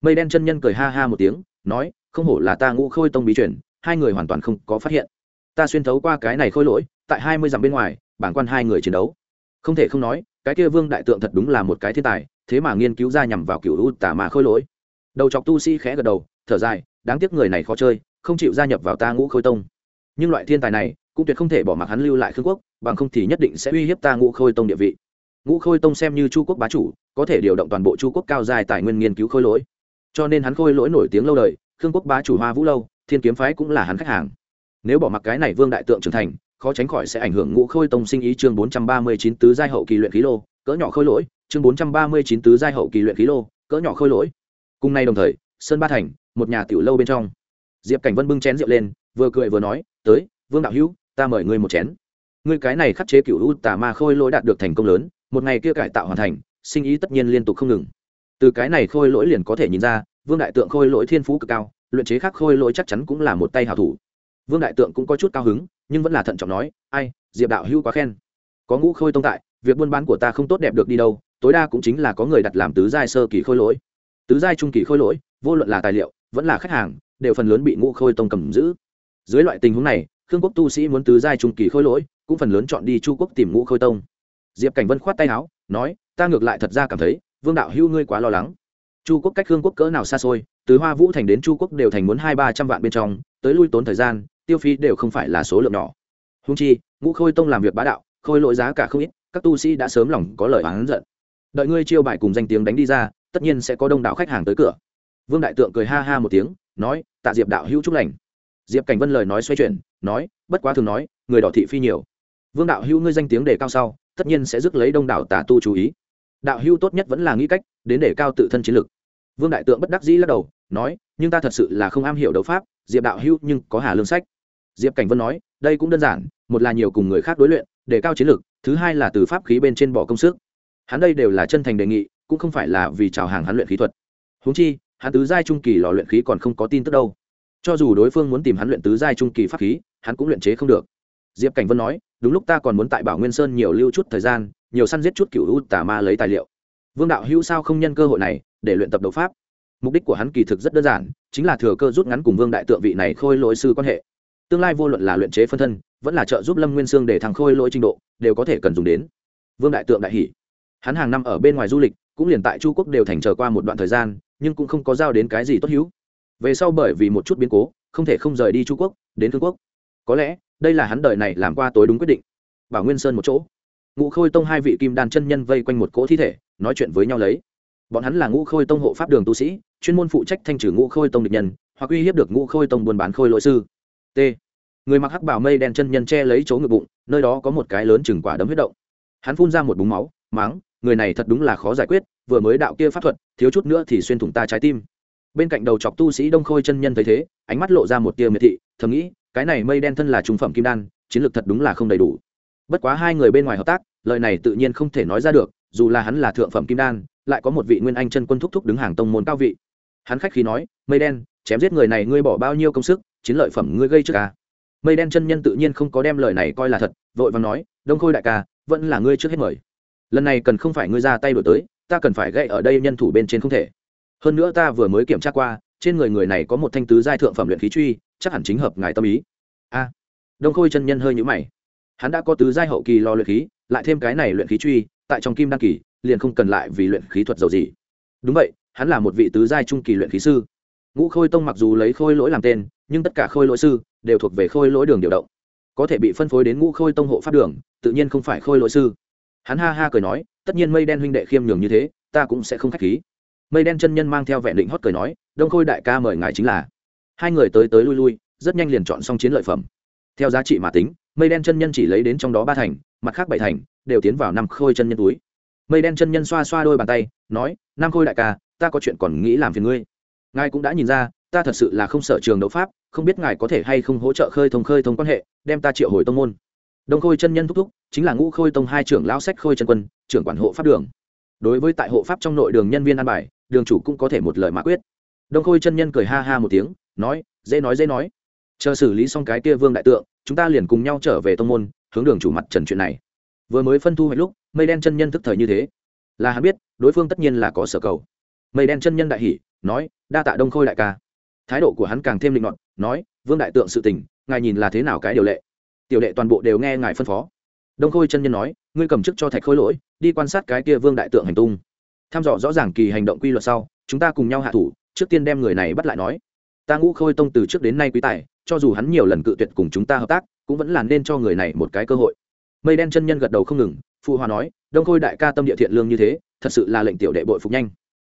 Mây đen chân nhân cười ha ha một tiếng, nói, không hổ là ta ngũ khôi tông bí truyền, hai người hoàn toàn không có phát hiện. Ta xuyên thấu qua cái này khôi lỗi, tại hai mươi dặm bên ngoài, bảng quan hai người chiến đấu. Không thể không nói cái kia vương đại tượng thật đúng là một cái thiên tài, thế mà nghiên cứu ra nhằm vào cựu u tả mà khôi lỗi. Đầu chọc tu sĩ khẽ gật đầu, thở dài, đáng tiếc người này khó chơi, không chịu gia nhập vào ta ngũ khôi tông. Nhưng loại thiên tài này, cũng tuyệt không thể bỏ mặc hắn lưu lại khương quốc, bằng không thì nhất định sẽ uy hiếp ta ngũ khôi tông địa vị. Ngũ khôi tông xem như chu quốc bá chủ, có thể điều động toàn bộ chu quốc cao dài tài nguyên nghiên cứu khôi lỗi. Cho nên hắn khôi lỗi nổi tiếng lâu đời, khương quốc bá chủ hoa vũ lâu, thiên kiếm phái cũng là hắn khách hàng. Nếu bỏ mặc cái này vương đại tượng trưởng thành khó tránh khỏi sẽ ảnh hưởng ngũ khôi tông sinh ý chương bốn trăm ba mươi chín tứ giai hậu kỳ luyện khí lô, cỡ nhỏ khôi lỗi, chương bốn trăm ba mươi chín tứ giai hậu kỳ luyện khí lô, cỡ nhỏ khôi lỗi. Cùng nay đồng thời, sơn ba thành, một nhà tiểu lâu bên trong. Diệp cảnh vân bưng chén rượu lên, vừa cười vừa nói, tới, vương đạo hữu, ta mời ngươi một chén. Ngươi cái này khắc chế cựu u tà ma khôi lỗi đạt được thành công lớn, một ngày kia cải tạo hoàn thành, sinh ý tất nhiên liên tục không ngừng. Từ cái này khôi lỗi liền có thể nhìn ra, vương đại tượng khôi lỗi thiên phú cực cao, luyện chế khắc khôi lỗi chắc chắn cũng là một tay hảo thủ vương đại tượng cũng có chút cao hứng, nhưng vẫn là thận trọng nói, ai, diệp đạo hưu quá khen. Có ngũ khôi tông tại, việc buôn bán của ta không tốt đẹp được đi đâu, tối đa cũng chính là có người đặt làm tứ giai sơ kỳ khôi lỗi. Tứ giai trung kỳ khôi lỗi, vô luận là tài liệu, vẫn là khách hàng, đều phần lớn bị ngũ khôi tông cầm giữ. Dưới loại tình huống này, khương quốc tu sĩ muốn tứ giai trung kỳ khôi lỗi, cũng phần lớn chọn đi chu quốc tìm ngũ khôi tông. Diệp cảnh vân khoát tay áo, nói, ta ngược lại thật ra cảm thấy, vương đạo hưu ngươi quá lo lắng. Chu quốc cách khương quốc cỡ nào xa xôi, từ hoa vũ thành đến chu quốc đều thành muốn hai ba trăm vạn bên trong, tới lui tốn thời gian tiêu phí đều không phải là số lượng nhỏ. Húng chi, ngũ khôi tông làm việc bá đạo, khôi lỗi giá cả không ít, các tu sĩ đã sớm lòng có lời oán giận. Đợi ngươi chiêu bài cùng danh tiếng đánh đi ra, tất nhiên sẽ có đông đảo khách hàng tới cửa. Vương đại tượng cười ha ha một tiếng, nói, tạ diệp đạo hữu chúc lành. Diệp cảnh vân lời nói xoay chuyển, nói, bất quá thường nói, người đỏ thị phi nhiều. Vương đạo hữu ngươi danh tiếng đề cao sau, tất nhiên sẽ rước lấy đông đảo tà tu chú ý. Đạo hữu tốt nhất vẫn là nghĩ cách, đến để cao tự thân chiến lực. Vương đại tượng bất đắc dĩ lắc đầu, nói, nhưng ta thật sự là không am hiểu đấu pháp, diệp đạo hữu nhưng có hà lương sách diệp cảnh vân nói, đây cũng đơn giản, một là nhiều cùng người khác đối luyện để cao chiến lực, thứ hai là từ pháp khí bên trên bỏ công sức. Hắn đây đều là chân thành đề nghị, cũng không phải là vì chào hàng hắn luyện khí thuật. Húng chi, hắn tứ giai trung kỳ lò luyện khí còn không có tin tức đâu. Cho dù đối phương muốn tìm hắn luyện tứ giai trung kỳ pháp khí, hắn cũng luyện chế không được. Diệp cảnh vân nói, đúng lúc ta còn muốn tại bảo nguyên sơn nhiều lưu chút thời gian, nhiều săn giết chút cựu u tà ma lấy tài liệu. Vương đạo hữu sao không nhân cơ hội này, để luyện tập đấu pháp? Mục đích của hắn kỳ thực rất đơn giản, chính là thừa cơ rút ngắn cùng vương đại tượng vị này khôi lỗi sư quan hệ tương lai vô luận là luyện chế phân thân, vẫn là trợ giúp lâm nguyên sương để thằng khôi lỗi trình độ, đều có thể cần dùng đến. Vương đại tượng đại hỷ. Hắn hàng năm ở bên ngoài du lịch, cũng liền tại chu quốc đều thành chờ qua một đoạn thời gian, nhưng cũng không có giao đến cái gì tốt hữu. Về sau bởi vì một chút biến cố, không thể không rời đi chu quốc, đến thương quốc. Có lẽ, đây là hắn đời này làm qua tối đúng quyết định. Bảo nguyên sơn một chỗ. Ngũ khôi tông hai vị kim đan chân nhân vây quanh một cỗ thi thể, nói chuyện với nhau lấy. Bọn hắn là ngũ khôi tông hộ pháp đường tu sĩ, chuyên môn phụ trách thanh trừ ngũ khôi tông địch nhân, hoặc uy hiếp được ngũ khôi tông buôn bán khôi lỗi sư t. Người mặc hắc bảo mây đen chân nhân che lấy chỗ ngực bụng, nơi đó có một cái lớn chừng quả đấm huyết động. Hắn phun ra một búng máu máng người này thật đúng là khó giải quyết, vừa mới đạo kia pháp thuật, thiếu chút nữa thì xuyên thủng ta trái tim. Bên cạnh đầu chọc tu sĩ đông khôi chân nhân thấy thế, ánh mắt lộ ra một tia miệt thị, thầm nghĩ, cái này mây đen thân là trung phẩm kim đan, chiến lược thật đúng là không đầy đủ. Bất quá hai người bên ngoài hợp tác, lời này tự nhiên không thể nói ra được, dù là hắn là thượng phẩm kim đan, lại có một vị nguyên anh chân quân thúc thúc đứng hàng tông môn cao vị hắn khách khí nói, mây đen, chém giết người này ngươi bỏ bao nhiêu công sức, chiến lợi phẩm ngươi gây trước ca mây đen chân nhân tự nhiên không có đem lời này coi là thật, vội vàng nói, đông khôi đại ca, vẫn là ngươi trước hết mời. Lần này cần không phải ngươi ra tay đổi tới, ta cần phải gậy ở đây nhân thủ bên trên không thể. Hơn nữa ta vừa mới kiểm tra qua, trên người người này có một thanh tứ giai thượng phẩm luyện khí truy, chắc hẳn chính hợp ngài tâm ý. A. Đông khôi chân nhân hơi nhũ mày. Hắn đã có tứ giai hậu kỳ lo luyện khí, lại thêm cái này luyện khí truy, tại trong kim đăng kỳ, liền không cần lại vì luyện khí thuật dầu gì. Đúng vậy hắn là một vị tứ giai trung kỳ luyện khí sư. Ngũ khôi tông mặc dù lấy khôi lỗi làm tên, nhưng tất cả khôi lỗi sư đều thuộc về khôi lỗi đường điều động. Có thể bị phân phối đến ngũ khôi tông hộ pháp đường, tự nhiên không phải khôi lỗi sư. Hắn ha ha cười nói, tất nhiên mây đen huynh đệ khiêm nhường như thế, ta cũng sẽ không k h á c h khí. Mây đen chân nhân mang theo vẹn định hót cười nói, đông khôi đại ca mời ngài chính là. Hai người tới tới lui lui, rất nhanh liền chọn xong chiến lợi phẩm. Theo giá trị mà tính, mây đen chân nhân chỉ lấy đến trong đó ba thành, mặt khác bảy thành đều tiến vào năm khôi chân nhân túi. Mây đen chân nhân xoa xoa đôi bàn tay, nói, năm khôi đại ca ta có chuyện còn nghĩ làm phiền ngươi. Ngài cũng đã nhìn ra, ta thật sự là không sợ trường đấu pháp, không biết ngài có thể hay không hỗ trợ khơi thông khơi thông quan hệ, đem ta triệu hồi tông môn. Đông khôi chân nhân thúc thúc, chính là ngũ khôi tông hai trưởng lão sách khôi chân quân, trưởng quản hộ pháp đường. Đối với tại hộ pháp trong nội đường nhân viên an bài, đường chủ cũng có thể một lời mã quyết. Đông khôi chân nhân cười ha ha một tiếng, nói, dễ nói dễ nói. Chờ xử lý xong cái kia vương đại tượng, chúng ta liền cùng nhau trở về tông môn, hướng đường chủ mặt trần chuyện này. Vừa mới phân thu hoạch lúc, mây đen chân nhân thức thời như thế. Là hắn biết, đối phương tất nhiên là có sở cầu mây đen chân nhân đại hỷ, nói, đa tạ đông khôi đại ca. Thái độ của hắn càng thêm định luận nói, vương đại tượng sự tình, ngài nhìn là thế nào cái điều lệ? Tiểu đệ toàn bộ đều nghe ngài phân phó. Đông khôi chân nhân nói, ngươi cầm chức cho thạch khôi lỗi, đi quan sát cái kia vương đại tượng hành tung. Tham dò rõ ràng kỳ hành động quy luật sau, chúng ta cùng nhau hạ thủ, trước tiên đem người này bắt lại nói. Ta ngũ khôi tông từ trước đến nay quý tài, cho dù hắn nhiều lần cự tuyệt cùng chúng ta hợp tác, cũng vẫn là nên cho người này một cái cơ hội. Mây đen chân nhân gật đầu không ngừng, phụ hòa nói, đông khôi đại ca tâm địa thiện lương như thế, thật sự là lệnh tiểu đệ bội phục nhanh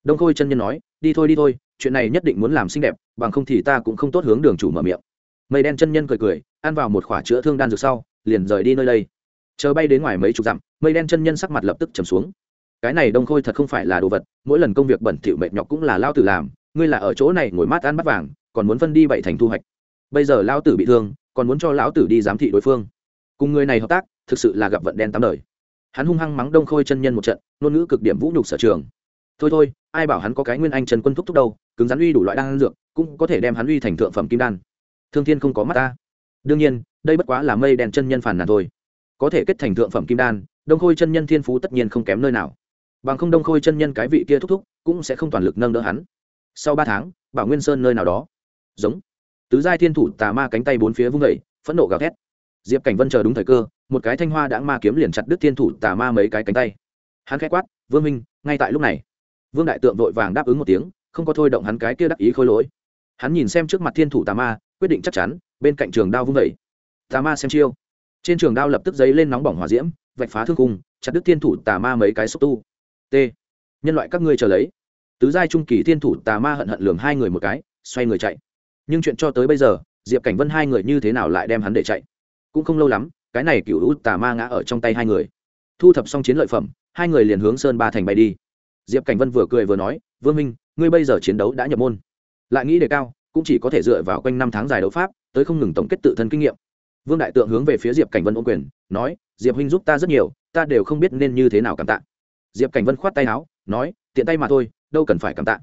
đông khôi chân nhân nói, đi thôi đi thôi, chuyện này nhất định muốn làm xinh đẹp, bằng không thì ta cũng không tốt hướng đường chủ mở miệng. Mây đen chân nhân cười cười, ăn vào một khỏa chữa thương đan dược sau, liền rời đi nơi đây. Chờ bay đến ngoài mấy chục dặm, mây đen chân nhân sắc mặt lập tức trầm xuống. Cái này đông khôi thật không phải là đồ vật, mỗi lần công việc bẩn thỉu mệt nhọc cũng là lao tử làm, ngươi là ở chỗ này ngồi mát ăn bắt vàng, còn muốn phân đi bảy thành thu hoạch. Bây giờ lao tử bị thương, còn muốn cho lão tử đi giám thị đối phương. Cùng người này hợp tác, thực sự là gặp vận đen tám đời. Hắn hung hăng mắng đông khôi chân nhân một trận, ngôn ngữ cực điểm vũ nhục sở trường thôi thôi, ai bảo hắn có cái nguyên anh trần quân thúc thúc đâu, cứng rắn uy đủ loại đan dược, cũng có thể đem hắn uy thành thượng phẩm kim đan. Thương thiên không có mắt ta. Đương nhiên, đây bất quá là mây đen chân nhân phản nàn thôi. Có thể kết thành thượng phẩm kim đan, đông khôi chân nhân thiên phú tất nhiên không kém nơi nào. Bằng không đông khôi chân nhân cái vị kia thúc thúc, cũng sẽ không toàn lực nâng đỡ hắn. Sau ba tháng, bảo nguyên sơn nơi nào đó. Giống. Tứ giai thiên thủ tà ma cánh tay bốn phía vung vẩy phẫn nộ gào thét. Diệp cảnh vân chờ đúng thời cơ, một cái thanh hoa đã ma kiếm liền chặt đứt thiên thủ tà ma mấy cái cánh tay. Hắn k h á quát, vương minh, ngay tại lúc này vương đại tượng vội vàng đáp ứng một tiếng, không có thôi động hắn cái kia đắc ý khôi lỗi. Hắn nhìn xem trước mặt thiên thủ tà ma, quyết định chắc chắn, bên cạnh trường đao vung vẩy tà ma xem chiêu. Trên trường đao lập tức dấy lên nóng bỏng hỏa diễm, vạch phá thương cung chặt đứt thiên thủ tà ma mấy cái xúc tu. T. Nhân loại các ngươi chờ lấy. Tứ giai trung kỳ thiên thủ tà ma hận hận lường hai người một cái, xoay người chạy. Nhưng chuyện cho tới bây giờ, diệp cảnh vân hai người như thế nào lại đem hắn để chạy? Cũng không lâu lắm, cái này cựu u tà ma ngã ở trong tay hai người. Thu thập xong chiến lợi phẩm, hai người liền hướng sơn ba thành bay đi diệp cảnh vân vừa cười vừa nói, vương minh, ngươi bây giờ chiến đấu đã nhập môn. Lại nghĩ đề cao, cũng chỉ có thể dựa vào quanh năm tháng dài đấu pháp, tới không ngừng tổng kết tự thân kinh nghiệm. Vương đại tượng hướng về phía diệp cảnh vân ô quyền, nói, diệp huynh giúp ta rất nhiều, ta đều không biết nên như thế nào cảm tạ. Diệp cảnh vân khoát tay áo, nói, tiện tay mà thôi, đâu cần phải cảm tạ.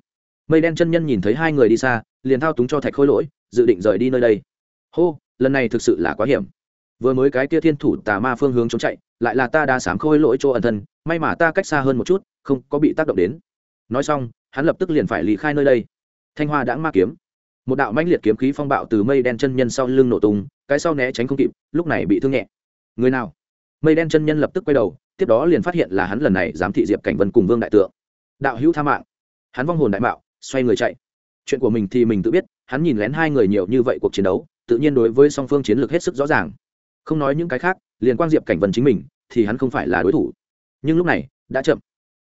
Mây đen chân nhân nhìn thấy hai người đi xa, liền thao túng cho thạch khôi lỗi, dự định rời đi nơi đây. Hô, lần này thực sự là quá hiểm vừa mới cái kia thiên thủ tà ma phương hướng trốn chạy, lại là ta đã sám khôi lỗi chỗ ẩn thân, may mà ta cách xa hơn một chút, không có bị tác động đến. Nói xong, hắn lập tức liền phải lý khai nơi đây. Thanh hoa đã ma kiếm. Một đạo mãnh liệt kiếm khí phong bạo từ mây đen chân nhân sau lưng nổ tung, cái sau né tránh không kịp, lúc này bị thương nhẹ. Người nào? Mây đen chân nhân lập tức quay đầu, tiếp đó liền phát hiện là hắn lần này dám thị diệp cảnh vân cùng vương đại tượng. Đạo hữu tha mạng. Hắn vong hồn đại mạo, xoay người chạy. Chuyện của mình thì mình tự biết, hắn nhìn lén hai người nhiều như vậy cuộc chiến đấu, tự nhiên đối với song phương chiến lược hết sức rõ ràng không nói những cái khác, liền quang diệp cảnh vân chính mình, thì hắn không phải là đối thủ. Nhưng lúc này, đã chậm.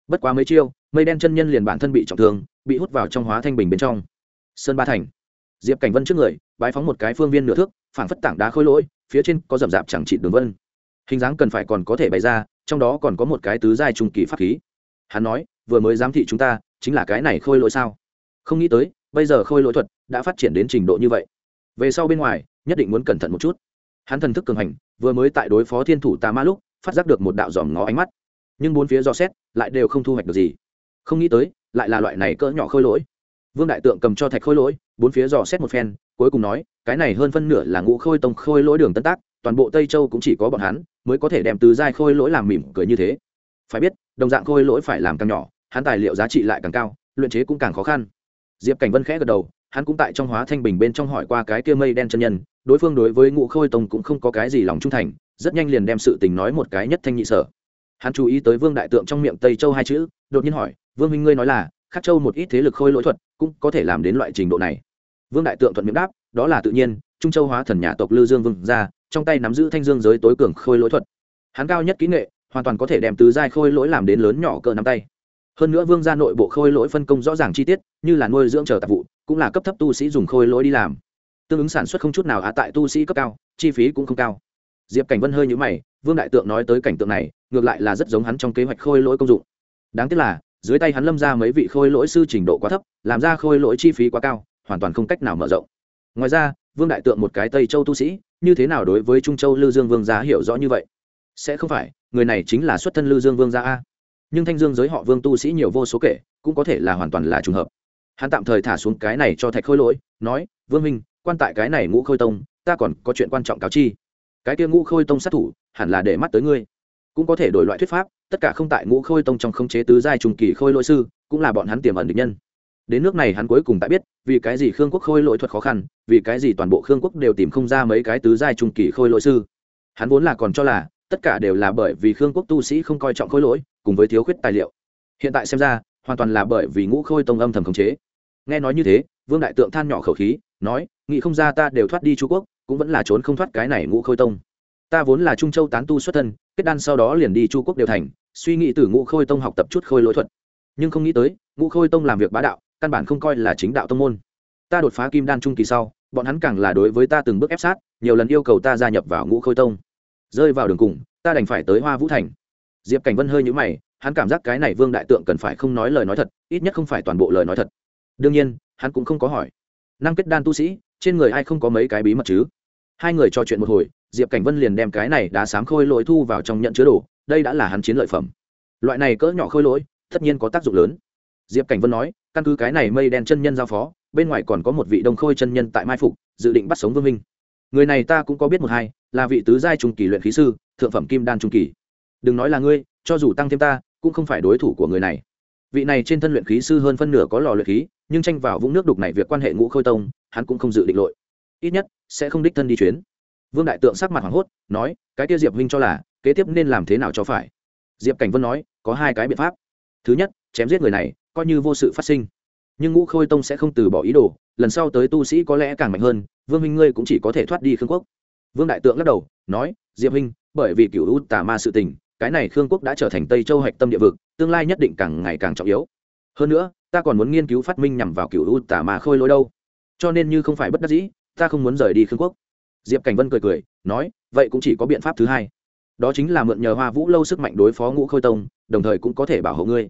Bất quá mấy chiêu, mây đen chân nhân liền bản thân bị trọng thương, bị hút vào trong hóa thanh bình bên trong. Sơn ba thành. Diệp cảnh vân trước người, bái phóng một cái phương viên nửa thước, phảng phất tảng đá khôi lỗi, phía trên có rậm rạp chẳng trị đường vân. Hình dáng cần phải còn có thể bày ra, trong đó còn có một cái tứ giai trung kỳ pháp khí. Hắn nói, vừa mới giám thị chúng ta, chính là cái này khôi lỗi sao? Không nghĩ tới, bây giờ khôi lỗi thuật đã phát triển đến trình độ như vậy. Về sau bên ngoài, nhất định muốn cẩn thận một chút hắn thần thức cường hành, vừa mới tại đối phó thiên thủ tà ma lúc, phát giác được một đạo dòm ngó ánh mắt. Nhưng bốn phía do xét, lại đều không thu hoạch được gì. Không nghĩ tới, lại là loại này cỡ nhỏ khôi lỗi. Vương đại tượng cầm cho thạch khôi lỗi, bốn phía dò xét một phen, cuối cùng nói, cái này hơn phân nửa là ngũ khôi tông khôi lỗi đường tân tác, toàn bộ tây châu cũng chỉ có bọn hắn mới có thể đem từ giai khôi lỗi làm mỉm cười như thế. Phải biết, đồng dạng khôi lỗi phải làm càng nhỏ, hắn tài liệu giá trị lại càng cao, luyện chế cũng càng khó khăn. Diệp cảnh vân khẽ gật đầu hắn cũng tại trong hóa thanh bình bên trong hỏi qua cái kia mây đen chân nhân, đối phương đối với ngũ khôi tông cũng không có cái gì lòng trung thành, rất nhanh liền đem sự tình nói một cái nhất thanh nhị sở. Hắn chú ý tới vương đại tượng trong miệng tây châu hai chữ, đột nhiên hỏi, vương minh ngươi nói là, khắc châu một ít thế lực khôi lỗi thuật, cũng có thể làm đến loại trình độ này? Vương đại tượng thuận miệng đáp, đó là tự nhiên, trung châu hóa thần nhà tộc lư dương vương ra trong tay nắm giữ thanh dương giới tối cường khôi lỗi thuật. Hắn cao nhất kỹ nghệ, hoàn toàn có thể đem tứ giai khôi lỗi làm đến lớn nhỏ cỡ nắm tay. Hơn nữa vương gia nội bộ khôi lỗi phân công rõ ràng chi tiết, như là nuôi dưỡng chờ tạp vụ cũng là cấp thấp tu sĩ dùng khôi lỗi đi làm. Tương ứng sản xuất không chút nào á tại tu sĩ cấp cao, chi phí cũng không cao. Diệp cảnh vân hơi nhũ mày, vương đại tượng nói tới cảnh tượng này, ngược lại là rất giống hắn trong kế hoạch khôi lỗi công dụng. Đáng tiếc là, dưới tay hắn lâm ra mấy vị khôi lỗi sư trình độ quá thấp, làm ra khôi lỗi chi phí quá cao, hoàn toàn không cách nào mở rộng. Ngoài ra, vương đại tượng một cái tây châu tu sĩ, như thế nào đối với trung châu lư dương vương gia hiểu rõ như vậy? Sẽ không phải, người này chính là xuất thân lư dương vương gia a. Nhưng thanh dương giới họ vương tu sĩ nhiều vô số kể, cũng có thể là hoàn toàn là trùng hợp hắn tạm thời thả xuống cái này cho thạch khôi lỗi, nói, vương minh quan tại cái này ngũ khôi tông, ta còn có chuyện quan trọng cáo chi. Cái kia ngũ khôi tông sát thủ, hẳn là để mắt tới ngươi. Cũng có thể đổi loại thuyết pháp, tất cả không tại ngũ khôi tông trong khống chế tứ giai trùng kỳ khôi lỗi sư, cũng là bọn hắn tiềm ẩn địch nhân. Đến nước này hắn cuối cùng đã biết, vì cái gì khương quốc khôi lỗi thuật khó khăn, vì cái gì toàn bộ khương quốc đều tìm không ra mấy cái tứ giai trung kỳ khôi lỗi sư. Hắn vốn là còn cho là, tất cả đều là bởi vì khương quốc tu sĩ không coi trọng khôi lỗi, cùng với thiếu khuyết tài liệu. Hiện tại xem ra hoàn toàn là bởi vì ngũ khôi tông âm thầm khống chế. Nghe nói như thế, vương đại tượng than nhỏ khẩu khí, nói, nghị không ra ta đều thoát đi Chu quốc, cũng vẫn là trốn không thoát cái này ngũ khôi tông. Ta vốn là trung châu tán tu xuất thân, kết đan sau đó liền đi chu quốc đều thành, suy nghĩ từ ngũ khôi tông học tập chút khôi lỗi thuật. Nhưng không nghĩ tới, ngũ khôi tông làm việc bá đạo, căn bản không coi là chính đạo tông môn. Ta đột phá kim đan trung kỳ sau, bọn hắn càng là đối với ta từng bước ép sát, nhiều lần yêu cầu ta gia nhập vào ngũ khôi tông. Rơi vào đường cùng, ta đành phải tới hoa vũ thành. Diệp cảnh vân hơi nhũ mày hắn cảm giác cái này vương đại tượng cần phải không nói lời nói thật, ít nhất không phải toàn bộ lời nói thật. Đương nhiên, hắn cũng không có hỏi. Năng kết đan tu sĩ, trên người ai không có mấy cái bí mật chứ? Hai người trò chuyện một hồi, diệp cảnh vân liền đem cái này đá sám khôi lỗi thu vào trong nhận chứa đồ, đây đã là hắn chiến lợi phẩm. Loại này cỡ nhỏ khôi lỗi, tất nhiên có tác dụng lớn. Diệp cảnh vân nói, căn cứ cái này mây đen chân nhân giao phó, bên ngoài còn có một vị đông khôi chân nhân tại mai phục, dự định bắt sống vương minh. Người này ta cũng có biết một hai, là vị tứ giai trung kỳ luyện khí sư, thượng phẩm kim đan trung kỳ. Đừng nói là ngươi, cho dù tăng thêm ta cũng không phải đối thủ của người này. Vị này trên thân luyện khí sư hơn phân nửa có lò luyện khí, nhưng tranh vào vũng nước đục này việc quan hệ ngũ khôi tông, hắn cũng không dự định lội. Ít nhất, sẽ không đích thân đi chuyến. Vương đại tượng sắc mặt hoảng hốt, nói, cái tiêu diệp huynh cho là, kế tiếp nên làm thế nào cho phải? Diệp cảnh vân nói, có hai cái biện pháp. Thứ nhất, chém giết người này, coi như vô sự phát sinh. Nhưng ngũ khôi tông sẽ không từ bỏ ý đồ, lần sau tới tu sĩ có lẽ càng mạnh hơn, vương huynh ngươi cũng chỉ có thể thoát đi khương quốc. Vương đại tượng lắc đầu, nói, diệp huynh, bởi vì cựu u tà ma sự tình cái này khương quốc đã trở thành tây châu hạch tâm địa vực, tương lai nhất định càng ngày càng trọng yếu. Hơn nữa, ta còn muốn nghiên cứu phát minh nhằm vào cựu u tả mà khôi lỗi đâu. Cho nên như không phải bất đắc dĩ, ta không muốn rời đi khương quốc. Diệp cảnh vân cười cười, nói, vậy cũng chỉ có biện pháp thứ hai. Đó chính là mượn nhờ hoa vũ lâu sức mạnh đối phó ngũ khôi tông, đồng thời cũng có thể bảo hộ ngươi.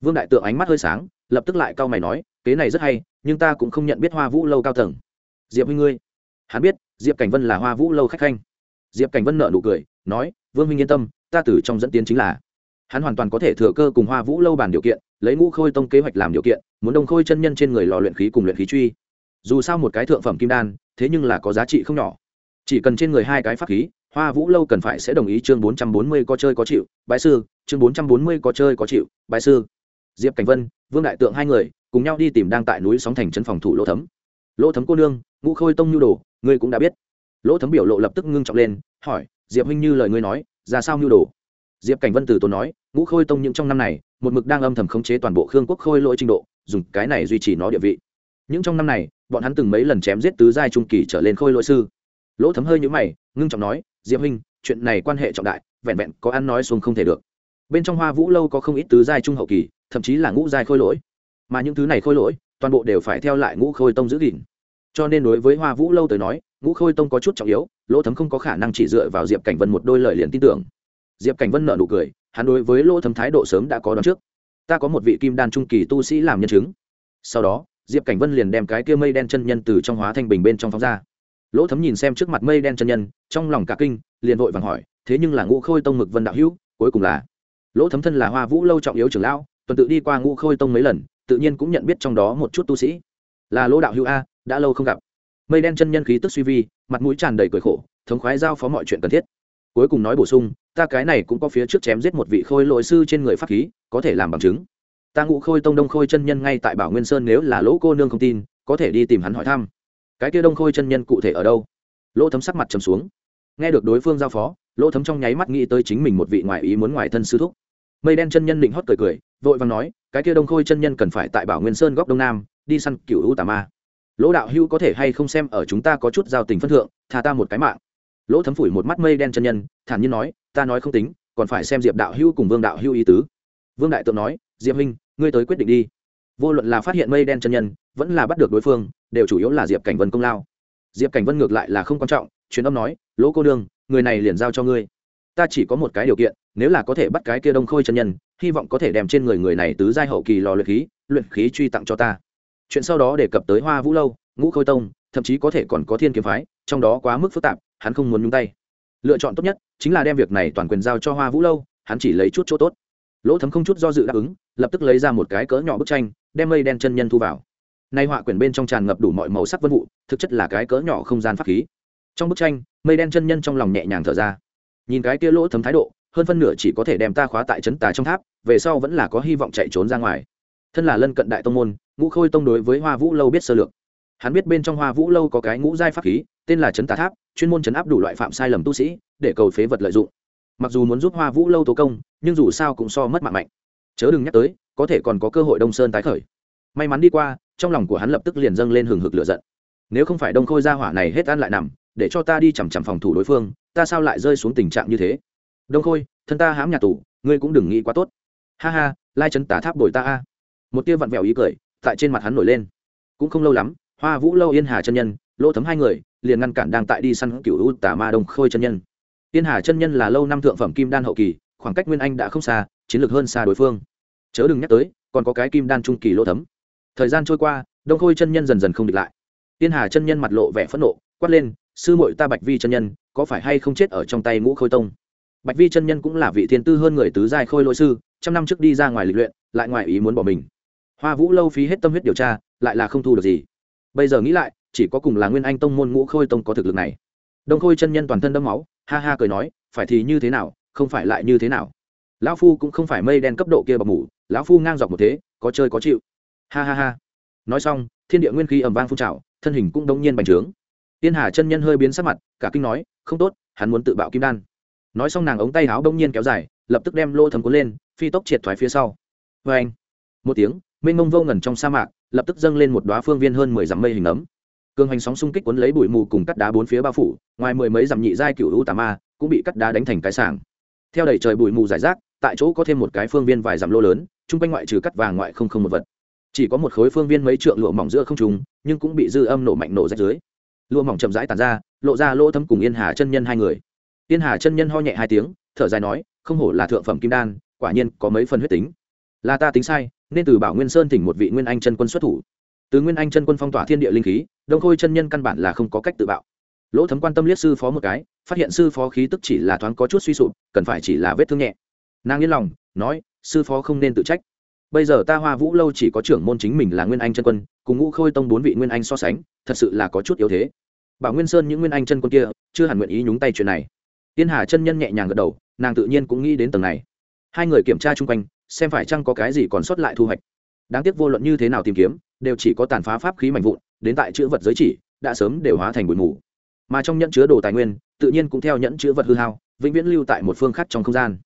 Vương đại tượng ánh mắt hơi sáng, lập tức lại cau mày nói, kế này rất hay, nhưng ta cũng không nhận biết hoa vũ lâu cao tầng. Diệp huynh ngươi. Hắn biết, diệp cảnh vân là hoa vũ lâu khách khanh. Diệp cảnh vân nợ nụ cười, nói, vương huynh yên tâm ta từ trong dẫn tiến chính là, hắn hoàn toàn có thể thừa cơ cùng hoa vũ lâu bàn điều kiện, lấy ngũ khôi tông kế hoạch làm điều kiện, muốn đông khôi chân nhân trên người lò luyện khí cùng luyện khí truy. Dù sao một cái thượng phẩm kim đan, thế nhưng là có giá trị không nhỏ. Chỉ cần trên người hai cái pháp khí, hoa vũ lâu cần phải sẽ đồng ý chương bốn trăm bốn mươi có chơi có chịu bãi sư, chương bốn trăm bốn mươi có chơi có chịu bãi sư. Diệp cảnh vân, vương đại tượng hai người, cùng nhau đi tìm đang tại núi sóng thành trấn phòng thủ lỗ thấm. Lỗ thấm cô nương, ngũ khôi tông nhu đồ, ngươi cũng đã biết. Lỗ thấm biểu lộ lập tức ngưng trọng lên, hỏi, diệp huynh như lời ngươi nói ra sao nhu đồ? Diệp cảnh vân từ tốn nói, ngũ khôi tông những trong năm này, một mực đang âm thầm khống chế toàn bộ khương quốc khôi lỗi trình độ, dùng cái này duy trì nó địa vị. Những trong năm này, bọn hắn từng mấy lần chém giết tứ giai trung kỳ trở lên khôi lỗi sư. Lỗ thấm hơi nhũ mày, ngưng trọng nói, diệp huynh, chuyện này quan hệ trọng đại, vẹn vẹn có ăn nói xuống không thể được. Bên trong hoa vũ lâu có không ít tứ giai trung hậu kỳ, thậm chí là ngũ giai khôi lỗi. Mà những thứ này khôi lỗi, toàn bộ đều phải theo lại ngũ khôi tông giữ gìn cho nên đối với hoa vũ lâu tới nói, ngũ khôi tông có chút trọng yếu, lỗ thấm không có khả năng chỉ dựa vào diệp cảnh vân một đôi lời liền tin tưởng. Diệp cảnh vân nợ nụ cười, hắn đối với lỗ thấm thái độ sớm đã có đón trước. Ta có một vị kim đan trung kỳ tu sĩ làm nhân chứng. Sau đó, diệp cảnh vân liền đem cái kia mây đen chân nhân từ trong hóa thanh bình bên trong phóng ra. Lỗ thấm nhìn xem trước mặt mây đen chân nhân, trong lòng cả kinh, liền vội vàng hỏi, thế nhưng là ngũ khôi tông mực vân đạo hữu, cuối cùng là? Lỗ thấm thân là hoa vũ lâu trọng yếu trưởng lão, tuần tự đi qua ngũ khôi tông mấy lần, tự nhiên cũng nhận biết trong đó một chút tu sĩ. Là lỗ đạo hữu a đã lâu không gặp. Mây đen chân nhân khí tức suy vi, mặt mũi tràn đầy cười khổ, thống khoái giao phó mọi chuyện cần thiết. Cuối cùng nói bổ sung, ta cái này cũng có phía trước chém giết một vị khôi lội sư trên người pháp khí, có thể làm bằng chứng. Ta ngũ khôi tông đông khôi chân nhân ngay tại bảo nguyên sơn nếu là lỗ cô nương không tin, có thể đi tìm hắn hỏi thăm. Cái kia đông khôi chân nhân cụ thể ở đâu? Lỗ thấm sắc mặt trầm xuống. Nghe được đối phương giao phó, lỗ thấm trong nháy mắt nghĩ tới chính mình một vị ngoại ý muốn ngoài thân sư thúc. Mây đen chân nhân định hót cười cười, vội vàng nói, cái kia đông khôi chân nhân cần phải tại bảo nguyên sơn góc đông nam, đi săn cựu u tà ma lỗ đạo hưu có thể hay không xem ở chúng ta có chút giao tình phân thượng, tha ta một cái mạng. Lỗ thấm phủi một mắt mây đen chân nhân, thản nhiên nói, ta nói không tính, còn phải xem diệp đạo hưu cùng vương đạo hưu ý tứ. Vương đại tượng nói, diệp huynh, ngươi tới quyết định đi. Vô luận là phát hiện mây đen chân nhân, vẫn là bắt được đối phương, đều chủ yếu là diệp cảnh vân công lao. Diệp cảnh vân ngược lại là không quan trọng, truyền âm nói, lỗ cô đương người này liền giao cho ngươi. Ta chỉ có một cái điều kiện, nếu là có thể bắt cái kia đông khôi chân nhân, hy vọng có thể đem trên người người này tứ giai hậu kỳ lò luyện khí luyện khí truy tặng cho ta chuyện sau đó đề cập tới hoa vũ lâu, ngũ khôi tông, thậm chí có thể còn có thiên kiếm phái, trong đó quá mức phức tạp, hắn không muốn nhúng tay. Lựa chọn tốt nhất chính là đem việc này toàn quyền giao cho hoa vũ lâu, hắn chỉ lấy chút chỗ tốt. Lỗ thấm không chút do dự đáp ứng, lập tức lấy ra một cái cỡ nhỏ bức tranh, đem mây đen chân nhân thu vào. Nay họa quyển bên trong tràn ngập đủ mọi màu sắc vân vụ, thực chất là cái cỡ nhỏ không gian pháp khí. Trong bức tranh, mây đen chân nhân trong lòng nhẹ nhàng thở ra. Nhìn cái kia lỗ thấm thái độ, hơn phân nửa chỉ có thể đem ta khóa tại trấn tà trong tháp, về sau vẫn là có hy vọng chạy trốn ra ngoài thân là lân cận đại tông môn, ngũ khôi tông đối với hoa vũ lâu biết sơ lược. Hắn biết bên trong hoa vũ lâu có cái ngũ giai pháp khí, tên là trấn tà tháp, chuyên môn chấn áp đủ loại phạm sai lầm tu sĩ, để cầu phế vật lợi dụng. Mặc dù muốn giúp hoa vũ lâu tố công, nhưng dù sao cũng so mất mạng mạnh. Chớ đừng nhắc tới, có thể còn có cơ hội đông sơn tái khởi. May mắn đi qua, trong lòng của hắn lập tức liền dâng lên hừng hực lửa giận. Nếu không phải đông khôi gia hỏa này hết ăn lại nằm, để cho ta đi chằm chằm phòng thủ đối phương, ta sao lại rơi xuống tình trạng như thế? Đông khôi, thân ta hãm nhà tù, ngươi cũng đừng nghĩ quá tốt. Ha ha, lai chấn tả tháp đổi ta a một tia vặn vẹo ý cười tại trên mặt hắn nổi lên. Cũng không lâu lắm, hoa vũ lâu yên hà chân nhân, lỗ thấm hai người, liền ngăn cản đang tại đi săn cựu u tà ma đông khôi chân nhân. Yên hà chân nhân là lâu năm thượng phẩm kim đan hậu kỳ, khoảng cách nguyên anh đã không xa, chiến lược hơn xa đối phương. Chớ đừng nhắc tới, còn có cái kim đan trung kỳ lỗ thấm. Thời gian trôi qua, đông khôi chân nhân dần dần không địch lại. Tiên hà chân nhân mặt lộ vẻ phẫn nộ, quát lên, sư mội ta bạch vi chân nhân, có phải hay không chết ở trong tay ngũ khôi tông? Bạch vi chân nhân cũng là vị thiên tư hơn người tứ giai khôi lỗi sư, trăm năm trước đi ra ngoài lịch luyện, lại ngoài ý muốn bỏ mình hoa vũ lâu phí hết tâm huyết điều tra, lại là không thu được gì. Bây giờ nghĩ lại, chỉ có cùng là nguyên anh tông môn ngũ khôi tông có thực lực này. Đông khôi chân nhân toàn thân đẫm máu, ha ha cười nói, phải thì như thế nào, không phải lại như thế nào? Lão phu cũng không phải mây đen cấp độ kia bọc mủ, lão phu ngang dọc một thế, có chơi có chịu. Ha ha ha. Nói xong, thiên địa nguyên khí ẩm vang phun trào, thân hình cũng đông nhiên bành trướng. Tiên hà chân nhân hơi biến sắc mặt, cả kinh nói, không tốt, hắn muốn tự bạo kim đan. Nói xong nàng ống tay áo đông nhiên kéo dài, lập tức đem lô thấm cuốn lên, phi tốc triệt thoái phía sau. Vê anh một tiếng mênh mông vô ngần trong sa mạc, lập tức dâng lên một đoá phương viên hơn mười dặm mây hình ấm. Cường hành sóng xung kích cuốn lấy bụi mù cùng cắt đá bốn phía bao phủ, ngoài mười mấy dặm nhị giai cựu u tà ma cũng bị cắt đá đánh thành cái sảng. Theo đẩy trời bụi mù giải rác, tại chỗ có thêm một cái phương viên vài dặm lô lớn, chung quanh ngoại trừ cắt vàng ngoại không không một vật. Chỉ có một khối phương viên mấy trượng lụa mỏng giữa không trùng nhưng cũng bị dư âm nổ mạnh nổ rách dưới. Lụa mỏng chậm rãi tàn ra, lộ ra lỗ thâm cùng yên hà chân nhân hai người. Yên hà chân nhân ho nhẹ hai tiếng, thở dài nói, không hổ là thượng phẩm kim đan, quả nhiên có mấy phần huyết tính. Là ta tính sai nên từ bảo nguyên sơn thỉnh một vị nguyên anh chân quân xuất thủ. Từ nguyên anh chân quân phong tỏa thiên địa linh khí, đông khôi chân nhân căn bản là không có cách tự bạo. Lỗ thấm quan tâm liếc sư phó một cái, phát hiện sư phó khí tức chỉ là thoáng có chút suy sụp, cần phải chỉ là vết thương nhẹ. Nàng yên lòng, nói, sư phó không nên tự trách. Bây giờ ta hoa vũ lâu chỉ có trưởng môn chính mình là nguyên anh chân quân, cùng ngũ khôi tông bốn vị nguyên anh so sánh, thật sự là có chút yếu thế. Bảo nguyên sơn những nguyên anh chân quân kia, chưa hẳn nguyện ý nhúng tay chuyện này. Tiên hà chân nhân nhẹ nhàng gật đầu, nàng tự nhiên cũng nghĩ đến tầng này. Hai người kiểm tra chung quanh xem phải chăng có cái gì còn sót lại thu hoạch. Đáng tiếc vô luận như thế nào tìm kiếm, đều chỉ có tàn phá pháp khí mạnh vụn, đến tại chữ vật giới chỉ, đã sớm đều hóa thành bụi mù. Mà trong nhẫn chứa đồ tài nguyên, tự nhiên cũng theo nhẫn chứa vật hư hao, vĩnh viễn lưu tại một phương khác trong không gian.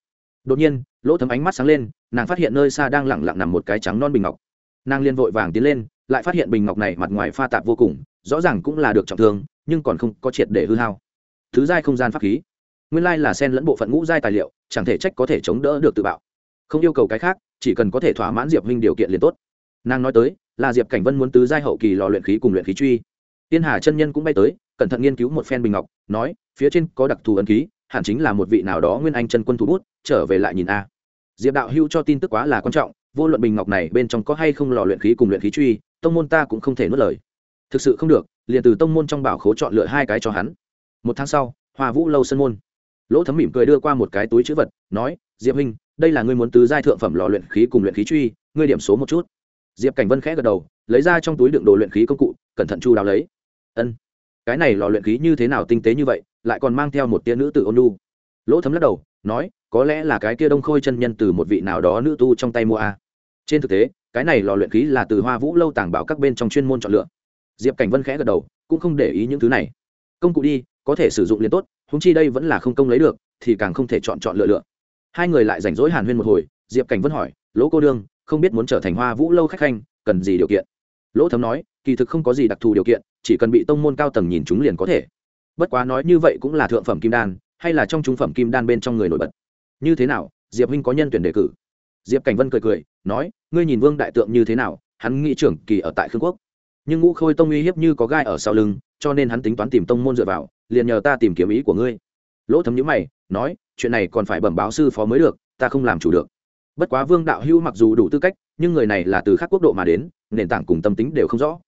Đột nhiên, lỗ thấm ánh mắt sáng lên, nàng phát hiện nơi xa đang lẳng lặng nằm một cái trắng non bình ngọc. Nàng liên vội vàng tiến lên, lại phát hiện bình ngọc này mặt ngoài pha tạp vô cùng, rõ ràng cũng là được trọng thương, nhưng còn không có triệt để hư hao. Thứ giai không gian pháp khí. Nguyên lai là sen lẫn bộ phận ngũ giai tài liệu, chẳng thể trách có thể chống đỡ được tự bạo không yêu cầu cái khác, chỉ cần có thể thỏa mãn diệp huynh điều kiện liền tốt. Nàng nói tới, là diệp cảnh vân muốn tứ giai hậu kỳ lò luyện khí cùng luyện khí truy. Tiên hà chân nhân cũng bay tới, cẩn thận nghiên cứu một phen bình ngọc, nói, phía trên có đặc thù ấn ký, hẳn chính là một vị nào đó nguyên anh chân quân thủ bút, trở về lại nhìn a. Diệp đạo hưu cho tin tức quá là quan trọng, vô luận bình ngọc này bên trong có hay không lò luyện khí cùng luyện khí truy, tông môn ta cũng không thể nuốt lời. Thực sự không được, liền từ tông môn trong bảo khố chọn lựa hai cái cho hắn. Một tháng sau, hoa vũ lâu sân môn. Lỗ thấm mỉm cười đưa qua một cái túi chữ vật, nói, diệp huynh đây là ngươi muốn tứ giai thượng phẩm lò luyện khí cùng luyện khí truy, ngươi điểm số một chút. Diệp cảnh vân khẽ gật đầu, lấy ra trong túi đựng đồ luyện khí công cụ, cẩn thận chu đáo lấy. Ân, cái này lò luyện khí như thế nào tinh tế như vậy, lại còn mang theo một tia nữ tử ôn lu lỗ thấm lắc đầu, nói, có lẽ là cái kia đông khôi chân nhân từ một vị nào đó nữ tu trong tay mua a. Trên thực tế, cái này lò luyện khí là từ hoa vũ lâu tàng bảo các bên trong chuyên môn chọn lựa. Diệp cảnh vân khẽ gật đầu, cũng không để ý những thứ này. Công cụ đi, có thể sử dụng liền tốt húng chi đây vẫn là không công lấy được, thì càng không thể chọn chọn lựa lựa hai người lại rảnh rỗi hàn huyên một hồi, diệp cảnh vân hỏi, lỗ cô đương, không biết muốn trở thành hoa vũ lâu khách khanh, cần gì điều kiện? Lỗ thấm nói, kỳ thực không có gì đặc thù điều kiện, chỉ cần bị tông môn cao tầng nhìn chúng liền có thể. Bất quá nói như vậy cũng là thượng phẩm kim đan, hay là trong trung phẩm kim đan bên trong người nổi bật. Như thế nào? Diệp huynh có nhân tuyển đề cử. Diệp cảnh vân cười cười, nói, ngươi nhìn vương đại tượng như thế nào, hắn nghĩ trưởng kỳ ở tại khương quốc. Nhưng ngũ khôi tông uy hiếp như có gai ở sau lưng, cho nên hắn tính toán tìm tông môn dựa vào, liền nhờ ta tìm kiếm ý của ngươi. Lỗ thấm nhữ mày, nói chuyện này còn phải bẩm báo sư phó mới được, ta không làm chủ được. Bất quá vương đạo hữu mặc dù đủ tư cách, nhưng người này là từ khác quốc độ mà đến, nền tảng cùng tâm tính đều không rõ.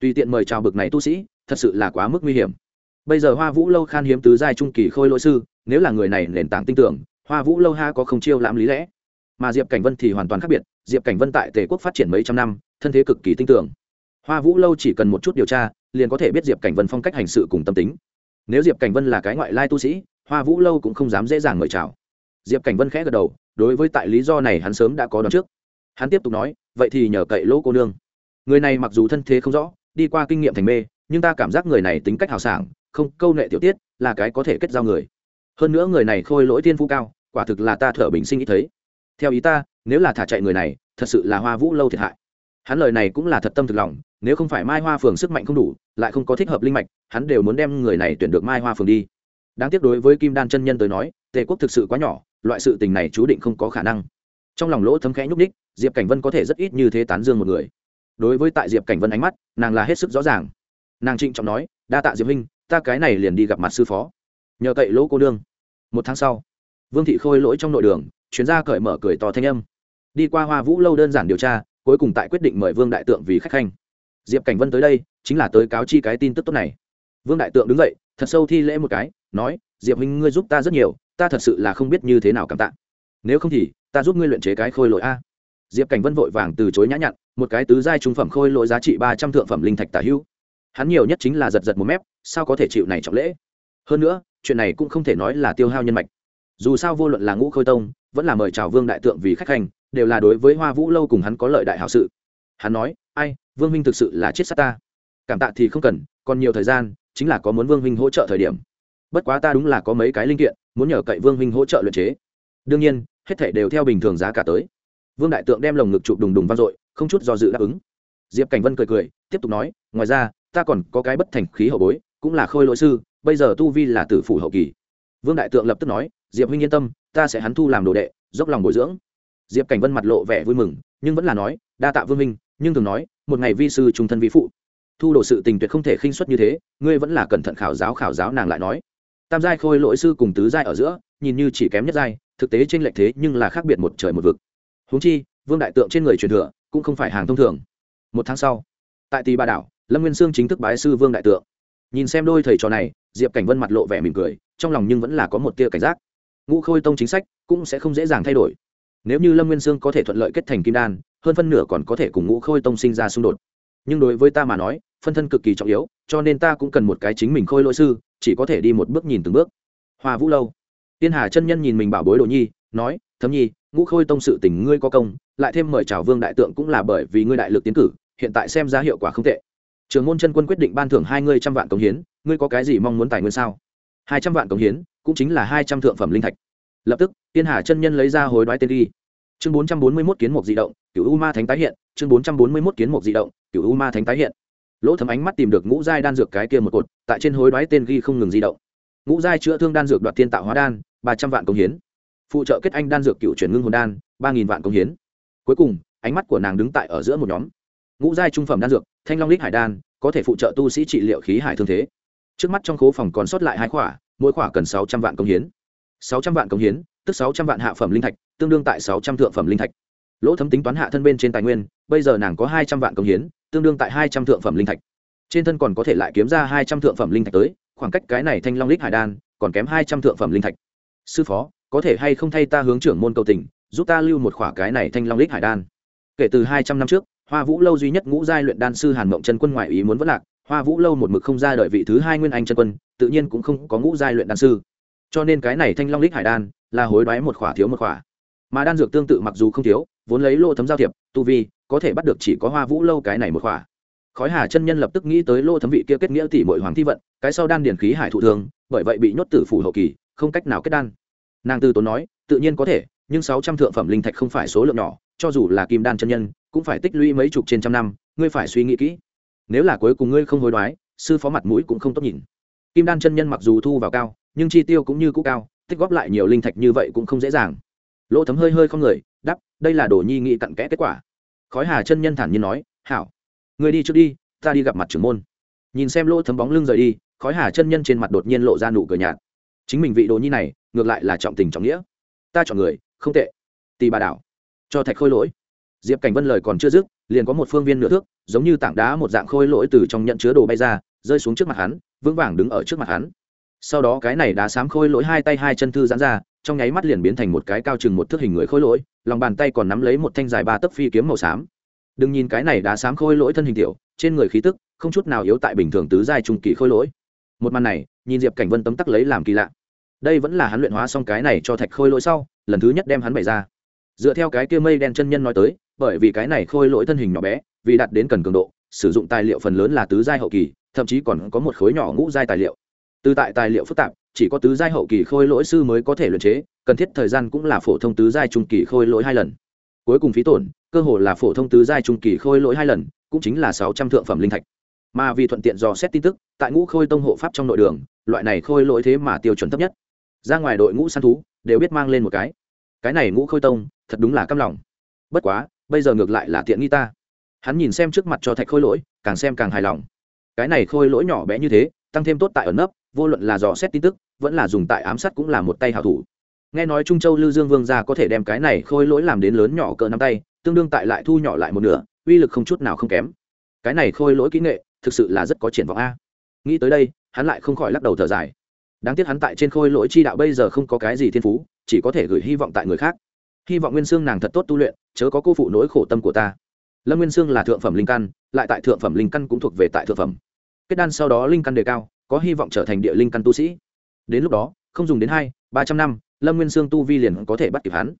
Tùy tiện mời chào bực này tu sĩ, thật sự là quá mức nguy hiểm. Bây giờ hoa vũ lâu khan hiếm tứ giai trung kỳ khôi lỗi sư, nếu là người này nền tảng tin tưởng, hoa vũ lâu ha có không chiêu lãm lý lẽ. Mà diệp cảnh vân thì hoàn toàn khác biệt, diệp cảnh vân tại tề quốc phát triển mấy trăm năm, thân thế cực kỳ tinh tưởng. Hoa vũ lâu chỉ cần một chút điều tra, liền có thể biết diệp cảnh vân phong cách hành sự cùng tâm tính. Nếu diệp cảnh vân là cái ngoại lai tu sĩ hoa vũ lâu cũng không dám dễ dàng mời chào. Diệp cảnh vân khẽ gật đầu, đối với tại lý do này hắn sớm đã có đón trước. Hắn tiếp tục nói, vậy thì nhờ cậy lỗ cô nương. Người này mặc dù thân thế không rõ, đi qua kinh nghiệm thành mê, nhưng ta cảm giác người này tính cách hào sảng, không, câu nệ tiểu tiết là cái có thể kết giao người. Hơn nữa người này khôi lỗi thiên phú cao, quả thực là ta thở bình sinh ý thấy. Theo ý ta, nếu là thả chạy người này, thật sự là hoa vũ lâu thiệt hại. Hắn lời này cũng là thật tâm thực lòng, nếu không phải mai hoa phường sức mạnh không đủ, lại không có thích hợp linh mạch, hắn đều muốn đem người này tuyển được mai hoa phường đi đáng tiếc đối với kim đan chân nhân tới nói, tề quốc thực sự quá nhỏ, loại sự tình này chú định không có khả năng. Trong lòng lỗ thấm khẽ nhúc ních diệp cảnh vân có thể rất ít như thế tán dương một người. Đối với tại diệp cảnh vân ánh mắt, nàng là hết sức rõ ràng. Nàng trịnh trọng nói, đa tạ diệp huynh, ta cái này liền đi gặp mặt sư phó. Nhờ cậy lỗ cô đương một tháng sau, vương thị khôi lỗi trong nội đường, chuyến ra cởi mở cười to thanh âm. Đi qua hoa vũ lâu đơn giản điều tra, cuối cùng tại quyết định mời vương đại tượng vì khách khanh. Diệp cảnh vân tới đây, chính là tới cáo chi cái tin tức tốt này. Vương đại tượng đứng dậy, thật sâu thi lễ một cái nói, diệp huynh, ngươi giúp ta rất nhiều, ta thật sự là không biết như thế nào cảm tạ. Nếu không thì, ta giúp ngươi luyện chế cái khôi lỗi a. Diệp cảnh vân vội vàng từ chối nhã nhặn, một cái tứ giai trung phẩm khôi lỗi giá trị ba trăm thượng phẩm linh thạch tả hữu. Hắn nhiều nhất chính là giật giật một mép, sao có thể chịu này trọng lễ? Hơn nữa, chuyện này cũng không thể nói là tiêu hao nhân mạch. Dù sao vô luận là ngũ khôi tông, vẫn là mời chào vương đại tượng vì khách hành, đều là đối với hoa vũ lâu cùng hắn có lợi đại hảo sự. Hắn nói, ai, vương minh thực sự là chết sát ta. Cảm tạ thì không cần, còn nhiều thời gian, chính là có muốn vương minh hỗ trợ thời điểm bất quá ta đúng là có mấy cái linh kiện, muốn nhờ cậy vương minh hỗ trợ luyện chế. Đương nhiên, hết thể đều theo bình thường giá cả tới. Vương đại tượng đem lồng ngực chụp đùng đùng vang dội, không chút do dự đáp ứng. Diệp cảnh vân cười cười, tiếp tục nói, ngoài ra, ta còn có cái bất thành khí hậu bối, cũng là khôi lỗi sư, bây giờ tu vi là tử phủ hậu kỳ. Vương đại tượng lập tức nói, diệp huynh yên tâm, ta sẽ hắn thu làm đồ đệ, dốc lòng bồi dưỡng. Diệp cảnh vân mặt lộ vẻ vui mừng, nhưng vẫn là nói, đa tạ vương minh nhưng thường nói, một ngày vi sư trung thân vi phụ. Thu đồ sự tình tuyệt không thể khinh suất như thế, ngươi vẫn là cẩn thận khảo giáo khảo giáo nàng lại nói tam giai khôi lỗi sư cùng tứ giai ở giữa, nhìn như chỉ kém nhất giai, thực tế trên lệch thế nhưng là khác biệt một trời một vực. Huống chi, vương đại tượng trên người truyền thừa cũng không phải hàng thông thường. Một tháng sau, tại tì ba đảo, lâm nguyên sương chính thức bái sư vương đại tượng. Nhìn xem đôi thầy trò này, diệp cảnh vân mặt lộ vẻ mỉm cười, trong lòng nhưng vẫn là có một tia cảnh giác. Ngũ khôi tông chính sách cũng sẽ không dễ dàng thay đổi. Nếu như lâm nguyên sương có thể thuận lợi kết thành kim đan, hơn phân nửa còn có thể cùng ngũ khôi tông sinh ra xung đột. Nhưng đối với ta mà nói phân thân cực kỳ trọng yếu, cho nên ta cũng cần một cái chính mình khôi lỗi sư, chỉ có thể đi một bước nhìn từng bước. Hoa vũ lâu. Tiên hà chân nhân nhìn mình bảo bối đồ nhi, nói, thấm nhi, ngũ khôi tông sự tình ngươi có công, lại thêm mời chào vương đại tượng cũng là bởi vì ngươi đại lực tiến cử, hiện tại xem ra hiệu quả không tệ. Trường môn chân quân quyết định ban thưởng hai ngươi trăm vạn cống hiến, ngươi có cái gì mong muốn tài nguyên sao? Hai trăm vạn cống hiến, cũng chính là hai trăm thượng phẩm linh thạch. Lập tức, tiên hà chân nhân lấy ra hối đoái tên đi chương bốn trăm bốn mươi mốt kiến mục di động cựu u ma thánh tái hiện, chương bốn trăm bốn mươi mốt kiến mục di động cựu u ma thánh tái hiện lỗ thấm ánh mắt tìm được ngũ giai đan dược cái kia một cột, tại trên hối đoái tên ghi không ngừng di động. Ngũ giai chữa thương đan dược đoạt thiên tạo hóa đan, ba trăm vạn công hiến. Phụ trợ kết anh đan dược cựu chuyển ngưng hồn đan, ba nghìn vạn công hiến. Cuối cùng, ánh mắt của nàng đứng tại ở giữa một nhóm. Ngũ giai trung phẩm đan dược, thanh long lích hải đan, có thể phụ trợ tu sĩ trị liệu khí hải thương thế. Trước mắt trong khố phòng còn sót lại hai khỏa, mỗi khỏa cần sáu trăm vạn công hiến. Sáu trăm vạn công hiến, tức sáu trăm vạn hạ phẩm linh thạch, tương đương tại sáu trăm thượng phẩm linh thạch. Lỗ thấm tính toán hạ thân bên trên tài nguyên, bây giờ nàng có hai trăm vạn công hiến tương đương tại hai trăm thượng phẩm linh thạch. Trên thân còn có thể lại kiếm ra hai trăm thượng phẩm linh thạch tới, khoảng cách cái này thanh long lích hải đan còn kém hai trăm thượng phẩm linh thạch. Sư phó, có thể hay không thay ta hướng trưởng môn cầu tình, giúp ta lưu một khỏa cái này thanh long lích hải đan? Kể từ hai trăm năm trước, hoa vũ lâu duy nhất ngũ giai luyện đan sư hàn mộng chân quân ngoại ý muốn vất lạc, hoa vũ lâu một mực không ra đợi vị thứ hai nguyên anh chân quân, tự nhiên cũng không có ngũ giai luyện đan sư. Cho nên cái này thanh long lích hải đan là hối đoái một khỏa thiếu một khỏa mà đan dược tương tự mặc dù không thiếu, vốn lấy lô thấm giao thiệp, tu vi, có thể bắt được chỉ có hoa vũ lâu cái này một khỏa. Khói hà chân nhân lập tức nghĩ tới lô thấm vị kia kết nghĩa tỷ mội hoàng thi vận, cái sau đan điển khí hải thụ thường, bởi vậy bị nhốt tử phủ hậu kỳ, không cách nào kết đan. Nàng tư tốn nói, tự nhiên có thể, nhưng sáu trăm thượng phẩm linh thạch không phải số lượng nhỏ, cho dù là kim đan chân nhân, cũng phải tích lũy mấy chục trên trăm năm, ngươi phải suy nghĩ kỹ. Nếu là cuối cùng ngươi không hối đoái, sư phó mặt mũi cũng không tốt nhìn. Kim đan chân nhân mặc dù thu vào cao, nhưng chi tiêu cũng như cũ cao, tích góp lại nhiều linh thạch như vậy cũng không dễ dàng lỗ thấm hơi hơi không người đắp đây là đồ nhi nghị cặn kẽ kết quả. Khói hà chân nhân thản nhiên nói, hảo, người đi trước đi, ta đi gặp mặt trưởng môn. Nhìn xem lỗ thấm bóng lưng rời đi, khói hà chân nhân trên mặt đột nhiên lộ ra nụ cười nhạt. Chính mình vị đồ nhi này, ngược lại là trọng tình trọng nghĩa. Ta chọn người, không tệ. Tì bà đảo, cho thạch khôi lỗi. Diệp cảnh vân lời còn chưa dứt, liền có một phương viên nửa thước, giống như tảng đá một dạng khôi lỗi từ trong nhận chứa đồ bay ra, rơi xuống trước mặt hắn, vững vàng đứng ở trước mặt hắn. Sau đó cái này đá xám khôi lỗi hai tay hai chân thư giãn ra trong nháy mắt liền biến thành một cái cao chừng một thước hình người khôi lỗi, lòng bàn tay còn nắm lấy một thanh dài ba tấc phi kiếm màu xám. Đừng nhìn cái này đá xám khôi lỗi thân hình tiểu, trên người khí tức không chút nào yếu tại bình thường tứ giai trung kỳ khôi lỗi. Một màn này, nhìn diệp cảnh vân tấm tắc lấy làm kỳ lạ. Đây vẫn là hắn luyện hóa xong cái này cho thạch khôi lỗi sau, lần thứ nhất đem hắn bày ra. Dựa theo cái kia mây đen chân nhân nói tới, bởi vì cái này khôi lỗi thân hình nhỏ bé, vì đạt đến cần cường độ, sử dụng tài liệu phần lớn là tứ giai hậu kỳ, thậm chí còn có một khối nhỏ ngũ giai tài liệu. Từ tại tài liệu phức tạp chỉ có tứ giai hậu kỳ khôi lỗi sư mới có thể luyện chế, cần thiết thời gian cũng là phổ thông tứ giai trung kỳ khôi lỗi hai lần. Cuối cùng phí tổn, cơ hồ là phổ thông tứ giai trung kỳ khôi lỗi hai lần, cũng chính là sáu trăm thượng phẩm linh thạch. Mà vì thuận tiện dò xét tin tức, tại ngũ khôi tông hộ pháp trong nội đường, loại này khôi lỗi thế mà tiêu chuẩn thấp nhất. Ra ngoài đội ngũ săn thú, đều biết mang lên một cái. Cái này ngũ khôi tông, thật đúng là căm lòng. Bất quá, bây giờ ngược lại là tiện nghi ta. Hắn nhìn xem trước mặt cho thạch khôi lỗi, càng xem càng hài lòng. Cái này khôi lỗi nhỏ bé như thế, tăng thêm tốt tại ẩn nấp vô luận là dò xét tin tức, vẫn là dùng tại ám sát cũng là một tay hảo thủ. Nghe nói trung châu Lưu dương vương gia có thể đem cái này khôi lỗi làm đến lớn nhỏ cỡ nắm tay, tương đương tại lại thu nhỏ lại một nửa, uy lực không chút nào không kém. Cái này khôi lỗi kỹ nghệ, thực sự là rất có triển vọng a. Nghĩ tới đây, hắn lại không khỏi lắc đầu thở dài. Đáng tiếc hắn tại trên khôi lỗi chi đạo bây giờ không có cái gì thiên phú, chỉ có thể gửi hy vọng tại người khác. Hy vọng nguyên sương nàng thật tốt tu luyện, chớ có cô phụ nỗi khổ tâm của ta. Lâm nguyên sương là thượng phẩm linh căn, lại tại thượng phẩm linh căn cũng thuộc về tại thượng phẩm. Kết đan sau đó linh căn đề cao có hy vọng trở thành địa linh căn tu sĩ. Đến lúc đó, không dùng đến hai, ba trăm năm, lâm nguyên sương tu vi liền có thể bắt kịp hắn.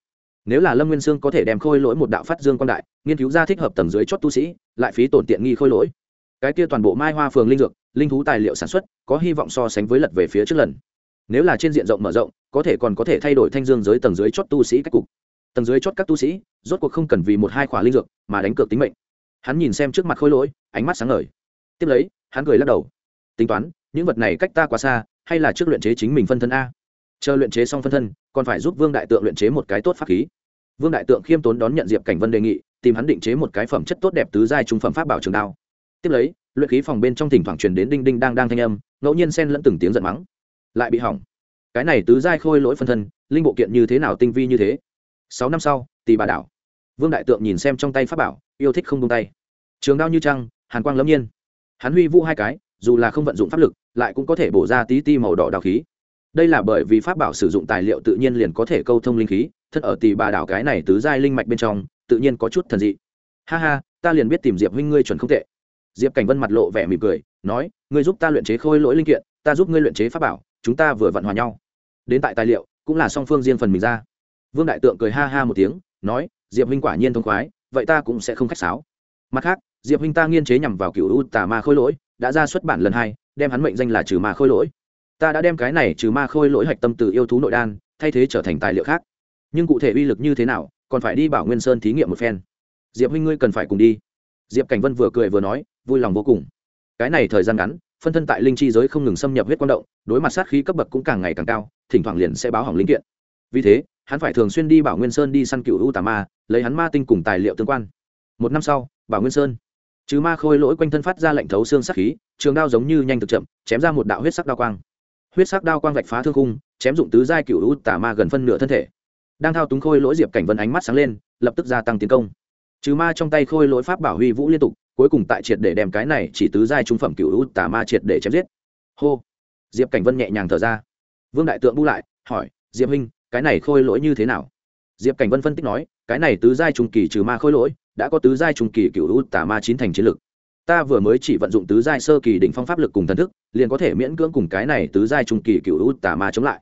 Nếu là lâm nguyên sương có thể đem khôi lỗi một đạo phát dương quan đại, nghiên cứu ra thích hợp tầng dưới chót tu sĩ, lại phí tổn tiện nghi khôi lỗi. Cái kia toàn bộ mai hoa phường linh dược, linh thú tài liệu sản xuất, có hy vọng so sánh với lật về phía trước lần. Nếu là trên diện rộng mở rộng, có thể còn có thể thay đổi thanh dương giới tầng dưới chót tu sĩ cách cục. Tầng dưới chót các tu sĩ, rốt cuộc không cần vì một hai khỏa linh dược mà đánh cược tính mệnh. Hắn nhìn xem trước mặt khôi lỗi, ánh mắt sáng ngời. Tiếp lấy, hắn cười lắc đầu. Tính toán những vật này cách ta quá xa, hay là trước luyện chế chính mình phân thân a? Chờ luyện chế xong phân thân, còn phải giúp vương đại tượng luyện chế một cái tốt pháp khí. Vương đại tượng khiêm tốn đón nhận diệp cảnh vân đề nghị, tìm hắn định chế một cái phẩm chất tốt đẹp tứ giai trung phẩm pháp bảo trường đao. Tiếp lấy, luyện khí phòng bên trong thỉnh thoảng truyền đến đinh đinh đang đang thanh âm, ngẫu nhiên xen lẫn từng tiếng giận mắng. Lại bị hỏng. Cái này tứ giai khôi lỗi phân thân, linh bộ kiện như thế nào tinh vi như thế? Sáu năm sau tì bà đảo. Vương đại tượng nhìn xem trong tay pháp bảo, yêu thích không tung tay. Trường đao như trăng, hàn quang lâm nhiên. Hắn huy vũ hai cái dù là không vận dụng pháp lực, lại cũng có thể bổ ra tí ti màu đỏ đào khí. Đây là bởi vì pháp bảo sử dụng tài liệu tự nhiên liền có thể câu thông linh khí thân ở tì bà đảo cái này tứ giai linh mạch bên trong, tự nhiên có chút thần dị. Ha ha, ta liền biết tìm diệp huynh ngươi chuẩn không tệ. Diệp cảnh vân mặt lộ vẻ mỉm cười, nói, ngươi giúp ta luyện chế khôi lỗi linh kiện, ta giúp ngươi luyện chế pháp bảo, chúng ta vừa vận hòa nhau. Đến tại tài liệu, cũng là song phương riêng phần mình ra. Vương đại tượng cười ha ha một tiếng, nói, diệp huynh quả nhiên thông khoái, vậy ta cũng sẽ không khách sáo. Mặt khác, diệp huynh ta nghiên chế nhằm vào cựu u tà ma khôi lỗi đã ra xuất bản lần hai, đem hắn mệnh danh là trừ ma khôi lỗi. Ta đã đem cái này trừ ma khôi lỗi hạch tâm từ yêu thú nội đan, thay thế trở thành tài liệu khác. Nhưng cụ thể uy lực như thế nào, còn phải đi bảo nguyên sơn thí nghiệm một phen. Diệp huynh ngươi cần phải cùng đi. Diệp cảnh vân vừa cười vừa nói, vui lòng vô cùng. Cái này thời gian ngắn, phân thân tại linh chi giới không ngừng xâm nhập huyết quang động, đối mặt sát khí cấp bậc cũng càng ngày càng cao, thỉnh thoảng liền sẽ báo hỏng linh kiện. Vì thế, hắn phải thường xuyên đi bảo nguyên sơn đi săn cựu u tà ma, lấy hắn ma tinh cùng tài liệu tương quan. Một năm sau, bảo nguyên sơn chứ ma khôi lỗi quanh thân phát ra lệnh thấu xương sắc khí, trường đao giống như nhanh thực chậm, chém ra một đạo huyết sắc đao quang. Huyết sắc đao quang vạch phá thương khung, chém dụng tứ giai cựu u tà ma gần phân nửa thân thể. Đang thao túng khôi lỗi diệp cảnh vân ánh mắt sáng lên, lập tức gia tăng tiến công. Chứ ma trong tay khôi lỗi pháp bảo huy vũ liên tục, cuối cùng tại triệt để đem cái này chỉ tứ giai trung phẩm cựu u tà ma triệt để chém giết. Hô! Diệp cảnh vân nhẹ nhàng thở ra. Vương đại tượng bu lại, hỏi, diệp huynh, cái này khôi lỗi như thế nào? Diệp cảnh vân phân tích nói, cái này tứ giai trung kỳ trừ ma khôi lỗi đã có tứ giai trung kỳ cựu u tà ma chín thành chiến lực. Ta vừa mới chỉ vận dụng tứ giai sơ kỳ đỉnh phong pháp lực cùng thần thức, liền có thể miễn cưỡng cùng cái này tứ giai trung kỳ cựu u tà ma chống lại.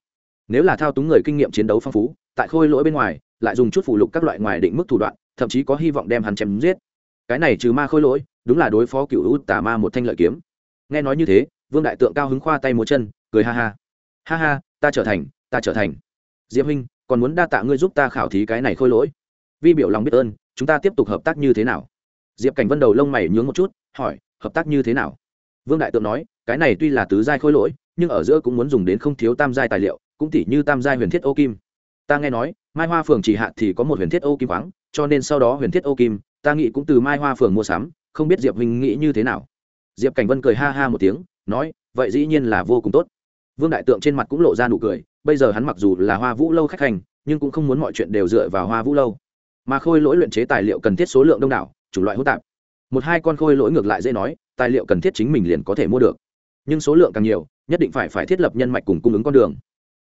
Nếu là thao túng người kinh nghiệm chiến đấu phong phú, tại khôi lỗi bên ngoài, lại dùng chút phụ lục các loại ngoài định mức thủ đoạn, thậm chí có hy vọng đem hắn chém giết. Cái này trừ ma khôi lỗi, đúng là đối phó cựu u tà ma một thanh lợi kiếm. Nghe nói như thế, vương đại tượng cao hứng khoa tay múa chân, cười ha ha. Ha ha, ta trở thành, ta trở thành. Diệp huynh, còn muốn đa tạ ngươi giúp ta khảo thí cái này khôi lỗi. Vi biểu lòng biết ơn chúng ta tiếp tục hợp tác như thế nào? Diệp cảnh vân đầu lông mày nhướng một chút, hỏi, hợp tác như thế nào? Vương đại tượng nói, cái này tuy là tứ giai khôi lỗi, nhưng ở giữa cũng muốn dùng đến không thiếu tam giai tài liệu, cũng tỉ như tam giai huyền thiết ô kim. Ta nghe nói, mai hoa phường chỉ hạ thì có một huyền thiết ô kim khoáng, cho nên sau đó huyền thiết ô kim, ta nghĩ cũng từ mai hoa phường mua sắm, không biết diệp huynh nghĩ như thế nào. Diệp cảnh vân cười ha ha một tiếng, nói, vậy dĩ nhiên là vô cùng tốt. Vương đại tượng trên mặt cũng lộ ra nụ cười, bây giờ hắn mặc dù là hoa vũ lâu khách hành, nhưng cũng không muốn mọi chuyện đều dựa vào hoa vũ lâu mà khôi lỗi luyện chế tài liệu cần thiết số lượng đông đảo, chủng loại hỗn tạp. Một hai con khôi lỗi ngược lại dễ nói, tài liệu cần thiết chính mình liền có thể mua được. Nhưng số lượng càng nhiều, nhất định phải phải thiết lập nhân mạch cùng cung ứng con đường.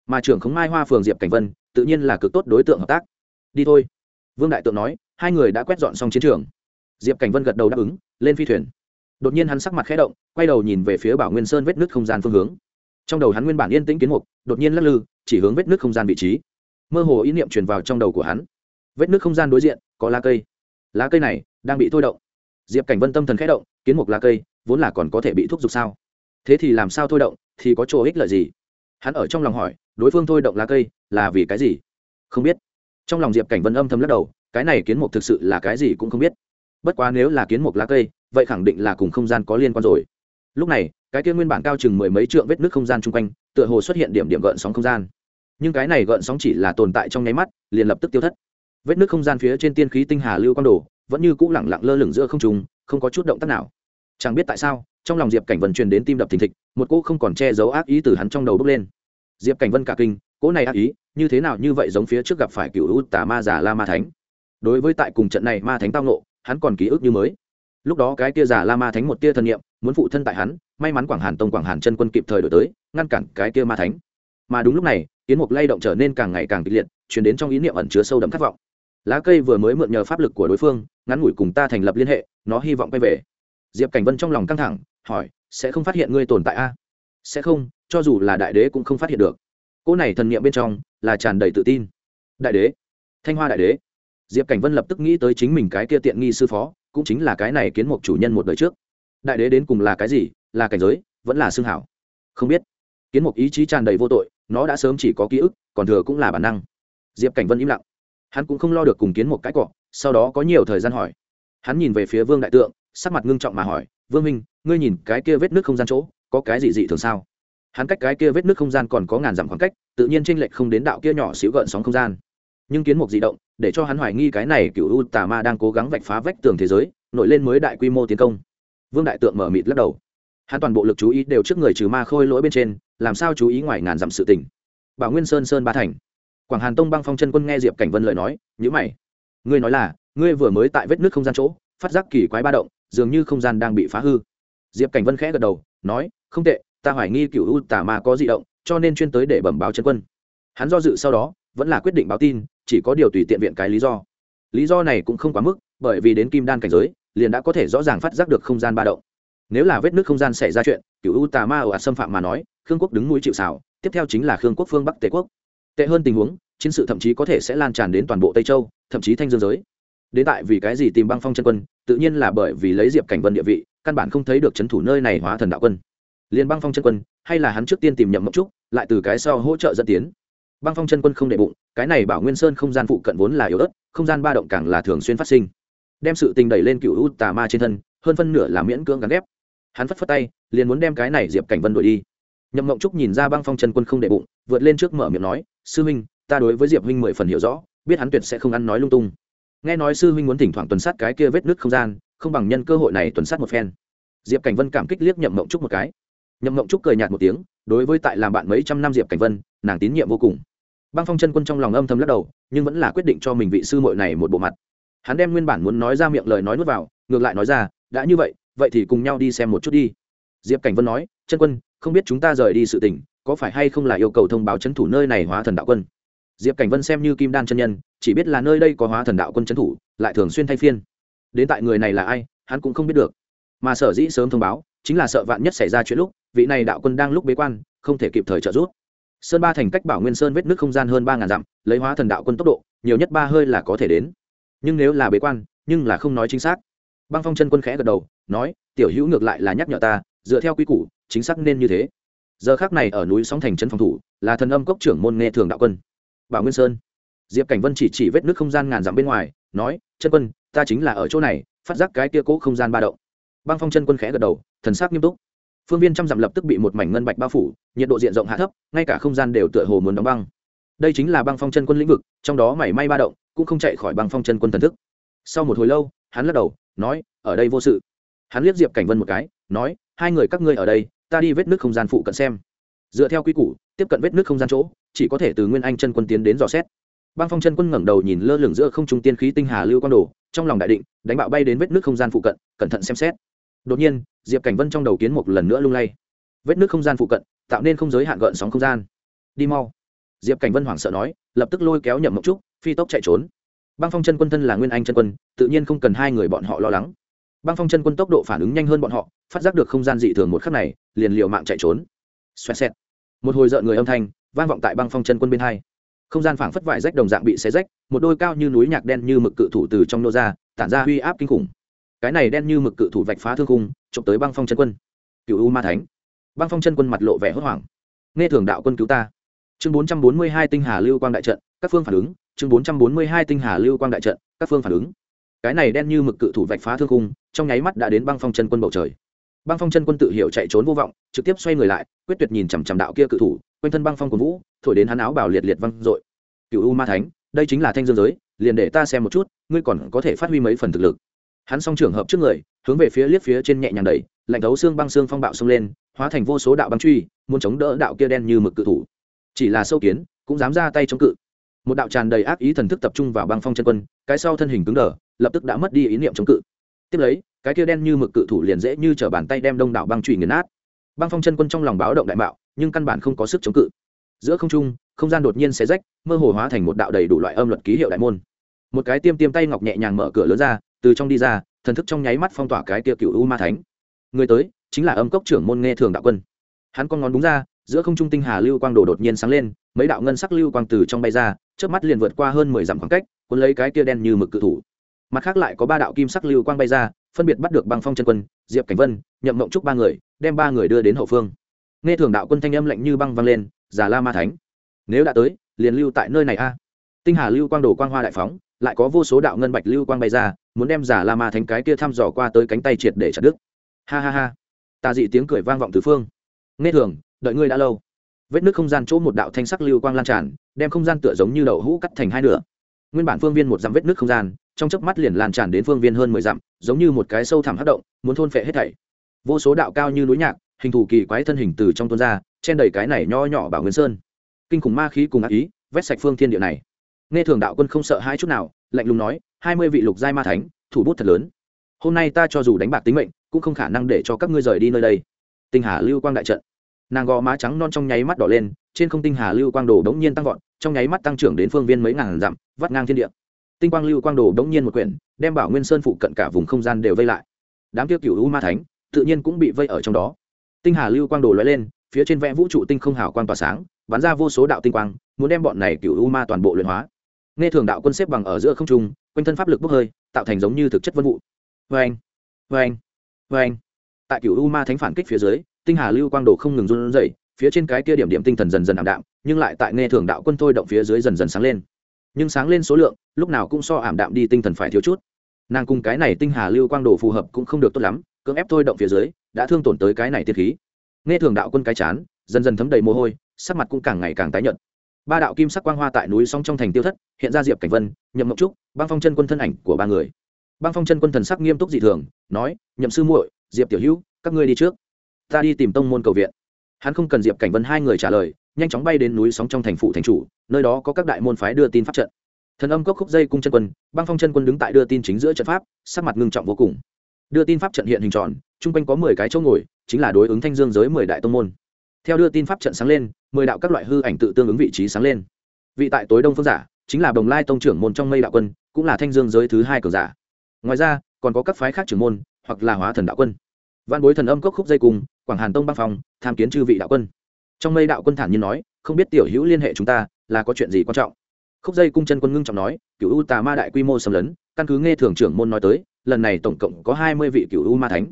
Mà trưởng khống mai hoa phường diệp cảnh vân, tự nhiên là cực tốt đối tượng hợp tác. Đi thôi. Vương đại tượng nói, hai người đã quét dọn xong chiến trường. Diệp cảnh vân gật đầu đáp ứng, lên phi thuyền. Đột nhiên hắn sắc mặt khẽ động, quay đầu nhìn về phía bảo nguyên sơn vết nước không gian phương hướng. Trong đầu hắn nguyên bản yên tĩnh kiến mục, đột nhiên lắc lư, chỉ hướng vết nước không gian vị trí. Mơ hồ ý niệm truyền vào trong đầu của hắn vết nước không gian đối diện, có lá cây. Lá cây này đang bị thôi động. Diệp cảnh vân tâm thần khẽ động, kiến mục lá cây, vốn là còn có thể bị thúc giục sao? Thế thì làm sao thôi động, thì có chỗ ích lợi gì? Hắn ở trong lòng hỏi, đối phương thôi động lá cây là vì cái gì? Không biết. Trong lòng diệp cảnh vân âm thầm lắc đầu, cái này kiến mục thực sự là cái gì cũng không biết. Bất quá nếu là kiến mục lá cây, vậy khẳng định là cùng không gian có liên quan rồi. Lúc này, cái kia nguyên bản cao chừng mười mấy trượng vết nước không gian chung quanh, tựa hồ xuất hiện điểm điểm gợn sóng không gian. Nhưng cái này gợn sóng chỉ là tồn tại trong nháy mắt, liền lập tức tiêu thất vết nước không gian phía trên tiên khí tinh hà lưu quang đồ, vẫn như cũ lẳng lặng lơ lửng giữa không trùng không có chút động tác nào. Chẳng biết tại sao, trong lòng diệp cảnh vân truyền đến tim đập thình thịch, một cô không còn che giấu ác ý từ hắn trong đầu bốc lên. Diệp cảnh vân cả kinh, cỗ này ác ý, như thế nào như vậy giống phía trước gặp phải cựu u tà ma giả la ma thánh. Đối với tại cùng trận này ma thánh tao nộ hắn còn ký ức như mới. Lúc đó cái tia giả la ma thánh một tia thân nhiệm muốn phụ thân tại hắn, may mắn quảng hàn tông quảng hàn chân quân kịp thời đổi tới, ngăn cản cái tia ma thánh. Mà đúng lúc này kiến mục lay động trở nên càng ngày càng kịch liệt chuyển đến trong ý niệm ẩn chứa sâu đậm khát vọng lá cây vừa mới mượn nhờ pháp lực của đối phương, ngắn ngủi cùng ta thành lập liên hệ, nó hy vọng quay về. Diệp cảnh vân trong lòng căng thẳng, hỏi, sẽ không phát hiện ngươi tồn tại a? Sẽ không, cho dù là đại đế cũng không phát hiện được. Cỗ này thần niệm bên trong là tràn đầy tự tin. Đại đế, thanh hoa đại đế. Diệp cảnh vân lập tức nghĩ tới chính mình cái kia tiện nghi sư phó, cũng chính là cái này kiến mục chủ nhân một đời trước. Đại đế đến cùng là cái gì, là cảnh giới, vẫn là xương hảo? Không biết. Kiến mục ý chí tràn đầy vô tội, nó đã sớm chỉ có ký ức, còn thừa cũng là bản năng. Diệp cảnh vân im lặng hắn cũng không lo được cùng kiến một cái cọ, sau đó có nhiều thời gian hỏi. Hắn nhìn về phía vương đại tượng, sắc mặt ngưng trọng mà hỏi, vương minh, ngươi nhìn cái kia vết nước không gian chỗ, có cái gì dị thường sao? Hắn cách cái kia vết nước không gian còn có ngàn dặm khoảng cách, tự nhiên tranh lệch không đến đạo kia nhỏ xíu gợn sóng không gian. Nhưng kiến mục di động, để cho hắn hoài nghi cái này cựu u tà ma đang cố gắng vạch phá vách tường thế giới, nổi lên mới đại quy mô tiến công. Vương đại tượng mở mịt lắc đầu. Hắn toàn bộ lực chú ý đều trước người trừ ma khôi lỗi bên trên, làm sao chú ý ngoài ngàn dặm sự tình. Bảo nguyên sơn sơn ba thành quảng hàn tông băng phong chân quân nghe diệp cảnh vân lời nói nhữ mày. Ngươi nói là, ngươi vừa mới tại vết nước không gian chỗ, phát giác kỳ quái ba động, dường như không gian đang bị phá hư. Diệp cảnh vân khẽ gật đầu, nói, không tệ, ta hoài nghi cựu u tà ma có di động, cho nên chuyên tới để bẩm báo chân quân. Hắn do dự sau đó, vẫn là quyết định báo tin, chỉ có điều tùy tiện viện cái lý do. Lý do này cũng không quá mức, bởi vì đến kim đan cảnh giới, liền đã có thể rõ ràng phát giác được không gian ba động. Nếu là vết nước không gian xảy ra chuyện cựu u tà ma ồ ạt xâm phạm mà nói, khương quốc đứng mũi chịu xảo tiếp theo chính là khương quốc phương bắc tề quốc tệ hơn tình huống, chiến sự thậm chí có thể sẽ lan tràn đến toàn bộ tây châu, thậm chí thanh dương giới. Đến tại vì cái gì tìm băng phong chân quân, tự nhiên là bởi vì lấy diệp cảnh vân địa vị, căn bản không thấy được c h ấ n thủ nơi này hóa thần đạo quân. Liền băng phong chân quân, hay là hắn trước tiên tìm nhậm mộng trúc, lại từ cái sau hỗ trợ dẫn tiến. Băng phong chân quân không đệ bụng, cái này bảo nguyên sơn không gian phụ cận vốn là yếu ớt, không gian ba động càng là thường xuyên phát sinh. Đem sự tình đẩy lên cựu u tà ma trên thân, hơn phân nửa là miễn cưỡng gắn ghép. Hắn phất phất tay, liền muốn đem cái này diệp cảnh vân đuổi đi. Nhậm mộng trúc nhìn ra băng phong chân quân không đệ bụng vượt lên trước mở miệng nói, sư huynh, ta đối với diệp huynh mười phần hiểu rõ, biết hắn tuyệt sẽ không ăn nói lung tung. Nghe nói sư huynh muốn thỉnh thoảng tuần sát cái kia vết nứt không gian, không bằng nhân cơ hội này tuần sát một phen. Diệp cảnh vân cảm kích liếc nhậm mộng trúc một cái. Nhậm mộng trúc cười nhạt một tiếng, đối với tại làm bạn mấy trăm năm diệp cảnh vân, nàng tín nhiệm vô cùng. Băng phong chân quân trong lòng âm thầm lắc đầu, nhưng vẫn là quyết định cho mình vị sư muội này một bộ mặt. Hắn đem nguyên bản muốn nói ra miệng lời nói nuốt vào, ngược lại nói ra, đã như vậy vậy thì cùng nhau đi xem một chút đi. Diệp cảnh vân nói, chân quân, không biết chúng ta rời đi sự tình có phải hay không là yêu cầu thông báo chấn thủ nơi này hóa thần đạo quân? Diệp cảnh vân xem như kim đan chân nhân, chỉ biết là nơi đây có hóa thần đạo quân chấn thủ, lại thường xuyên thay phiên. Đến tại người này là ai, hắn cũng không biết được. Mà sở dĩ sớm thông báo, chính là sợ vạn nhất xảy ra chuyện lúc, vị này đạo quân đang lúc bế quan, không thể kịp thời trợ giúp. Sơn ba thành cách bảo nguyên sơn vết nước không gian hơn ba ngàn dặm, lấy hóa thần đạo quân tốc độ, nhiều nhất ba hơi là có thể đến. Nhưng nếu là bế quan, nhưng là không nói chính xác. Băng phong chân quân khẽ gật đầu, nói, tiểu hữu ngược lại là nhắc nhở ta, dựa theo quy củ, chính xác nên như thế giờ khác này ở núi sóng thành trấn phòng thủ, là thần âm cốc trưởng môn nghệ thường đạo quân. Bảo nguyên sơn. Diệp cảnh vân chỉ chỉ vết nước không gian ngàn dặm bên ngoài, nói, chân quân, ta chính là ở chỗ này, phát giác cái kia cố không gian ba động. Băng phong chân quân khẽ gật đầu, thần sắc nghiêm túc. Phương viên trăm dặm lập tức bị một mảnh ngân bạch bao phủ, nhiệt độ diện rộng hạ thấp, ngay cả không gian đều tựa hồ muốn đóng băng. Đây chính là băng phong chân quân lĩnh vực, trong đó mảy may ba động, cũng không chạy khỏi băng phong chân quân thần thức. Sau một hồi lâu, hắn lắc đầu, nói, ở đây vô sự. Hắn liếc diệp cảnh vân một cái, nói, hai người các ngươi ở đây ta đi vết nước không gian phụ cận xem. Dựa theo quy củ, tiếp cận vết nước không gian chỗ, chỉ có thể từ nguyên anh chân quân tiến đến dò xét. Băng phong chân quân ngẩng đầu nhìn lơ lửng giữa không trung tiên khí tinh hà lưu quang đồ, trong lòng đại định, đánh bạo bay đến vết nước không gian phụ cận, cẩn thận xem xét. Đột nhiên, diệp cảnh vân trong đầu kiến một lần nữa lung lay. Vết nước không gian phụ cận, tạo nên không giới hạn gợn sóng không gian. Đi mau. Diệp cảnh vân hoảng sợ nói, lập tức lôi kéo nhậm mộng trúc, phi tốc chạy trốn. Băng phong chân quân thân là nguyên anh chân quân, tự nhiên không cần hai người bọn họ lo lắng băng phong chân quân tốc độ phản ứng nhanh hơn bọn họ, phát giác được không gian dị thường một khắc này, liền liều mạng chạy trốn. Xoẹt xẹt. Một hồi rợn người âm thanh, vang vọng tại băng phong chân quân bên hai. Không gian phảng phất vải rách đồng dạng bị xé rách, một đôi cao như núi nhạc đen như mực cự thủ từ trong nô ra, tản ra uy áp kinh khủng. Cái này đen như mực cự thủ vạch phá thương khung trộm tới băng phong chân quân. Cựu u ma thánh. Băng phong chân quân mặt lộ vẻ hốt hoảng. Nghe thường đạo quân cứu ta. Chương bốn trăm bốn mươi hai tinh hà lưu quang đại trận, các phương phản ứng. Chương bốn trăm bốn mươi hai tinh hà lưu quang đại trận, các phương phản ứng. Cái này đen như mực cự thủ vạch phá thương khung trong nháy mắt đã đến băng phong chân quân bầu trời. Băng phong chân quân tự hiểu chạy trốn vô vọng, trực tiếp xoay người lại, quyết tuyệt nhìn chằm chằm đạo kia cự thủ, quanh thân băng phong của vũ, thổi đến hắn áo bảo liệt liệt văng dội cựu u ma thánh, đây chính là thanh dương giới, liền để ta xem một chút, ngươi còn có thể phát huy mấy phần thực lực. Hắn song trường hợp trước người, hướng về phía liếc phía trên nhẹ nhàng đẩy, lạnh thấu xương băng xương phong bạo xông lên, hóa thành vô số đạo băng truy, muốn chống đỡ đạo kia đen như mực cự thủ. Chỉ là sâu kiến, cũng dám ra tay chống cự. Một đạo tràn đầy ác ý thần thức tập trung vào băng phong chân quân, cái sau thân hình cứng đờ, lập tức đã mất đi ý niệm chống cự tiếp lấy, cái kia đen như mực cự thủ liền dễ như t r ở bàn tay đem đông đảo băng trụy nghiền nát. Băng phong chân quân trong lòng báo động đại mạo, nhưng căn bản không có sức chống cự. Giữa không trung, không gian đột nhiên xé rách, mơ hồ hóa thành một đạo đầy đủ loại âm luật ký hiệu đại môn. Một cái tiêm tiêm tay ngọc nhẹ nhàng mở cửa lớn ra, từ trong đi ra, thần thức trong nháy mắt phong tỏa cái kia cựu u ma thánh. Người tới, chính là âm cốc trưởng môn nghe thường đạo quân. Hắn con ngón đúng ra, giữa không trung tinh hà lưu quang đồ đột nhiên sáng lên, mấy đạo ngân sắc lưu quang từ trong bay ra trước mắt liền vượt qua hơn mười dặm khoảng cách, cuốn lấy cái kia đen như mực cự thủ mặt khác lại có ba đạo kim sắc lưu quang bay ra, phân biệt bắt được băng phong chân quân, diệp cảnh vân, nhậm mộng trúc ba người, đem ba người đưa đến hậu phương. Nghe thường đạo quân thanh âm lạnh như băng vang lên, già la ma thánh, nếu đã tới, liền lưu tại nơi này a. Tinh hà lưu quang đồ quang hoa đại phóng, lại có vô số đạo ngân bạch lưu quang bay ra, muốn đem giả la ma thánh cái kia thăm dò qua tới cánh tay triệt để chặt đứt. Ha ha ha. Tà dị tiếng cười vang vọng từ phương. Nghe thường, đợi ngươi đã lâu. Vết nước không gian chỗ một đạo thanh sắc lưu quang lan tràn, đem không gian tựa giống như đậu hũ cắt thành hai nửa. Nguyên bản phương viên một dặm vết nước không gian trong chớp mắt liền lan tràn đến phương viên hơn mười dặm, giống như một cái sâu thẳm hất động, muốn thôn phệ hết thảy. Vô số đạo cao như núi nhạc, hình thù kỳ quái thân hình từ trong tuôn ra, chen đầy cái này nho nhỏ bảo nguyên sơn. Kinh khủng ma khí cùng ác ý, vét sạch phương thiên địa này. Nghe thường đạo quân không sợ hai chút nào, lạnh lùng nói, hai mươi vị lục giai ma thánh, thủ bút thật lớn. Hôm nay ta cho dù đánh bạc tính mệnh, cũng không khả năng để cho các ngươi rời đi nơi đây. Tinh hà lưu quang đại trận. Nàng gò má trắng non trong nháy mắt đỏ lên, trên không tinh hà lưu quang đồ đống nhiên tăng vọt, trong nháy mắt tăng trưởng đến phương viên mấy ngàn dặm, vắt ngang thiên địa tinh quang lưu quang đồ đống nhiên một quyển, đem bảo nguyên sơn phụ cận cả vùng không gian đều vây lại. Đám tiêu cựu u ma thánh, tự nhiên cũng bị vây ở trong đó. Tinh hà lưu quang đồ lóe lên, phía trên vẽ vũ trụ tinh không hào quang tỏa sáng, bắn ra vô số đạo tinh quang, muốn đem bọn này cựu u ma toàn bộ luyện hóa. Nghe thường đạo quân xếp bằng ở giữa không trung, quanh thân pháp lực bốc hơi, tạo thành giống như thực chất vân vụ. Vê anh vê anh vê anh tại cựu u ma thánh phản kích phía dưới, tinh hà lưu quang đồ không ngừng run rẩy, phía trên cái kia điểm điểm tinh thần dần dần ảm đạm, nhưng lại tại nghe thường đạo quân thôi động phía dưới dần dần sáng lên nhưng sáng lên số lượng, lúc nào cũng so ảm đạm đi tinh thần phải thiếu chút. Nàng cùng cái này tinh hà lưu quang đồ phù hợp cũng không được tốt lắm, cưỡng ép thôi động phía dưới, đã thương tổn tới cái này tiết khí. Nghe thường đạo quân cái chán, dần dần thấm đầy mồ hôi, sắc mặt cũng càng ngày càng tái nhợt. Ba đạo kim sắc quang hoa tại núi song trong thành tiêu thất, hiện ra diệp cảnh vân, nhậm mộng trúc, băng phong chân quân thân ảnh của ba người. Băng phong chân quân thần sắc nghiêm túc dị thường, nói, nhậm sư muội, diệp tiểu hữu, các ngươi đi trước. Ta đi tìm tông môn cầu viện. Hắn không cần diệp cảnh vân hai người trả lời nhanh chóng bay đến núi sóng trong thành phủ thành chủ, nơi đó có các đại môn phái đưa tin pháp trận. Thần âm cốc khúc dây cung chân quân, băng phong chân quân đứng tại đưa tin chính giữa trận pháp, sắc mặt ngưng trọng vô cùng. Đưa tin pháp trận hiện hình tròn, chung quanh có mười cái chỗ ngồi, chính là đối ứng thanh dương giới mười đại tông môn. Theo đưa tin pháp trận sáng lên, mười đạo các loại hư ảnh tự tương ứng vị trí sáng lên. Vị tại tối đông phương giả, chính là đồng lai tông trưởng môn trong mây đạo quân, cũng là thanh dương giới thứ hai cường giả. Ngoài ra, còn có các phái khác trưởng môn, hoặc là hóa thần đạo quân. Văn bối thần âm cốc khúc dây cùng quảng hàn tông băng phong, tham kiến chư vị đạo quân trong mây đạo quân thản nhiên nói, không biết tiểu hữu liên hệ chúng ta, là có chuyện gì quan trọng? Khúc dây cung chân quân ngưng trọng nói cựu u tà ma đại quy mô xâm lấn, căn cứ nghe thường trưởng môn nói tới, lần này tổng cộng có hai mươi vị cựu u ma thánh.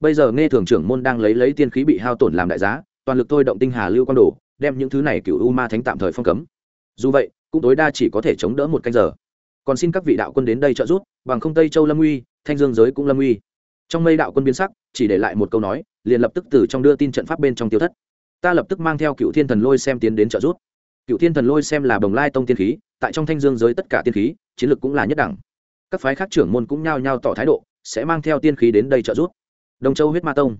Bây giờ nghe thường trưởng môn đang lấy lấy tiên khí bị hao tổn làm đại giá, toàn lực thôi động tinh hà lưu quan đồ, đem những thứ này cựu u ma thánh tạm thời phong cấm. Dù vậy, cũng tối đa chỉ có thể chống đỡ một canh giờ. Còn xin các vị đạo quân đến đây trợ giúp, bằng không tây châu lâm uy, thanh dương giới cũng lâm uy. Trong mây đạo quân biến sắc, chỉ để lại một câu nói, liền lập tức từ trong đưa tin trận pháp bên trong tiêu thất ta lập tức mang theo cựu thiên thần lôi xem tiến đến trợ giúp. Cựu thiên thần lôi xem là bồng lai tông tiên khí, tại trong thanh dương giới tất cả tiên khí, chiến lược cũng là nhất đẳng. Các phái khác trưởng môn cũng nhao nhao tỏ thái độ, sẽ mang theo tiên khí đến đây trợ giúp. Đông châu huyết ma tông.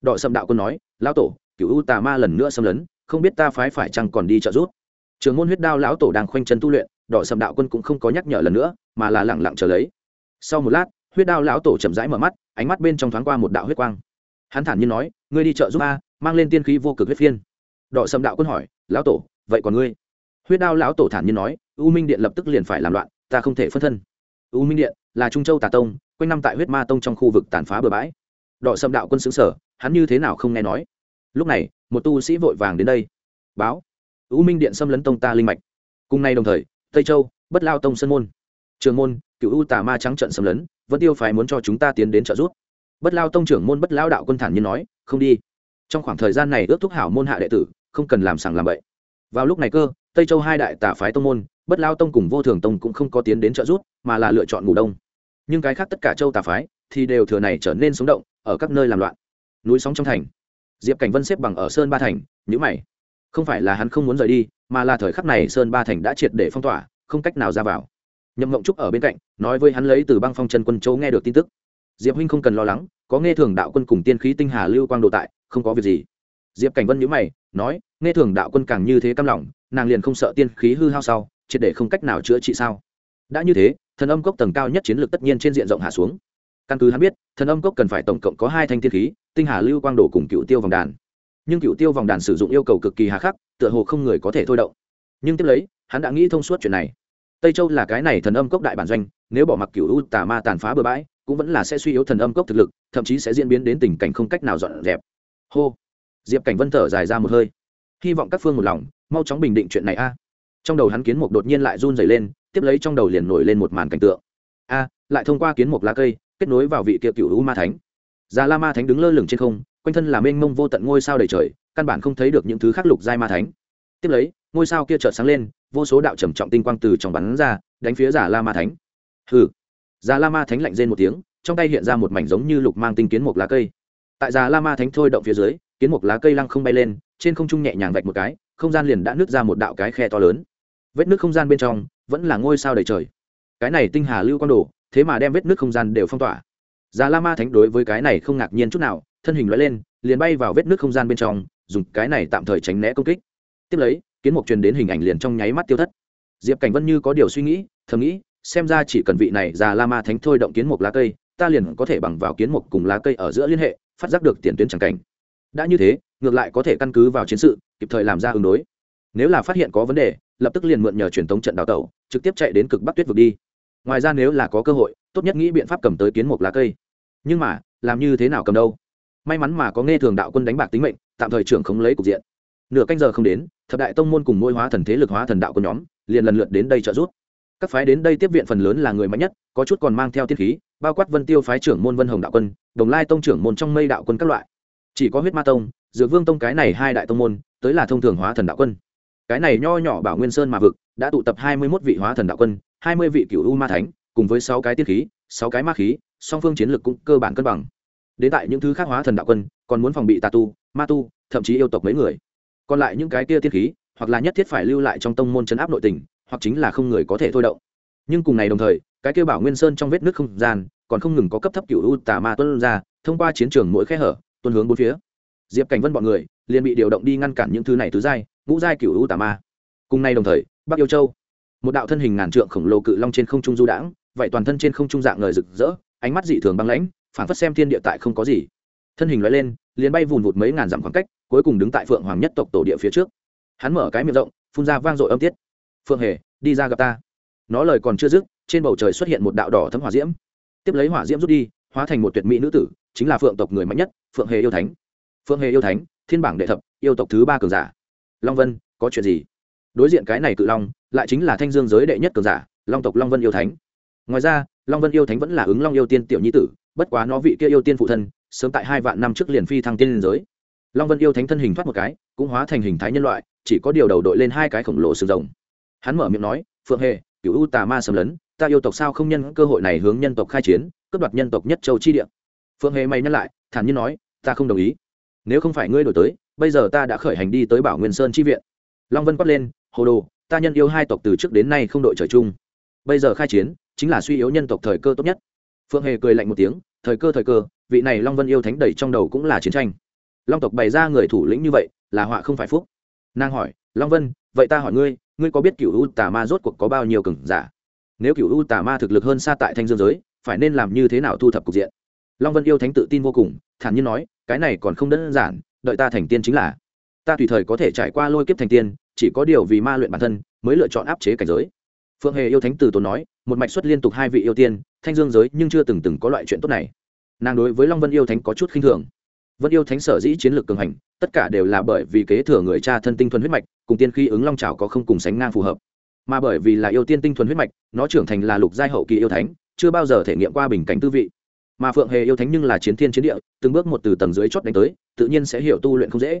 Đội sầm đạo quân nói, lão tổ cựu u tà ma lần nữa xâm lấn, không biết ta phái phải chăng còn đi trợ giúp? Trưởng môn huyết đao lão tổ đang khoanh chân tu luyện đội sầm đạo quân cũng không có nhắc nhở lần nữa, mà là lẳng lặng chờ lấy. Sau một lát, huyết đao lão tổ chậm rãi mở mắt, ánh mắt bên trong thoáng qua một đạo huyết quang. Hắn thản nhiên nói, ngươi đi trợ giúp a mang lên tiên khí vô cực huyết phiên. Đội sầm đạo quân hỏi, lão tổ, vậy còn ngươi? Huyết đao lão tổ thản nhiên nói, u minh điện lập tức liền phải làm loạn, ta không thể phân thân. U minh điện là trung châu tà tông, quanh năm tại huyết ma tông trong khu vực tàn phá bừa bãi. Đội sầm đạo quân xứng sở hắn như thế nào không nghe nói? Lúc này, một tu sĩ vội vàng đến đây, báo, u minh điện xâm lấn tông ta linh mạch. Cùng nay đồng thời, tây châu, bất lao tông sơn môn, trường môn cựu u tà ma trắng trận xâm lấn vẫn tiêu phải muốn cho chúng ta tiến đến trợ giúp. Bất lao tông trưởng môn bất lao đạo quân thản nhiên nói, không đi trong khoảng thời gian này ước thúc hảo môn hạ đệ tử, không cần làm sàng làm bậy. Vào lúc này cơ, tây châu hai đại tà phái tông môn, bất lao tông cùng vô thường tông cũng không có tiến đến trợ giúp, mà là lựa chọn ngủ đông. Nhưng cái khác tất cả châu tà phái thì đều thừa này trở nên sống động, ở các nơi làm loạn. Núi sóng trong thành. Diệp cảnh vân xếp bằng ở sơn ba thành nhữ mày. Không phải là hắn không muốn rời đi, mà là thời khắc này sơn ba thành đã triệt để phong tỏa, không cách nào ra vào. Nhậm mộng trúc ở bên cạnh, nói với hắn lấy từ băng phong chân quân châu nghe được tin tức. Diệp huynh không cần lo lắng, có nghe thường đạo quân cùng tiên khí tinh hà lưu quang đồ tại không có việc gì. Diệp cảnh vân nhữ mày, nói, nghe thường đạo quân càng như thế căm lòng, nàng liền không sợ tiên khí hư hao sau, triệt để không cách nào chữa trị sao. Đã như thế, thần âm cốc tầng cao nhất chiến lược tất nhiên trên diện rộng hạ xuống. Căn cứ hắn biết, thần âm cốc cần phải tổng cộng có hai thanh tiên khí, tinh hà lưu quang đổ cùng cựu tiêu vòng đàn. Nhưng cựu tiêu vòng đàn sử dụng yêu cầu cực kỳ hà khắc, tựa hồ không người có thể thôi động. Nhưng tiếp lấy, hắn đã nghĩ thông suốt chuyện này. Tây châu là cái này thần âm cốc đại bản doanh, nếu bỏ mặc cựu u tà ma tàn phá bừa bãi, cũng vẫn là sẽ suy yếu thần âm cốc thực lực, thậm chí sẽ diễn biến đến tình cảnh không cách nào dọn dẹp hô. Diệp cảnh vân thở dài ra một hơi. Hy vọng các phương một lòng, mau chóng bình định chuyện này a. Trong đầu hắn kiến mục đột nhiên lại run dày lên, tiếp lấy trong đầu liền nổi lên một màn cảnh tượng. A, lại thông qua kiến mục lá cây, kết nối vào vị kia cựu u ma thánh. Già la ma thánh đứng lơ lửng trên không, quanh thân là mênh mông vô tận ngôi sao đầy trời, căn bản không thấy được những thứ khác lục giai ma thánh. Tiếp lấy, ngôi sao kia chợt sáng lên, vô số đạo trầm trọng tinh quang từ trong bắn ra, đánh phía giả la ma thánh. Hừ. Giả la ma thánh lạnh rên một tiếng, trong tay hiện ra một mảnh giống như lục mang tinh kiến một lá cây tại già la ma thánh thôi động phía dưới, kiến một lá cây lăng không bay lên, trên không trung nhẹ nhàng vạch một cái, không gian liền đã nứt ra một đạo cái khe to lớn. Vết nước không gian bên trong vẫn là ngôi sao đầy trời. Cái này tinh hà lưu quan đồ, thế mà đem vết nước không gian đều phong tỏa. Già la ma thánh đối với cái này không ngạc nhiên chút nào, thân hình loại lên, liền bay vào vết nước không gian bên trong, dùng cái này tạm thời tránh né công kích. Tiếp lấy, kiến mục truyền đến hình ảnh liền trong nháy mắt tiêu thất. Diệp cảnh vân như có điều suy nghĩ, thầm nghĩ, xem ra chỉ cần vị này già la ma thánh thôi động kiến mục lá cây, ta liền có thể bằng vào kiến mục cùng lá cây ở giữa liên hệ phát giác được tiền tuyến chẳng cảnh. Đã như thế, ngược lại có thể căn cứ vào chiến sự, kịp thời làm ra ứng đối. Nếu là phát hiện có vấn đề, lập tức liền mượn nhờ truyền thống trận đào tẩu, trực tiếp chạy đến cực bắc tuyết vực đi. Ngoài ra nếu là có cơ hội, tốt nhất nghĩ biện pháp cầm tới kiến một lá cây. Nhưng mà, làm như thế nào cầm đâu? May mắn mà có nghe thường đạo quân đánh bạc tính mệnh, tạm thời trưởng không lấy cục diện. Nửa canh giờ không đến, thập đại tông môn cùng môi hóa thần thế lực hóa thần đạo quân nhóm, liền lần lượt đến đây trợ giúp các phái đến đây tiếp viện phần lớn là người mạnh nhất, có chút còn mang theo tiên khí, bao quát vân tiêu phái trưởng môn vân hồng đạo quân, đồng lai tông trưởng môn trong mây đạo quân các loại. Chỉ có huyết ma tông, dược vương tông cái này hai đại tông môn, tới là thông thường hóa thần đạo quân. Cái này nho nhỏ bảo nguyên sơn mà vực, đã tụ tập hai mươi mốt vị hóa thần đạo quân, hai mươi vị cựu u ma thánh, cùng với sáu cái tiết khí, sáu cái ma khí, song phương chiến lược cũng cơ bản cân bằng. Đến tại những thứ khác hóa thần đạo quân, còn muốn phòng bị tà tu, ma tu, thậm chí yêu tộc mấy người. Còn lại những cái kia tiết khí, hoặc là nhất thiết phải lưu lại trong tông môn chấn áp nội tình hoặc chính là không người có thể thôi động. Nhưng cùng ngày đồng thời, cái kia bảo nguyên sơn trong vết nước không gian, còn không ngừng có cấp thấp cựu u tà ma tuân ra, thông qua chiến trường mỗi khe hở, tuân hướng bốn phía. Diệp cảnh vân bọn người, liền bị điều động đi ngăn cản những thứ này tứ giai, ngũ giai cựu u tà ma. Cùng nay đồng thời, bắc yêu châu, một đạo thân hình ngàn trượng khổng lồ cự long trên không trung du đãng, vậy toàn thân trên không trung dạng ngời rực rỡ, ánh mắt dị thường băng lãnh phản phất xem thiên địa tại không có gì. Thân hình loại lên, liền bay vùn vụt mấy ngàn dặm khoảng cách, cuối cùng đứng tại phượng hoàng nhất tộc tổ địa phía trước. Hắn mở cái miệng rộng, phun ra vang dội âm tiết phượng hề, đi ra gặp ta. Nó lời còn chưa dứt, trên bầu trời xuất hiện một đạo đỏ thấm hỏa diễm. Tiếp lấy hỏa diễm rút đi, hóa thành một tuyệt mỹ nữ tử, chính là phượng tộc người mạnh nhất, phượng hề yêu thánh. Phượng hề yêu thánh, thiên bảng đệ thập, yêu tộc thứ ba cường giả. Long vân, có chuyện gì? Đối diện cái này cự long, lại chính là thanh dương giới đệ nhất cường giả, long tộc long vân yêu thánh. Ngoài ra, long vân yêu thánh vẫn là ứng long yêu tiên tiểu nhi tử, bất quá nó vị kia yêu tiên phụ thân, sớm tại hai vạn năm trước liền phi thăng tiên liên giới. Long vân yêu thánh thân hình thoát một cái, cũng hóa thành hình thái nhân loại, chỉ có điều đầu đội lên hai cái khổng lồ sừng rồng hắn mở miệng nói, phượng hề cựu u tà ma sầm lấn, ta yêu tộc sao không nhân cơ hội này hướng nhân tộc khai chiến, cướp đoạt nhân tộc nhất châu chi địa? Phượng hề mày nhắc lại, thản nhiên nói, ta không đồng ý. Nếu không phải ngươi đổi tới, bây giờ ta đã khởi hành đi tới bảo nguyên sơn chi viện. Long vân quát lên, hồ đồ, ta nhân yêu hai tộc từ trước đến nay không đội trời chung. Bây giờ khai chiến, chính là suy yếu nhân tộc thời cơ tốt nhất. Phượng hề cười lạnh một tiếng, thời cơ thời cơ, vị này long vân yêu thánh đầy trong đầu cũng là chiến tranh. Long tộc bày ra người thủ lĩnh như vậy, là họa không phải phúc. Nàng hỏi, long vân, vậy ta hỏi ngươi ngươi có biết cựu u tà ma rốt cuộc có bao nhiêu cừng giả? Nếu cựu u tà ma thực lực hơn xa tại thanh dương giới, phải nên làm như thế nào thu thập cục diện? Long vân yêu thánh tự tin vô cùng, thản nhiên nói, cái này còn không đơn giản, đợi ta thành tiên chính là. Ta tùy thời có thể trải qua lôi kiếp thành tiên, chỉ có điều vì ma luyện bản thân, mới lựa chọn áp chế cảnh giới. Phượng hề yêu thánh từ tốn nói, một mạch xuất liên tục hai vị yêu tiên, thanh dương giới nhưng chưa từng từng có loại chuyện tốt này. Nàng đối với long vân yêu thánh có chút khinh thường vân yêu thánh sở dĩ chiến lược cường hành, tất cả đều là bởi vì kế thừa người cha thân tinh thuần huyết mạch, cùng tiên khí ứng long chảo có không cùng sánh ngang phù hợp. Mà bởi vì là yêu tiên tinh thuần huyết mạch, nó trưởng thành là lục giai hậu kỳ yêu thánh, chưa bao giờ thể nghiệm qua bình cảnh tư vị. Mà phượng hề yêu thánh nhưng là chiến thiên chiến địa, từng bước một từ tầng dưới chót đánh tới, tự nhiên sẽ hiểu tu luyện không dễ.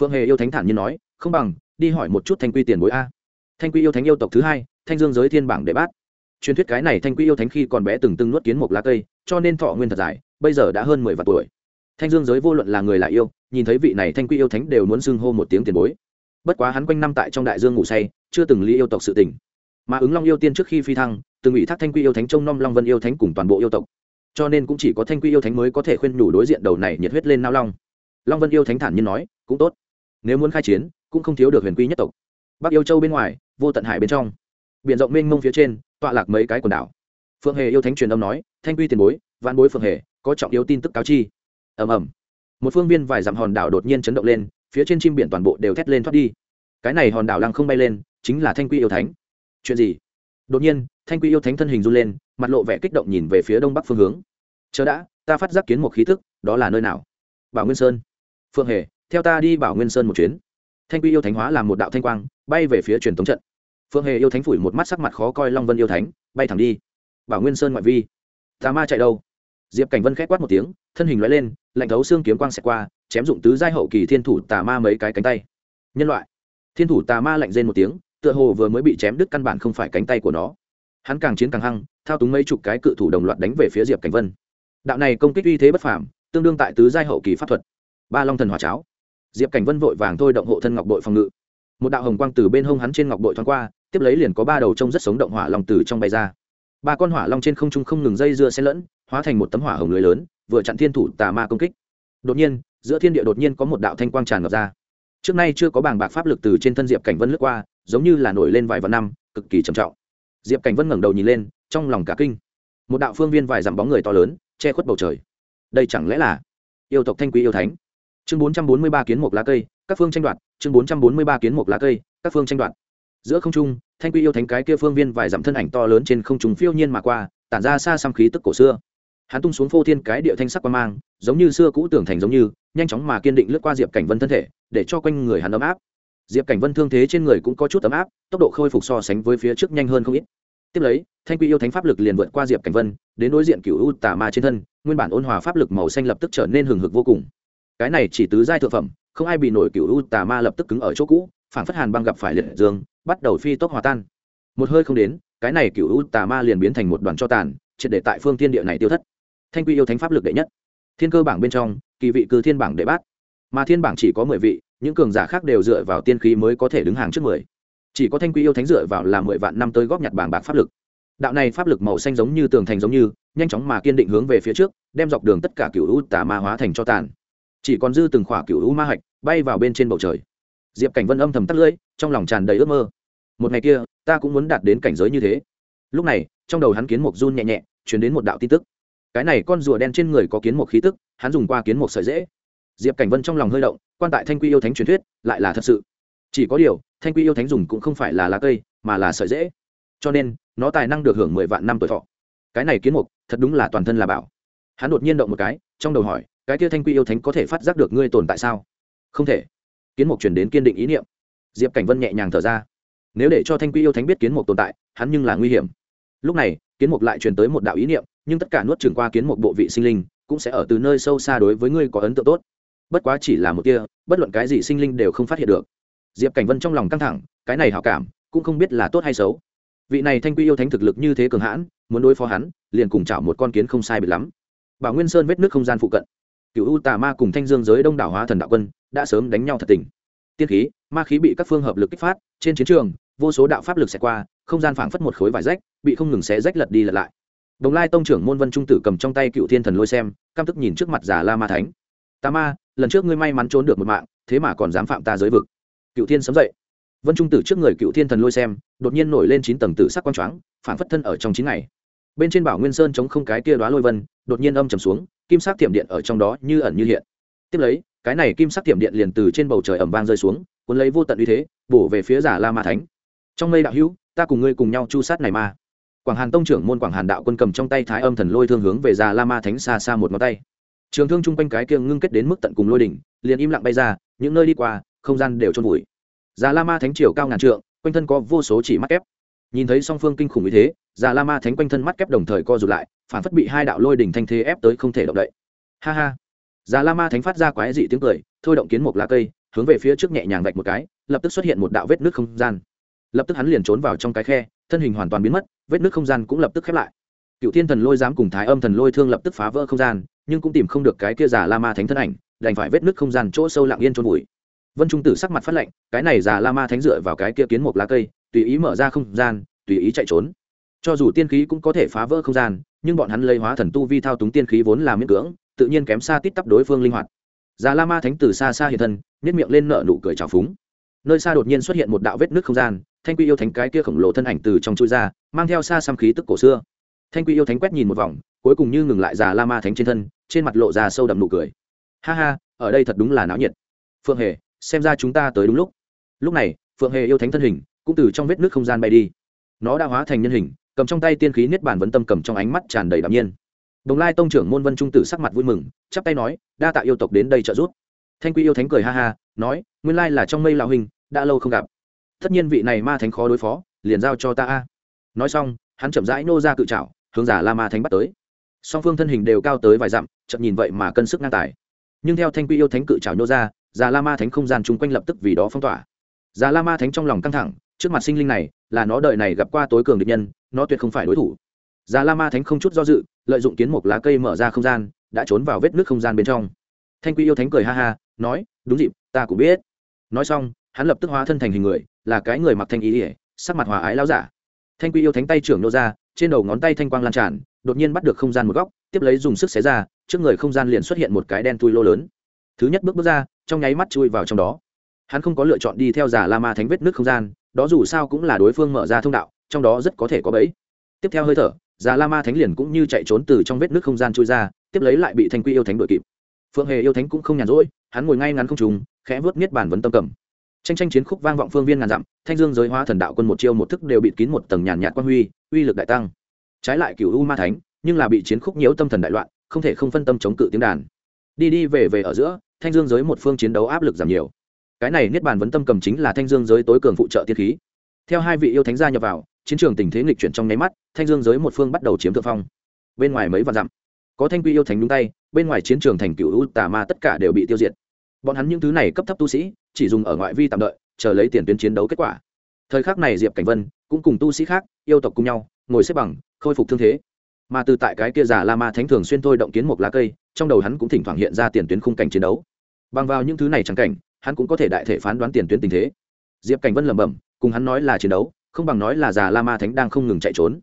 Phượng hề yêu thánh thản nhiên nói, không bằng, đi hỏi một chút thanh quy tiền bối a. Thanh quy yêu thánh yêu tộc thứ hai, thanh dương giới thiên bảng đệ bát. Truyền thuyết cái này thanh quy yêu thánh khi còn bé từng từng nuốt kiến một lá cây, cho nên thọ nguyên thật dài, bây giờ đã hơn mười vạn tuổi thanh dương giới vô luận là người là yêu, nhìn thấy vị này thanh quy yêu thánh đều muốn xưng hô một tiếng tiền bối. Bất quá hắn quanh năm tại trong đại dương ngủ say, chưa từng ly yêu tộc sự tình. Mà ứng long yêu tiên trước khi phi thăng, từng ủy thác thanh quy yêu thánh trông nom long vân yêu thánh cùng toàn bộ yêu tộc. Cho nên cũng chỉ có thanh quy yêu thánh mới có thể khuyên nhủ đối diện đầu này nhiệt huyết lên nao long. Long vân yêu thánh thản nhiên nói, cũng tốt. Nếu muốn khai chiến, cũng không thiếu được huyền quy nhất tộc. Bắc yêu châu bên ngoài, vô tận hải bên trong. Biển rộng mênh mông phía trên, tọa lạc mấy cái quần đảo. Phượng hề yêu thánh truyền âm nói, thanh quy tiền bối, vạn bối phượng hề, có trọng yếu tin tức cáo chi ầm ầm. Một phương viên vài dặm hòn đảo đột nhiên chấn động lên, phía trên chim biển toàn bộ đều thét lên thoát đi. Cái này hòn đảo lăng không bay lên, chính là thanh quy yêu thánh. Chuyện gì? Đột nhiên, thanh quy yêu thánh thân hình run lên, mặt lộ vẻ kích động nhìn về phía đông bắc phương hướng. Chờ đã, ta phát giác kiến một khí thức, đó là nơi nào? Bảo nguyên sơn. Phương hề, theo ta đi bảo nguyên sơn một chuyến. Thanh quy yêu thánh hóa làm một đạo thanh quang, bay về phía truyền thống trận. Phương hề yêu thánh phủi một mắt sắc mặt khó coi long vân yêu thánh, bay thẳng đi. Bảo nguyên sơn ngoại vi. Tà ma chạy đâu? Diệp cảnh vân k quát một tiếng, thân hình loại lên, lạnh thấu xương kiếm quang xẹt qua, chém dụng tứ giai hậu kỳ thiên thủ tà ma mấy cái cánh tay. Nhân loại. Thiên thủ tà ma lạnh rên một tiếng, tựa hồ vừa mới bị chém đứt căn bản không phải cánh tay của nó. Hắn càng chiến càng hăng, thao túng mấy chục cái cự thủ đồng loạt đánh về phía diệp cảnh vân. Đạo này công kích uy thế bất phàm, tương đương tại tứ giai hậu kỳ pháp thuật. Ba long thần hỏa cháo. Diệp cảnh vân vội vàng thôi động hộ thân ngọc bội phòng ngự. Một đạo hồng quang từ bên hông hắn trên ngọc bội thoáng qua, tiếp lấy liền có ba đầu trông rất sống động hỏa long từ trong bay ra ba con hỏa long trên không trung không ngừng dây dưa xen lẫn, hóa thành một tấm hỏa hồng lưới lớn, vừa chặn thiên thủ tà ma công kích. Đột nhiên, giữa thiên địa đột nhiên có một đạo thanh quang tràn ngập ra. Trước nay chưa có bảng bạc pháp lực từ trên thân diệp cảnh vân lướt qua, giống như là nổi lên vài vạn năm, cực kỳ trầm trọng. Diệp cảnh vân ngẩng đầu nhìn lên, trong lòng cả kinh. Một đạo phương viên vài dặm bóng người to lớn, che khuất bầu trời. Đây chẳng lẽ là yêu tộc thanh quý yêu thánh? Chương bốn trăm bốn mươi ba kiến một lá cây, các phương tranh đoạt. Chương bốn trăm bốn mươi ba kiến một lá cây, các phương tranh đoạt. Giữa không trung thanh quy yêu thánh cái kia phương viên vài dặm thân ảnh to lớn trên không trung phiêu nhiên mà qua, tản ra xa xăm khí tức cổ xưa. Hắn tung xuống phô thiên cái địa thanh sắc quan mang, giống như xưa cũ tưởng thành giống như, nhanh chóng mà kiên định lướt qua diệp cảnh vân thân thể, để cho quanh người hắn ấm áp. Diệp cảnh vân thương thế trên người cũng có chút ấm áp, tốc độ khôi phục so sánh với phía trước nhanh hơn không ít. Tiếp lấy, thanh quy yêu thánh pháp lực liền vượt qua diệp cảnh vân, đến đối diện cựu u tà ma trên thân, nguyên bản ôn hòa pháp lực màu xanh lập tức trở nên hừng hực vô cùng. Cái này chỉ tứ giai thượng phẩm, không ai bị nổi cựu u tà ma lập tức cứng ở chỗ cũ phản phất hàn băng gặp phải liệt dương bắt đầu phi tốc hòa tan. Một hơi không đến, cái này cựu u tà ma liền biến thành một đoàn cho tàn, triệt để tại phương thiên địa này tiêu thất. Thanh quy yêu thánh pháp lực đệ nhất. Thiên cơ bảng bên trong, kỳ vị cư thiên bảng đệ bát. Mà thiên bảng chỉ có mười vị, những cường giả khác đều dựa vào tiên khí mới có thể đứng hàng trước mười. Chỉ có thanh quy yêu thánh dựa vào là mười vạn năm tới góp nhặt bảng bạc pháp lực. Đạo này pháp lực màu xanh giống như tường thành giống như, nhanh chóng mà kiên định hướng về phía trước, đem dọc đường tất cả cựu u tà ma hóa thành cho tàn. Chỉ còn dư từng khỏa cựu u ma hạch bay vào bên trên bầu trời. Diệp cảnh vân âm thầm tắt lưỡi trong lòng tràn đầy ước mơ. Một ngày kia, ta cũng muốn đạt đến cảnh giới như thế. Lúc này, trong đầu hắn kiến mộc run nhẹ nhẹ chuyển đến một đạo tin tức. Cái này con rùa đen trên người có kiến mộc khí tức, hắn dùng qua kiến mộc sợi dễ. Diệp cảnh vân trong lòng hơi động, quan tại thanh quy yêu thánh truyền thuyết, lại là thật sự. Chỉ có điều, thanh quy yêu thánh dùng cũng không phải là lá cây, mà là sợi dễ. Cho nên, nó tài năng được hưởng mười vạn năm tuổi thọ. Cái này kiến mục, thật đúng là toàn thân là bảo. Hắn đột nhiên động một cái, trong đầu hỏi, cái kia thanh quy yêu thánh có thể phát giác được ngươi tồn tại sao? Không thể. Kiến mục chuyển đến kiên định ý niệm diệp cảnh vân nhẹ nhàng thở ra nếu để cho thanh quy yêu thánh biết kiến mục tồn tại hắn nhưng là nguy hiểm lúc này kiến mục lại truyền tới một đạo ý niệm nhưng tất cả nuốt trừng qua kiến mục bộ vị sinh linh cũng sẽ ở từ nơi sâu xa đối với ngươi có ấn tượng tốt bất quá chỉ là một tia bất luận cái gì sinh linh đều không phát hiện được diệp cảnh vân trong lòng căng thẳng cái này hảo cảm cũng không biết là tốt hay xấu vị này thanh quy yêu thánh thực lực như thế cường hãn muốn đối phó hắn liền cùng chảo một con kiến không sai biệt lắm bảo nguyên sơn vết nước không gian phụ cận cựu u tà ma cùng thanh dương giới đông đảo hóa thần đạo quân đã sớm đánh nhau thật tình tiên khí, ma khí bị các phương hợp lực kích phát, trên chiến trường, vô số đạo pháp lực xẹt qua, không gian phảng phất một khối vải rách, bị không ngừng xé rách lật đi lật lại. Đồng lai tông trưởng môn vân trung tử cầm trong tay cựu thiên thần lôi xem, căm tức nhìn trước mặt giả la ma thánh. Ta ma, lần trước ngươi may mắn trốn được một mạng, thế mà còn dám phạm ta giới vực. Cựu thiên sấm dậy. Vân trung tử trước người cựu thiên thần lôi xem, đột nhiên nổi lên chín tầng tử sắc quang choáng phản phất thân ở trong chín ngày. Bên trên bảo nguyên sơn chống không cái kia đoá lôi vân, đột nhiên âm trầm xuống, kim sắc tiệm điện ở trong đó như ẩn như hiện. Tiếp lấy cái này kim sắc tiệm điện liền từ trên bầu trời ẩm vang rơi xuống, cuốn lấy vô tận uy thế, bổ về phía giả la ma thánh. Trong mây đạo hữu, ta cùng ngươi cùng nhau chu sát này ma quảng hàn tông trưởng môn quảng hàn đạo quân cầm trong tay thái âm thần lôi thương hướng về già la ma thánh xa xa một ngón tay. Trường thương chung quanh cái kia ngưng kết đến mức tận cùng lôi đỉnh, liền im lặng bay ra, những nơi đi qua, không gian đều trôn vùi. Già la ma thánh triều cao ngàn trượng, quanh thân có vô số chỉ mắt kép. Nhìn thấy song phương kinh khủng như thế, già la ma thánh quanh thân mắt kép đồng thời co rụt lại, phản phất bị hai đạo lôi đỉnh thanh thế ép tới không thể động đậy. Ha ha già la ma thánh phát ra quái dị tiếng cười, thôi động kiến một lá cây, hướng về phía trước nhẹ nhàng vạch một cái, lập tức xuất hiện một đạo vết nước không gian. Lập tức hắn liền trốn vào trong cái khe, thân hình hoàn toàn biến mất, vết nước không gian cũng lập tức khép lại. Cựu thiên thần lôi dám cùng thái âm thần lôi thương lập tức phá vỡ không gian, nhưng cũng tìm không được cái kia giả la ma thánh thân ảnh, đành phải vết nước không gian chỗ sâu lặng yên trôn bụi. vân trung tử sắc mặt phát lệnh, cái này già la ma thánh dựa vào cái kia kiến một lá cây, tùy ý mở ra không gian, tùy ý chạy trốn. Cho dù tiên khí cũng có thể phá vỡ không gian, nhưng bọn hắn lấy hóa thần tu vi thao túng tiên khí vốn là miễn cưỡng tự nhiên kém xa tít tắp đối phương linh hoạt. Già la ma thánh từ xa xa hiện thân nhét miệng lên nợ nụ cười trào phúng. Nơi xa đột nhiên xuất hiện một đạo vết nước không gian, thanh quy yêu thánh cái kia khổng lồ thân ảnh từ trong chui ra, mang theo xa xăm khí tức cổ xưa. Thanh quy yêu thánh quét nhìn một vòng, cuối cùng như ngừng lại già la ma thánh trên thân, trên mặt lộ ra sâu đậm nụ cười. Ha ha, ở đây thật đúng là náo nhiệt. Phượng hề, xem ra chúng ta tới đúng lúc. Lúc này, phượng hề yêu thánh thân hình cũng từ trong vết nước không gian bay đi. Nó đã hóa thành nhân hình, cầm trong tay tiên khí niết bàn vấn tâm cầm trong ánh mắt tràn đầy đạm nhiên đồng lai tông trưởng môn vân trung tử sắc mặt vui mừng, chắp tay nói, đa tạ yêu tộc đến đây trợ giúp. Thanh quy yêu thánh cười ha ha, nói, nguyên lai là trong mây lão hình đã lâu không gặp. Tất nhiên vị này ma thánh khó đối phó, liền giao cho ta a. Nói xong, hắn chậm rãi nô ra cự trảo, hướng giả la ma thánh bắt tới. Song phương thân hình đều cao tới vài dặm chậm nhìn vậy mà cân sức ngang tài. Nhưng theo thanh quy yêu thánh cự trảo nô ra già la ma thánh không gian chung quanh lập tức vì đó phong tỏa. Già la ma thánh trong lòng căng thẳng, trước mặt sinh linh này, là nó đợi này gặp qua tối cường địch nhân, nó tuyệt không phải đối thủ già la ma thánh không chút do dự, lợi dụng kiến mộc lá cây mở ra không gian, đã trốn vào vết nước không gian bên trong. Thanh quy yêu thánh cười ha ha, nói, đúng dịp, ta cũng biết. Nói xong, hắn lập tức hóa thân thành hình người, là cái người mặc thanh ý ỉa sắc mặt hòa ái lao giả. Thanh quy yêu thánh tay trưởng nô ra, trên đầu ngón tay thanh quang lan tràn, đột nhiên bắt được không gian một góc, tiếp lấy dùng sức xé ra, trước người không gian liền xuất hiện một cái đen tui lô lớn. Thứ nhất bước bước ra, trong nháy mắt chui vào trong đó. Hắn không có lựa chọn đi theo giả la ma thánh vết nước không gian, đó dù sao cũng là đối phương mở ra thông đạo, trong đó rất có thể có bẫy. Tiếp theo hơi thở Già la ma thánh liền cũng như chạy trốn từ trong vết nước không gian chui ra, tiếp lấy lại bị thanh quy yêu thánh đuổi kịp. Phượng hề yêu thánh cũng không nhàn rỗi, hắn ngồi ngay ngắn không trùng, khẽ vớt niết bản vấn tâm cầm. Tranh tranh chiến khúc vang vọng phương viên ngàn dặm, thanh dương giới hóa thần đạo quân một chiêu một thức đều bị kín một tầng nhàn nhạt quan huy, uy lực đại tăng. Trái lại cựu u ma thánh, nhưng là bị chiến khúc nhiễu tâm thần đại loạn, không thể không phân tâm chống cự tiếng đàn. Đi đi về về ở giữa, thanh dương giới một phương chiến đấu áp lực giảm nhiều. Cái này niết bàn vấn tâm cầm chính là thanh dương giới tối cường phụ trợ tiên khí. Theo hai vị yêu thánh gia nhập vào chiến trường tình thế nghịch chuyển trong nháy mắt, thanh dương giới một phương bắt đầu chiếm thượng phong. Bên ngoài mấy vạn dặm, có thanh quy yêu thành nhúng tay, bên ngoài chiến trường thành cựu u tà ma tất cả đều bị tiêu diệt. Bọn hắn những thứ này cấp thấp tu sĩ, chỉ dùng ở ngoại vi tạm đợi, chờ lấy tiền tuyến chiến đấu kết quả. Thời khắc này diệp cảnh vân cũng cùng tu sĩ khác, yêu tộc cùng nhau, ngồi xếp bằng, khôi phục thương thế. Mà từ tại cái kia giả la ma thánh thường xuyên thôi động kiến một lá cây, trong đầu hắn cũng thỉnh thoảng hiện ra tiền tuyến khung cảnh chiến đấu. Bằng vào những thứ này chẳng cảnh, hắn cũng có thể đại thể phán đoán tiền tuyến tình thế. Diệp cảnh vân lẩm bẩm, cùng hắn nói là chiến đấu không bằng nói là già la ma thánh đang không ngừng chạy trốn.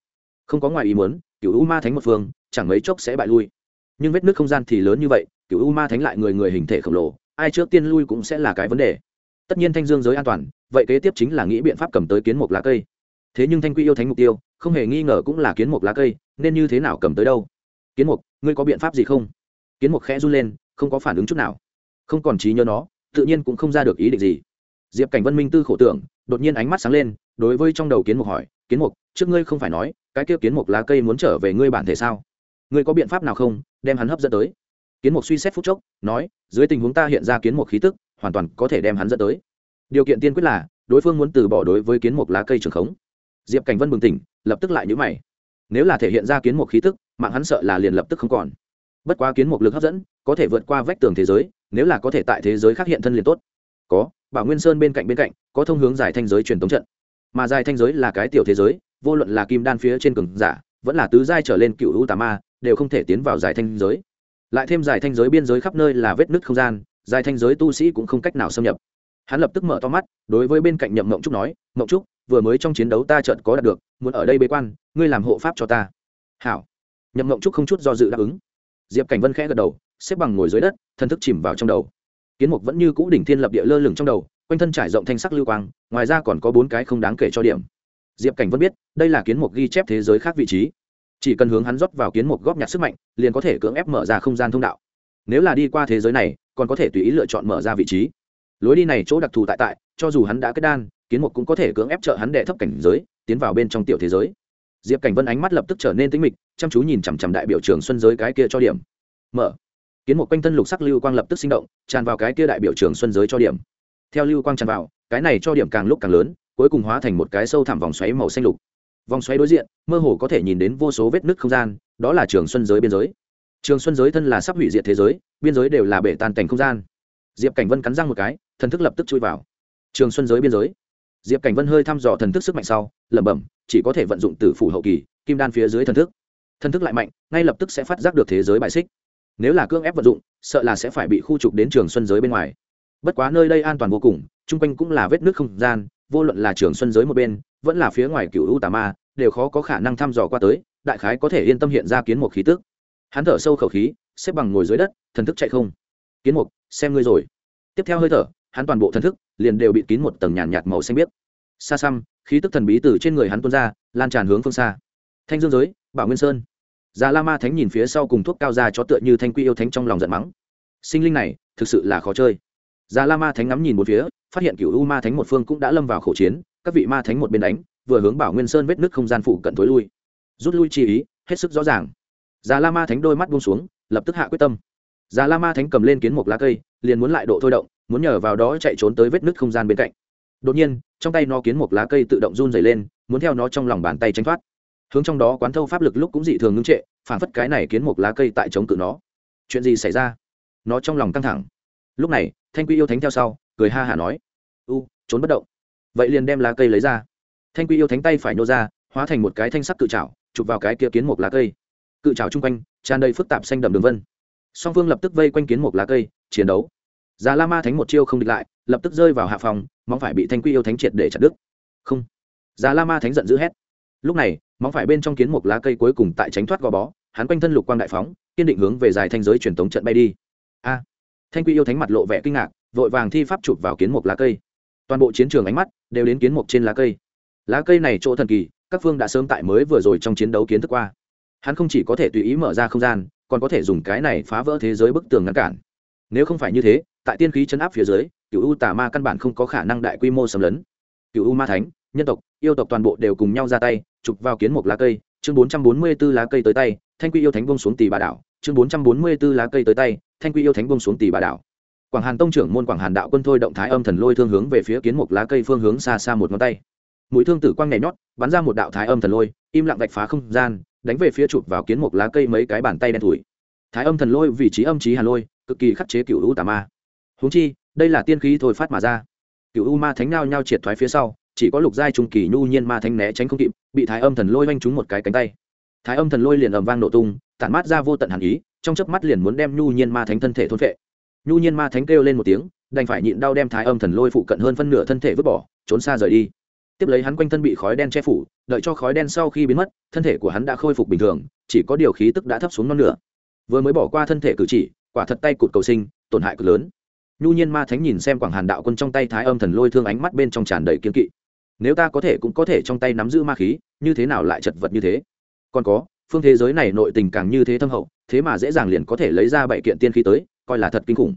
Không có ngoài ý muốn cựu u ma thánh một phương, chẳng mấy chốc sẽ bại lui. Nhưng vết nước không gian thì lớn như vậy cựu u ma thánh lại người người hình thể khổng lồ, ai trước tiên lui cũng sẽ là cái vấn đề. Tất nhiên thanh dương giới an toàn, vậy kế tiếp chính là nghĩ biện pháp cầm tới kiến mục lá cây. Thế nhưng thanh quy yêu thánh mục tiêu, không hề nghi ngờ cũng là kiến mục lá cây, nên như thế nào cầm tới đâu? Kiến mục, ngươi có biện pháp gì không? Kiến mục khẽ run lên, không có phản ứng chút nào. Không còn trí nhớ nó, tự nhiên cũng không ra được ý định gì. Diệp cảnh vân minh tư khổ tưởng đột nhiên ánh mắt sáng lên, đối với trong đầu kiến mục hỏi, kiến mục, trước ngươi không phải nói, cái kia kiến mục lá cây muốn trở về ngươi bản thể sao? Ngươi có biện pháp nào không, đem hắn hấp dẫn tới? Kiến mục suy xét phút chốc, nói, dưới tình huống ta hiện ra kiến mục khí tức, hoàn toàn có thể đem hắn dẫn tới. Điều kiện tiên quyết là, đối phương muốn từ bỏ đối với kiến mục lá cây trường khống. Diệp cảnh vân bừng tỉnh, lập tức lại nhữ mày. Nếu là thể hiện ra kiến mục khí tức, mạng hắn sợ là liền lập tức không còn. Bất quá kiến mục lực hấp dẫn, có thể vượt qua vách tường thế giới, nếu là có thể tại thế giới khác hiện thân liền tốt có, bảo nguyên sơn bên cạnh bên cạnh, có thông hướng giải thanh giới truyền tống trận. Mà giải thanh giới là cái tiểu thế giới, vô luận là kim đan phía trên cường giả, vẫn là tứ giai trở lên cựu u tà ma, đều không thể tiến vào giải thanh giới. Lại thêm giải thanh giới biên giới khắp nơi là vết nứt không gian, giải thanh giới tu sĩ cũng không cách nào xâm nhập. Hắn lập tức mở to mắt, đối với bên cạnh nhậm mộng trúc nói, mộng trúc, vừa mới trong chiến đấu ta trận có đạt được, muốn ở đây bế quan, ngươi làm hộ pháp cho ta. Hảo. Nhậm mộng trúc không chút do dự đáp ứng. Diệp cảnh vân khẽ gật đầu, xếp bằng ngồi dưới đất, thân thức chìm vào trong đầu kiến mục vẫn như cũ đỉnh thiên lập địa lơ lửng trong đầu, quanh thân trải rộng thanh sắc lưu quang, ngoài ra còn có bốn cái không đáng kể cho điểm. Diệp cảnh vân biết, đây là kiến mục ghi chép thế giới khác vị trí. Chỉ cần hướng hắn rót vào kiến mục góp nhặt sức mạnh, liền có thể cưỡng ép mở ra không gian thông đạo. Nếu là đi qua thế giới này, còn có thể tùy ý lựa chọn mở ra vị trí. Lối đi này chỗ đặc thù tại tại, cho dù hắn đã kết đan, kiến mục cũng có thể cưỡng ép trợ hắn đệ thấp cảnh giới, tiến vào bên trong tiểu thế giới. Diệp cảnh vân ánh mắt lập tức trở nên tĩnh mịch, chăm chú nhìn chằm chằm đại biểu trường xuân giới cái kia cho điểm. Mở kiến một quanh thân lục sắc lưu quang lập tức sinh động, tràn vào cái kia đại biểu trường xuân giới cho điểm. Theo lưu quang tràn vào, cái này cho điểm càng lúc càng lớn, cuối cùng hóa thành một cái sâu thẳm vòng xoáy màu xanh lục. Vòng xoáy đối diện, mơ hồ có thể nhìn đến vô số vết nứt không gian, đó là trường xuân giới biên giới. Trường xuân giới thân là sắp hủy diệt thế giới, biên giới đều là bể tan cảnh không gian. Diệp cảnh vân cắn răng một cái, thần thức lập tức chui vào. Trường xuân giới biên giới. Diệp cảnh vân hơi thăm dò thần thức sức mạnh sau, lẩm bẩm, chỉ có thể vận dụng từ phủ hậu kỳ, kim đan phía dưới thần thức. Thần thức lại mạnh, ngay lập tức sẽ phát giác được thế giới bại xích nếu là cưỡng ép vận dụng, sợ là sẽ phải bị khu trục đến trường xuân giới bên ngoài. Bất quá nơi đây an toàn vô cùng, chung quanh cũng là vết nước không gian, vô luận là trường xuân giới một bên, vẫn là phía ngoài cựu u tà ma, đều khó có khả năng thăm dò qua tới, đại khái có thể yên tâm hiện ra kiến một khí tức. Hắn thở sâu khẩu khí, xếp bằng ngồi dưới đất, thần thức chạy không. Kiến mục, xem ngươi rồi. Tiếp theo hơi thở, hắn toàn bộ thần thức liền đều bị kín một tầng nhàn nhạt màu xanh biếc. Xa xăm, khí tức thần bí từ trên người hắn tuôn ra, lan tràn hướng phương xa. Thanh dương giới, bảo nguyên sơn già la ma thánh nhìn phía sau cùng thuốc cao ra cho tựa như thanh quy yêu thánh trong lòng giận mắng. Sinh linh này, thực sự là khó chơi. Già la ma thánh ngắm nhìn một phía, phát hiện cựu u ma thánh một phương cũng đã lâm vào khổ chiến, các vị ma thánh một bên đánh, vừa hướng bảo nguyên sơn vết nứt không gian phụ cận tối lui. Rút lui chi ý, hết sức rõ ràng. Già la ma thánh đôi mắt buông xuống, lập tức hạ quyết tâm. Già la ma thánh cầm lên kiến một lá cây, liền muốn lại độ thôi động, muốn nhờ vào đó chạy trốn tới vết nứt không gian bên cạnh. Đột nhiên, trong tay nó kiến một lá cây tự động run dày lên, muốn theo nó trong lòng bàn tay tránh thoát hướng trong đó quán thâu pháp lực lúc cũng dị thường ngưng trệ, phản phất cái này kiến một lá cây tại chống cự nó. Chuyện gì xảy ra? Nó trong lòng căng thẳng. Lúc này, thanh quy yêu thánh theo sau, cười ha hả nói, u, trốn bất động. Vậy liền đem lá cây lấy ra. Thanh quy yêu thánh tay phải nô ra, hóa thành một cái thanh sắc cự trào chụp vào cái kia kiến một lá cây. Cự trào chung quanh, tràn đầy phức tạp xanh đậm đường vân. Song phương lập tức vây quanh kiến một lá cây, chiến đấu. Già la ma thánh một chiêu không địch lại, lập tức rơi vào hạ phòng mong phải bị thanh quy yêu thánh triệt để chặt đứt. Không. Già la ma thánh giận dữ hét. Lúc này móng phải bên trong kiến một lá cây cuối cùng tại tránh thoát gò bó, hắn quanh thân lục quang đại phóng, kiên định hướng về dài thanh giới truyền thống trận bay đi. A! Thanh quy yêu thánh mặt lộ vẻ kinh ngạc, vội vàng thi pháp chụp vào kiến một lá cây. Toàn bộ chiến trường ánh mắt đều đến kiến một trên lá cây. Lá cây này chỗ thần kỳ, các phương đã sớm tại mới vừa rồi trong chiến đấu kiến thức qua. Hắn không chỉ có thể tùy ý mở ra không gian, còn có thể dùng cái này phá vỡ thế giới bức tường ngăn cản. Nếu không phải như thế, tại tiên khí chấn áp phía dưới cựu u tà ma căn bản không có khả năng đại quy mô xâm lấn. Cựu u ma thánh, nhân tộc, yêu tộc toàn bộ đều cùng nhau ra tay chụp vào kiến một lá cây, chương bốn trăm bốn mươi b ố lá cây tới tay, thanh quy yêu thánh bông xuống tỷ bà đảo, chương bốn trăm bốn mươi b ố lá cây tới tay, thanh quy yêu thánh bông xuống tỷ bà đảo. Quảng hàn tông trưởng môn quảng hàn đạo quân thôi động thái âm thần lôi thương hướng về phía kiến một lá cây phương hướng xa xa một ngón tay. Mũi thương tử quang nhảy nhót, bắn ra một đạo thái âm thần lôi, im lặng vạch phá không gian, đánh về phía chụp vào kiến một lá cây mấy cái bàn tay đen thủi. Thái âm thần lôi vị trí âm trí hà lôi, cực kỳ khắc chế cựu u tà ma. Húng chi, đây là tiên khí thôi phát mà ra. Cựu u ma thánh nao nhau triệt thoái phía sau chỉ có lục giai trung kỳ nhu nhiên ma thánh né tránh không kịp, bị thái âm thần lôi oanh trúng một cái cánh tay. Thái âm thần lôi liền ầm vang nổ tung, tản mát ra vô tận hàn ý, trong chớp mắt liền muốn đem nhu nhiên ma thánh thân thể thôn phệ. Nhu nhiên ma thánh kêu lên một tiếng, đành phải nhịn đau đem thái âm thần lôi phụ cận hơn phân nửa thân thể vứt bỏ, trốn xa rời đi. Tiếp lấy hắn quanh thân bị khói đen che phủ, đợi cho khói đen sau khi biến mất, thân thể của hắn đã khôi phục bình thường, chỉ có điều khí tức đã thấp xuống non nửa. Vừa mới bỏ qua thân thể cử chỉ, quả thật tay cụt cầu sinh, tổn hại cực lớn. Nhu nhiên ma thánh nhìn xem quảng hàn đạo quân trong tay thái âm thần lôi thương ánh mắt bên trong tràn đầy kiên kỵ nếu ta có thể cũng có thể trong tay nắm giữ ma khí, như thế nào lại chật vật như thế? Còn có, phương thế giới này nội tình càng như thế thâm hậu, thế mà dễ dàng liền có thể lấy ra bảy kiện tiên khí tới, coi là thật kinh khủng.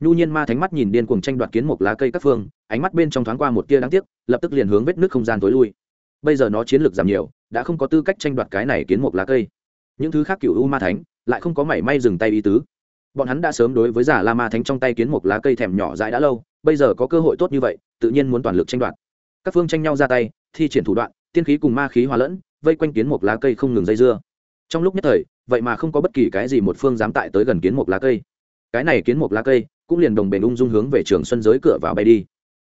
Nhu nhiên ma thánh mắt nhìn điên cuồng tranh đoạt kiến một lá cây các phương, ánh mắt bên trong thoáng qua một tia đáng tiếc, lập tức liền hướng vết nước không gian tối lui. Bây giờ nó chiến lược giảm nhiều, đã không có tư cách tranh đoạt cái này kiến một lá cây. Những thứ khác cựu u ma thánh, lại không có mảy may dừng tay ý tứ. Bọn hắn đã sớm đối với giả la ma thánh trong tay kiến một lá cây thèm nhỏ dãi đã lâu, bây giờ có cơ hội tốt như vậy, tự nhiên muốn toàn lực tranh đoạt các phương tranh nhau ra tay, thi triển thủ đoạn, tiên khí cùng ma khí hòa lẫn, vây quanh kiến một lá cây không ngừng dây dưa. Trong lúc nhất thời, vậy mà không có bất kỳ cái gì một phương dám tại tới gần kiến một lá cây. Cái này kiến một lá cây cũng liền đồng bền ung dung hướng về trường xuân giới cửa vào bay đi.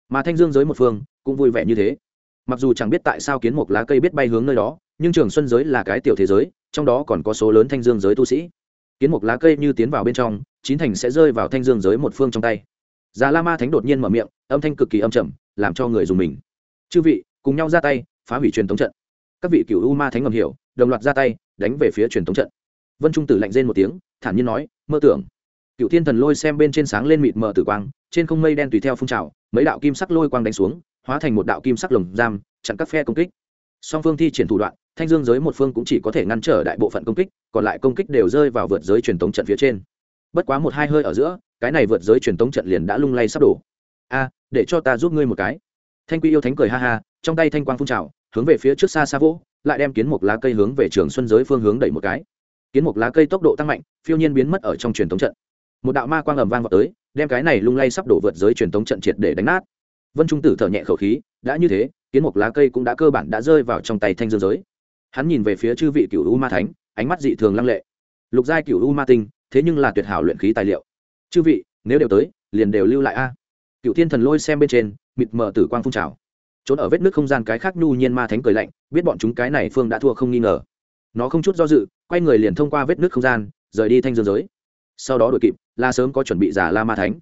Mà thanh dương giới một phương cũng vui vẻ như thế. Mặc dù chẳng biết tại sao kiến một lá cây biết bay hướng nơi đó, nhưng trường xuân giới là cái tiểu thế giới, trong đó còn có số lớn thanh dương giới tu sĩ. Kiến một lá cây như tiến vào bên trong, chín thành sẽ rơi vào thanh dương giới một phương trong tay. Già la ma thánh đột nhiên mở miệng, âm thanh cực kỳ âm trầm, làm cho người dùng mình chư vị, cùng nhau ra tay, phá hủy truyền thống trận. Các vị cựu u ma thánh ngầm hiểu, đồng loạt ra tay, đánh về phía truyền thống trận. Vân trung tử lạnh rên một tiếng, thản nhiên nói, mơ tưởng. Cựu thiên thần lôi xem bên trên sáng lên mịt mờ tử quang, trên không mây đen tùy theo phun trào, mấy đạo kim sắc lôi quang đánh xuống, hóa thành một đạo kim sắc lồng giam, chặn các phe công kích. Song phương thi triển thủ đoạn, thanh dương giới một phương cũng chỉ có thể ngăn trở đại bộ phận công kích, còn lại công kích đều rơi vào vượt giới truyền thống trận phía trên. Bất quá một hai hơi ở giữa, cái này vượt giới truyền thống trận liền đã lung lay sắp đổ. A, để cho ta giúp ngươi một cái thanh quy yêu thánh cười ha ha, trong tay thanh quang phun trào, hướng về phía trước xa xa vỗ, lại đem kiến một lá cây hướng về trường xuân giới phương hướng đẩy một cái. Kiến một lá cây tốc độ tăng mạnh, phiêu nhiên biến mất ở trong truyền thống trận. Một đạo ma quang ầm vang vào tới, đem cái này lung lay sắp đổ vượt giới truyền thống trận triệt để đánh nát. Vân trung tử thở nhẹ khẩu khí, đã như thế, kiến một lá cây cũng đã cơ bản đã rơi vào trong tay thanh dương giới. Hắn nhìn về phía chư vị cựu u ma thánh, ánh mắt dị thường lăng lệ. Lục giai cựu u ma tinh, thế nhưng là tuyệt hảo luyện khí tài liệu. Chư vị, nếu đều tới, liền đều lưu lại a. Cựu thiên thần lôi xem bên trên mịt mờ tử quang phun trào. Trốn ở vết nước không gian cái khác nhu nhiên ma thánh cười lạnh, biết bọn chúng cái này phương đã thua không nghi ngờ. Nó không chút do dự, quay người liền thông qua vết nước không gian, rời đi thanh dương giới. Sau đó đội kịp la sớm có chuẩn bị giả la ma thánh.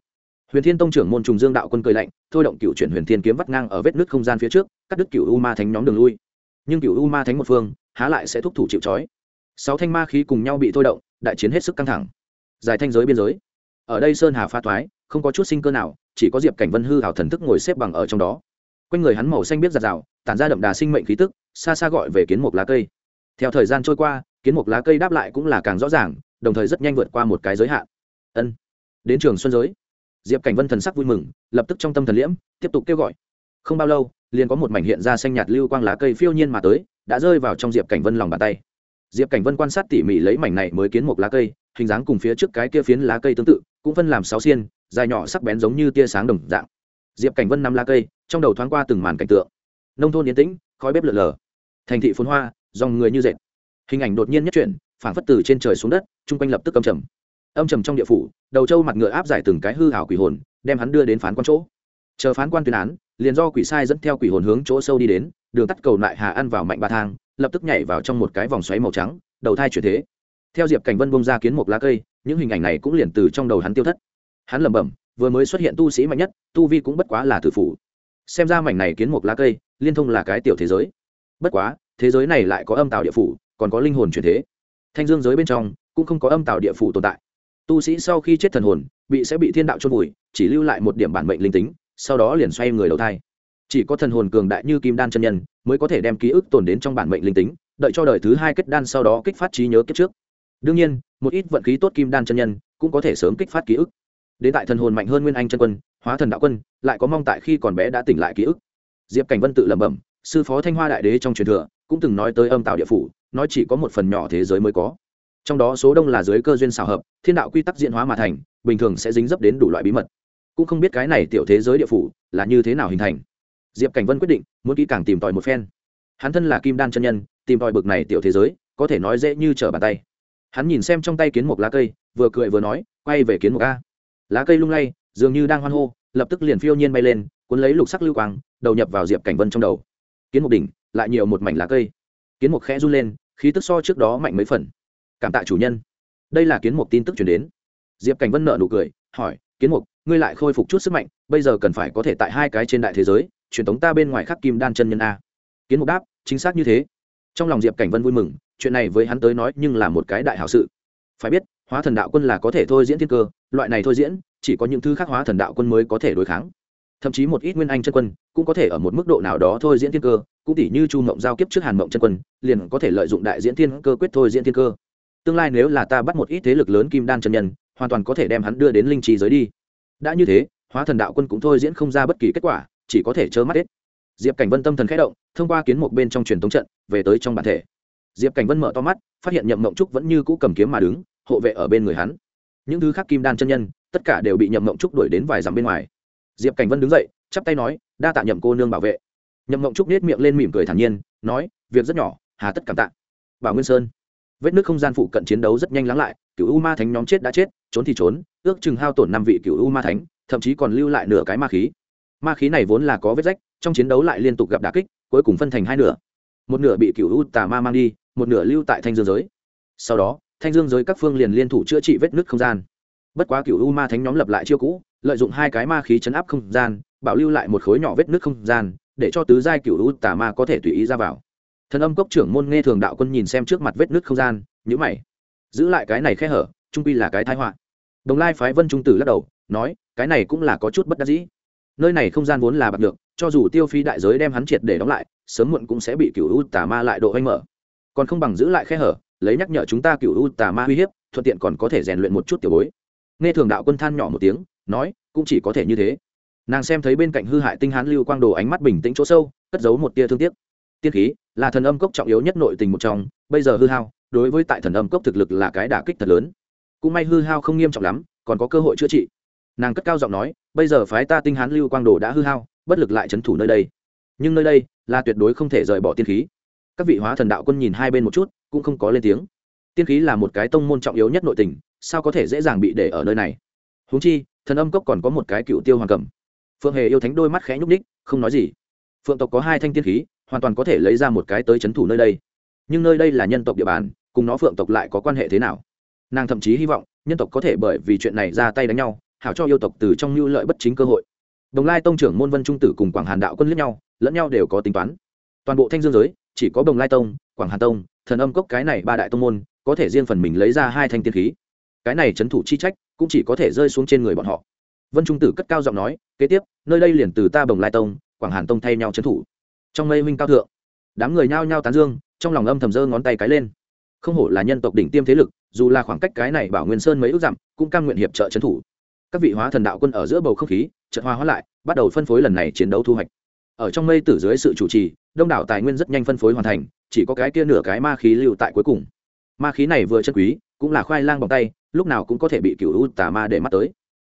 Huyền thiên tông trưởng môn trùng dương đạo quân cười lạnh, thôi động cựu chuyển huyền thiên kiếm vắt ngang ở vết nước không gian phía trước, cắt đứt cựu u ma thánh nhóm đường lui. Nhưng cựu u ma thánh một phương, há lại sẽ thúc thủ chịu trói. Sáu thanh ma khí cùng nhau bị thôi động, đại chiến hết sức căng thẳng. Dài thanh giới biên giới. Ở đây sơn hà pha thoái, không có chút sinh cơ nào chỉ có diệp cảnh vân hư hảo thần thức ngồi xếp bằng ở trong đó. Quanh người hắn màu xanh biết giặt rào, tản ra đậm đà sinh mệnh khí tức, xa xa gọi về kiến mục lá cây. Theo thời gian trôi qua, kiến mục lá cây đáp lại cũng là càng rõ ràng, đồng thời rất nhanh vượt qua một cái giới hạn. Ân, đến trường xuân giới. Diệp cảnh vân thần sắc vui mừng, lập tức trong tâm thần liễm, tiếp tục kêu gọi. Không bao lâu, liền có một mảnh hiện ra xanh nhạt lưu quang lá cây phiêu nhiên mà tới, đã rơi vào trong diệp cảnh vân lòng bàn tay. Diệp cảnh vân quan sát tỉ mỉ lấy mảnh này mới kiến một lá cây, hình dáng cùng phía trước cái kia phiến lá cây tương tự, cũng phân làm sáu xiên dài nhỏ sắc bén giống như tia sáng đồng dạng. Diệp cảnh vân nắm lá cây, trong đầu thoáng qua từng màn cảnh tượng. Nông thôn yên tĩnh, khói bếp lợn lờ thành thị phun hoa, dòng người như dệt. Hình ảnh đột nhiên nhất chuyển phản phất từ trên trời xuống đất, chung quanh lập tức âm trầm. Âm trầm trong địa phủ, đầu trâu mặt ngựa áp giải từng cái hư hảo quỷ hồn, đem hắn đưa đến phán quan chỗ. Chờ phán quan tuyên án, liền do quỷ sai dẫn theo quỷ hồn hướng chỗ sâu đi đến, đường tắt cầu lại hà ăn vào mạnh ba thang, lập tức nhảy vào trong một cái vòng xoáy màu trắng, đầu thai chuyển thế. Theo diệp cảnh vân bông ra kiến một lá cây, những hình ảnh này cũng liền từ trong đầu hắn tiêu thất hắn lẩm bẩm, vừa mới xuất hiện tu sĩ mạnh nhất, tu vi cũng bất quá là tử phủ. Xem ra mảnh này kiến một lá cây, liên thông là cái tiểu thế giới. Bất quá, thế giới này lại có âm tạo địa phủ, còn có linh hồn chuyển thế. Thanh dương giới bên trong, cũng không có âm tạo địa phủ tồn tại. Tu sĩ sau khi chết thần hồn, bị sẽ bị thiên đạo chôn vùi, chỉ lưu lại một điểm bản mệnh linh tính, sau đó liền xoay người đầu thai. Chỉ có thần hồn cường đại như kim đan chân nhân, mới có thể đem ký ức tồn đến trong bản mệnh linh tính, đợi cho đời thứ hai kết đan sau đó kích phát trí nhớ kiếp trước. Đương nhiên, một ít vận khí tốt kim đan chân nhân, cũng có thể sớm kích phát ký ức đến tại thần hồn mạnh hơn nguyên anh chân quân, hóa thần đạo quân, lại có mong tại khi còn bé đã tỉnh lại ký ức. Diệp cảnh vân tự lẩm bẩm, sư phó thanh hoa đại đế trong truyền thừa, cũng từng nói tới âm tạo địa phủ, nói chỉ có một phần nhỏ thế giới mới có. Trong đó số đông là dưới cơ duyên xào hợp, thiên đạo quy tắc diễn hóa mà thành, bình thường sẽ dính dấp đến đủ loại bí mật. Cũng không biết cái này tiểu thế giới địa phủ là như thế nào hình thành. Diệp cảnh vân quyết định, muốn kỹ càng tìm tòi một phen. Hắn thân là kim đan chân nhân, tìm tòi bực này tiểu thế giới, có thể nói dễ như trở bàn tay. Hắn nhìn xem trong tay kiến một lá cây, vừa cười vừa nói, quay về kiến một a lá cây lung lay, dường như đang hoan hô, lập tức liền phiêu nhiên bay lên, cuốn lấy lục sắc lưu quang, đầu nhập vào diệp cảnh vân trong đầu. Kiến một đỉnh, lại nhiều một mảnh lá cây. Kiến một khẽ run lên, khí tức so trước đó mạnh mấy phần. Cảm tạ chủ nhân. Đây là kiến một tin tức chuyển đến. Diệp cảnh vân nợ nụ cười, hỏi, kiến mục, ngươi lại khôi phục chút sức mạnh, bây giờ cần phải có thể tại hai cái trên đại thế giới, truyền thống ta bên ngoài khắc kim đan chân nhân a. Kiến mục đáp, chính xác như thế. Trong lòng diệp cảnh vân vui mừng, chuyện này với hắn tới nói nhưng là một cái đại hảo sự. Phải biết, hóa thần đạo quân là có thể thôi diễn thiên cơ loại này thôi diễn, chỉ có những thứ khác hóa thần đạo quân mới có thể đối kháng. Thậm chí một ít nguyên anh chân quân cũng có thể ở một mức độ nào đó thôi diễn thiên cơ, cũng tỷ như chu mộng giao kiếp trước hàn mộng chân quân, liền có thể lợi dụng đại diễn thiên cơ quyết thôi diễn thiên cơ. Tương lai nếu là ta bắt một ít thế lực lớn kim đan chân nhân, hoàn toàn có thể đem hắn đưa đến linh trì giới đi. Đã như thế, hóa thần đạo quân cũng thôi diễn không ra bất kỳ kết quả, chỉ có thể trơ mắt hết. Diệp cảnh vân tâm thần k h ẽ động, thông qua kiến một bên trong truyền thống trận, về tới trong bản thể. Diệp cảnh vân mở to mắt, phát hiện nhậm mộng trúc vẫn như cũ cầm kiếm mà đứng, hộ vệ ở bên người hắn những thứ khác kim đan chân nhân, tất cả đều bị nhậm mộng trúc đuổi đến vài dặm bên ngoài. Diệp cảnh vân đứng dậy, chắp tay nói, đa tạ nhậm cô nương bảo vệ. Nhậm mộng trúc nết miệng lên mỉm cười thản nhiên, nói, việc rất nhỏ, hà tất cảm tạ. Bảo nguyên sơn. Vết nước không gian phụ cận chiến đấu rất nhanh lắng lại cựu u ma thánh nhóm chết đã chết, trốn thì trốn, ước chừng hao tổn năm vị cựu u ma thánh, thậm chí còn lưu lại nửa cái ma khí. Ma khí này vốn là có vết rách, trong chiến đấu lại liên tục gặp đà kích, cuối cùng phân thành hai nửa. Một nửa bị cựu u tà ma mang đi, một nửa lưu tại thanh dương giới. Sau đó thanh dương giới các phương liền liên thủ chữa trị vết nứt không gian. Bất quá cựu u ma thánh nhóm lập lại chiêu cũ, lợi dụng hai cái ma khí chấn áp không gian, bảo lưu lại một khối nhỏ vết nứt không gian, để cho tứ giai cựu u tà ma có thể tùy ý ra vào. Thần âm cốc trưởng môn nghe thường đạo quân nhìn xem trước mặt vết nứt không gian nhữ mày. Giữ lại cái này khe hở, trung pi là cái thái họa. Đồng lai phái vân trung tử lắc đầu, nói, cái này cũng là có chút bất đắc dĩ. Nơi này không gian vốn là bạc được cho dù tiêu phí đại giới đem hắn triệt để đóng lại, sớm muộn cũng sẽ bị cựu u tà ma lại độ anh mở. Còn không bằng giữ lại khe hở lấy nhắc nhở chúng ta cựu u tà ma uy hiếp, thuận tiện còn có thể rèn luyện một chút tiểu bối. Nghe thường đạo quân than nhỏ một tiếng, nói, cũng chỉ có thể như thế. Nàng xem thấy bên cạnh hư hại tinh hán lưu quang đồ ánh mắt bình tĩnh chỗ sâu, cất giấu một tia thương tiếc. Tiên khí là thần âm cốc trọng yếu nhất nội tình một trong, bây giờ hư hao, đối với tại thần âm cốc thực lực là cái đả kích thật lớn. Cũng may hư hao không nghiêm trọng lắm, còn có cơ hội chữa trị. Nàng cất cao giọng nói, bây giờ phái ta tinh hán lưu quang đồ đã hư hao, bất lực lại c thủ nơi đây. Nhưng nơi đây là tuyệt đối không thể rời bỏ tiên khí các vị hóa thần đạo quân nhìn hai bên một chút, cũng không có lên tiếng. Tiên khí là một cái tông môn trọng yếu nhất nội tình, sao có thể dễ dàng bị để ở nơi này? Húng chi, thần âm cốc còn có một cái cựu tiêu hoàng cầm. Phượng hề yêu thánh đôi mắt khẽ nhúc ních không nói gì. Phượng tộc có hai thanh tiên khí, hoàn toàn có thể lấy ra một cái tới c h ấ n thủ nơi đây. Nhưng nơi đây là nhân tộc địa bàn, cùng nó phượng tộc lại có quan hệ thế nào? Nàng thậm chí hy vọng, nhân tộc có thể bởi vì chuyện này ra tay đánh nhau, hảo cho yêu tộc từ trong mưu lợi bất chính cơ hội. Đồng lai tông trưởng môn vân trung tử cùng quảng hàn đạo quân lẫn nhau lẫn nhau đều có tính toán. Toàn bộ thanh dương giới chỉ có đồng lai tông, quảng hàn tông, thần âm cốc cái này ba đại tông môn, có thể riêng phần mình lấy ra hai thanh tiên khí. Cái này c thủ chi trách, cũng chỉ có thể rơi xuống trên người bọn họ. Vân trung tử cất cao giọng nói, kế tiếp, nơi đây liền từ ta bồng lai tông, quảng hàn tông thay nhau trấn thủ. Trong mây minh cao thượng, đám người nhao nhao tán dương, trong lòng âm thầm giơ ngón tay cái lên. Không hổ là nhân tộc đỉnh tiêm thế lực, dù là khoảng cách cái này bảo nguyên sơn mấy ước dặm, cũng cam nguyện hiệp trợ trấn thủ. Các vị hóa thần đạo quân ở giữa bầu không khí trận hoa hóa lại, bắt đầu phân phối lần này chiến đấu thu hoạch. Ở trong mây tử dưới sự chủ trì đông đảo tài nguyên rất nhanh phân phối hoàn thành, chỉ có cái kia nửa cái ma khí lưu tại cuối cùng. Ma khí này vừa chân quý, cũng là khoai lang bằng tay, lúc nào cũng có thể bị cựu u tà ma để mắt tới.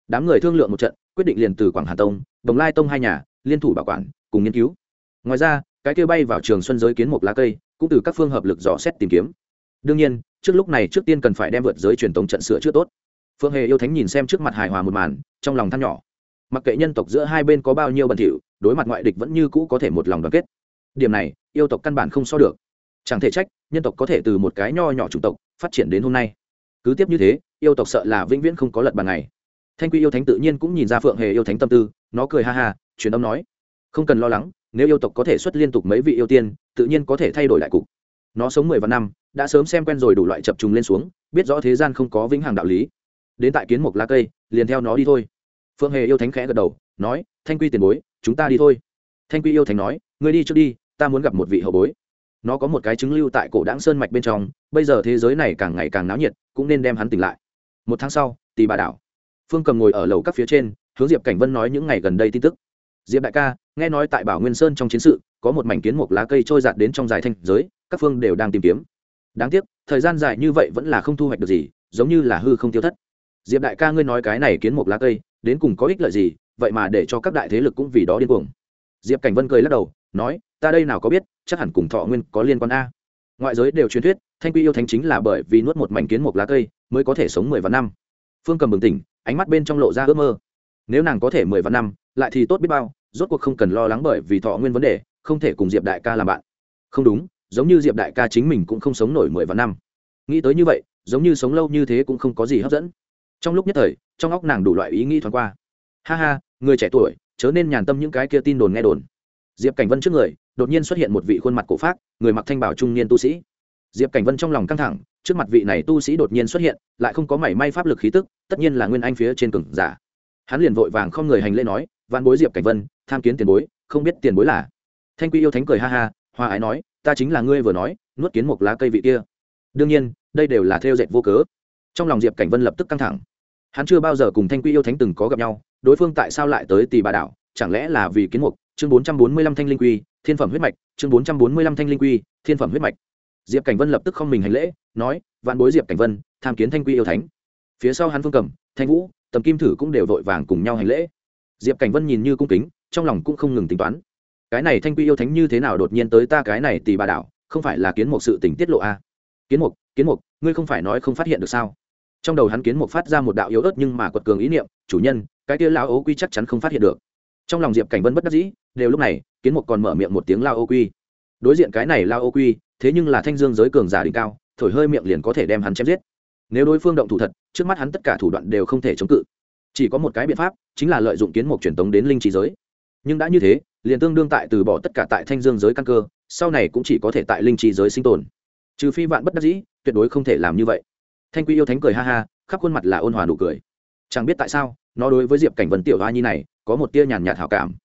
Đám người thương lượng một trận, quyết định liền từ quảng hà tông, đồng lai tông hai nhà, liên thủ bảo quản, cùng nghiên cứu. Ngoài ra, cái kia bay vào trường xuân giới kiến một lá cây, cũng từ các phương hợp lực dò xét tìm kiếm. Đương nhiên, trước lúc này trước tiên cần phải đem vượt giới truyền tống trận sửa chữa tốt. Phương hề yêu thánh nhìn xem trước mặt hài hòa một màn, trong lòng than nhỏ. Mặc kệ nhân tộc giữa hai bên có bao nhiêu bẩn thỉu, đối mặt ngoại địch vẫn như cũ có thể một lòng đoàn kết điểm này, yêu tộc căn bản không so được. Chẳng thể trách, nhân tộc có thể từ một cái nho nhỏ chủng tộc, phát triển đến hôm nay. Cứ tiếp như thế, yêu tộc sợ là vĩnh viễn không có lật bàn này thanh quy yêu thánh tự nhiên cũng nhìn ra phượng hề yêu thánh tâm tư, nó cười ha ha, truyền âm nói, không cần lo lắng, nếu yêu tộc có thể xuất liên tục mấy vị yêu tiên, tự nhiên có thể thay đổi lại cục. Nó sống mười vạn năm, đã sớm xem quen rồi đủ loại chập trùng lên xuống, biết rõ thế gian không có vĩnh hằng đạo lý. Đến tại kiến một lá cây, liền theo nó đi thôi. Phượng hề yêu thánh khẽ gật đầu, nói, thanh quy tiền bối, chúng ta đi thôi. Thanh quy yêu thánh nói người đi trước đi ta muốn gặp một vị hậu bối. Nó có một cái chứng lưu tại cổ đáng sơn mạch bên trong, bây giờ thế giới này càng ngày càng náo nhiệt, cũng nên đem hắn tỉnh lại. Một tháng sau tì bà đảo. Phương cầm ngồi ở lầu các phía trên, hướng diệp cảnh vân nói những ngày gần đây tin tức. Diệp đại ca, nghe nói tại bảo nguyên sơn trong chiến sự, có một mảnh kiến một lá cây trôi giạt đến trong dài thanh giới, các phương đều đang tìm kiếm. Đáng tiếc, thời gian dài như vậy vẫn là không thu hoạch được gì, giống như là hư không tiêu thất. Diệp đại ca, ngươi nói cái này kiến một lá cây, đến cùng có ích lợi gì? Vậy mà để cho các đại thế lực cũng vì đó điên cuồng. Diệp cảnh vân cười lắc đầu nói, ta đây nào có biết, chắc hẳn cùng thọ nguyên có liên quan a. Ngoại giới đều truyền thuyết, thanh quy yêu thánh chính là bởi vì nuốt một mảnh kiến một lá cây mới có thể sống mười vạn năm. Phương cầm bừng tỉnh, ánh mắt bên trong lộ ra ước mơ. Nếu nàng có thể mười vạn năm, lại thì tốt biết bao, rốt cuộc không cần lo lắng bởi vì thọ nguyên vấn đề, không thể cùng diệp đại ca làm bạn. Không đúng, giống như diệp đại ca chính mình cũng không sống nổi mười vạn năm. Nghĩ tới như vậy, giống như sống lâu như thế cũng không có gì hấp dẫn. Trong lúc nhất thời, trong óc nàng đủ loại ý nghĩ thoáng qua. Ha ha, người trẻ tuổi, chớ nên nhàn tâm những cái kia tin đồn nghe đồn diệp cảnh vân trước người, đột nhiên xuất hiện một vị khuôn mặt cổ phác, người mặc thanh bảo trung niên tu sĩ. Diệp cảnh vân trong lòng căng thẳng, trước mặt vị này tu sĩ đột nhiên xuất hiện, lại không có mảy may pháp lực khí tức, tất nhiên là nguyên anh phía trên cừng giả. Hắn liền vội vàng không người hành lễ nói văn bối diệp cảnh vân, tham kiến tiền bối, không biết tiền bối là? Thanh quy yêu thánh cười ha ha hoa ái nói, ta chính là ngươi vừa nói, nuốt kiến một lá cây vị kia. Đương nhiên, đây đều là theo dệt vô cớ. Trong lòng diệp cảnh vân lập tức căng thẳng. Hắn chưa bao giờ cùng thanh quy yêu thánh từng có gặp nhau, đối phương tại sao lại tới tì bà đảo, chẳng lẽ là vì kiến mục chương bốn trăm bốn mươi lăm thanh linh quy, thiên phẩm huyết mạch, chương bốn trăm bốn mươi lăm thanh linh quy, thiên phẩm huyết mạch. Diệp cảnh vân lập tức không mình hành lễ, nói, vạn bối diệp cảnh vân, tham kiến thanh quy yêu thánh. Phía sau hắn phương cầm, thanh vũ, tầm kim thử cũng đều vội vàng cùng nhau hành lễ. Diệp cảnh vân nhìn như cung kính, trong lòng cũng không ngừng tính toán. Cái này thanh quy yêu thánh như thế nào đột nhiên tới ta cái này tì bà đảo, không phải là kiến một sự tình tiết lộ a à? kiến mục kiến mục, ngươi không phải nói không phát hiện được sao? Trong đầu hắn kiến mục phát ra một đạo yếu ớt nhưng mà quật cường ý niệm, chủ nhân, cái kia lão ố quy chắc chắn không phát hiện được trong lòng diệp cảnh vân bất đắc dĩ, đều lúc này, kiến mục còn mở miệng một tiếng lao ô quy. Đối diện cái này lao ô quy, thế nhưng là thanh dương giới cường giả đỉnh cao, thổi hơi miệng liền có thể đem hắn chém giết. Nếu đối phương động thủ thật, trước mắt hắn tất cả thủ đoạn đều không thể chống cự. Chỉ có một cái biện pháp, chính là lợi dụng kiến mục truyền tống đến linh trí giới. Nhưng đã như thế, liền tương đương tại từ bỏ tất cả tại thanh dương giới căn cơ, sau này cũng chỉ có thể tại linh trí giới sinh tồn. Trừ phi vạn bất đắc dĩ, tuyệt đối không thể làm như vậy. Thanh quy yêu thánh cười ha ha, khắp khuôn mặt là ôn hòa nụ cười. Chẳng biết tại sao, nó đối với diệp cảnh vân tiểu hoa nhi này có một tia nhàn nhạt hảo cảm.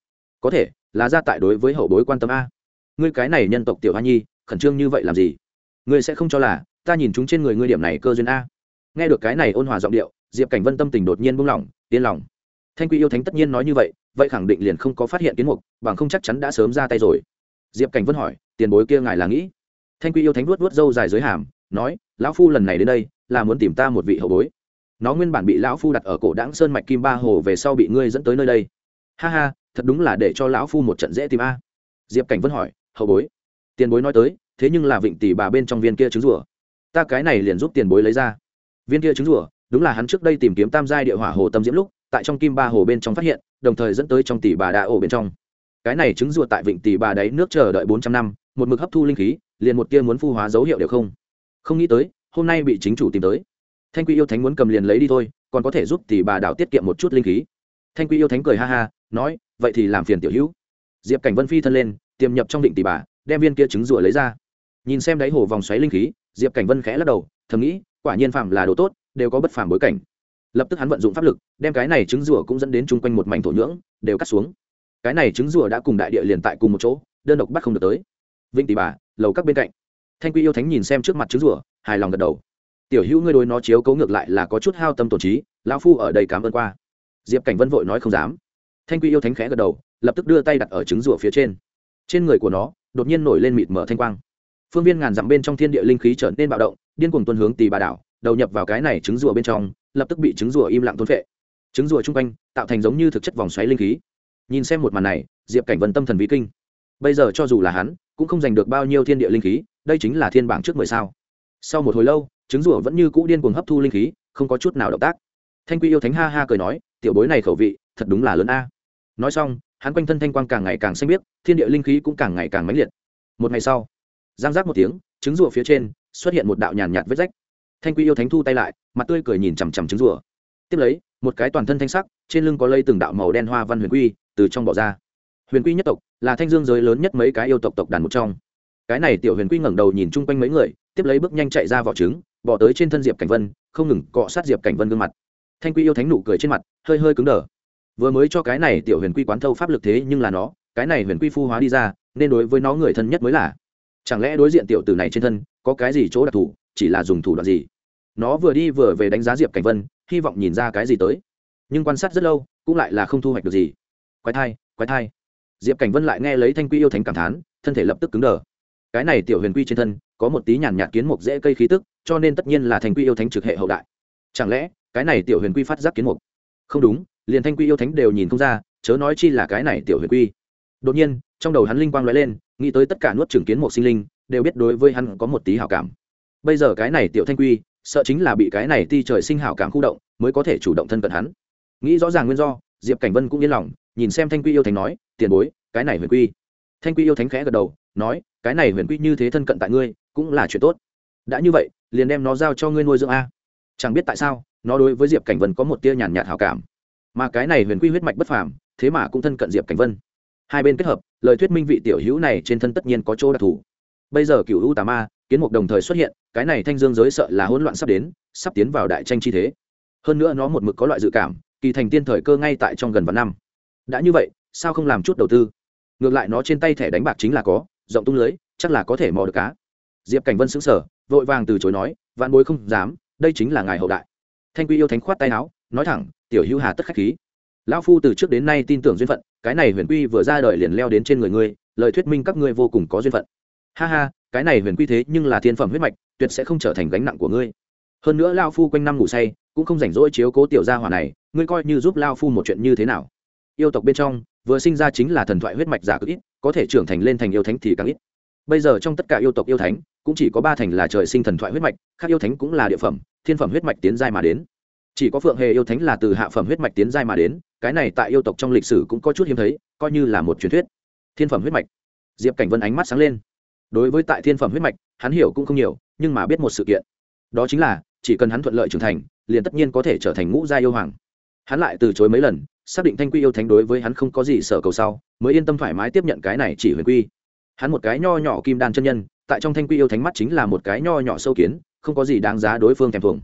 Có thể, là ra tại đối với hậu bối quan tâm a. Ngươi cái này nhân tộc tiểu hoa nhi, khẩn trương như vậy làm gì? Ngươi sẽ không cho là, ta nhìn chúng trên người ngươi điểm này cơ duyên a. Nghe được cái này ôn hòa giọng điệu, diệp cảnh vân tâm tình đột nhiên buông lỏng, yên lòng. Thanh quy yêu thánh tất nhiên nói như vậy vậy khẳng định liền không có phát hiện kiến mục, bằng không chắc chắn đã sớm ra tay rồi. Diệp cảnh vân hỏi, tiền bối kia ngài là nghĩ? Thanh quy yêu thánh vuốt vuốt râu dài dưới hàm, nói, lão phu lần này đến đây, là muốn tìm ta một vị hậu bối nó nguyên bản bị lão phu đặt ở cổ đáng sơn mạch kim ba hồ về sau bị ngươi dẫn tới nơi đây. Ha ha, thật đúng là để cho lão phu một trận dễ tìm a. Diệp cảnh vân hỏi, hậu bối. Tiền bối nói tới, thế nhưng là vịnh tỷ bà bên trong viên kia trứng rùa. Ta cái này liền giúp tiền bối lấy ra. Viên kia trứng rùa, đúng là hắn trước đây tìm kiếm tam giai địa hỏa hồ tâm diễm lúc, tại trong kim ba hồ bên trong phát hiện, đồng thời dẫn tới trong tỷ bà đa ổ bên trong. Cái này trứng rùa tại vịnh tỷ bà đáy nước chờ đợi bốn trăm năm, một mực hấp thu linh khí, liền một tia muốn phu hóa dấu hiệu đều không. Không nghĩ tới, hôm nay bị chính chủ tìm tới thanh quy yêu thánh muốn cầm liền lấy đi thôi, còn có thể giúp tỷ bà đảo tiết kiệm một chút linh khí. Thanh quy yêu thánh cười ha ha, nói, vậy thì làm phiền tiểu hữu. Diệp cảnh vân phi thân lên, tiềm nhập trong định tỷ bà, đem viên kia trứng rùa lấy ra. Nhìn xem đáy hồ vòng xoáy linh khí, diệp cảnh vân khẽ lắc đầu, thầm nghĩ, quả nhiên phạm là đồ tốt, đều có bất phàm bối cảnh. Lập tức hắn vận dụng pháp lực, đem cái này trứng rùa cũng dẫn đến chung quanh một mảnh thổ nhưỡng, đều cắt xuống. Cái này trứng rùa đã cùng đại địa liền tại cùng một chỗ, đơn độc bắt không được tới. Vịnh tỷ bà, lầu các bên cạnh. Thanh quy yêu thánh nhìn xem trước mặt trứng rùa, hài lòng gật đầu tiểu hữu ngươi đối nó chiếu cấu ngược lại là có chút hao tâm tổn trí, lão phu ở đây cảm ơn qua. Diệp cảnh vân vội nói không dám. Thanh quy yêu thánh khẽ gật đầu, lập tức đưa tay đặt ở trứng rùa phía trên. Trên người của nó, đột nhiên nổi lên mịt mở thanh quang. Phương viên ngàn dặm bên trong thiên địa linh khí trở nên bạo động, điên cuồng tuân hướng tì bà đảo, đầu nhập vào cái này trứng rùa bên trong, lập tức bị trứng rùa im lặng thôn phệ. Trứng rùa chung quanh, tạo thành giống như thực chất vòng xoáy linh khí. Nhìn xem một màn này, diệp cảnh vân tâm thần vi kinh. Bây giờ cho dù là hắn, cũng không giành được bao nhiêu thiên địa linh khí, đây chính là thiên bảng trước mười sao sau một hồi lâu, trứng rùa vẫn như cũ điên cuồng hấp thu linh khí, không có chút nào động tác. Thanh quy yêu thánh ha ha cười nói, tiểu bối này khẩu vị, thật đúng là lớn a. Nói xong, hắn quanh thân thanh quang càng ngày càng xanh biếc, thiên địa linh khí cũng càng ngày càng mãnh liệt. Một ngày sau, giang giác một tiếng, trứng rùa phía trên xuất hiện một đạo nhàn nhạt vết rách. Thanh quy yêu thánh thu tay lại, mặt tươi cười nhìn chằm chằm trứng rùa. Tiếp lấy, một cái toàn thân thanh sắc, trên lưng có lây từng đạo màu đen hoa văn huyền quy, từ trong bỏ ra. Huyền quy nhất tộc là thanh dương giới lớn nhất mấy cái yêu tộc tộc đàn một trong. Cái này tiểu huyền quy ngẩng đầu nhìn chung quanh mấy người tiếp lấy bước nhanh chạy ra vỏ trứng, bỏ tới trên thân diệp cảnh vân, không ngừng cọ sát diệp cảnh vân gương mặt. Thanh quy yêu thánh nụ cười trên mặt, hơi hơi cứng đờ. Vừa mới cho cái này tiểu huyền quy quán thâu pháp lực thế nhưng là nó, cái này huyền quy phu hóa đi ra, nên đối với nó người thân nhất mới là. Chẳng lẽ đối diện tiểu tử này trên thân, có cái gì chỗ đặc thù, chỉ là dùng thủ đoạn gì? Nó vừa đi vừa về đánh giá diệp cảnh vân, hy vọng nhìn ra cái gì tới. Nhưng quan sát rất lâu, cũng lại là không thu hoạch được gì. Quái thai quái thai. Diệp cảnh vân lại nghe lấy thanh quy yêu thánh cảm thán, thân thể lập tức cứng đờ. Cái này tiểu huyền quy trên thân có một tí nhàn nhạt kiến mục dễ cây khí tức, cho nên tất nhiên là thành quy yêu thánh trực hệ hậu đại. Chẳng lẽ, cái này tiểu huyền quy phát giác kiến mục? Không đúng, liền thanh quy yêu thánh đều nhìn không ra, chớ nói chi là cái này tiểu huyền quy. Đột nhiên, trong đầu hắn linh quang lóe lên, nghĩ tới tất cả nuốt trường kiến một sinh linh, đều biết đối với hắn có một tí hảo cảm. Bây giờ cái này tiểu thanh quy, sợ chính là bị cái này ti trời sinh hảo cảm khu động, mới có thể chủ động thân cận hắn. Nghĩ rõ ràng nguyên do, diệp cảnh vân cũng yên lòng, nhìn xem thanh quy yêu thánh nói, tiền bối, cái này huyền quy. Thanh quy yêu thánh khẽ gật đầu, nói, cái này huyền quy như thế thân cận tại ngươi cũng là chuyện tốt. Đã như vậy, liền đem nó giao cho ngươi nuôi dưỡng a. Chẳng biết tại sao, nó đối với diệp cảnh vân có một tia nhàn nhạt hảo cảm. Mà cái này huyền quy huyết mạch bất phàm, thế mà cũng thân cận diệp cảnh vân. Hai bên kết hợp, lời thuyết minh vị tiểu hữu này trên thân tất nhiên có chỗ đặc thù. Bây giờ cựu u tà ma, kiến mục đồng thời xuất hiện, cái này thanh dương giới sợ là hỗn loạn sắp đến, sắp tiến vào đại tranh chi thế. Hơn nữa nó một mực có loại dự cảm, kỳ thành tiên thời cơ ngay tại trong gần vạn năm. Đã như vậy, sao không làm chút đầu tư? Ngược lại nó trên tay thẻ đánh bạc chính là có, rộng tung lưới, chắc là có thể mò được cá diệp cảnh vân xứng sở vội vàng từ chối nói, vạn bối không dám, đây chính là ngài hậu đại. Thanh quy yêu thánh khoát tay áo, nói thẳng, tiểu hữu hà tất khách khí. Lão phu từ trước đến nay tin tưởng duyên phận, cái này huyền quy vừa ra đời liền leo đến trên người ngươi, lời thuyết minh các ngươi vô cùng có duyên phận. Ha ha, cái này huyền quy thế nhưng là thiên phẩm huyết mạch, tuyệt sẽ không trở thành gánh nặng của ngươi. Hơn nữa lao phu quanh năm ngủ say, cũng không rảnh rỗi chiếu cố tiểu gia hỏa này, ngươi coi như giúp lao phu một chuyện như thế nào. Yêu tộc bên trong, vừa sinh ra chính là thần thoại huyết mạch giả cực ít, có thể trưởng thành lên thành yêu thánh thì càng ít bây giờ trong tất cả yêu tộc yêu thánh, cũng chỉ có ba thành là trời sinh thần thoại huyết mạch, khác yêu thánh cũng là địa phẩm, thiên phẩm huyết mạch tiến giai mà đến. Chỉ có phượng hề yêu thánh là từ hạ phẩm huyết mạch tiến giai mà đến, cái này tại yêu tộc trong lịch sử cũng có chút hiếm thấy, coi như là một truyền thuyết. Thiên phẩm huyết mạch. Diệp cảnh vân ánh mắt sáng lên. Đối với tại thiên phẩm huyết mạch, hắn hiểu cũng không nhiều, nhưng mà biết một sự kiện. Đó chính là, chỉ cần hắn thuận lợi trưởng thành, liền tất nhiên có thể trở thành ngũ gia yêu hoàng. Hắn lại từ chối mấy lần, xác định thanh quy yêu thánh đối với hắn không có gì sợ cầu sau, mới yên tâm thoải mái tiếp nhận cái này chỉ huyền quy hắn một cái nho nhỏ kim đan chân nhân, tại trong thanh quy yêu thánh mắt chính là một cái nho nhỏ sâu kiến, không có gì đáng giá đối phương thèm thuồng.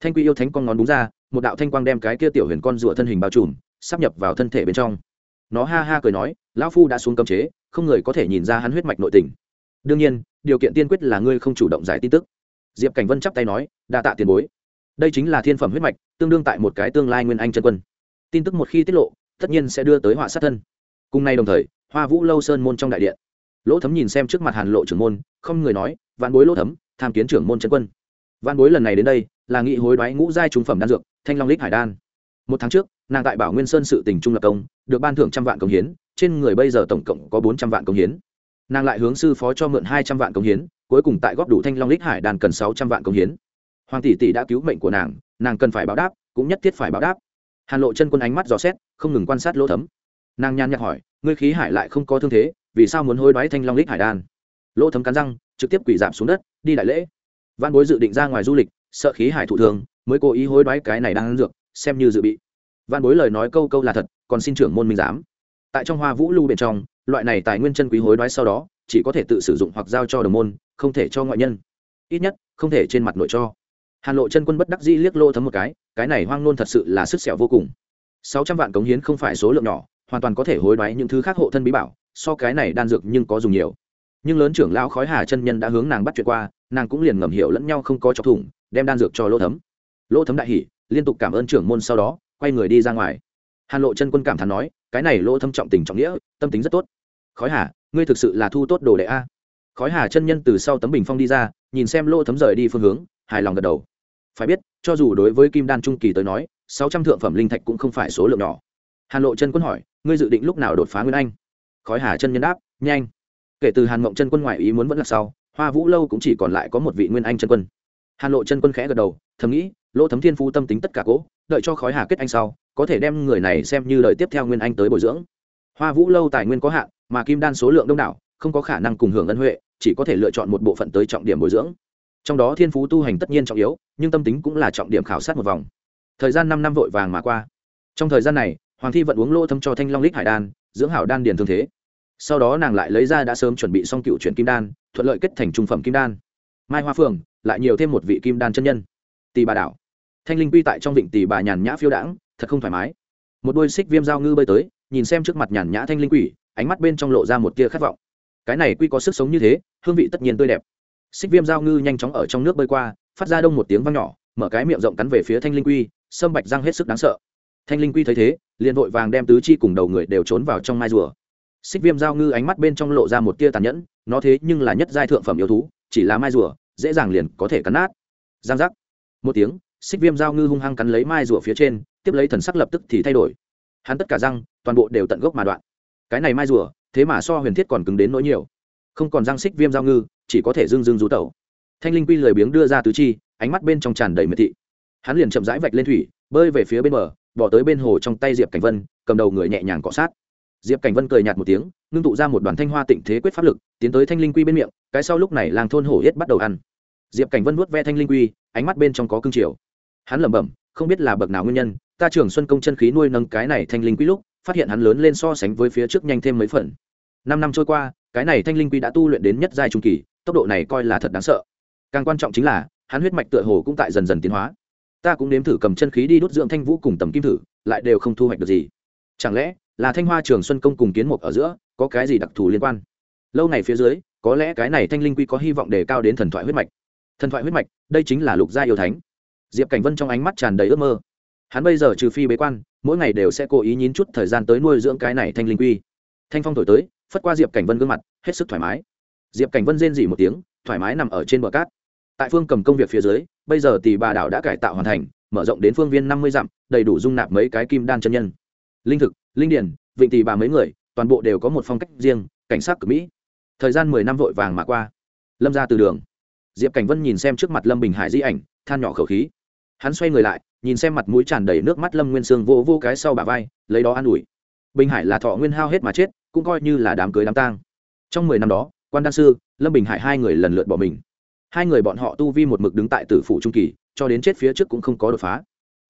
Thanh quy yêu thánh con ngón đúng ra, một đạo thanh quang đem cái kia tiểu huyền con rùa thân hình bao trùm, sắp nhập vào thân thể bên trong. Nó ha ha cười nói, lão phu đã xuống cấm chế, không người có thể nhìn ra hắn huyết mạch nội tình. Đương nhiên, điều kiện tiên quyết là ngươi không chủ động giải tin tức. Diệp cảnh vân chắp tay nói, đa tạ tiền bối. Đây chính là thiên phẩm huyết mạch, tương đương tại một cái tương lai nguyên anh chân quân. Tin tức một khi tiết lộ, tất nhiên sẽ đưa tới họa sát thân. Cùng nay đồng thời, hoa vũ lâu sơn môn trong đại điện lỗ thấm nhìn xem trước mặt hàn lộ trưởng môn, không người nói, vạn bối lỗ thấm, tham kiến trưởng môn trấn quân. Vạn bối lần này đến đây, là nghị hối đoái ngũ giai trung phẩm đan dược, thanh long lích hải đan. Một tháng trước, nàng tại bảo nguyên sơn sự tỉnh trung lập công, được ban thưởng trăm vạn công hiến, trên người bây giờ tổng cộng có bốn trăm vạn công hiến. Nàng lại hướng sư phó cho mượn hai trăm vạn công hiến, cuối cùng tại góp đủ thanh long lích hải đan cần sáu trăm vạn công hiến. Hoàng tỷ tỷ đã cứu mệnh của nàng nàng cần phải báo đáp, cũng nhất thiết phải báo đáp. Hàn lộ chân quân ánh mắt dò xét, không ngừng quan sát lỗ thấm. Nàng nhàn nhạc hỏi, ngươi khí hải lại không có thương thế vì sao muốn hối đoái thanh long lích hải đan? Lỗ thấm cắn răng, trực tiếp quỷ giảm xuống đất, đi đại lễ. Văn bối dự định ra ngoài du lịch, sợ khí hải thụ thường, mới cố ý hối đoái cái này đang ăn dược, xem như dự bị. Văn bối lời nói câu câu là thật, còn xin trưởng môn minh giám. Tại trong hoa vũ lưu bên trong, loại này tài nguyên chân quý hối đoái sau đó, chỉ có thể tự sử dụng hoặc giao cho đồng môn, không thể cho ngoại nhân. Ít nhất, không thể trên mặt nội cho. Hàn lộ chân quân bất đắc dĩ liếc lô thấm một cái cái này hoang nôn thật sự là sức sẹo vô cùng. Sáu trăm vạn cống hiến không phải số lượng nhỏ, hoàn toàn có thể hối đoái những thứ khác hộ thân bí bảo so cái này đan dược nhưng có dùng nhiều. Nhưng lớn trưởng lao khói hà chân nhân đã hướng nàng bắt chuyện qua, nàng cũng liền ngầm hiểu lẫn nhau không có chọc thủng, đem đan dược cho lỗ thấm. Lỗ thấm đại hỉ, liên tục cảm ơn trưởng môn sau đó, quay người đi ra ngoài. Hàn lộ chân quân cảm thán nói, cái này lỗ thâm trọng tình trọng nghĩa, tâm tính rất tốt. Khói hà, ngươi thực sự là thu tốt đồ đệ a. Khói hà chân nhân từ sau tấm bình phong đi ra, nhìn xem lỗ thấm rời đi phương hướng, hài lòng gật đầu. Phải biết, cho dù đối với kim đan trung kỳ tới nói, sáu trăm thượng phẩm linh thạch cũng không phải số lượng nhỏ. Hàn lộ chân quân hỏi, ngươi dự định lúc nào đột phá nguyên anh? Khói hà chân nhân đáp, nhanh. Kể từ hàn mộng chân quân ngoại ý muốn vẫn là sau, hoa vũ lâu cũng chỉ còn lại có một vị nguyên anh chân quân. Hàn lộ chân quân khẽ gật đầu, thầm nghĩ, lỗ thấm thiên phú tâm tính tất cả cố, đợi cho khói hà kết anh sau, có thể đem người này xem như lời tiếp theo nguyên anh tới bồi dưỡng. Hoa vũ lâu tài nguyên có hạn, mà kim đan số lượng đông đảo, không có khả năng cùng hưởng ân huệ, chỉ có thể lựa chọn một bộ phận tới trọng điểm bồi dưỡng. Trong đó thiên phú tu hành tất nhiên trọng yếu, nhưng tâm tính cũng là trọng điểm khảo sát một vòng. Thời gian năm năm vội vàng mà qua. Trong thời gian này, hoàng thi vận uống lỗ thấm cho thanh long lích hải đan, dưỡng hảo đan điền thương thế sau đó nàng lại lấy ra đã sớm chuẩn bị xong cựu chuyển kim đan, thuận lợi kết thành trung phẩm kim đan. Mai hoa phường lại nhiều thêm một vị kim đan chân nhân. Tì bà đảo. Thanh linh quy tại trong vịnh tì bà nhàn nhã phiêu đãng, thật không thoải mái. Một đôi xích viêm dao ngư bơi tới, nhìn xem trước mặt nhàn nhã thanh linh quỷ, ánh mắt bên trong lộ ra một tia khát vọng. Cái này quy có sức sống như thế, hương vị tất nhiên tươi đẹp. Xích viêm dao ngư nhanh chóng ở trong nước bơi qua, phát ra đông một tiếng văng nhỏ, mở cái miệng rộng cắn về phía thanh linh quy, sâm bạch răng hết sức đáng sợ. Thanh linh quy thấy thế, liền vội vàng đem tứ chi cùng đầu người đều trốn vào trong mai rùa xích viêm giao ngư ánh mắt bên trong lộ ra một tia tàn nhẫn, nó thế nhưng là nhất giai thượng phẩm yêu thú, chỉ là mai rùa, dễ dàng liền có thể cắn nát. Giang giác. Một tiếng, xích viêm giao ngư hung hăng cắn lấy mai rùa phía trên, tiếp lấy thần sắc lập tức thì thay đổi. Hắn tất cả răng, toàn bộ đều tận gốc mà đoạn. Cái này mai rùa, thế mà so huyền thiết còn cứng đến nỗi nhiều. Không còn răng xích viêm giao ngư, chỉ có thể dưng dưng rú tẩu. Thanh linh quy lười biếng đưa ra tứ chi, ánh mắt bên trong tràn đầy miệt thị. Hắn liền chậm rãi vạch lên thủy, bơi về phía bên bờ, bỏ tới bên hồ trong tay diệp cảnh vân, cầm đầu người nhẹ nhàng cọ sát diệp cảnh vân cười nhạt một tiếng, ngưng tụ ra một đoàn thanh hoa tịnh thế quyết pháp lực, tiến tới thanh linh quy bên miệng, cái sau lúc này làng thôn hổ yết bắt đầu ăn. Diệp cảnh vân vuốt ve thanh linh quy, ánh mắt bên trong có cương triều hắn lẩm bẩm, không biết là bậc nào nguyên nhân, ta trưởng xuân công chân khí nuôi nâng cái này thanh linh quy lúc, phát hiện hắn lớn lên so sánh với phía trước nhanh thêm mấy phần. Năm năm trôi qua, cái này thanh linh quy đã tu luyện đến nhất giai trung kỳ, tốc độ này coi là thật đáng sợ. Càng quan trọng chính là, hắn huyết mạch tựa hồ cũng tại dần dần tiến hóa. Ta cũng nếm thử cầm chân khí đi đốt dưỡng thanh vũ cùng tầm kim thử, lại đều không thu hoạch được gì. Chẳng lẽ là thanh hoa trường xuân công cùng kiến mục ở giữa, có cái gì đặc thù liên quan? Lâu này phía dưới, có lẽ cái này thanh linh quy có hy vọng đề cao đến thần thoại huyết mạch. Thần thoại huyết mạch, đây chính là lục gia yêu thánh. Diệp cảnh vân trong ánh mắt tràn đầy ước mơ. Hắn bây giờ trừ phi bế quan, mỗi ngày đều sẽ cố ý nhín chút thời gian tới nuôi dưỡng cái này thanh linh quy. Thanh phong thổi tới, phất qua diệp cảnh vân gương mặt, hết sức thoải mái. Diệp cảnh vân rên dỉ một tiếng, thoải mái nằm ở trên bờ cát. Tại phương cầm công việc phía dưới, bây giờ tỷ bà đảo đã cải tạo hoàn thành, mở rộng đến phương viên năm mươi dặm, đầy đủ dung nạp mấy cái kim đan chân nhân. Linh thực linh Điền, vịnh tỳ bà mấy người toàn bộ đều có một phong cách riêng cảnh sát cực mỹ. Thời gian mười năm vội vàng mà qua. Lâm ra từ đường. Diệp cảnh vân nhìn xem trước mặt lâm bình hải di ảnh than nhỏ khẩu khí. Hắn xoay người lại nhìn xem mặt mũi tràn đầy nước mắt lâm nguyên sương vô vô cái sau bà vai lấy đó an ủi. Bình hải là thọ nguyên hao hết mà chết cũng coi như là đám cưới đám tang. Trong mười năm đó quan đan sư lâm bình hải hai người lần lượt bỏ mình. Hai người bọn họ tu vi một mực đứng tại tử phủ trung kỳ cho đến chết phía trước cũng không có đột phá.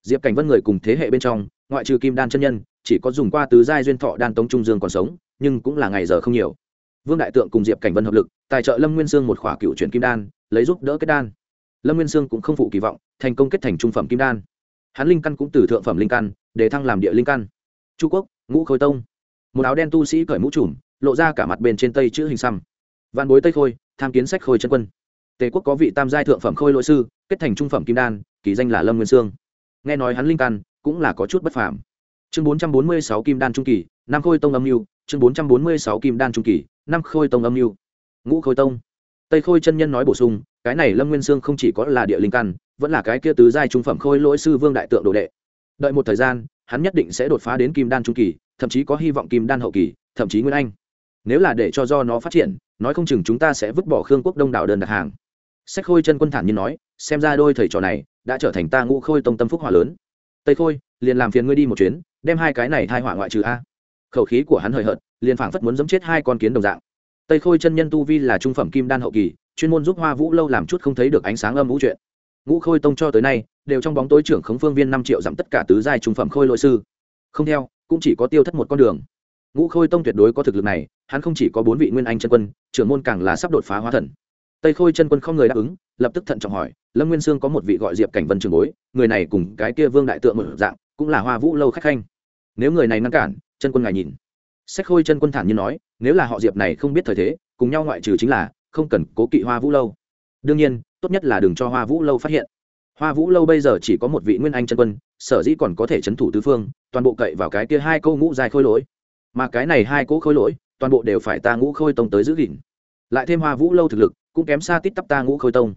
Diệp cảnh vân người cùng thế hệ bên trong ngoại trừ kim đan chân nhân chỉ có dùng qua tứ giai duyên thọ đan tống trung dương còn sống, nhưng cũng là ngày giờ không nhiều. Vương đại tượng cùng diệp cảnh vân hợp lực, tài trợ lâm nguyên sương một khỏa cựu chuyển kim đan, lấy giúp đỡ kết đan. Lâm nguyên sương cũng không phụ kỳ vọng, thành công kết thành trung phẩm kim đan. Hắn linh căn cũng từ thượng phẩm linh căn, để thăng làm địa linh căn. Chu quốc, ngũ khôi tông. Một áo đen tu sĩ cởi mũ trùm, lộ ra cả mặt bên trên tây chữ hình xăm. Văn bối tây khôi, tham kiến sách khôi chân quân. Tề quốc có vị tam giai thượng phẩm khôi lỗi sư, kết thành trung phẩm kim đan, kỳ danh là lâm nguyên sương. Nghe nói hắn linh căn cũng là có chút bất phàm chương bốn trăm bốn mươi sáu kim đan trung kỳ năm khôi tông âm mưu. Chương bốn trăm bốn mươi sáu kim đan trung kỳ năm khôi tông âm mưu. Ngũ khôi tông. Tây khôi chân nhân nói bổ sung, cái này lâm nguyên sương không chỉ có là địa linh căn, vẫn là cái kia tứ giai trung phẩm khôi lỗi sư vương đại tượng đồ đệ. Đợi một thời gian, hắn nhất định sẽ đột phá đến kim đan trung kỳ, thậm chí có hy vọng kim đan hậu kỳ, thậm chí nguyên anh. Nếu là để cho do nó phát triển, nói không chừng chúng ta sẽ vứt bỏ khương quốc đông đảo đơn đặt hàng. Sách khôi chân quân thản nhiên nói, xem ra đôi thầy trò này đã trở thành ta ngũ khôi tông tâm phúc hỏa lớn. Tây khôi, liền làm phiền ngươi đi một chuyến đem hai cái này thai hỏa ngoại trừ a. Khẩu khí của hắn hời hợt, liền phảng phất muốn giấm chết hai con kiến đồng dạng. Tây khôi chân nhân tu vi là trung phẩm kim đan hậu kỳ, chuyên môn giúp hoa vũ lâu làm chút không thấy được ánh sáng âm vũ chuyện. Ngũ khôi tông cho tới nay, đều trong bóng tối trưởng khống phương viên năm triệu giảm tất cả tứ giai trung phẩm khôi lỗi sư. Không theo, cũng chỉ có tiêu thất một con đường. Ngũ khôi tông tuyệt đối có thực lực này, hắn không chỉ có bốn vị nguyên anh chân quân, trưởng môn càng là sắp đột phá hóa thần. Tây khôi chân quân không người đáp ứng, lập tức thận trọng hỏi, lâm nguyên sương có một vị gọi diệp cảnh vân trường bối, người này cùng cái kia vương đại tượng một dạng, cũng là hoa vũ lâu khách khanh nếu người này ngăn cản, chân quân ngài nhìn. Sách khôi chân quân thản nhiên nói, nếu là họ diệp này không biết thời thế, cùng nhau ngoại trừ chính là, không cần cố kỵ hoa vũ lâu. Đương nhiên, tốt nhất là đừng cho hoa vũ lâu phát hiện. Hoa vũ lâu bây giờ chỉ có một vị nguyên anh chân quân, sở dĩ còn có thể c h ấ n thủ tứ phương, toàn bộ cậy vào cái kia hai câu ngũ dài khôi lỗi. Mà cái này hai cỗ khôi lỗi, toàn bộ đều phải ta ngũ khôi tông tới giữ gìn. Lại thêm hoa vũ lâu thực lực, cũng kém xa tít tắp ta ngũ khôi tông.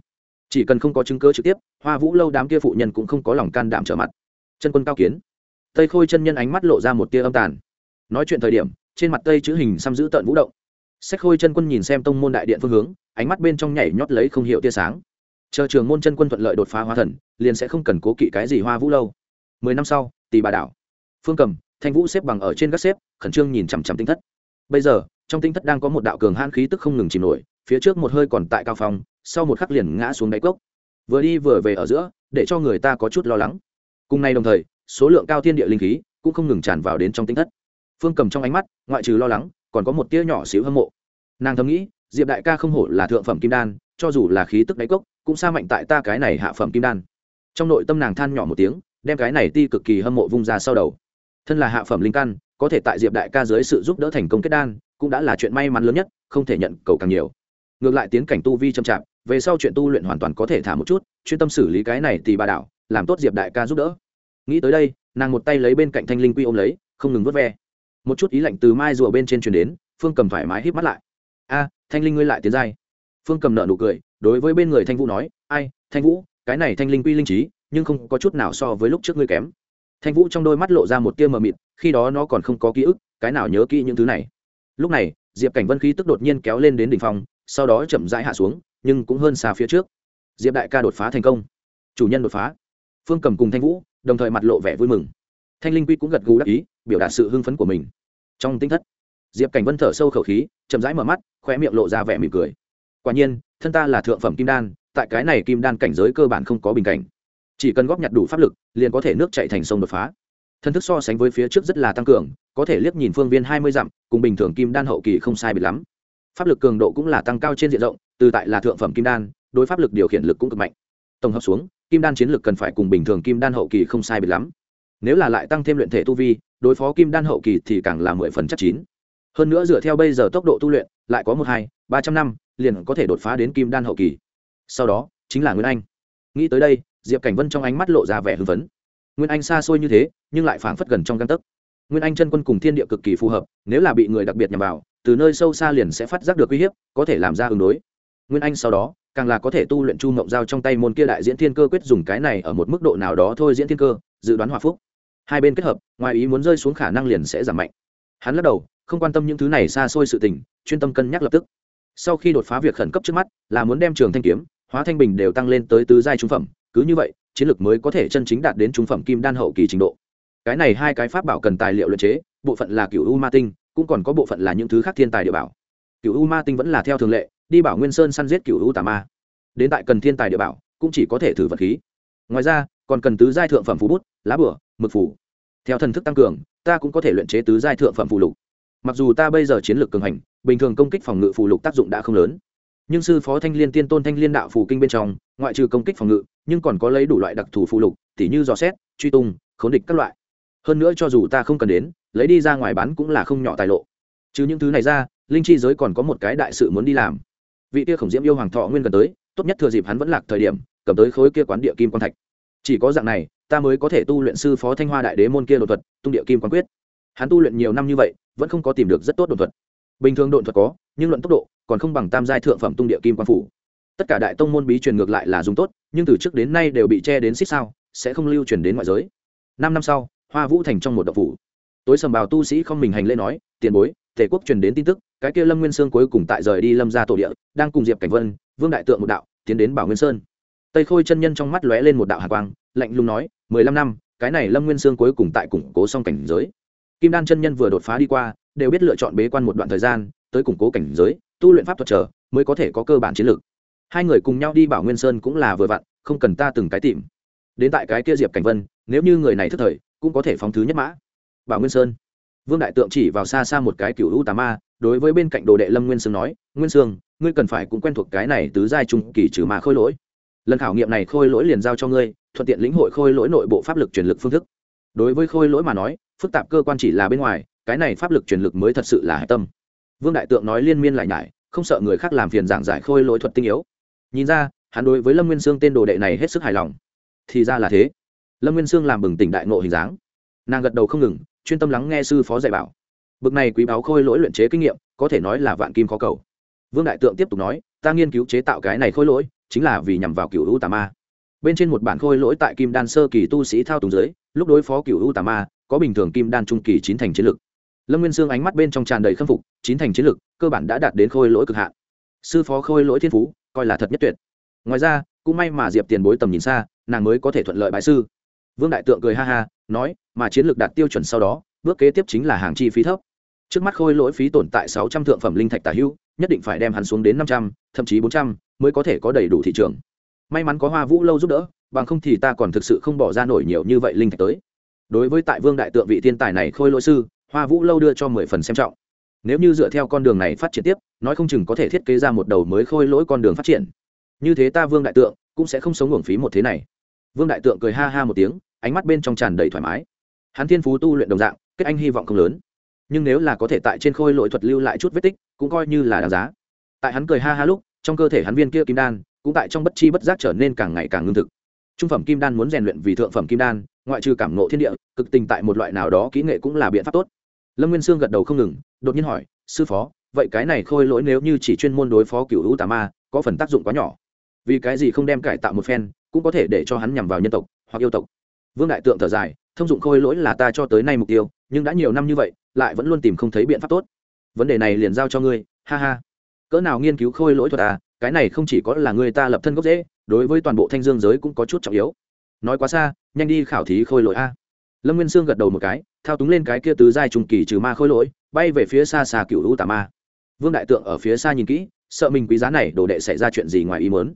Chỉ cần không có chứng cớ trực tiếp, hoa vũ lâu đám kia phụ nhân cũng không có lòng can đảm trở mặt. Chân quân cao kiến tây khôi chân nhân ánh mắt lộ ra một tia âm tàn. Nói chuyện thời điểm, trên mặt tây chữ hình xăm giữ tợn vũ động. Sách khôi chân quân nhìn xem tông môn đại điện phương hướng, ánh mắt bên trong nhảy nhót lấy không hiểu tia sáng. Chờ trường môn chân quân thuận lợi đột phá hóa thần, liền sẽ không cần cố kỵ cái gì hoa vũ lâu. Mười năm sau tỷ bà đảo. Phương cầm, thanh vũ xếp bằng ở trên các xếp, khẩn trương nhìn chằm chằm tinh thất. Bây giờ, trong tinh thất đang có một đạo cường hãn khí tức không ngừng chìm nổi, phía trước một hơi còn tại cao phong, sau một khắc liền ngã xuống đáy cốc. Vừa đi vừa về ở giữa, để cho người ta có chút lo lắng. Cùng nay đồng thời số lượng cao thiên địa linh khí cũng không ngừng tràn vào đến trong tinh thất. Phương cầm trong ánh mắt, ngoại trừ lo lắng, còn có một tia nhỏ xíu hâm mộ. Nàng thầm nghĩ, diệp đại ca không hổ là thượng phẩm kim đan, cho dù là khí tức đáy cốc, cũng xa mạnh tại ta cái này hạ phẩm kim đan. Trong nội tâm nàng than nhỏ một tiếng, đem cái này ti cực kỳ hâm mộ vung ra sau đầu. Thân là hạ phẩm linh căn, có thể tại diệp đại ca dưới sự giúp đỡ thành công kết đan, cũng đã là chuyện may mắn lớn nhất, không thể nhận cầu càng nhiều. Ngược lại tiến cảnh tu vi chậm chạp, về sau chuyện tu luyện hoàn toàn có thể thả một chút, chuyên tâm xử lý cái này thì bà đảo làm tốt diệp đại ca giúp đỡ nghĩ tới đây, nàng một tay lấy bên cạnh thanh linh quy ôm lấy, không ngừng vớt ve. Một chút ý lạnh từ mai rùa bên trên truyền đến, phương cầm thoải mái híp mắt lại. A, thanh linh ngươi lại tiến giai. Phương cầm nợ nụ cười, đối với bên người thanh vũ nói, ai, thanh vũ, cái này thanh linh quy linh trí, nhưng không có chút nào so với lúc trước ngươi kém. Thanh vũ trong đôi mắt lộ ra một tia mờ mịt, khi đó nó còn không có ký ức, cái nào nhớ kỹ những thứ này. Lúc này, diệp cảnh vân khí tức đột nhiên kéo lên đến đỉnh phong, sau đó chậm rãi hạ xuống, nhưng cũng hơn xa phía trước. Diệp đại ca đột phá thành công. Chủ nhân đột phá. Phương cầm cùng thanh vũ đồng thời mặt lộ vẻ vui mừng. Thanh linh quy cũng gật gù đắc ý, biểu đạt sự hưng phấn của mình. Trong tinh thất, diệp cảnh vân thở sâu khẩu khí, chậm rãi mở mắt khoe miệng lộ ra vẻ mỉm cười. Quả nhiên, thân ta là thượng phẩm kim đan, tại cái này kim đan cảnh giới cơ bản không có bình cảnh. Chỉ cần góp nhặt đủ pháp lực, liền có thể nước chạy thành sông đột phá. Thân thức so sánh với phía trước rất là tăng cường, có thể liếc nhìn phương viên hai mươi dặm, cùng bình thường kim đan hậu kỳ không sai biệt lắm. Pháp lực cường độ cũng là tăng cao trên diện rộng, từ tại là thượng phẩm kim đan, đối pháp lực điều khiển lực cũng cực mạnh. Tổng hợp xuống kim đan chiến lực cần phải cùng bình thường kim đan hậu kỳ không sai biệt lắm. Nếu là lại tăng thêm luyện thể tu vi, đối phó kim đan hậu kỳ thì càng là mười phần chắc chín. Hơn nữa dựa theo bây giờ tốc độ tu luyện, lại có một, hai, ba trăm năm, liền có thể đột phá đến kim đan hậu kỳ. Sau đó, chính là nguyên anh. Nghĩ tới đây, diệp cảnh vân trong ánh mắt lộ ra vẻ hưng phấn. Nguyên anh xa xôi như thế, nhưng lại phảng phất gần trong găng tấc. Nguyên anh chân quân cùng thiên địa cực kỳ phù hợp, nếu là bị người đặc biệt nhằm vào, từ nơi sâu xa liền sẽ phát giác được uy hiếp, có thể làm ra ứng đối nguyên anh sau đó, càng là có thể tu luyện chu mộng giao trong tay môn kia đại diễn thiên cơ quyết dùng cái này ở một mức độ nào đó thôi diễn thiên cơ, dự đoán hòa phúc. Hai bên kết hợp, ngoài ý muốn rơi xuống khả năng liền sẽ giảm mạnh. Hắn lắc đầu, không quan tâm những thứ này xa xôi sự tình, chuyên tâm cân nhắc lập tức. Sau khi đột phá việc khẩn cấp trước mắt, là muốn đem trường thanh kiếm, hóa thanh bình đều tăng lên tới tứ giai trung phẩm, cứ như vậy, chiến lược mới có thể chân chính đạt đến trung phẩm kim đan hậu kỳ trình độ. Cái này hai cái pháp bảo cần tài liệu luyện chế, bộ phận là cựu u ma tinh, cũng còn có bộ phận là những thứ khác thiên tài địa bảo. Cựu u ma tinh vẫn là theo thường lệ đi bảo nguyên sơn săn giết cựu hữu tà ma. Đến tại cần thiên tài địa bảo, cũng chỉ có thể thử vật khí. Ngoài ra, còn cần tứ giai thượng phẩm phú bút, lá bửa, mực phủ theo thần thức tăng cường, ta cũng có thể luyện chế tứ giai thượng phẩm phụ lục. Mặc dù ta bây giờ chiến lược cường hành, bình thường công kích phòng ngự phụ lục tác dụng đã không lớn. Nhưng sư phó thanh liên tiên tôn thanh liên đạo phù kinh bên trong, ngoại trừ công kích phòng ngự, nhưng còn có lấy đủ loại đặc thù phụ lục, tỉ như dò xét, truy tung, khốn địch các loại. Hơn nữa cho dù ta không cần đến, lấy đi ra ngoài bán cũng là không nhỏ tài lộ. Chứ những thứ này ra, linh chi giới còn có một cái đại sự muốn đi làm vị tia khổng diễm yêu hoàng thọ nguyên gần tới, tốt nhất thừa dịp hắn vẫn lạc thời điểm, cầm tới khối kia quán địa kim quan thạch. Chỉ có dạng này, ta mới có thể tu luyện sư phó thanh hoa đại đế môn kia đột thuật, tung địa kim quan quyết. Hắn tu luyện nhiều năm như vậy, vẫn không có tìm được rất tốt đột thuật. Bình thường đột thuật có, nhưng luận tốc độ, còn không bằng tam giai thượng phẩm tung địa kim quan phủ. Tất cả đại tông môn bí truyền ngược lại là dùng tốt, nhưng từ trước đến nay đều bị che đến xích sao, sẽ không lưu truyền đến ngoại giới. Năm năm sau, hoa vũ thành trong một độc phủ. Tối sầm bào tu sĩ không mình hành lễ nói, tiền bối, tề quốc truyền đến tin tức cái kia lâm nguyên sương cuối cùng tại rời đi lâm ra tổ địa, đang cùng diệp cảnh vân, vương đại tượng một đạo, tiến đến bảo nguyên sơn. Tây khôi chân nhân trong mắt lóe lên một đạo hạ quang, lạnh lùng nói, mười lăm năm, cái này lâm nguyên sương cuối cùng tại củng cố xong cảnh giới. Kim đan chân nhân vừa đột phá đi qua, đều biết lựa chọn bế quan một đoạn thời gian, tới củng cố cảnh giới, tu luyện pháp thuật trở mới có thể có cơ bản chiến lược. Hai người cùng nhau đi bảo nguyên sơn cũng là vừa vặn, không cần ta từng cái tìm. Đến tại cái kia diệp cảnh vân, nếu như người này thức thời, cũng có thể phóng thứ nhất mã. Bảo nguyên sơn. Vương đại tượng chỉ vào xa xa một cái cựu u tà ma đối với bên cạnh đồ đệ lâm nguyên sương nói, nguyên sương, ngươi cần phải cũng quen thuộc cái này tứ giai trung kỳ trừ mà khôi lỗi. Lần khảo nghiệm này khôi lỗi liền giao cho ngươi, thuận tiện lĩnh hội khôi lỗi nội bộ pháp lực truyền lực phương thức. Đối với khôi lỗi mà nói, phức tạp cơ quan chỉ là bên ngoài, cái này pháp lực truyền lực mới thật sự là hạ tâm. Vương đại tượng nói liên miên lại nhải, không sợ người khác làm phiền giảng giải khôi lỗi thuật tinh yếu. Nhìn ra, hắn đối với lâm nguyên sương tên đồ đệ này hết sức hài lòng. Thì ra là thế. Lâm nguyên sương làm bừng tỉnh đại ngộ hình dáng. Nàng gật đầu không ngừng, chuyên tâm lắng nghe sư phó dạy bảo bực này quý báo khôi lỗi luyện chế kinh nghiệm, có thể nói là vạn kim khó cầu. Vương đại tượng tiếp tục nói, ta nghiên cứu chế tạo cái này khôi lỗi, chính là vì nhằm vào cựu u tà ma. Bên trên một bản khôi lỗi tại kim đan sơ kỳ tu sĩ thao túng dưới, lúc đối phó cựu u tà ma, có bình thường kim đan trung kỳ chín thành chiến lực. Lâm nguyên sương ánh mắt bên trong tràn đầy khâm phục, chín thành chiến lực, cơ bản đã đạt đến khôi lỗi cực hạn. Sư phó khôi lỗi thiên phú, coi là thật nhất tuyệt. Ngoài ra, cũng may mà diệp tiền bối tầm nhìn xa, nàng mới có thể thuận lợi bái sư. Vương đại tượng cười ha ha, nói, mà chiến lược đạt tiêu chuẩn sau đó, bước kế tiếp chính là hàng chi phí thấp trước mắt khôi lỗi phí tồn tại sáu trăm thượng phẩm linh thạch tả hữu, nhất định phải đem hắn xuống đến năm trăm, thậm chí bốn trăm mới có thể có đầy đủ thị trường. May mắn có hoa vũ lâu giúp đỡ, bằng không thì ta còn thực sự không bỏ ra nổi nhiều như vậy linh thạch tới. Đối với tại vương đại tượng vị thiên tài này khôi lỗi sư, hoa vũ lâu đưa cho mười phần xem trọng. Nếu như dựa theo con đường này phát triển tiếp, nói không chừng có thể thiết kế ra một đầu mới khôi lỗi con đường phát triển. Như thế ta vương đại tượng cũng sẽ không sống uổng phí một thế này. Vương đại tượng cười ha ha một tiếng, ánh mắt bên trong tràn đầy thoải mái. Hắn thiên phú tu luyện đồng dạng, kết anh hy vọng không lớn nhưng nếu là có thể tại trên khôi lỗi thuật lưu lại chút vết tích, cũng coi như là đáng giá. Tại hắn cười ha ha lúc, trong cơ thể hắn viên kia kim đan, cũng tại trong bất chi bất giác trở nên càng ngày càng ngưng thực. Trung phẩm kim đan muốn rèn luyện vì thượng phẩm kim đan, ngoại trừ cảm nộ thiên địa, cực tình tại một loại nào đó kỹ nghệ cũng là biện pháp tốt. Lâm nguyên sương gật đầu không ngừng, đột nhiên hỏi, sư phó, vậy cái này khôi lỗi nếu như chỉ chuyên môn đối phó cựu hữu tà ma, có phần tác dụng quá nhỏ? Vì cái gì không đem cải tạo một phen, cũng có thể để cho hắn nhằm vào nhân tộc hoặc yêu tộc? Vương đại tượng thở dài, thông dụng khôi lỗi là ta cho tới nay mục tiêu, nhưng đã nhiều năm như vậy lại vẫn luôn tìm không thấy biện pháp tốt. Vấn đề này liền giao cho ngươi, ha ha. Cỡ nào nghiên cứu khôi lỗi thuật à cái này không chỉ có là người ta lập thân gốc dễ đối với toàn bộ thanh dương giới cũng có chút trọng yếu. Nói quá xa, nhanh đi khảo thí khôi lỗi a. Lâm nguyên sương gật đầu một cái, thao túng lên cái kia tứ giai trùng kỳ trừ ma khôi lỗi, bay về phía xa xa cựu u tà ma. Vương đại tượng ở phía xa nhìn kỹ, sợ mình quý giá này đồ đệ xảy ra chuyện gì ngoài ý mớn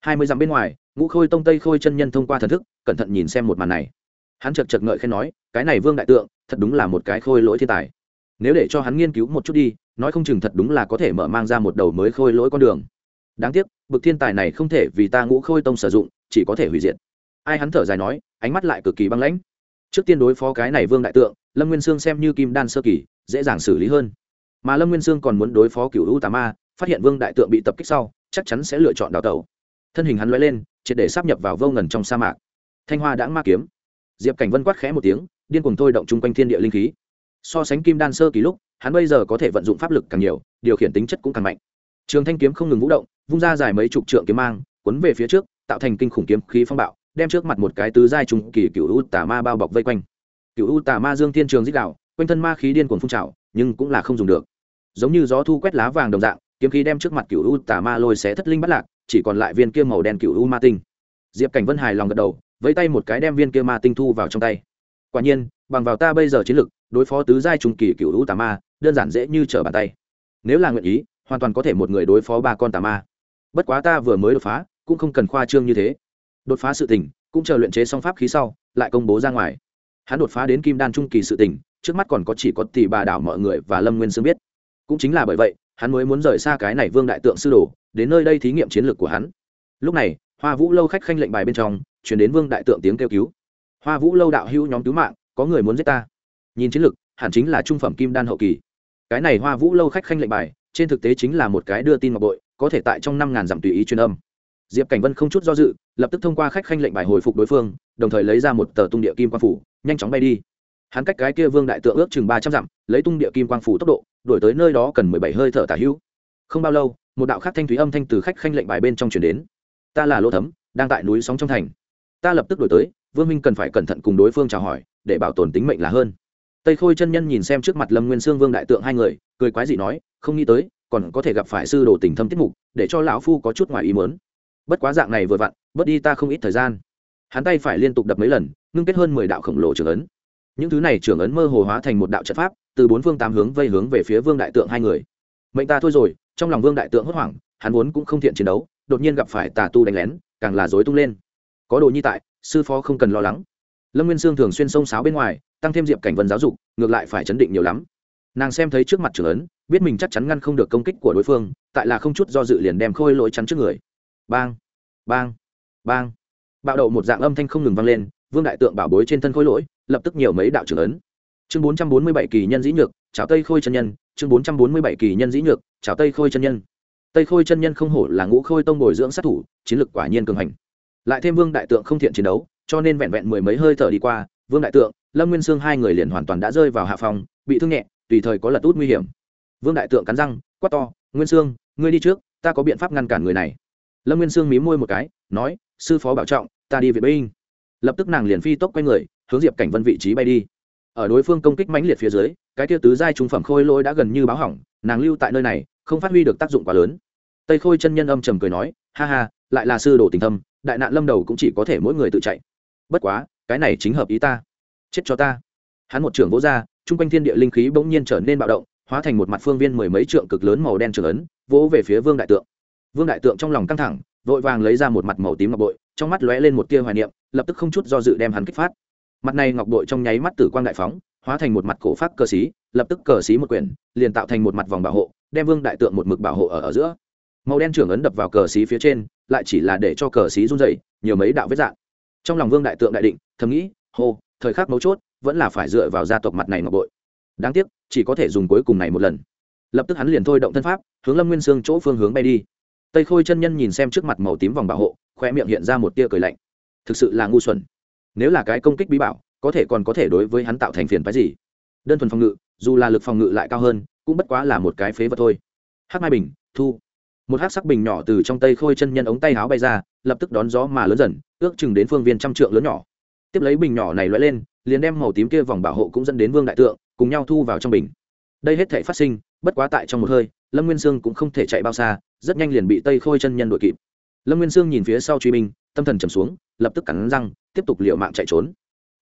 hai mươi dặm bên ngoài, ngũ khôi tông tây khôi chân nhân thông qua thần thức, cẩn thận nhìn xem một màn này hắn chật chật ngợi khen nói, cái này vương đại tượng, thật đúng là một cái khôi lỗi thiên tài. Nếu để cho hắn nghiên cứu một chút đi, nói không chừng thật đúng là có thể mở mang ra một đầu mới khôi lỗi con đường. Đáng tiếc, bực thiên tài này không thể vì ta ngũ khôi tông sử dụng, chỉ có thể hủy diệt. Ai hắn thở dài nói, ánh mắt lại cực kỳ băng lãnh. Trước tiên đối phó cái này vương đại tượng, lâm nguyên sương xem như kim đan sơ kỳ, dễ dàng xử lý hơn. Mà lâm nguyên sương còn muốn đối phó cựu u tà ma, phát hiện vương đại tượng bị tập kích sau, chắc chắn sẽ lựa chọn đào tẩu. Thân hình hắn l lên, triệt để sắp nhập vào vô ngần trong sa mạc. Thanh hoa đã ma kiếm diệp cảnh vân quát khẽ một tiếng, điên cuồng thôi động chung quanh thiên địa linh khí. So sánh kim đan sơ kỳ lúc, hắn bây giờ có thể vận dụng pháp lực càng nhiều, điều khiển tính chất cũng càng mạnh. Trường thanh kiếm không ngừng vũ động, vung ra dài mấy chục trượng kiếm mang quấn về phía trước, tạo thành kinh khủng kiếm khí phong bạo, đem trước mặt một cái tứ giai trùng kỳ cựu u tà ma bao bọc vây quanh. Cựu u tà ma dương thiên trường dích đạo, quanh thân ma khí điên cuồng phun trào, nhưng cũng là không dùng được. Giống như gió thu quét lá vàng đồng dạng, kiếm khí đem trước mặt cựu u tà ma lôi xé thất linh bắt lạc, chỉ còn lại viên kia màu đen cựu u ma tinh. Diệp cảnh vân hài lòng gật đầu vẫy tay một cái đem viên kia ma tinh thu vào trong tay. Quả nhiên, bằng vào ta bây giờ chiến lực, đối phó tứ giai trung kỳ cựu u tà ma, đơn giản dễ như trở bàn tay. Nếu là nguyện ý, hoàn toàn có thể một người đối phó ba con tà ma. Bất quá ta vừa mới đột phá, cũng không cần khoa trương như thế. Đột phá sự tình, cũng chờ luyện chế xong pháp khí sau, lại công bố ra ngoài. Hắn đột phá đến kim đan trung kỳ sự tình, trước mắt còn có chỉ có tỷ bà đảo mọi người và lâm nguyên sương biết. Cũng chính là bởi vậy, hắn mới muốn rời xa cái này vương đại tượng sư đồ, đến nơi đây thí nghiệm chiến lược của hắn. Lúc này, hoa vũ lâu khách khanh lệnh bài bên trong chuyển đến vương đại tượng tiếng kêu cứu. Hoa vũ lâu đạo hữu nhóm cứu mạng có người muốn giết ta. Nhìn chiến lực, hẳn chính là trung phẩm kim đan hậu kỳ. Cái này hoa vũ lâu khách khanh lệnh bài trên thực tế chính là một cái đưa tin ngọc bội có thể tại trong năm ngàn dặm tùy ý truyền âm. Diệp cảnh vân không chút do dự lập tức thông qua khách khanh lệnh bài hồi phục đối phương đồng thời lấy ra một tờ tung địa kim quang phủ nhanh chóng bay đi. Hắn cách cái kia vương đại tượng ước chừng ba trăm dặm lấy tung địa kim quang phủ tốc độ đuổi tới nơi đó cần mười bảy hơi thở tả hữu. Không bao lâu một đạo khác thanh thúy âm thanh từ khách khanh lệnh bài bên trong chuyển đến. Ta là lỗ thấm đang tại núi sóng trong thành ta lập tức đổi tới, vương minh cần phải cẩn thận cùng đối phương chào hỏi, để bảo tồn tính mệnh là hơn. Tây khôi chân nhân nhìn xem trước mặt lâm nguyên sương vương đại tượng hai người, cười quái dị nói, không nghĩ tới, còn có thể gặp phải sư đồ tình thâm tiết mục, để cho lão phu có chút ngoài ý mớn bất quá dạng này vừa vặn, bớt đi ta không ít thời gian. Hắn tay phải liên tục đập mấy lần, ngưng kết hơn mười đạo khổng lồ trưởng ấn. Những thứ này trưởng ấn mơ hồ hóa thành một đạo trận pháp, từ bốn phương tám hướng vây hướng về phía vương đại tượng hai người. Mệnh ta thôi rồi, trong lòng vương đại tượng hốt hoảng, hắn vốn cũng không thiện chiến đấu, đột nhiên gặp phải tà tu đánh lén, càng là dối tung lên có đồ nhi tại, sư phó không cần lo lắng. Lâm nguyên sương thường xuyên sông sáo bên ngoài, tăng thêm diệp cảnh vân giáo dục, ngược lại phải chấn định nhiều lắm. Nàng xem thấy trước mặt trưởng ấn, biết mình chắc chắn ngăn không được công kích của đối phương, tại là không chút do dự liền đem khôi lỗi chắn trước người. Bang bang bang. Bạo đậu một dạng âm thanh không ngừng vang lên, vương đại tượng bảo bối trên thân khôi lỗi, lập tức nhiều mấy đạo trưởng ấn. Chương bốn trăm bốn mươi bảy kỳ nhân dĩ nhược chào tây khôi chân nhân. Chương bốn trăm bốn mươi bảy kỳ nhân dĩ nhược chào tây khôi chân nhân. Tây khôi chân nhân không hổ là ngũ khôi tông bồi dưỡng sát thủ, chiến lược quả nhiên cường hành lại thêm vương đại tượng không thiện chiến đấu, cho nên vẹn vẹn mười mấy hơi thở đi qua, vương đại tượng, lâm nguyên sương hai người liền hoàn toàn đã rơi vào hạ phòng, bị thương nhẹ, tùy thời có lật út nguy hiểm. Vương đại tượng cắn răng, quát to, nguyên sương, ngươi đi trước, ta có biện pháp ngăn cản người này. Lâm nguyên sương mí môi một cái, nói, sư phó bảo trọng, ta đi vệ binh. Lập tức nàng liền phi tốc quay người, hướng diệp cảnh vân vị trí bay đi. Ở đối phương công kích mãnh liệt phía dưới, cái tiêu tứ giai trung phẩm khôi lôi đã gần như báo hỏng, nàng lưu tại nơi này, không phát huy được tác dụng quá lớn. Tây khôi chân nhân âm trầm cười nói, ha ha, lại là sư đồ tình thâm đại nạn lâm đầu cũng chỉ có thể mỗi người tự chạy. Bất quá, cái này chính hợp ý ta. Chết cho ta. Hắn một trưởng vỗ ra, chung quanh thiên địa linh khí bỗng nhiên trở nên bạo động, hóa thành một mặt phương viên mười mấy trượng cực lớn màu đen trường ấn, vỗ về phía vương đại tượng. Vương đại tượng trong lòng căng thẳng, vội vàng lấy ra một mặt màu tím ngọc bội, trong mắt lóe lên một tia hoài niệm, lập tức không chút do dự đem hắn kích phát. Mặt này ngọc bội trong nháy mắt tử quang đại phóng, hóa thành một mặt cổ phát cờ xí, lập tức cờ xí một quyển, liền tạo thành một mặt vòng bảo hộ, đem vương đại tượng một mực bảo hộ ở ở giữa. Màu đen trưởng ấn đập vào cờ xí phía trên lại chỉ là để cho cờ xí run dày nhiều mấy đạo vết dạng. Trong lòng vương đại tượng đại định, thầm nghĩ, hô, thời khắc mấu chốt, vẫn là phải dựa vào gia tộc mặt này ngọc bội. Đáng tiếc, chỉ có thể dùng cuối cùng này một lần. Lập tức hắn liền thôi động thân pháp, hướng lâm nguyên sương chỗ phương hướng bay đi. Tây khôi chân nhân nhìn xem trước mặt màu tím vòng bảo hộ khoe miệng hiện ra một tia cười lạnh. Thực sự là ngu xuẩn. Nếu là cái công kích bí bảo, có thể còn có thể đối với hắn tạo thành phiền phái gì? Đơn thuần phòng ngự, dù là lực phòng ngự lại cao hơn, cũng bất quá là một cái phế vật thôi. Hát mai bình, thu một hắc sắc bình nhỏ từ trong tay khôi chân nhân ống tay áo bay ra, lập tức đón gió mà lớn dần, ước chừng đến phương viên trăm trượng lớn nhỏ. Tiếp lấy bình nhỏ này loại lên, liền đem màu tím kia vòng bảo hộ cũng dẫn đến vương đại tượng, cùng nhau thu vào trong bình. Đây hết thể phát sinh, bất quá tại trong một hơi, lâm nguyên sương cũng không thể chạy bao xa, rất nhanh liền bị tây khôi chân nhân đội kịp. Lâm nguyên sương nhìn phía sau truy binh, tâm thần trầm xuống, lập tức cắn răng, tiếp tục liệu mạng chạy trốn.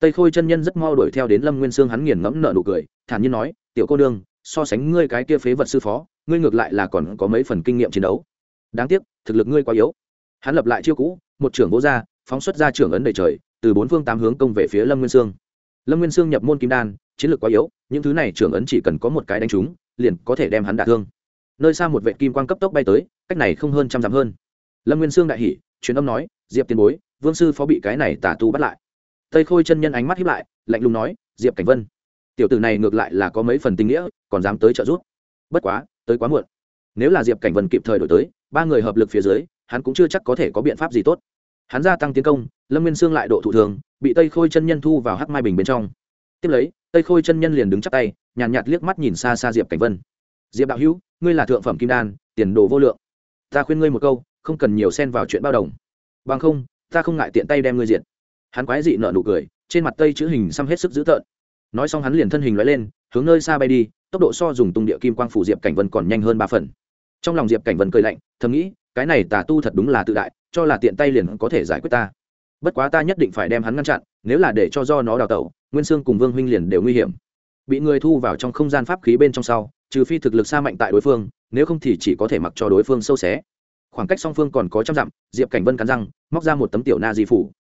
Tây khôi chân nhân rất mau đuổi theo đến lâm nguyên sương hắn nghiền ngẫm nợ nụ cười, thản nhiên nói, tiểu cô đương so sánh ngươi cái kia phế vật sư phó ngươi ngược lại là còn có mấy phần kinh nghiệm chiến đấu. Đáng tiếc, thực lực ngươi quá yếu. Hắn lập lại chiêu cũ, một trưởng vô ra, phóng xuất ra trưởng ấn đầy trời, từ bốn phương tám hướng công về phía lâm nguyên sương. Lâm nguyên sương nhập môn kim đan, chiến lược quá yếu, những thứ này trưởng ấn chỉ cần có một cái đánh trúng, liền có thể đem hắn đả thương. Nơi xa một vệ kim quan cấp tốc bay tới, cách này không hơn trăm dặm hơn. Lâm nguyên sương đại hỉ, truyền âm nói, diệp tiền bối, vương sư phó bị cái này tả tu bắt lại. Tây khôi chân nhân ánh mắt hiếp lại, lạnh lùng nói, diệp cảnh vân, tiểu tử này ngược lại là có mấy phần tình nghĩa, còn dám tới trợ giúp. Bất quá tới quá muộn. Nếu là diệp cảnh vân kịp thời đổi tới ba người hợp lực phía dưới hắn cũng chưa chắc có thể có biện pháp gì tốt. Hắn gia tăng tiến công lâm nguyên sương lại độ thủ thường bị tây khôi chân nhân thu vào hắc mai bình bên trong. Tiếp lấy tây khôi chân nhân liền đứng chắp tay nhàn nhạt, nhạt liếc mắt nhìn xa xa diệp cảnh vân. Diệp đạo hữu ngươi là thượng phẩm kim đan tiền đồ vô lượng. Ta khuyên ngươi một câu không cần nhiều xen vào chuyện bao đồng. Bằng không ta không ngại tiện tay đem ngươi diện hắn quái dị nợ nụ cười trên mặt tây chữ hình xăm hết sức dữ tợn. Nói xong hắn liền thân hình loại lên hướng nơi xa bay đi tốc độ so dùng tung địa kim quang phủ diệp cảnh vân còn nhanh hơn ba phần. Trong lòng diệp cảnh vân cười lạnh, thầm nghĩ, cái này tà tu thật đúng là tự đại, cho là tiện tay liền có thể giải quyết ta. Bất quá ta nhất định phải đem hắn ngăn chặn, nếu là để cho do nó đào tẩu, nguyên sương cùng vương huynh liền đều nguy hiểm. Bị người thu vào trong không gian pháp khí bên trong sau, trừ phi thực lực xa mạnh tại đối phương, nếu không thì chỉ có thể mặc cho đối phương sâu xé. Khoảng cách song phương còn có trăm dặm, diệp cảnh vân cắn răng, móc ra một tấm tiểu na di phủ.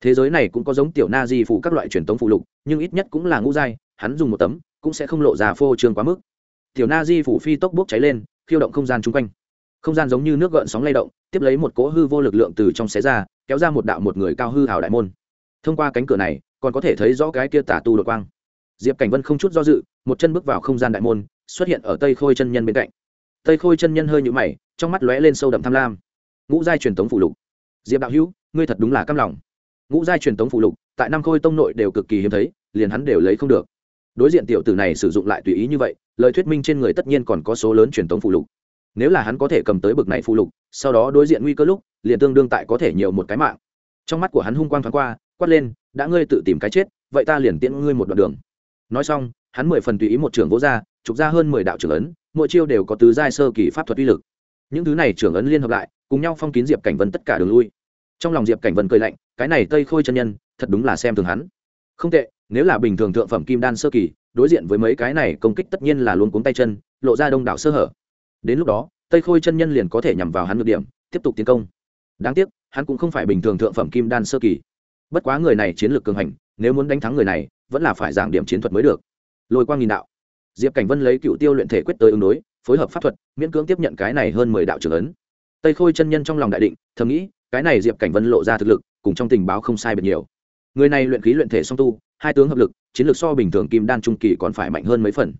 Thế giới này cũng có giống tiểu na di phủ các loại truyền tống phụ lục, nhưng ít nhất cũng là ngũ giai hắn dùng một tấm, cũng sẽ không lộ ra phô trương quá mức. Tiểu na di phủ phi tốc bốc cháy lên, khiêu động không gian chung quanh. Không gian giống như nước gợn sóng lay động, tiếp lấy một cỗ hư vô lực lượng từ trong xé ra, kéo ra một đạo một người cao hư hào đại môn. Thông qua cánh cửa này, còn có thể thấy rõ cái kia tả tu đột quang. Diệp cảnh vân không chút do dự, một chân bước vào không gian đại môn, xuất hiện ở tây khôi chân nhân bên cạnh. Tây khôi chân nhân hơi nhũ mày, trong mắt lóe lên sâu đậm tham lam. Ngũ giai truyền thống phụ lục. Diệp đạo hữu, ngươi thật đúng là căm lòng. Ngũ giai truyền thống phụ lục, tại năm khôi tông nội đều cực kỳ hiếm thấy, liền hắn đều lấy không được đối diện tiểu tử này sử dụng lại tùy ý như vậy, lời thuyết minh trên người tất nhiên còn có số lớn truyền thống phụ lục. Nếu là hắn có thể cầm tới bực này phụ lục, sau đó đối diện nguy cơ lúc, liền tương đương tại có thể nhiều một cái mạng. Trong mắt của hắn hung quang thoáng qua, quát lên, đã ngươi tự tìm cái chết, vậy ta liền tiễn ngươi một đoạn đường. Nói xong, hắn mười phần tùy ý một trưởng vỗ ra, trục ra hơn mười đạo trưởng ấn, mỗi chiêu đều có tứ giai sơ kỳ pháp thuật uy lực. Những thứ này trưởng ấn liên hợp lại, cùng nhau phong kín diệp cảnh vân tất cả đường lui. Trong lòng diệp cảnh vân cười lạnh, cái này tây khôi chân nhân, thật đúng là xem thường hắn. Không tệ nếu là bình thường thượng phẩm kim đan sơ kỳ, đối diện với mấy cái này công kích tất nhiên là luôn cuống tay chân, lộ ra đông đảo sơ hở. Đến lúc đó, tây khôi chân nhân liền có thể nhằm vào hắn ngược điểm, tiếp tục tiến công. Đáng tiếc, hắn cũng không phải bình thường thượng phẩm kim đan sơ kỳ. Bất quá người này chiến lược cường hành, nếu muốn đánh thắng người này, vẫn là phải giảng điểm chiến thuật mới được. Lôi quang nghìn đạo. Diệp cảnh vân lấy cựu tiêu luyện thể quyết tới ứng đối, phối hợp pháp thuật, miễn cưỡng tiếp nhận cái này hơn mười đạo trưởng ấn. Tây khôi chân nhân trong lòng đại định, thầm nghĩ, cái này diệp cảnh vân lộ ra thực lực, cùng trong tình báo không sai biệt nhiều. Người này luyện khí luyện thể song tu hai tướng hợp lực, chiến lược so bình thường kim đan trung kỳ còn phải mạnh hơn mấy phần.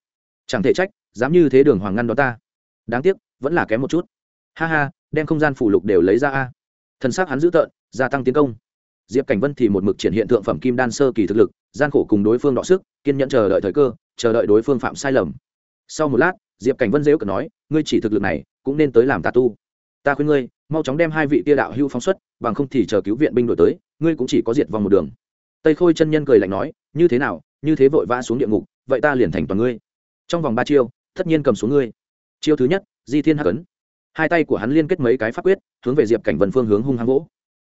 Chẳng thể trách, dám như thế đường hoàng ngăn đó ta. Đáng tiếc, vẫn là kém một chút. Ha ha, đem không gian phủ lục đều lấy ra a. Thân xác hắn dữ tợn, gia tăng tiến công. Diệp cảnh vân thì một mực triển hiện thượng phẩm kim đan sơ kỳ thực lực, gian khổ cùng đối phương đọ sức, kiên nhẫn chờ đợi thời cơ, chờ đợi đối phương phạm sai lầm. Sau một lát, diệp cảnh vân dễu cần nói, ngươi chỉ thực lực này, cũng nên tới làm tà tu. Ta khuyên ngươi, mau chóng đem hai vị tia đạo hưu phóng xuất, bằng không thì chờ cứu viện binh đổi tới, ngươi cũng chỉ có diệt vòng một đường tây khôi chân nhân cười lạnh nói, như thế nào, như thế vội vã xuống địa ngục, vậy ta liền thành toàn ngươi. Trong vòng ba chiêu, tất nhiên cầm xuống ngươi. Chiêu thứ nhất, di thiên hắc ấn hai tay của hắn liên kết mấy cái pháp quyết, hướng về diệp cảnh vân phương hướng hung hăng gỗ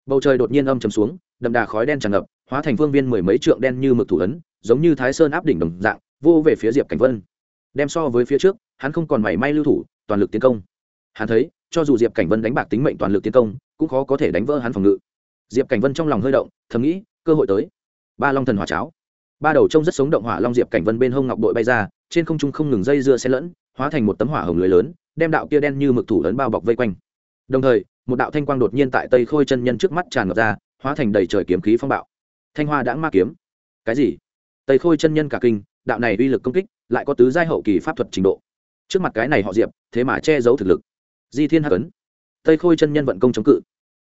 bầu trời đột nhiên âm chầm xuống, đậm đà khói đen tràn ngập, hóa thành phương viên mười mấy trượng đen như mực thủ ấn, giống như thái sơn áp đỉnh đồng dạng, vô về phía diệp cảnh vân. Đem so với phía trước, hắn không còn mảy may lưu thủ, toàn lực tiến công. Hắn thấy, cho dù diệp cảnh vân đánh bạc tính mệnh toàn lực tiến công, cũng khó có thể đánh vỡ hắn phòng ngự. Diệp cảnh vân trong lòng hơi động, thầm nghĩ, cơ hội tới ba long thần hỏa cháo. Ba đầu trông rất sống động hỏa long diệp cảnh vân bên hông ngọc đội bay ra, trên không trung không ngừng dây dưa xen lẫn, hóa thành một tấm hỏa hồng lưới lớn, đem đạo kia đen như mực thủ lớn bao bọc vây quanh. Đồng thời, một đạo thanh quang đột nhiên tại tây khôi chân nhân trước mắt tràn ngập ra, hóa thành đầy trời kiếm khí phong bạo. Thanh hoa đã ma kiếm. Cái gì? Tây khôi chân nhân cả kinh, đạo này uy lực công kích, lại có tứ giai hậu kỳ pháp thuật trình độ. Trước mặt cái này họ diệp, thế mà che giấu thực lực. Di thiên hắc ấn. Tây khôi chân nhân vận công chống cự.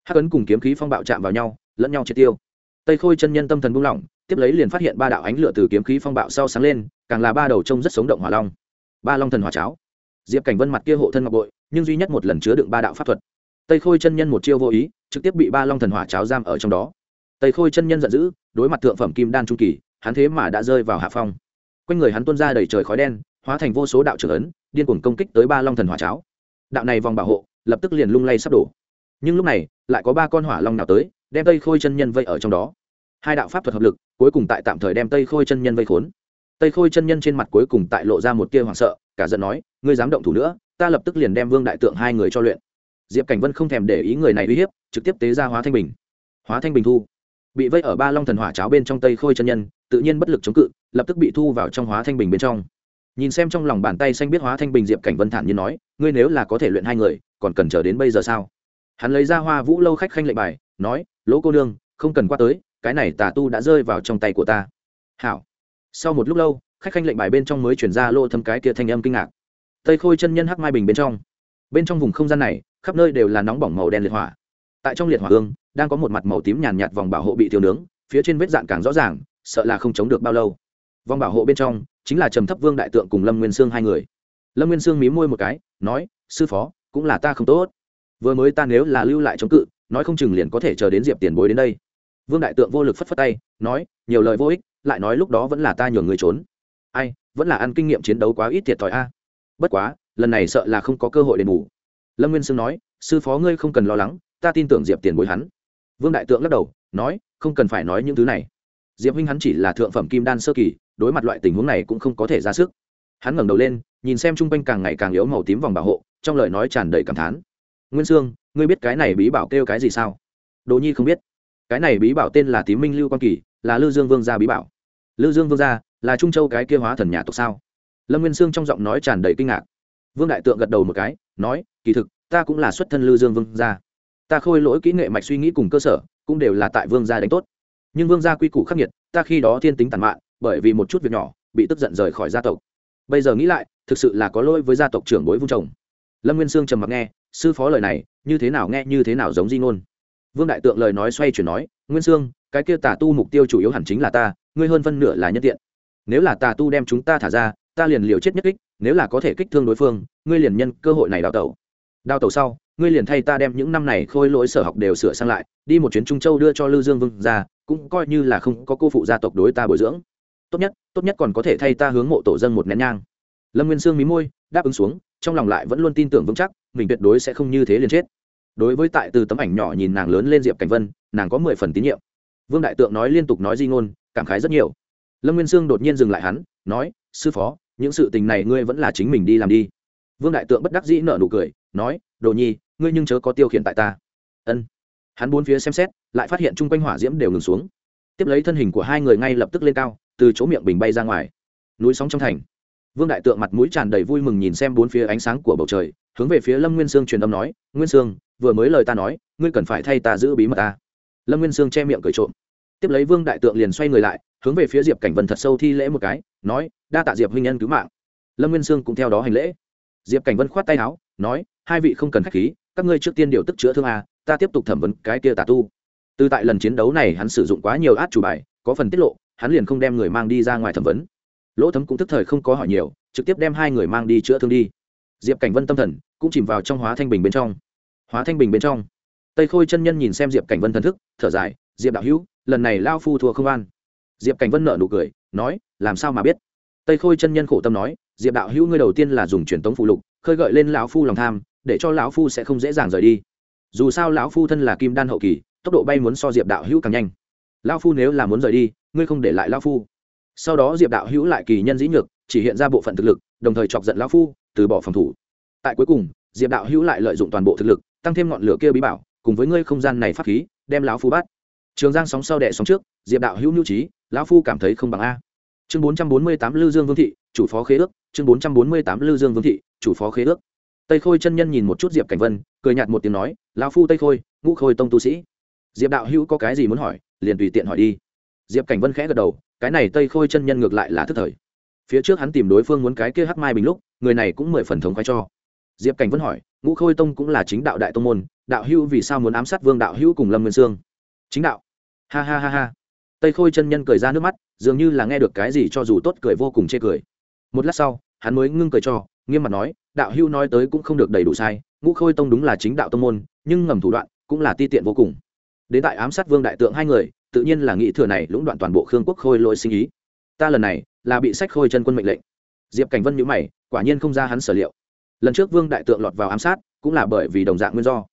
Hắc ấn cùng kiếm khí phong bạo chạm vào nhau, lẫn nhau triệt tiêu tây khôi chân nhân tâm thần buông lỏng, tiếp lấy liền phát hiện ba đạo ánh lửa từ kiếm khí phong bạo sau sáng lên, càng là ba đầu trông rất sống động hỏa long. Ba long thần hỏa cháo. Diệp cảnh vân mặt kia hộ thân ngọc bội, nhưng duy nhất một lần chứa đựng ba đạo pháp thuật. Tây khôi chân nhân một chiêu vô ý, trực tiếp bị ba long thần hỏa cháo giam ở trong đó. Tây khôi chân nhân giận dữ, đối mặt thượng phẩm kim đan trung kỳ, hắn thế mà đã rơi vào hạ phong. Quanh người hắn tuôn ra đầy trời khói đen, hóa thành vô số đạo trưởng ấn, điên cuồng công kích tới ba long thần hỏa cháo. Đạo này vòng bảo hộ, lập tức liền lung lay sắp đổ. Nhưng lúc này, lại có ba con hỏa long nào tới đem tây khôi chân nhân vây ở trong đó. Hai đạo pháp thuật hợp lực, cuối cùng tại tạm thời đem tây khôi chân nhân vây khốn. Tây khôi chân nhân trên mặt cuối cùng tại lộ ra một tia hoảng sợ, cả giận nói, ngươi dám động thủ nữa, ta lập tức liền đem vương đại tượng hai người cho luyện. Diệp cảnh vân không thèm để ý người này uy hiếp, trực tiếp tế ra hóa thanh bình. Hóa thanh bình thu. Bị vây ở ba long thần hỏa cháo bên trong tây khôi chân nhân, tự nhiên bất lực chống cự, lập tức bị thu vào trong hóa thanh bình bên trong. Nhìn xem trong lòng bàn tay xanh biết hóa thanh bình, diệp cảnh vân thản như nói, ngươi nếu là có thể luyện hai người, còn cần chờ đến bây giờ sao? Hắn lấy ra hoa vũ lâu khách khanh lệnh bài, nói lỗ cô nương, không cần qua tới, cái này tà tu đã rơi vào trong tay của ta. Hảo. Sau một lúc lâu, khách khanh lệnh bài bên trong mới chuyển ra lỗ thâm cái kia thanh âm kinh ngạc. Tây khôi chân nhân hắc mai bình bên trong. Bên trong vùng không gian này, khắp nơi đều là nóng bỏng màu đen liệt hỏa. Tại trong liệt hỏa hương, đang có một mặt màu tím nhàn nhạt vòng bảo hộ bị thiêu nướng, phía trên vết dạn càng rõ ràng, sợ là không chống được bao lâu. Vòng bảo hộ bên trong, chính là trầm thấp vương đại tượng cùng lâm nguyên sương hai người. Lâm nguyên sương mí môi một cái, nói, sư phó, cũng là ta không tốt. Vừa mới ta nếu là lưu lại chống cự nói không chừng liền có thể chờ đến diệp tiền bối đến đây vương đại tượng vô lực phất phất tay nói nhiều lời vô ích lại nói lúc đó vẫn là ta nhường người trốn ai vẫn là ăn kinh nghiệm chiến đấu quá ít thiệt thòi a bất quá lần này sợ là không có cơ hội đền bù lâm nguyên sương nói sư phó ngươi không cần lo lắng ta tin tưởng diệp tiền bối hắn vương đại tượng lắc đầu nói không cần phải nói những thứ này diệp huynh hắn chỉ là thượng phẩm kim đan sơ kỳ đối mặt loại tình huống này cũng không có thể ra sức hắn ngẩng đầu lên nhìn xem chung quanh càng ngày càng yếu màu tím vòng bảo hộ trong lời nói tràn đầy cảm thán nguyên sương ngươi biết cái này bí bảo kêu cái gì sao? Đồ nhi không biết. Cái này bí bảo tên là tím minh lưu quan kỳ, là lư dương vương gia bí bảo. Lư dương vương gia là trung châu cái kia hóa thần nhà tộc sao? Lâm nguyên sương trong giọng nói tràn đầy kinh ngạc. Vương đại tượng gật đầu một cái, nói, kỳ thực, ta cũng là xuất thân lư dương vương gia. Ta khôi lỗi kỹ nghệ mạch suy nghĩ cùng cơ sở, cũng đều là tại vương gia đánh tốt. Nhưng vương gia quy củ khắc nghiệt, ta khi đó thiên tính tàn mạn, bởi vì một chút việc nhỏ, bị tức giận rời khỏi gia tộc. Bây giờ nghĩ lại, thực sự là có lỗi với gia tộc trưởng bối vung chồng. Lâm nguyên sương trầm mặc nghe, sư phó lời này như thế nào nghe như thế nào giống di ngôn. Vương đại tượng lời nói xoay chuyển nói, nguyên sương, cái kia tà tu mục tiêu chủ yếu hẳn chính là ta, ngươi hơn phân nửa là nhân tiện. Nếu là tà tu đem chúng ta thả ra, ta liền liều chết nhất kích, nếu là có thể kích thương đối phương, ngươi liền nhân cơ hội này đào tẩu. Đào tẩu sau, ngươi liền thay ta đem những năm này khôi lỗi sở học đều sửa sang lại, đi một chuyến trung châu đưa cho lư dương vương ra, cũng coi như là không có cô phụ gia tộc đối ta bồi dưỡng. Tốt nhất tốt nhất còn có thể thay ta hướng mộ tổ dân một nén nhang. Lâm nguyên sương mí môi, đáp ứng xuống, trong lòng lại vẫn luôn tin tưởng vững chắc, mình tuyệt đối sẽ không như thế liền chết đối với tại từ tấm ảnh nhỏ nhìn nàng lớn lên diệp cảnh vân, nàng có mười phần tín nhiệm. Vương đại tượng nói liên tục nói di ngôn, cảm khái rất nhiều. Lâm nguyên sương đột nhiên dừng lại hắn, nói, sư phó, những sự tình này ngươi vẫn là chính mình đi làm đi. Vương đại tượng bất đắc dĩ nở nụ cười, nói, đồ nhi, ngươi nhưng chớ có tiêu khiển tại ta. Ân. Hắn bốn phía xem xét, lại phát hiện chung quanh hỏa diễm đều ngừng xuống. Tiếp lấy thân hình của hai người ngay lập tức lên cao, từ chỗ miệng bình bay ra ngoài. Núi sóng trong thành. Vương đại tượng mặt mũi tràn đầy vui mừng nhìn xem bốn phía ánh sáng của bầu trời, hướng về phía lâm nguyên sương truyền âm nói, nguyên sương vừa mới lời ta nói, ngươi cần phải thay ta giữ bí mật ta. Lâm nguyên sương che miệng cười trộm. Tiếp lấy vương đại tượng liền xoay người lại, hướng về phía diệp cảnh vân thật sâu thi lễ một cái, nói, đa tạ diệp huynh nhân cứu mạng. Lâm nguyên sương cũng theo đó hành lễ. Diệp cảnh vân khoát tay áo, nói, hai vị không cần k h á c h khí, các ngươi trước tiên điều tức chữa thương a, ta tiếp tục thẩm vấn cái kia tà tu. Từ tại lần chiến đấu này hắn sử dụng quá nhiều át chủ bài, có phần tiết lộ, hắn liền không đem người mang đi ra ngoài thẩm vấn. Lỗ thấm cũng tức thời không có hỏi nhiều, trực tiếp đem hai người mang đi chữa thương đi. Diệp cảnh vân tâm thần cũng chìm vào trong hóa thanh bình bên trong hóa thanh bình bên trong. Tây khôi chân nhân nhìn xem diệp cảnh vân thần thức, thở dài, diệp đạo hữu, lần này lao phu thua không an. Diệp cảnh vân nợ nụ cười, nói, làm sao mà biết? Tây khôi chân nhân khổ tâm nói, diệp đạo hữu ngươi đầu tiên là dùng truyền tống phụ lục, khơi gợi lên lão phu lòng tham, để cho lão phu sẽ không dễ dàng rời đi. Dù sao lão phu thân là kim đan hậu kỳ, tốc độ bay muốn so diệp đạo hữu càng nhanh. Lão phu nếu là muốn rời đi, ngươi không để lại lão phu. Sau đó diệp đạo hữu lại kỳ nhân dĩ nhược, chỉ hiện ra bộ phận thực lực, đồng thời chọc giận lão phu, từ bỏ phòng thủ. Tại cuối cùng, diệp đạo hữu lại lợi dụng toàn bộ thực lực tăng thêm ngọn lửa kia bí bảo, cùng với ngươi không gian này pháp khí, đem lão phu bắt. Trường giang sóng sau đẻ sóng trước, diệp đạo hữu nhu trí, lão phu cảm thấy không bằng a. Chương bốn trăm bốn mươi tám lư dương vương thị, chủ phó khế ước. Chương bốn trăm bốn mươi tám lư dương vương thị, chủ phó khế ước. Tây khôi chân nhân nhìn một chút diệp cảnh vân, cười nhạt một tiếng nói, lão phu tây khôi, ngũ khôi tông tu sĩ. Diệp đạo hữu có cái gì muốn hỏi, liền tùy tiện hỏi đi. Diệp cảnh vân khẽ gật đầu, cái này tây khôi chân nhân ngược lại là thức thời. Phía trước hắn tìm đối phương muốn cái kia hắc mai bình lúc, người này cũng mười phần thống khoái cho diệp cảnh vẫn hỏi, ngũ khôi tông cũng là chính đạo đại tông môn, đạo hữu vì sao muốn ám sát vương đạo hữu cùng lâm nguyên sương? Chính đạo. Ha ha ha ha. Tây khôi chân nhân cười ra nước mắt, dường như là nghe được cái gì cho dù tốt cười vô cùng chê cười. Một lát sau, hắn mới ngưng cười cho, nghiêm mặt nói, đạo hữu nói tới cũng không được đầy đủ sai, ngũ khôi tông đúng là chính đạo tông môn, nhưng ngầm thủ đoạn cũng là ti tiện vô cùng. Đến tại ám sát vương đại tượng hai người, tự nhiên là nghĩ thừa này lũng đoạn toàn bộ khương quốc khôi lỗi sinh ý. Ta lần này là bị sách khôi chân quân mệnh lệnh. Diệp cảnh vân nhữ mày, quả nhiên không ra hắn sở liệu lần trước vương đại tượng lọt vào ám sát cũng là bởi vì đồng dạng nguyên do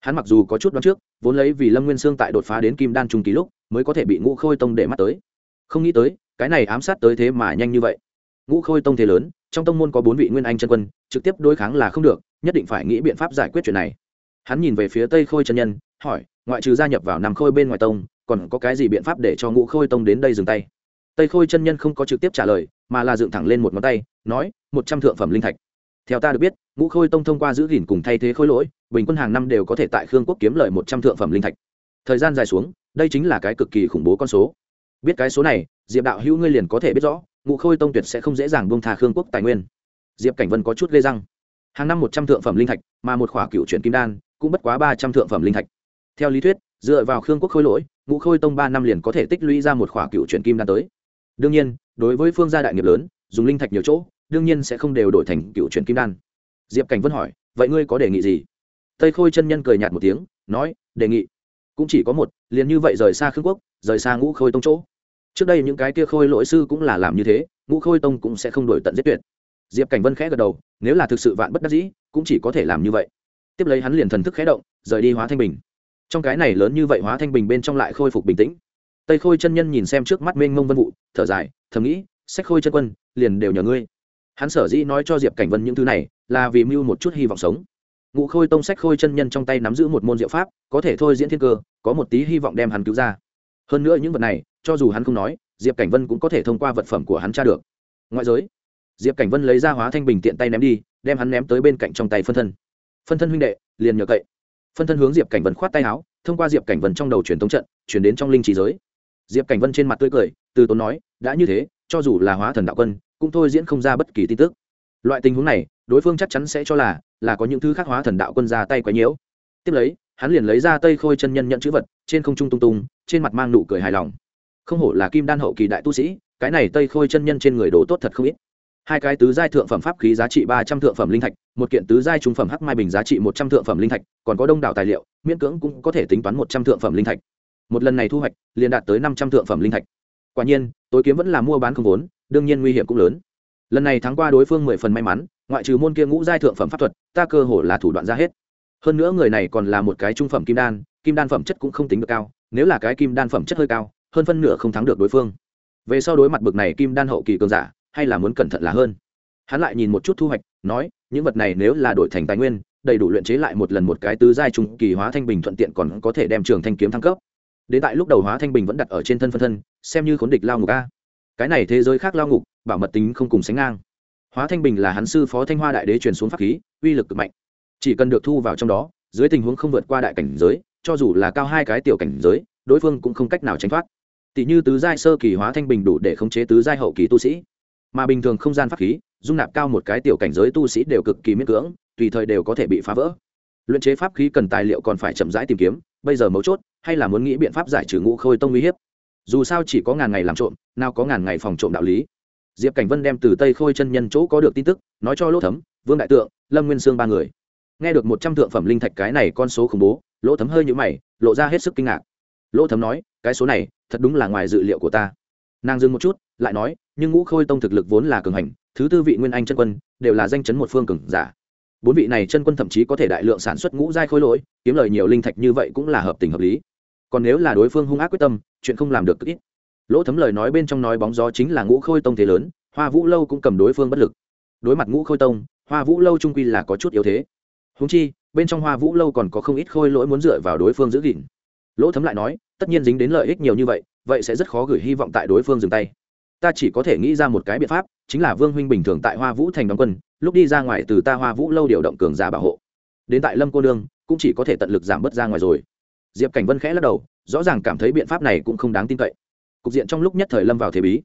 hắn mặc dù có chút đoán trước vốn lấy vì lâm nguyên sương tại đột phá đến kim đan trung kỳ lúc mới có thể bị ngũ khôi tông để mắt tới không nghĩ tới cái này ám sát tới thế mà nhanh như vậy ngũ khôi tông thế lớn trong tông môn có bốn vị nguyên anh chân quân trực tiếp đối kháng là không được nhất định phải nghĩ biện pháp giải quyết chuyện này hắn nhìn về phía tây khôi chân nhân hỏi ngoại trừ gia nhập vào nằm khôi bên ngoài tông còn có cái gì biện pháp để cho ngũ khôi tông đến đây dừng tay tây khôi chân nhân không có trực tiếp trả lời mà là dựng thẳng lên một ngón tay nói một trăm thượng phẩm linh thạch theo ta được biết, ngũ khôi tông thông qua giữ gìn cùng thay thế khôi lỗi, bình quân hàng năm đều có thể tại khương quốc kiếm lợi một trăm thượng phẩm linh thạch. Thời gian dài xuống, đây chính là cái cực kỳ khủng bố con số. Biết cái số này, diệp đạo hữu ngươi liền có thể biết rõ, ngũ khôi tông tuyệt sẽ không dễ dàng buông thà khương quốc tài nguyên. Diệp cảnh vân có chút gây răng. Hàng năm một trăm thượng phẩm linh thạch, mà một khỏa cựu chuyển kim đan, cũng bất quá ba trăm thượng phẩm linh thạch. Theo lý thuyết, dựa vào khương quốc khôi lỗi, ngũ khôi tông ba năm liền có thể tích lũy ra một khỏa cựu chuyển kim đan tới. Đương nhiên, đối với phương gia đại nghiệp lớn, dùng linh thạch nhiều chỗ đương nhiên sẽ không đều đổi thành cựu chuyển kim đan. Diệp cảnh vân hỏi, vậy ngươi có đề nghị gì? Tây khôi chân nhân cười nhạt một tiếng, nói, đề nghị? Cũng chỉ có một, liền như vậy rời xa khương quốc, rời xa ngũ khôi tông chỗ. Trước đây những cái kia khôi lỗi sư cũng là làm như thế, ngũ khôi tông cũng sẽ không đổi tận giết tuyệt. Diệp cảnh vân khẽ gật đầu, nếu là thực sự vạn bất đắc dĩ, cũng chỉ có thể làm như vậy. Tiếp lấy hắn liền thần thức khẽ động, rời đi hóa thanh bình. Trong cái này lớn như vậy hóa thanh bình bên trong lại khôi phục bình tĩnh. Tây khôi chân nhân nhìn xem trước mắt mênh mông vân vụ, thở dài, thầm nghĩ, sách khôi chân quân, liền đều nhờ ngươi hắn sở dĩ nói cho diệp cảnh vân những thứ này là vì mưu một chút hy vọng sống. Ngũ khôi tông sách khôi chân nhân trong tay nắm giữ một môn diệu pháp, có thể thôi diễn thiên cơ, có một tí hy vọng đem hắn cứu ra. Hơn nữa những vật này, cho dù hắn không nói, diệp cảnh vân cũng có thể thông qua vật phẩm của hắn tra được. Ngoại giới, diệp cảnh vân lấy ra hóa thanh bình tiện tay ném đi, đem hắn ném tới bên cạnh trong tay phân thân. Phân thân huynh đệ, liền nhờ cậy. Phân thân hướng diệp cảnh vân khoát tay áo, thông qua diệp cảnh vân trong đầu truyền thống trận chuyển đến trong linh trí giới. Diệp cảnh vân trên mặt tươi cười, từ tốn nói, đã như thế, cho dù là hóa thần đạo quân cũng thôi diễn không ra bất kỳ tin tức. Loại tình huống này, đối phương chắc chắn sẽ cho là là có những thứ khác hóa thần đạo quân ra tay quấy nhiễu. Tiếp lấy, hắn liền lấy ra tây khôi chân nhân nhận chữ vật, trên không trung tung tung, trên mặt mang nụ cười hài lòng. Không hổ là kim đan hậu kỳ đại tu sĩ, cái này tây khôi chân nhân trên người đồ tốt thật không ít. Hai cái tứ giai thượng phẩm pháp khí giá trị ba trăm thượng phẩm linh thạch, một kiện tứ giai trung phẩm hắc mai bình giá trị một trăm thượng phẩm linh thạch, còn có đông đảo tài liệu, miễn cưỡng cũng có thể tính toán một trăm thượng phẩm linh thạch. Một lần này thu hoạch, liền đạt tới năm trăm thượng phẩm linh thạch. Quả nhiên, tối kiếm vẫn là mua bán không vốn đương nhiên nguy hiểm cũng lớn. Lần này thắng qua đối phương mười phần may mắn, ngoại trừ môn kia ngũ giai thượng phẩm pháp thuật, ta cơ hồ là thủ đoạn ra hết. Hơn nữa người này còn là một cái trung phẩm kim đan kim đan phẩm chất cũng không tính được cao, nếu là cái kim đan phẩm chất hơi cao, hơn phân nửa không thắng được đối phương. Về sau đối mặt bực này kim đan hậu kỳ cường giả, hay là muốn cẩn thận là hơn. Hắn lại nhìn một chút thu hoạch, nói, những vật này nếu là đổi thành tài nguyên, đầy đủ luyện chế lại một lần một cái tứ giai trung kỳ hóa thanh bình thuận tiện còn có thể đem trường thanh kiếm thăng cấp. Đến tại lúc đầu hóa thanh bình vẫn đặt ở trên thân phân thân, xem như khốn địch lao ngục a cái này thế giới khác lao ngục, bảo mật tính không cùng sánh ngang. Hóa thanh bình là hắn sư phó thanh hoa đại đế truyền xuống pháp khí, uy lực cực mạnh. Chỉ cần được thu vào trong đó, dưới tình huống không vượt qua đại cảnh giới, cho dù là cao hai cái tiểu cảnh giới, đối phương cũng không cách nào tránh thoát. Tỷ như tứ giai sơ kỳ hóa thanh bình đủ để khống chế tứ giai hậu kỳ tu sĩ. Mà bình thường không gian pháp khí, dung nạp cao một cái tiểu cảnh giới tu sĩ đều cực kỳ miễn cưỡng, tùy thời đều có thể bị phá vỡ. Luyện chế pháp khí cần tài liệu còn phải chậm rãi tìm kiếm, bây giờ mấu chốt, hay là muốn nghĩ biện pháp giải trừ ngũ khôi tông uy hiếp dù sao chỉ có ngàn ngày làm trộm, nào có ngàn ngày phòng trộm đạo lý. Diệp cảnh vân đem từ tây khôi chân nhân chỗ có được tin tức, nói cho lỗ thấm, vương đại tượng, lâm nguyên sương ba người. Nghe được một trăm thượng phẩm linh thạch cái này con số khủng bố, lỗ thấm hơi nhũ mày, lộ ra hết sức kinh ngạc. Lỗ thấm nói, cái số này, thật đúng là ngoài dự liệu của ta. Nàng dừng một chút, lại nói, nhưng ngũ khôi tông thực lực vốn là cường hành, thứ tư vị nguyên anh chân quân, đều là danh chấn một phương cường giả. Bốn vị này chân quân thậm chí có thể đại lượng sản xuất ngũ giai khôi lỗi, kiếm lời nhiều linh thạch như vậy cũng là hợp tình hợp lý còn nếu là đối phương hung ác quyết tâm, chuyện không làm được cực ít. Lỗ thấm lời nói bên trong nói bóng gió chính là ngũ khôi tông thế lớn, hoa vũ lâu cũng cầm đối phương bất lực. Đối mặt ngũ khôi tông, hoa vũ lâu trung quy là có chút yếu thế. Húng chi, bên trong hoa vũ lâu còn có không ít khôi lỗi muốn dựa vào đối phương giữ gìn. Lỗ thấm lại nói, tất nhiên dính đến lợi ích nhiều như vậy vậy sẽ rất khó gửi hy vọng tại đối phương dừng tay. Ta chỉ có thể nghĩ ra một cái biện pháp, chính là vương huynh bình thường tại hoa vũ thành đóng quân, lúc đi ra ngoài từ ta hoa vũ lâu điều động cường giả bảo hộ. Đến tại lâm cô nương, cũng chỉ có thể tận lực giảm bớt ra ngoài rồi diệp cảnh vân khẽ lắc đầu, rõ ràng cảm thấy biện pháp này cũng không đáng tin cậy. Cục diện trong lúc nhất thời lâm vào thế bí.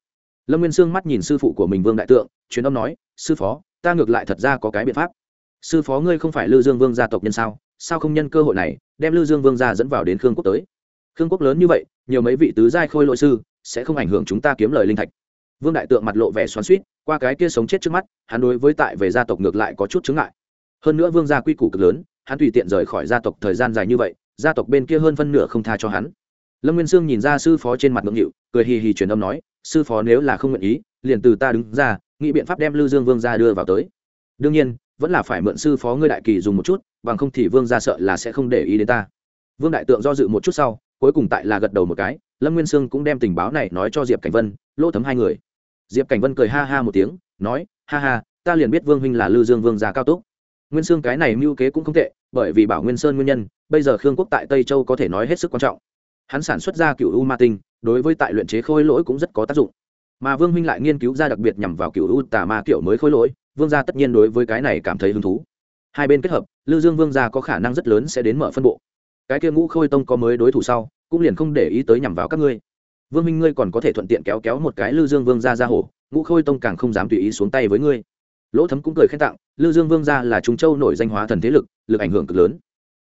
Lâm nguyên sương mắt nhìn sư phụ của mình vương đại tượng, truyền âm nói, sư phó, ta ngược lại thật ra có cái biện pháp. Sư phó ngươi không phải lư dương vương gia tộc nhân sao? Sao không nhân cơ hội này, đem lư dương vương gia dẫn vào đến khương quốc tới? Khương quốc lớn như vậy, nhiều mấy vị tứ giai khôi lội sư, sẽ không ảnh hưởng chúng ta kiếm lời linh thạch. Vương đại tượng mặt lộ vẻ xoắn suýt qua cái kia sống chết trước mắt, hắn đối với tại về gia tộc ngược lại có chút chứng ngại. Hơn nữa vương gia quy củ cực lớn, hắn tùy tiện rời khỏi gia tộc thời gian dài như vậy gia tộc bên kia hơn phân nửa không tha cho hắn. Lâm nguyên sương nhìn ra sư phó trên mặt ngưỡng nghịu, cười hì hì truyền âm nói sư phó nếu là không nguyện ý liền từ ta đứng ra nghĩ biện pháp đem lư dương vương ra đưa vào tới. Đương nhiên vẫn là phải mượn sư phó ngươi đại kỳ dùng một chút bằng không thì vương ra sợ là sẽ không để ý đến ta. Vương đại tượng do dự một chút sau cuối cùng tại là gật đầu một cái lâm nguyên sương cũng đem tình báo này nói cho diệp cảnh vân lỗ thấm hai người. Diệp cảnh vân cười ha ha một tiếng nói ha ha ta liền biết vương huynh là lư dương vương gia cao túc. Nguyên sương cái này mưu kế cũng không tệ bởi vì bảo nguyên sơn nguyên nhân, bây giờ khương quốc tại tây châu có thể nói hết sức quan trọng. Hắn sản xuất ra cựu u ma tinh, đối với tại luyện chế khôi lỗi cũng rất có tác dụng. Mà vương huynh lại nghiên cứu ra đặc biệt nhằm vào cựu u tà ma kiểu mới khôi lỗi, vương gia tất nhiên đối với cái này cảm thấy hứng thú. Hai bên kết hợp, lư dương vương gia có khả năng rất lớn sẽ đến mở phân bộ. Cái kia ngũ khôi tông có mới đối thủ sau, cũng liền không để ý tới nhằm vào các ngươi. Vương minh ngươi còn có thể thuận tiện kéo kéo một cái lư dương vương gia ra hổ ngũ khôi tông càng không dám tùy ý xuống tay với ngươi lỗ thấm cũng cười khen tặng lư dương vương gia là Trung châu nổi danh hóa thần thế lực lực ảnh hưởng cực lớn.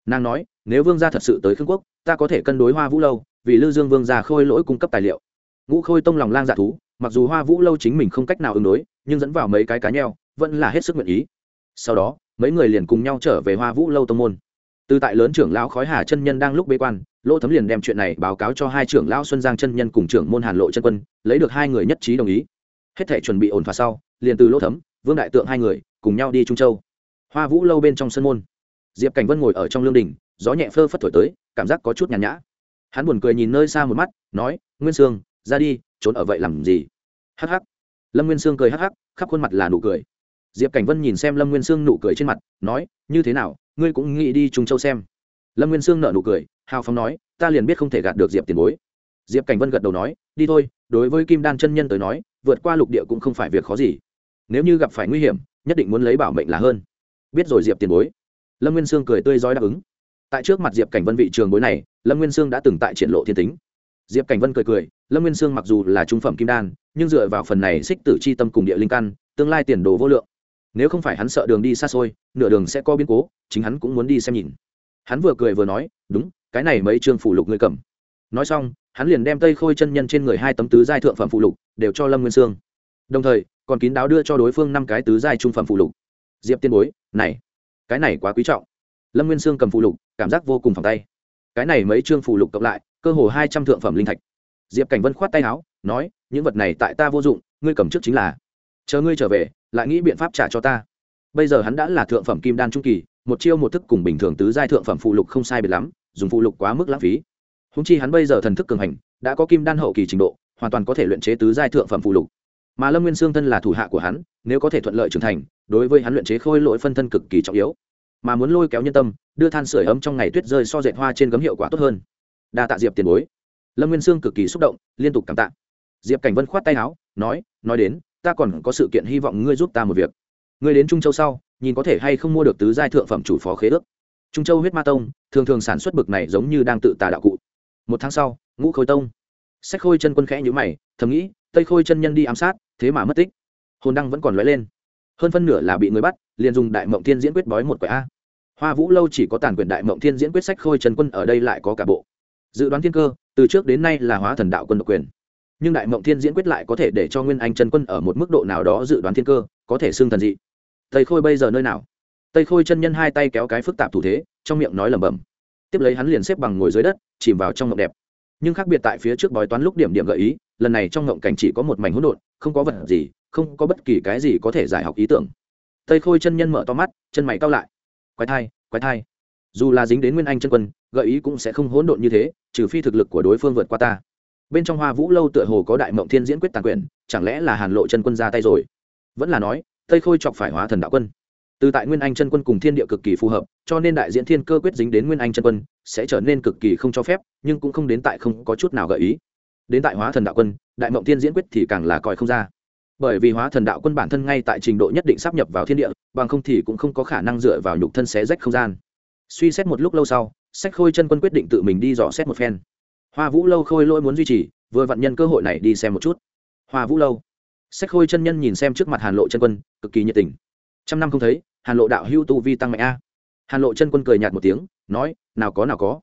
Nàng nói, nếu vương gia thật sự tới khương quốc, ta có thể cân đối hoa vũ lâu, vì lư dương vương gia khôi lỗi cung cấp tài liệu. Ngũ khôi tông lòng lang dạ thú, mặc dù hoa vũ lâu chính mình không cách nào ứng đối, nhưng dẫn vào mấy cái cá nheo, vẫn là hết sức nguyện ý. Sau đó, mấy người liền cùng nhau trở về hoa vũ lâu tông môn. Từ tại lớn trưởng lão khói hà chân nhân đang lúc bế quan, lỗ thấm liền đem chuyện này báo cáo cho hai trưởng lão xuân giang chân nhân cùng trưởng môn hàn lộ chân quân, lấy được hai người nhất trí đồng ý. Hết thể chuẩn bị ổn thỏa sau, liền từ lỗ thấm vương đại tượng hai người cùng nhau đi trung châu. Hoa vũ lâu bên trong sân môn. Diệp cảnh vân ngồi ở trong lương đình, gió nhẹ phơ phất thổi tới, cảm giác có chút nhàn nhã. Hắn buồn cười nhìn nơi xa một mắt, nói, nguyên sương, ra đi, trốn ở vậy làm gì? Hắc hắc. Lâm nguyên sương cười hắc hắc, khắp khuôn mặt là nụ cười. Diệp cảnh vân nhìn xem lâm nguyên sương nụ cười trên mặt, nói, như thế nào, ngươi cũng nghĩ đi trung châu xem. Lâm nguyên sương nợ nụ cười, hào phóng nói, ta liền biết không thể gạt được diệp tiền bối. Diệp cảnh vân gật đầu nói, đi thôi, đối với kim đan chân nhân tới nói, vượt qua lục địa cũng không phải việc khó gì nếu như gặp phải nguy hiểm, nhất định muốn lấy bảo mệnh là hơn. Biết rồi diệp tiền bối. Lâm nguyên sương cười tươi rói đáp ứng. Tại trước mặt diệp cảnh vân vị trường bối này, lâm nguyên sương đã từng tại triển lộ thiên tính. Diệp cảnh vân cười cười, lâm nguyên sương mặc dù là trung phẩm kim đan, nhưng dựa vào phần này xích tử c h i tâm cùng địa linh căn, tương lai tiền đồ vô lượng. Nếu không phải hắn sợ đường đi xa xôi, nửa đường sẽ có biến cố, chính hắn cũng muốn đi xem nhìn. Hắn vừa cười vừa nói, đúng, cái này mấy chương phủ lục ngươi cầm. Nói xong, hắn liền đem tây khôi chân nhân trên người hai tấm tứ giai thượng phẩm phụ lục đều cho lâm nguyên sương. Đồng thời còn kín đáo đưa cho đối phương năm cái tứ giai trung phẩm phụ lục. Diệp tiên bối, này, cái này quá quý trọng. Lâm nguyên sương cầm phụ lục, cảm giác vô cùng phòng tay. Cái này mấy chương phụ lục cộng lại, cơ hồ hai trăm thượng phẩm linh thạch. Diệp cảnh vân khoát tay áo, nói, những vật này tại ta vô dụng, ngươi cầm trước chính là. Chờ ngươi trở về, lại nghĩ biện pháp trả cho ta. Bây giờ hắn đã là thượng phẩm kim đan trung kỳ, một chiêu một thức cùng bình thường tứ giai thượng phẩm phụ lục không sai biệt lắm, dùng phụ lục quá mức lãng phí. Húng chi hắn bây giờ thần thức cường hành, đã có kim đan hậu kỳ trình độ, hoàn toàn có thể luyện chế tứ giai thượng phẩm phụ lục mà lâm nguyên sương thân là thủ hạ của hắn nếu có thể thuận lợi trưởng thành đối với hắn luyện chế khôi lỗi phân thân cực kỳ trọng yếu mà muốn lôi kéo nhân tâm đưa than sửa ấm trong ngày tuyết rơi so dệt hoa trên gấm hiệu quả tốt hơn đa tạ diệp tiền bối lâm nguyên sương cực kỳ xúc động liên tục cảm tạ diệp cảnh vân khoát tay áo nói nói đến ta còn có sự kiện hy vọng ngươi giúp ta một việc ngươi đến trung châu sau nhìn có thể hay không mua được tứ giai thượng phẩm chủ phó khế ước trung châu huyết ma tông thường thường sản xuất bực này giống như đang tự tà đạo cụ một tháng sau ngũ khôi tông sách khôi chân quân khẽ nhữ mày thầm nghĩ tây khôi chân nhân đi ám sát, thế mà mất tích. Hồn đăng vẫn còn lóe lên. Hơn phân nửa là bị người bắt, liền dùng đại mộng thiên diễn quyết bói một quẻ a. Hoa vũ lâu chỉ có tàn quyền đại mộng thiên diễn quyết sách khôi Trần quân ở đây lại có cả bộ. Dự đoán thiên cơ, từ trước đến nay là hóa thần đạo quân độc quyền. Nhưng đại mộng thiên diễn quyết lại có thể để cho nguyên anh Trần quân ở một mức độ nào đó dự đoán thiên cơ, có thể xưng thần dị. Tây khôi bây giờ nơi nào? Tây khôi chân nhân hai tay kéo cái phức tạp thủ thế, trong miệng nói lẩm bẩm. Tiếp lấy hắn liền xếp bằng ngồi dưới đất, chìm vào trong mộng đẹp nhưng khác biệt tại phía trước bói toán lúc điểm điểm gợi ý, lần này trong ngộng cảnh chỉ có một mảnh hỗn độn, không có vật gì, không có bất kỳ cái gì có thể giải học ý tưởng. Tây khôi chân nhân mở to mắt, chân mày cao lại. Quái thai quái thai. Dù là dính đến nguyên anh chân quân, gợi ý cũng sẽ không hỗn độn như thế, trừ phi thực lực của đối phương vượt qua ta. Bên trong hoa vũ lâu tựa hồ có đại mộng thiên diễn quyết tàn quyền, chẳng lẽ là hàn lộ chân quân ra tay rồi? Vẫn là nói, tây khôi chọc phải hóa thần đạo quân từ tại nguyên anh chân quân cùng thiên địa cực kỳ phù hợp, cho nên đại diễn thiên cơ quyết dính đến nguyên anh chân quân, sẽ trở nên cực kỳ không cho phép, nhưng cũng không đến tại không có chút nào gợi ý. Đến tại hóa thần đạo quân, đại mộng thiên diễn quyết thì càng là coi không ra. Bởi vì hóa thần đạo quân bản thân ngay tại trình độ nhất định sắp nhập vào thiên địa, bằng không thì cũng không có khả năng dựa vào nhục thân xé rách không gian. Suy xét một lúc lâu sau, sách khôi chân quân quyết định tự mình đi dò xét một phen. Hoa vũ lâu khôi lỗi muốn duy trì, vừa vặn nhân cơ hội này đi xem một chút. Hoa vũ lâu. Sách khôi chân nhân nhìn xem trước mặt hàn lộ chân quân, cực kỳ nhiệt tình trăm năm không thấy, hàn lộ đạo hưu tu vi tăng mạnh a. Hàn lộ chân quân cười nhạt một tiếng, nói, nào có nào có.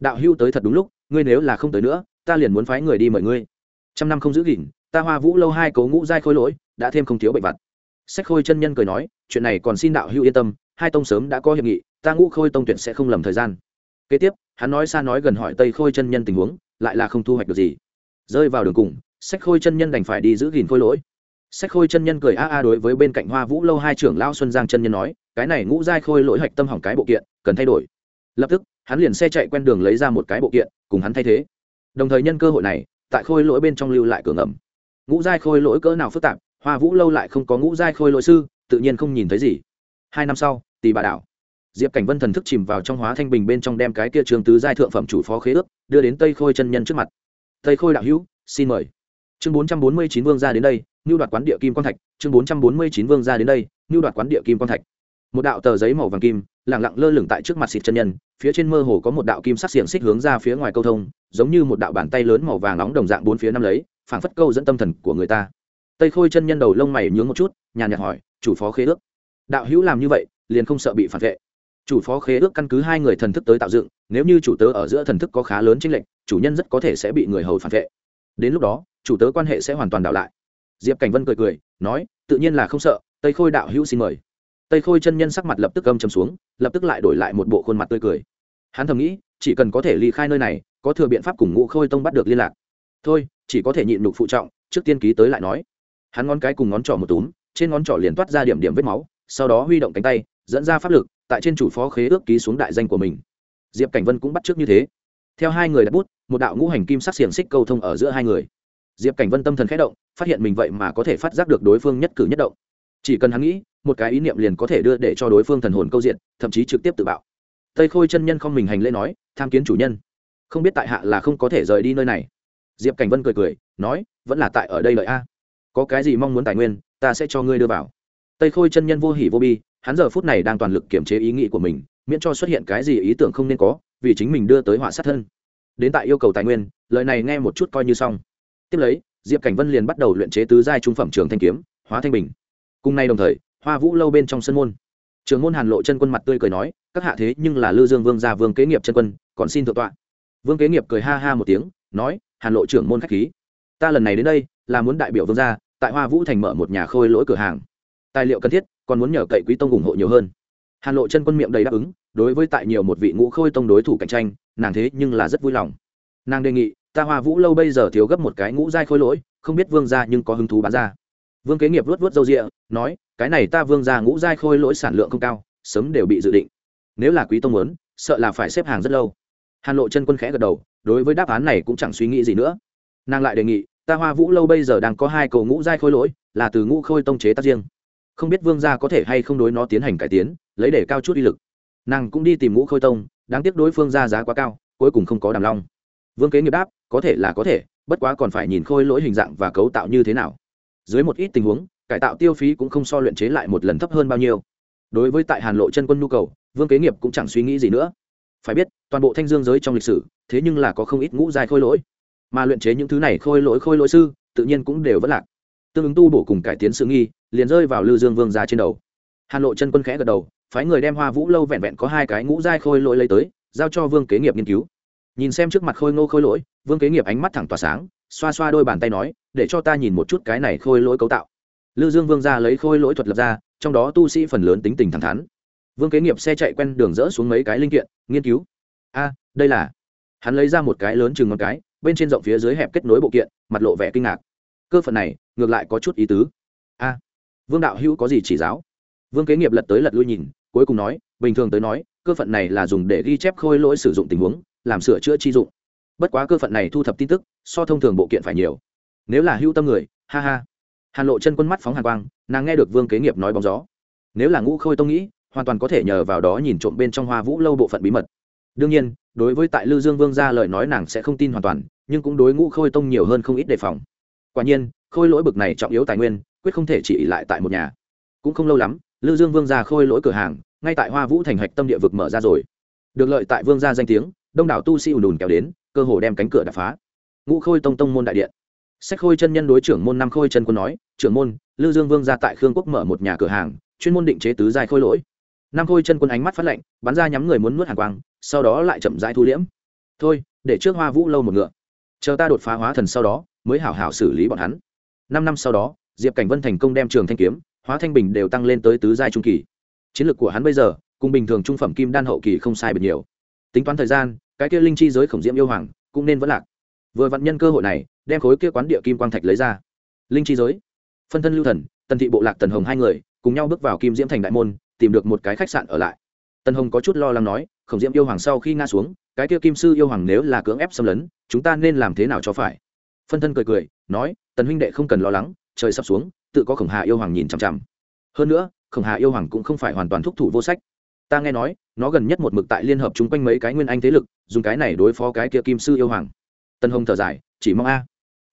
Đạo hưu tới thật đúng lúc, ngươi nếu là không tới nữa, ta liền muốn phái người đi mời ngươi. Trăm năm không giữ gìn, ta hoa vũ lâu hai cấu ngũ giai khôi lỗi, đã thêm không thiếu bệnh vặt. Sách khôi chân nhân cười nói, chuyện này còn xin đạo hưu yên tâm, hai tông sớm đã có hiệp nghị, ta ngũ khôi tông tuyển sẽ không lầm thời gian. Kế tiếp, hắn nói xa nói gần hỏi tây khôi chân nhân tình huống, lại là không thu hoạch được gì. Rơi vào đường cùng, sách khôi chân nhân đành phải đi giữ gìn khôi lỗi sách khôi chân nhân cười a a đối với bên cạnh hoa vũ lâu hai trưởng lao xuân giang chân nhân nói, cái này ngũ giai khôi lỗi hạch tâm hỏng cái bộ kiện, cần thay đổi. Lập tức, hắn liền xe chạy quen đường lấy ra một cái bộ kiện, cùng hắn thay thế. Đồng thời nhân cơ hội này, tại khôi lỗi bên trong lưu lại cửa ngầm. Ngũ giai khôi lỗi cỡ nào phức tạp, hoa vũ lâu lại không có ngũ giai khôi lỗi sư, tự nhiên không nhìn thấy gì. Hai năm sau tỷ bà đảo. Diệp cảnh vân thần thức chìm vào trong hóa thanh bình bên trong đem cái kia trường tứ giai thượng phẩm chủ phó khế ước, đưa đến tây khôi chân nhân trước mặt. Tây khôi đạo hữu, xin mời. Chương bốn trăm bốn mươi chín vương ra đến đây ngưu đoạt quán địa kim quan thạch, chương bốn trăm bốn mươi chín vương ra đến đây ngưu đoạt quán địa kim quan thạch. Một đạo tờ giấy màu vàng kim lẳng lặng lơ lửng tại trước mặt xịt chân nhân, phía trên mơ hồ có một đạo kim sắc xiềng xích hướng ra phía ngoài câu thông, giống như một đạo bàn tay lớn màu vàng nóng đồng dạng bốn phía năm lấy, phảng phất câu dẫn tâm thần của người ta. Tây khôi chân nhân đầu lông mày nhướng một chút, nhàn nhạt hỏi, chủ phó khế ước? Đạo hữu làm như vậy, liền không sợ bị phản vệ. Chủ phó khế ước căn cứ hai người thần thức tới tạo dựng, nếu như chủ tớ ở giữa thần thức có khá lớn chênh lệch, chủ nhân rất có thể sẽ bị người hầu phản vệ. Đến lúc đó, chủ tớ quan hệ sẽ hoàn toàn đảo lại diệp cảnh vân cười cười, nói, tự nhiên là không sợ, tây khôi đạo hữu xin mời. Tây khôi chân nhân sắc mặt lập tức âm chầm xuống, lập tức lại đổi lại một bộ khuôn mặt tươi cười. Hắn thầm nghĩ, chỉ cần có thể ly khai nơi này, có thừa biện pháp cùng ngũ khôi tông bắt được liên lạc. Thôi, chỉ có thể nhịn nhục phụ trọng, trước tiên ký tới lại nói. Hắn ngón cái cùng ngón trỏ một túm, trên ngón trỏ liền toát ra điểm điểm vết máu, sau đó huy động cánh tay, dẫn ra pháp lực, tại trên chủ phó khế ước ký xuống đại danh của mình. Diệp cảnh vân cũng bắt trước như thế. Theo hai người đặt bút, một đạo ngũ hành kim sắc xiềng xích câu thông ở giữa hai người diệp cảnh vân tâm thần khẽ động, phát hiện mình vậy mà có thể phát giác được đối phương nhất cử nhất động. Chỉ cần hắn nghĩ, một cái ý niệm liền có thể đưa để cho đối phương thần hồn câu diện, thậm chí trực tiếp tự bạo. Tây khôi chân nhân không mình hành lễ nói, tham kiến chủ nhân. Không biết tại hạ là không có thể rời đi nơi này. Diệp cảnh vân cười cười, nói, vẫn là tại ở đây lợi a. Có cái gì mong muốn tài nguyên, ta sẽ cho ngươi đưa vào. Tây khôi chân nhân vô hỉ vô bi, hắn giờ phút này đang toàn lực kiểm chế ý nghĩ của mình, miễn cho xuất hiện cái gì ý tưởng không nên có, vì chính mình đưa tới họa sát thân. Đến tại yêu cầu tài nguyên, lời này nghe một chút coi như xong tiếp lấy, diệp cảnh vân liền bắt đầu luyện chế tứ giai trung phẩm trường thanh kiếm, hóa thanh bình. Cùng nay đồng thời, hoa vũ lâu bên trong sân môn. Trường môn hàn lộ chân quân mặt tươi cười nói, các hạ thế nhưng là lư dương vương gia vương kế nghiệp chân quân, còn xin thượng tọa. Vương kế nghiệp cười ha ha một tiếng, nói, hàn lộ trưởng môn khách khí. Ta lần này đến đây, là muốn đại biểu vương gia, tại hoa vũ thành mở một nhà khôi lỗi cửa hàng. Tài liệu cần thiết, còn muốn nhờ cậy quý tông ủng hộ nhiều hơn. Hàn lộ chân quân miệng đầy đáp ứng, đối với tại nhiều một vị ngũ khôi tông đối thủ cạnh tranh, nàng thế nhưng là rất vui lòng. Nàng đề nghị ta hoa vũ lâu bây giờ thiếu gấp một cái ngũ giai khôi lỗi, không biết vương gia nhưng có hứng thú bán ra. Vương kế nghiệp luốt vớt râu rịa, nói, cái này ta vương gia ngũ giai khôi lỗi sản lượng không cao, sớm đều bị dự định. Nếu là quý tông muốn, sợ là phải xếp hàng rất lâu. Hàn lộ chân quân khẽ gật đầu, đối với đáp án này cũng chẳng suy nghĩ gì nữa. Nàng lại đề nghị, ta hoa vũ lâu bây giờ đang có hai cầu ngũ giai khôi lỗi, là từ ngũ khôi tông chế tác riêng. Không biết vương gia có thể hay không đối nó tiến hành cải tiến, lấy để cao chút uy lực. Nàng cũng đi tìm ngũ khôi tông, đáng tiếc đối phương ra giá quá cao, cuối cùng không có đàm long. Vương kế nghiệp đáp có thể là có thể, bất quá còn phải nhìn khôi lỗi hình dạng và cấu tạo như thế nào. Dưới một ít tình huống, cải tạo tiêu phí cũng không so luyện chế lại một lần thấp hơn bao nhiêu. Đối với tại hàn lộ chân quân nhu cầu, vương kế nghiệp cũng chẳng suy nghĩ gì nữa. Phải biết, toàn bộ thanh dương giới trong lịch sử, thế nhưng là có không ít ngũ dài khôi lỗi. Mà luyện chế những thứ này khôi lỗi khôi lỗi sư, tự nhiên cũng đều vất lạc. Tương ứng tu bổ cùng cải tiến sự nghi, liền rơi vào lư dương vương ra trên đầu. Hàn lộ chân quân khẽ gật đầu, phái người đem hoa vũ lâu vẹn vẹn có hai cái ngũ giai khôi lỗi lấy tới, giao cho vương kế nghiệp nghiên cứu nhìn xem trước mặt khôi ngô khôi lỗi, vương kế nghiệp ánh mắt thẳng tỏa sáng, xoa xoa đôi bàn tay nói, để cho ta nhìn một chút cái này khôi lỗi cấu tạo. Lư dương vương ra lấy khôi lỗi thuật lập ra, trong đó tu sĩ phần lớn tính tình thẳng thắn. Vương kế nghiệp xe chạy quen đường dỡ xuống mấy cái linh kiện, nghiên cứu. A, đây là. Hắn lấy ra một cái lớn chừng một cái, bên trên rộng phía dưới hẹp kết nối bộ kiện, mặt lộ vẻ kinh ngạc. Cơ phận này, ngược lại có chút ý tứ. A, vương đạo hữu có gì chỉ giáo? Vương kế nghiệp lật tới lật lui nhìn, cuối cùng nói, bình thường tới nói, cơ phận này là dùng để ghi chép khôi lỗi sử dụng tình huống làm sửa chữa chi dụng. Bất quá cơ phận này thu thập tin tức, so thông thường bộ kiện phải nhiều. Nếu là hữu tâm người, ha ha. Hàn lộ chân quân mắt phóng hàn quang, nàng nghe được vương kế nghiệp nói bóng gió. Nếu là ngũ khôi tông nghĩ, hoàn toàn có thể nhờ vào đó nhìn trộm bên trong hoa vũ lâu bộ phận bí mật. Đương nhiên, đối với tại lư dương vương ra lời nói nàng sẽ không tin hoàn toàn, nhưng cũng đối ngũ khôi tông nhiều hơn không ít đề phòng. Quả nhiên, khôi lỗi bực này trọng yếu tài nguyên, quyết không thể chỉ lại tại một nhà. Cũng không lâu lắm, lư dương vương ra khôi lỗi cửa hàng, ngay tại hoa vũ thành hạch tâm địa vực mở ra rồi. Được lợi tại vương gia danh tiếng đông đảo tu sĩ ùn ùn kéo đến, cơ hồ đem cánh cửa đập phá. Ngũ khôi tông tông môn đại điện. Sách khôi chân nhân đối trưởng môn năm khôi chân quân nói, trưởng môn, lư dương vương ra tại khương quốc mở một nhà cửa hàng, chuyên môn định chế tứ giai khôi lỗi. Năm khôi chân quân ánh mắt phát lạnh, bắn ra nhắm người muốn nuốt hàng quang, sau đó lại chậm rãi thu liễm. Thôi, để trước hoa vũ lâu một ngựa. Chờ ta đột phá hóa thần sau đó, mới hảo hảo xử lý bọn hắn. Năm năm sau đó, diệp cảnh vân thành công đem trường thanh kiếm, hóa thanh bình đều tăng lên tới tứ giai trung kỳ. Chiến lược của hắn bây giờ, cùng bình thường trung phẩm kim đan hậu kỳ không sai biệt nhiều. Tính toán thời gian cái kia linh chi giới khổng diễm yêu hoàng cũng nên vẫn lạc. Vừa vặn nhân cơ hội này, đem khối kia quán địa kim quang thạch lấy ra. Linh chi giới, phân thân lưu thần, tần thị bộ lạc tần hồng hai người, cùng nhau bước vào kim diễm thành đại môn, tìm được một cái khách sạn ở lại. Tần hồng có chút lo lắng nói, khổng diễm yêu hoàng sau khi ngã xuống, cái kia kim sư yêu hoàng nếu là cưỡng ép xâm lấn, chúng ta nên làm thế nào cho phải? Phân thân cười cười, nói, tần huynh đệ không cần lo lắng, trời sắp xuống, tự có khổng hà yêu hoàng nhìn chằm chằm. Hơn nữa, khổng hà yêu hoàng cũng không phải hoàn toàn thúc thủ vô sách ta nghe nói, nó gần nhất một mực tại liên hợp chung quanh mấy cái nguyên anh thế lực, dùng cái này đối phó cái kia kim sư yêu hoàng. Tân hồng thở dài, chỉ mong a.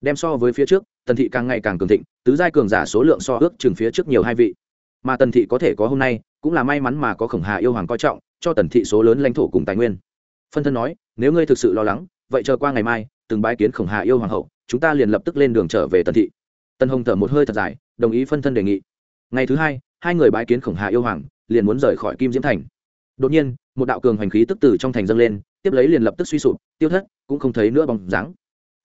Đem so với phía trước, tần thị càng ngày càng cường thịnh, tứ giai cường giả số lượng so ước chừng phía trước nhiều hai vị. Mà tần thị có thể có hôm nay, cũng là may mắn mà có khổng hà yêu hoàng coi trọng, cho tần thị số lớn lãnh thổ cùng tài nguyên. Phân thân nói, nếu ngươi thực sự lo lắng, vậy chờ qua ngày mai, từng bái kiến khổng hà yêu hoàng hậu, chúng ta liền lập tức lên đường trở về tần thị. Tần hồng thở một hơi thật dài, đồng ý phân thân đề nghị. Ngày thứ hai hai người bái kiến khổng hà yêu hoàng liền muốn rời khỏi kim diễm thành. Đột nhiên, một đạo cường hành khí tức từ trong thành dâng lên, tiếp lấy liền lập tức suy sụp, tiêu thất, cũng không thấy nữa bóng dáng.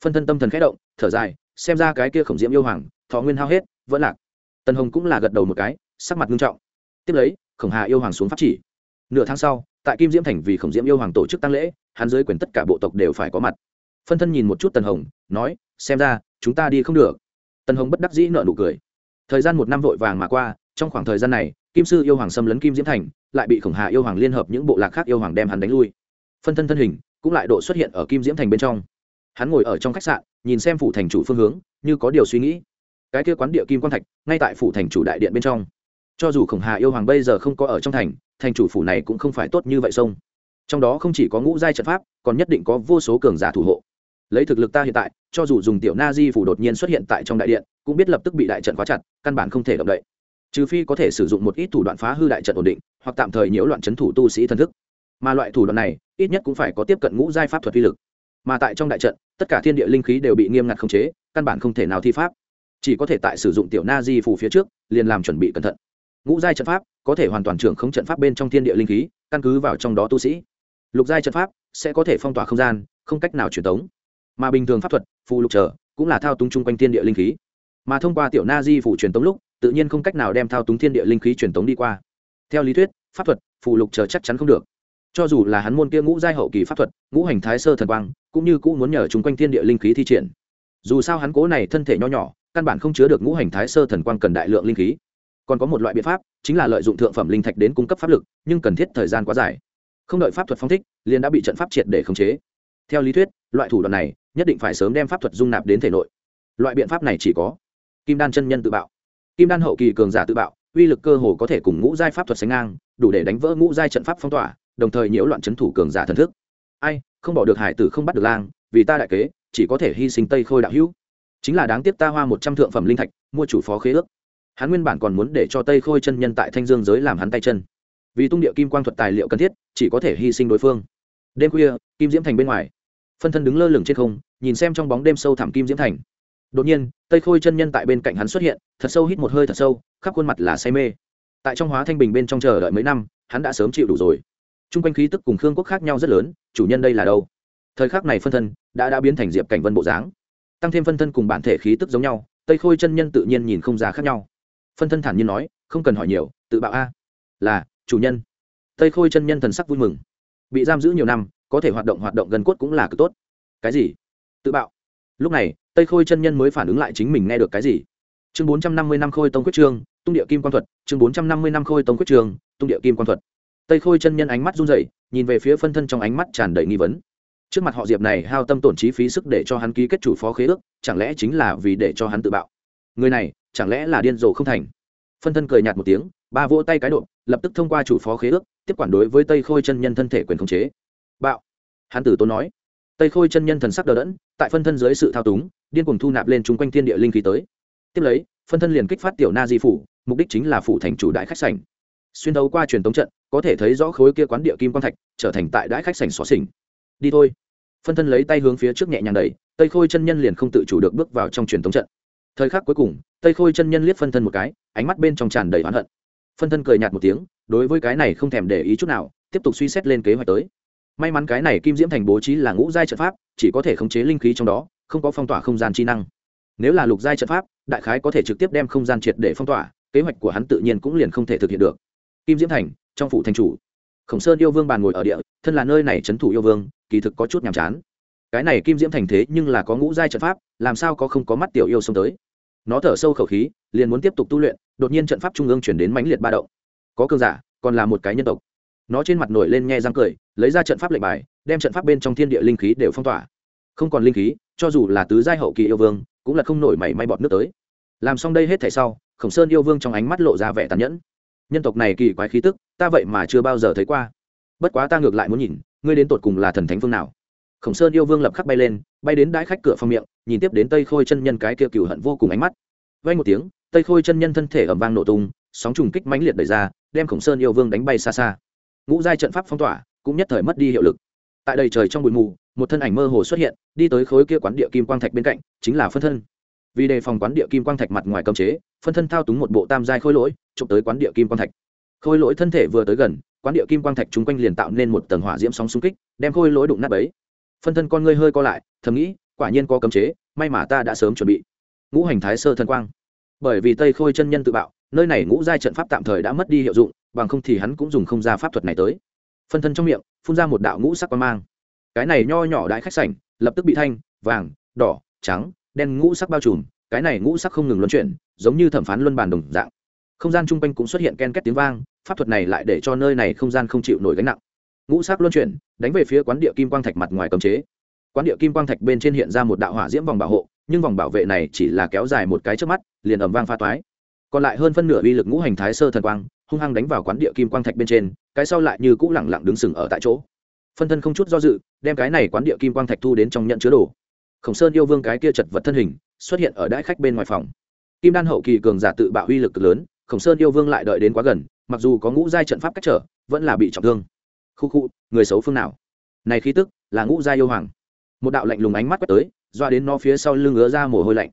Phân thân tâm thần khẽ động, thở dài, xem ra cái kia khổng diễm yêu hoàng, thọ nguyên hao hết, vẫn lạc. Tần hồng cũng là gật đầu một cái, sắc mặt nghiêm trọng. Tiếp lấy, khổng hà yêu hoàng xuống pháp chỉ. Nửa tháng sau, tại kim diễm thành vì khổng diễm yêu hoàng tổ chức tăng lễ, hắn dưới quyền tất cả bộ tộc đều phải có mặt. Phân thân nhìn một chút tần hồng, nói, xem ra, chúng ta đi không được. Tần hồng bất đắc dĩ nợ nụ cười. Thời gian một năm vội vàng mà qua, trong khoảng thời gian này kim sư yêu hoàng xâm lấn kim diễm thành, lại bị khổng hà yêu hoàng liên hợp những bộ lạc khác yêu hoàng đem hắn đánh lui. Phân thân thân hình cũng lại độ xuất hiện ở kim diễm thành bên trong. Hắn ngồi ở trong khách sạn, nhìn xem phủ thành chủ phương hướng, như có điều suy nghĩ. Cái kia quán địa kim quan thạch, ngay tại phủ thành chủ đại điện bên trong. Cho dù khổng hà yêu hoàng bây giờ không có ở trong thành thành chủ phủ này cũng không phải tốt như vậy sông. Trong đó không chỉ có ngũ giai trận pháp, còn nhất định có vô số cường giả thủ hộ. Lấy thực lực ta hiện tại, cho dù dùng tiểu na di phủ đột nhiên xuất hiện tại trong đại điện, cũng biết lập tức bị đại trận khóa chặt, căn bản không thể động đậy trừ phi có thể sử dụng một ít thủ đoạn phá hư đại trận ổn định, hoặc tạm thời nhiễu loạn c h ấ n thủ tu sĩ thân thức. Mà loại thủ đoạn này, ít nhất cũng phải có tiếp cận ngũ giai pháp thuật vi lực. Mà tại trong đại trận, tất cả thiên địa linh khí đều bị nghiêm ngặt khống chế, căn bản không thể nào thi pháp. Chỉ có thể tại sử dụng tiểu na di phủ phía trước, liền làm chuẩn bị cẩn thận. Ngũ giai trận pháp có thể hoàn toàn trưởng không trận pháp bên trong thiên địa linh khí, căn cứ vào trong đó tu sĩ. Lục giai trận pháp sẽ có thể phong tỏa không gian, không cách nào truyền tống. Mà bình thường pháp thuật, phù lục trở, cũng là thao túng chung quanh thiên địa linh khí. Mà thông qua tiểu na di phủ truyền tống lúc tự nhiên không cách nào đem thao túng thiên địa linh khí truyền tống đi qua. Theo lý thuyết, pháp thuật, phù lục chờ chắc chắn không được. Cho dù là hắn môn kia ngũ giai hậu kỳ pháp thuật, ngũ hành thái sơ thần quang, cũng như cũng muốn nhờ chung quanh thiên địa linh khí thi triển. Dù sao hắn cố này thân thể nho nhỏ, căn bản không chứa được ngũ hành thái sơ thần quang cần đại lượng linh khí. Còn có một loại biện pháp, chính là lợi dụng thượng phẩm linh thạch đến cung cấp pháp lực, nhưng cần thiết thời gian quá dài. Không đợi pháp thuật phong thích, liền đã bị trận pháp triệt để khống chế. Theo lý thuyết, loại thủ đoạn này, nhất định phải sớm đem pháp thuật dung nạp đến thể nội. Loại biện pháp này chỉ có kim đan chân nhân tự bạo kim đan hậu kỳ cường giả tự bạo, uy lực cơ hồ có thể cùng ngũ giai pháp thuật sánh ngang, đủ để đánh vỡ ngũ giai trận pháp phong tỏa, đồng thời nhiễu loạn c h ấ n thủ cường giả thần thức. Ai, không bỏ được hải tử không bắt được lang, vì ta đại kế, chỉ có thể hy sinh tây khôi đạo hữu. Chính là đáng tiếc ta hoa một trăm thượng phẩm linh thạch, mua chủ phó khế ước. Hắn nguyên bản còn muốn để cho tây khôi chân nhân tại thanh dương giới làm hắn tay chân. Vì tung địa kim quang thuật tài liệu cần thiết, chỉ có thể hy sinh đối phương. Đêm khuya, kim diễm thành bên ngoài. Phân thân đứng lơ lửng trên không, nhìn xem trong bóng đêm sâu thẳm kim diễm thành đột nhiên, tây khôi chân nhân tại bên cạnh hắn xuất hiện, thật sâu hít một hơi thật sâu, khắp khuôn mặt là say mê. Tại trong hóa thanh bình bên trong chờ đợi mấy năm, hắn đã sớm chịu đủ rồi. T r u n g quanh khí tức cùng khương quốc khác nhau rất lớn, chủ nhân đây là đâu? Thời khắc này phân thân đã đã biến thành diệp cảnh vân bộ dáng. Tăng thêm phân thân cùng bản thể khí tức giống nhau, tây khôi chân nhân tự nhiên nhìn không ra khác nhau. Phân thân thản nhiên nói, không cần hỏi nhiều, tự bạo a. Là, chủ nhân. Tây khôi chân nhân thần sắc vui mừng. Bị giam giữ nhiều năm, có thể hoạt động hoạt động gần cốt cũng là cực tốt. Cái gì? Tự bạo lúc này, tây khôi chân nhân mới phản ứng lại chính mình nghe được cái gì? Chương bốn trăm năm mươi năm khôi tông quyết trương, tung địa kim quan thuật. Chương bốn trăm năm mươi năm khôi tông quyết trương, tung địa kim quan thuật. Tây khôi chân nhân ánh mắt run rẩy, nhìn về phía phân thân trong ánh mắt tràn đầy nghi vấn. Trước mặt họ diệp này hao tâm tổn trí phí sức để cho hắn ký kết chủ phó khế ước, chẳng lẽ chính là vì để cho hắn tự bạo? Người này, chẳng lẽ là điên rồ không thành? Phân thân cười nhạt một tiếng, ba vỗ tay cái độ, lập tức thông qua chủ phó khế ước, tiếp quản đối với tây khôi chân nhân thân thể quyền khống chế. Bạo. Hắn tử tốn nói tây khôi chân nhân thần sắc đờ đẫn, tại phân thân dưới sự thao túng, điên cuồng thu nạp lên chung quanh thiên địa linh khí tới. Tiếp lấy, phân thân liền kích phát tiểu na di phủ, mục đích chính là phủ thành chủ đại khách sảnh. Xuyên đấu qua truyền tống trận, có thể thấy rõ khối kia quán địa kim quang thạch trở thành tại đại khách sảnh xóa xỉnh. Đi thôi. Phân thân lấy tay hướng phía trước nhẹ nhàng đẩy, tây khôi chân nhân liền không tự chủ được bước vào trong truyền tống trận. Thời khắc cuối cùng, tây khôi chân nhân liếc phân thân một cái, ánh mắt bên trong tràn đầy oán hận. Phân thân cười nhạt một tiếng, đối với cái này không thèm để ý chút nào, tiếp tục suy xét lên kế hoạch tới may mắn cái này kim diễm thành bố trí là ngũ giai trận pháp, chỉ có thể khống chế linh khí trong đó, không có phong tỏa không gian chi năng. Nếu là lục giai trận pháp, đại khái có thể trực tiếp đem không gian triệt để phong tỏa, kế hoạch của hắn tự nhiên cũng liền không thể thực hiện được. Kim diễm thành, trong phủ thành chủ. Khổng sơn yêu vương bàn ngồi ở địa, thân là nơi này trấn thủ yêu vương, kỳ thực có chút nhàm chán. Cái này kim diễm thành thế nhưng là có ngũ giai trận pháp, làm sao có không có mắt tiểu yêu xông tới? Nó thở sâu khẩu khí, liền muốn tiếp tục tu luyện, đột nhiên trận pháp trung ương chuyển đến mãnh liệt ba động. Có cơn giả, còn là một cái nhân tộc nó trên mặt nổi lên nhe răng cười, lấy ra trận pháp lệnh bài, đem trận pháp bên trong thiên địa linh khí đều phong tỏa. Không còn linh khí, cho dù là tứ giai hậu kỳ yêu vương, cũng là không nổi mảy may bọt nước tới. Làm xong đây hết thảy sau, khổng sơn yêu vương trong ánh mắt lộ ra vẻ tàn nhẫn. Nhân tộc này kỳ quái khí tức, ta vậy mà chưa bao giờ thấy qua. Bất quá ta ngược lại muốn nhìn, ngươi đến tột cùng là thần thánh phương nào? Khổng sơn yêu vương lập khắc bay lên, bay đến đãi khách cửa phòng miệng, nhìn tiếp đến tây khôi chân nhân cái kia cựu hận vô cùng ánh mắt. Vay một tiếng, tây khôi chân nhân thân thể ẩm vang nổ tung, sóng trùng kích mãnh liệt đẩy ra, đem khổng sơn yêu vương đánh bay xa xa ngũ giai trận pháp phong tỏa, cũng nhất thời mất đi hiệu lực. Tại đầy trời trong bụi mù, một thân ảnh mơ hồ xuất hiện, đi tới khối kia quán địa kim quang thạch bên cạnh, chính là phân thân. Vì đề phòng quán địa kim quang thạch mặt ngoài cấm chế, phân thân thao túng một bộ tam giai khôi lỗi, chụp tới quán địa kim quang thạch. Khôi lỗi thân thể vừa tới gần, quán địa kim quang thạch chung quanh liền tạo nên một tầng hỏa diễm sóng xung kích, đem khôi lỗi đụng nát ấy phân thân con ngươi hơi co lại, thầm nghĩ, quả nhiên có cấm chế, may mà ta đã sớm chuẩn bị. Ngũ hành thái sơ thân quang. Bởi vì tây khôi chân nhân tự bạo nơi này ngũ giai trận pháp tạm thời đã mất đi hiệu dụng, bằng không thì hắn cũng dùng không ra pháp thuật này tới. Phân thân trong miệng, phun ra một đạo ngũ sắc quang mang. Cái này nho nhỏ đại khách sảnh, lập tức bị thanh, vàng, đỏ, trắng, đen ngũ sắc bao trùm, cái này ngũ sắc không ngừng luân chuyển, giống như thẩm phán luân bàn đồng dạng. Không gian chung quanh cũng xuất hiện ken két tiếng vang, pháp thuật này lại để cho nơi này không gian không chịu nổi gánh nặng. Ngũ sắc luân chuyển, đánh về phía quán địa kim quang thạch mặt ngoài cấm chế. Quán địa kim quang thạch bên trên hiện ra một đạo hỏa diễm vòng bảo hộ, nhưng vòng bảo vệ này chỉ là kéo dài một cái trước mắt, liền ẩm vang pha toái còn lại hơn phân nửa uy lực ngũ hành thái sơ thần quang, hung hăng đánh vào quán địa kim quang thạch bên trên, cái sau lại như cũ lẳng lặng đứng sừng ở tại chỗ. Phân thân không chút do dự, đem cái này quán địa kim quang thạch thu đến trong nhận chứa đồ. Khổng sơn yêu vương cái kia chật vật thân hình, xuất hiện ở đãi khách bên ngoài phòng. Kim đan hậu kỳ cường giả tự bạo uy lực cực lớn, khổng sơn yêu vương lại đợi đến quá gần, mặc dù có ngũ giai trận pháp cách trở, vẫn là bị trọng thương. Khu khu, người xấu phương nào? Này khí tức, là ngũ giai yêu hoàng. Một đạo lạnh lùng ánh mắt quét tới, doa đến nó phía sau lưng ngứa ra mồ hôi lạnh.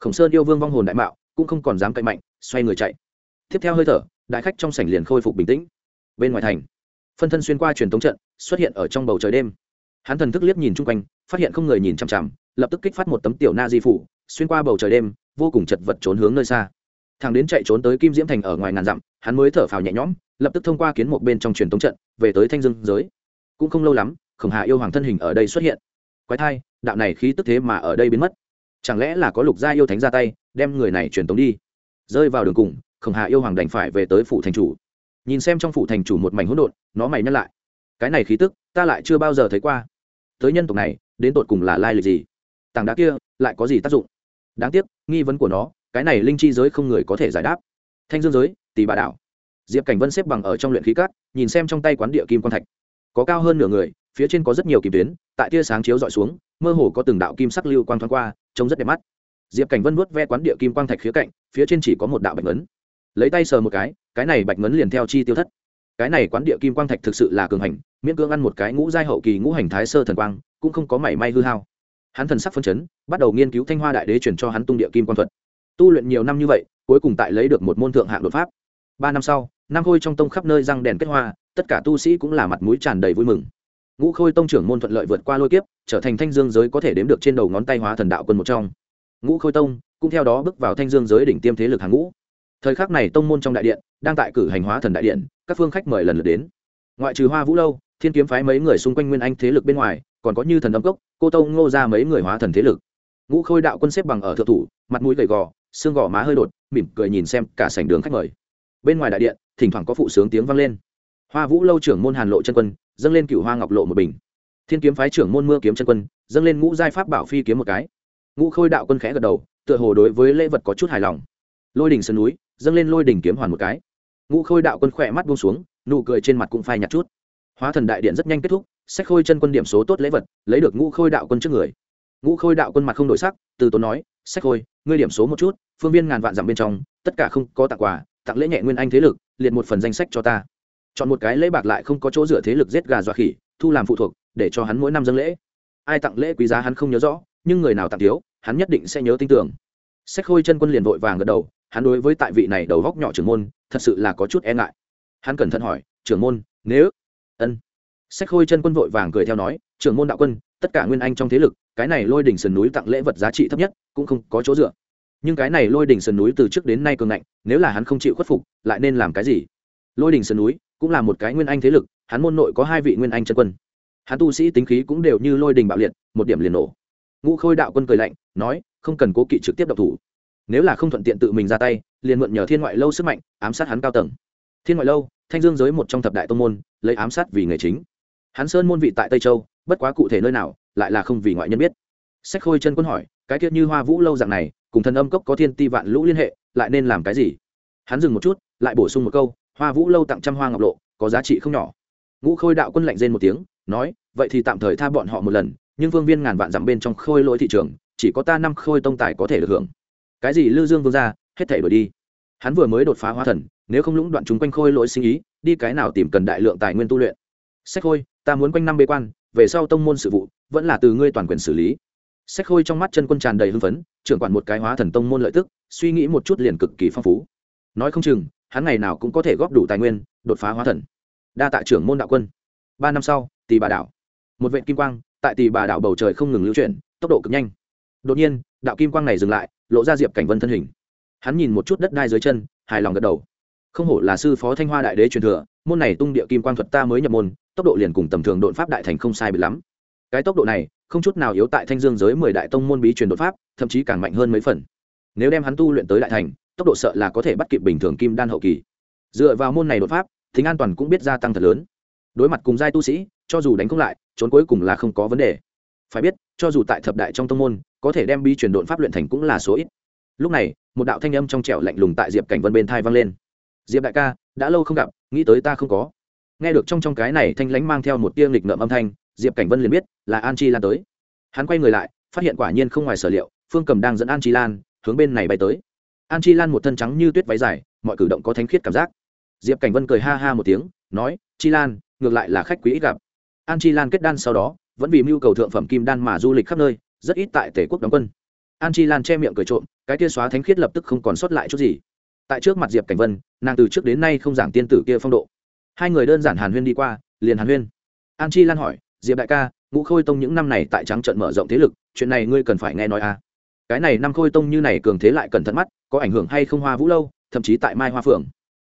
Khổng sơn yêu vương vong hồn đại mạo, cũng không còn dám cậy mạnh xoay người chạy. Tiếp theo hơi thở, đại khách trong sảnh liền khôi phục bình tĩnh. Bên ngoài thành, phân thân xuyên qua truyền thống trận, xuất hiện ở trong bầu trời đêm. Hắn thần thức liếc nhìn chung quanh, phát hiện không người nhìn chằm chằm, lập tức kích phát một tấm tiểu na di phủ, xuyên qua bầu trời đêm, vô cùng chật vật trốn hướng nơi xa. Thằng đến chạy trốn tới kim diễm thành ở ngoài ngàn dặm, hắn mới thở phào nhẹ nhõm, lập tức thông qua kiến một bên trong truyền thống trận, về tới thanh dương giới. Cũng không lâu lắm, khổng hà yêu hoàng thân hình ở đây xuất hiện. Quái thai, đạo này khí tức thế mà ở đây biến mất. Chẳng lẽ là có lục gia yêu thánh ra tay, đem người này truyền tống đi? Rơi vào đường cùng, khổng hà yêu hoàng đành phải về tới phủ thành chủ. Nhìn xem trong phủ thành chủ một mảnh hỗn độn, nó mày nhắc lại. Cái này khí tức, ta lại chưa bao giờ thấy qua. Tới nhân tộc này, đến tột cùng là lai lịch gì? Tảng đá kia, lại có gì tác dụng? Đáng tiếc, nghi vấn của nó, cái này linh chi giới không người có thể giải đáp. Thanh dương giới tỷ bà đảo. Diệp cảnh vân xếp bằng ở trong luyện khí cát, nhìn xem trong tay quán địa kim quan thạch. Có cao hơn nửa người, phía trên có rất nhiều kim tuyến, tại tia sáng chiếu dọi xuống, mơ hồ có từng đạo kim sắc lưu quang thoáng qua, trông rất đẹp mắt diệp cảnh vân vuốt ve quán địa kim quang thạch phía cạnh, phía trên chỉ có một đạo bạch ngấn. Lấy tay sờ một cái cái này bạch ngấn liền theo chi tiêu thất. Cái này quán địa kim quang thạch thực sự là cường hành, miễn cưỡng ăn một cái ngũ giai hậu kỳ ngũ hành thái sơ thần quang, cũng không có mảy may hư hao. Hắn thần sắc phân chấn, bắt đầu nghiên cứu thanh hoa đại đế chuyển cho hắn tung địa kim quang thuật. Tu luyện nhiều năm như vậy, cuối cùng tại lấy được một môn thượng hạng đột pháp. Ba năm sau nam khôi trong tông khắp nơi răng đèn kết hoa, tất cả tu sĩ cũng là mặt mũi tràn đầy vui mừng. Ngũ khôi tông trưởng môn thuận lợi vượt qua lôi kiếp, trở thành thanh dương giới có thể đếm được trên đầu ngón tay hóa thần đạo quân một trong ngũ khôi tông, cũng theo đó bước vào thanh dương giới đỉnh tiêm thế lực hàng ngũ. Thời khắc này tông môn trong đại điện, đang tại cử hành hóa thần đại điện, các phương khách mời lần lượt đến. Ngoại trừ hoa vũ lâu, thiên kiếm phái mấy người xung quanh nguyên anh thế lực bên ngoài, còn có như thần âm cốc, cô tông ngô ra mấy người hóa thần thế lực. Ngũ khôi đạo quân xếp bằng ở thượng thủ, mặt mũi gầy gò, xương gò má hơi đột, mỉm cười nhìn xem cả sảnh đường khách mời. Bên ngoài đại điện, thỉnh thoảng có phụ sướng tiếng vang lên. Hoa vũ lâu trưởng môn hàn lộ chân quân, dâng lên cựu hoa ngọc lộ một bình. Thiên kiếm phái trưởng môn mưa kiếm chân quân, dâng lên ngũ giai pháp bảo phi kiếm một cái ngũ khôi đạo quân khẽ gật đầu, tựa hồ đối với lễ vật có chút hài lòng. Lôi đỉnh sơn núi, dâng lên lôi đỉnh kiếm hoàn một cái. Ngũ khôi đạo quân khỏe mắt buông xuống, nụ cười trên mặt cũng phai nhạt chút. Hóa thần đại điện rất nhanh kết thúc, sách khôi chân quân điểm số tốt lễ vật, lấy được ngũ khôi đạo quân trước người. Ngũ khôi đạo quân mặt không đổi sắc, từ tốn nói, sách khôi, ngươi điểm số một chút, phương viên ngàn vạn dặm bên trong, tất cả không có tặng quà, tặng lễ nhẹ nguyên anh thế lực, liệt một phần danh sách cho ta. Chọn một cái lễ bạc lại không có chỗ dựa thế lực giết gà dọa khỉ, thu làm phụ thuộc, để cho hắn mỗi năm dâng lễ. Ai tặng lễ quý giá hắn không nhớ rõ, nhưng người nào tặng thiếu hắn nhất định sẽ nhớ tin tưởng. Sách khôi chân quân liền vội vàng gật đầu, hắn đối với tại vị này đầu góc nhỏ trưởng môn, thật sự là có chút e ngại. Hắn cẩn thận hỏi, trưởng môn, nếu ân. Sách khôi chân quân vội vàng cười theo nói, trưởng môn đạo quân, tất cả nguyên anh trong thế lực, cái này lôi đỉnh sườn núi tặng lễ vật giá trị thấp nhất, cũng không có chỗ dựa. Nhưng cái này lôi đỉnh sườn núi từ trước đến nay cường ngạnh, nếu là hắn không chịu khuất phục, lại nên làm cái gì? Lôi đỉnh sườn núi cũng là một cái nguyên anh thế lực, hắn môn nội có hai vị nguyên anh chân quân. Hắn tu sĩ tính khí cũng đều như lôi đình bạo liệt, một điểm liền nổ ngũ khôi đạo quân cười lạnh, nói, không cần cố kỵ trực tiếp độc thủ. Nếu là không thuận tiện tự mình ra tay, liền mượn nhờ thiên ngoại lâu sức mạnh, ám sát hắn cao tầng. Thiên ngoại lâu, thanh dương giới một trong thập đại tông môn, lấy ám sát vì nghề chính. Hắn sơn môn vị tại tây châu, bất quá cụ thể nơi nào, lại là không vì ngoại nhân biết. Sách khôi chân quân hỏi, cái tiết như hoa vũ lâu dạng này, cùng thần âm cốc có thiên ti vạn lũ liên hệ, lại nên làm cái gì? Hắn dừng một chút, lại bổ sung một câu, hoa vũ lâu tặng trăm hoa ngọc lộ, có giá trị không nhỏ. Ngũ khôi đạo quân lạnh rên một tiếng, nói, vậy thì tạm thời tha bọn họ một lần nhưng vương viên ngàn vạn dặm bên trong khôi lỗi thị trường, chỉ có ta năm khôi tông tài có thể được hưởng. Cái gì lư dương vương ra, hết thể đổi đi. Hắn vừa mới đột phá hóa thần, nếu không lũng đoạn chúng quanh khôi lỗi sinh ý, đi cái nào tìm cần đại lượng tài nguyên tu luyện? Sách khôi, ta muốn quanh năm bế quan, về sau tông môn sự vụ, vẫn là từ ngươi toàn quyền xử lý. Sách khôi trong mắt chân quân tràn đầy hưng phấn, trưởng quản một cái hóa thần tông môn lợi tức, suy nghĩ một chút liền cực kỳ phong phú. Nói không chừng, hắn ngày nào cũng có thể góp đủ tài nguyên, đột phá hóa thần. Đa tạ trưởng môn đạo quân. Ba năm sau tì bà đảo. Một vệ kim quang tại tỷ bà đảo bầu trời không ngừng lưu chuyển, tốc độ cực nhanh. Đột nhiên, đạo kim quang này dừng lại, lộ ra diệp cảnh vân thân hình. Hắn nhìn một chút đất đai dưới chân, hài lòng gật đầu. Không hổ là sư phó thanh hoa đại đế truyền thừa, môn này tung địa kim quang thuật ta mới nhập môn, tốc độ liền cùng tầm thường đột pháp đại thành không sai bị lắm. Cái tốc độ này, không chút nào yếu tại thanh dương giới mười đại tông môn bí truyền đột pháp, thậm chí càng mạnh hơn mấy phần. Nếu đem hắn tu luyện tới đại thành, tốc độ sợ là có thể bắt kịp bình thường kim đan hậu kỳ. Dựa vào môn này đột pháp thính an toàn cũng biết gia tăng thật lớn. Đối mặt cùng giai tu sĩ, cho dù đánh không lại trốn cuối cùng là không có vấn đề. Phải biết, cho dù tại thập đại trong tông môn, có thể đem bi truyền độn pháp luyện thành cũng là số ít. Lúc này, một đạo thanh âm trong trẻo lạnh lùng tại diệp cảnh vân bên thai vang lên. Diệp đại ca, đã lâu không gặp, nghĩ tới ta không có. Nghe được trong trong cái này thanh lãnh mang theo một tiêm lịch ngợm âm thanh, diệp cảnh vân liền biết là an chi lan tới. Hắn quay người lại, phát hiện quả nhiên không ngoài sở liệu, phương cầm đang dẫn an chi lan hướng bên này bay tới. An chi lan một thân trắng như tuyết váy dài, mọi cử động có thánh khiết cảm giác. Diệp cảnh vân cười ha ha một tiếng, nói, chi lan, ngược lại là khách quý ít gặp an chi lan kết đan sau đó, vẫn vì mưu cầu thượng phẩm kim đan mà du lịch khắp nơi, rất ít tại tể quốc đóng quân. An chi lan che miệng cười trộm, cái tia xóa thánh khiết lập tức không còn sót lại chút gì. Tại trước mặt diệp cảnh vân, nàng từ trước đến nay không giảng tiên tử kia phong độ. Hai người đơn giản hàn huyên đi qua, liền hàn huyên. An chi lan hỏi, diệp đại ca, ngũ khôi tông những năm này tại trắng trận mở rộng thế lực, chuyện này ngươi cần phải nghe nói à? Cái này năm khôi tông như này cường thế lại cẩn thận mắt, có ảnh hưởng hay không hoa vũ lâu, thậm chí tại mai hoa phượng.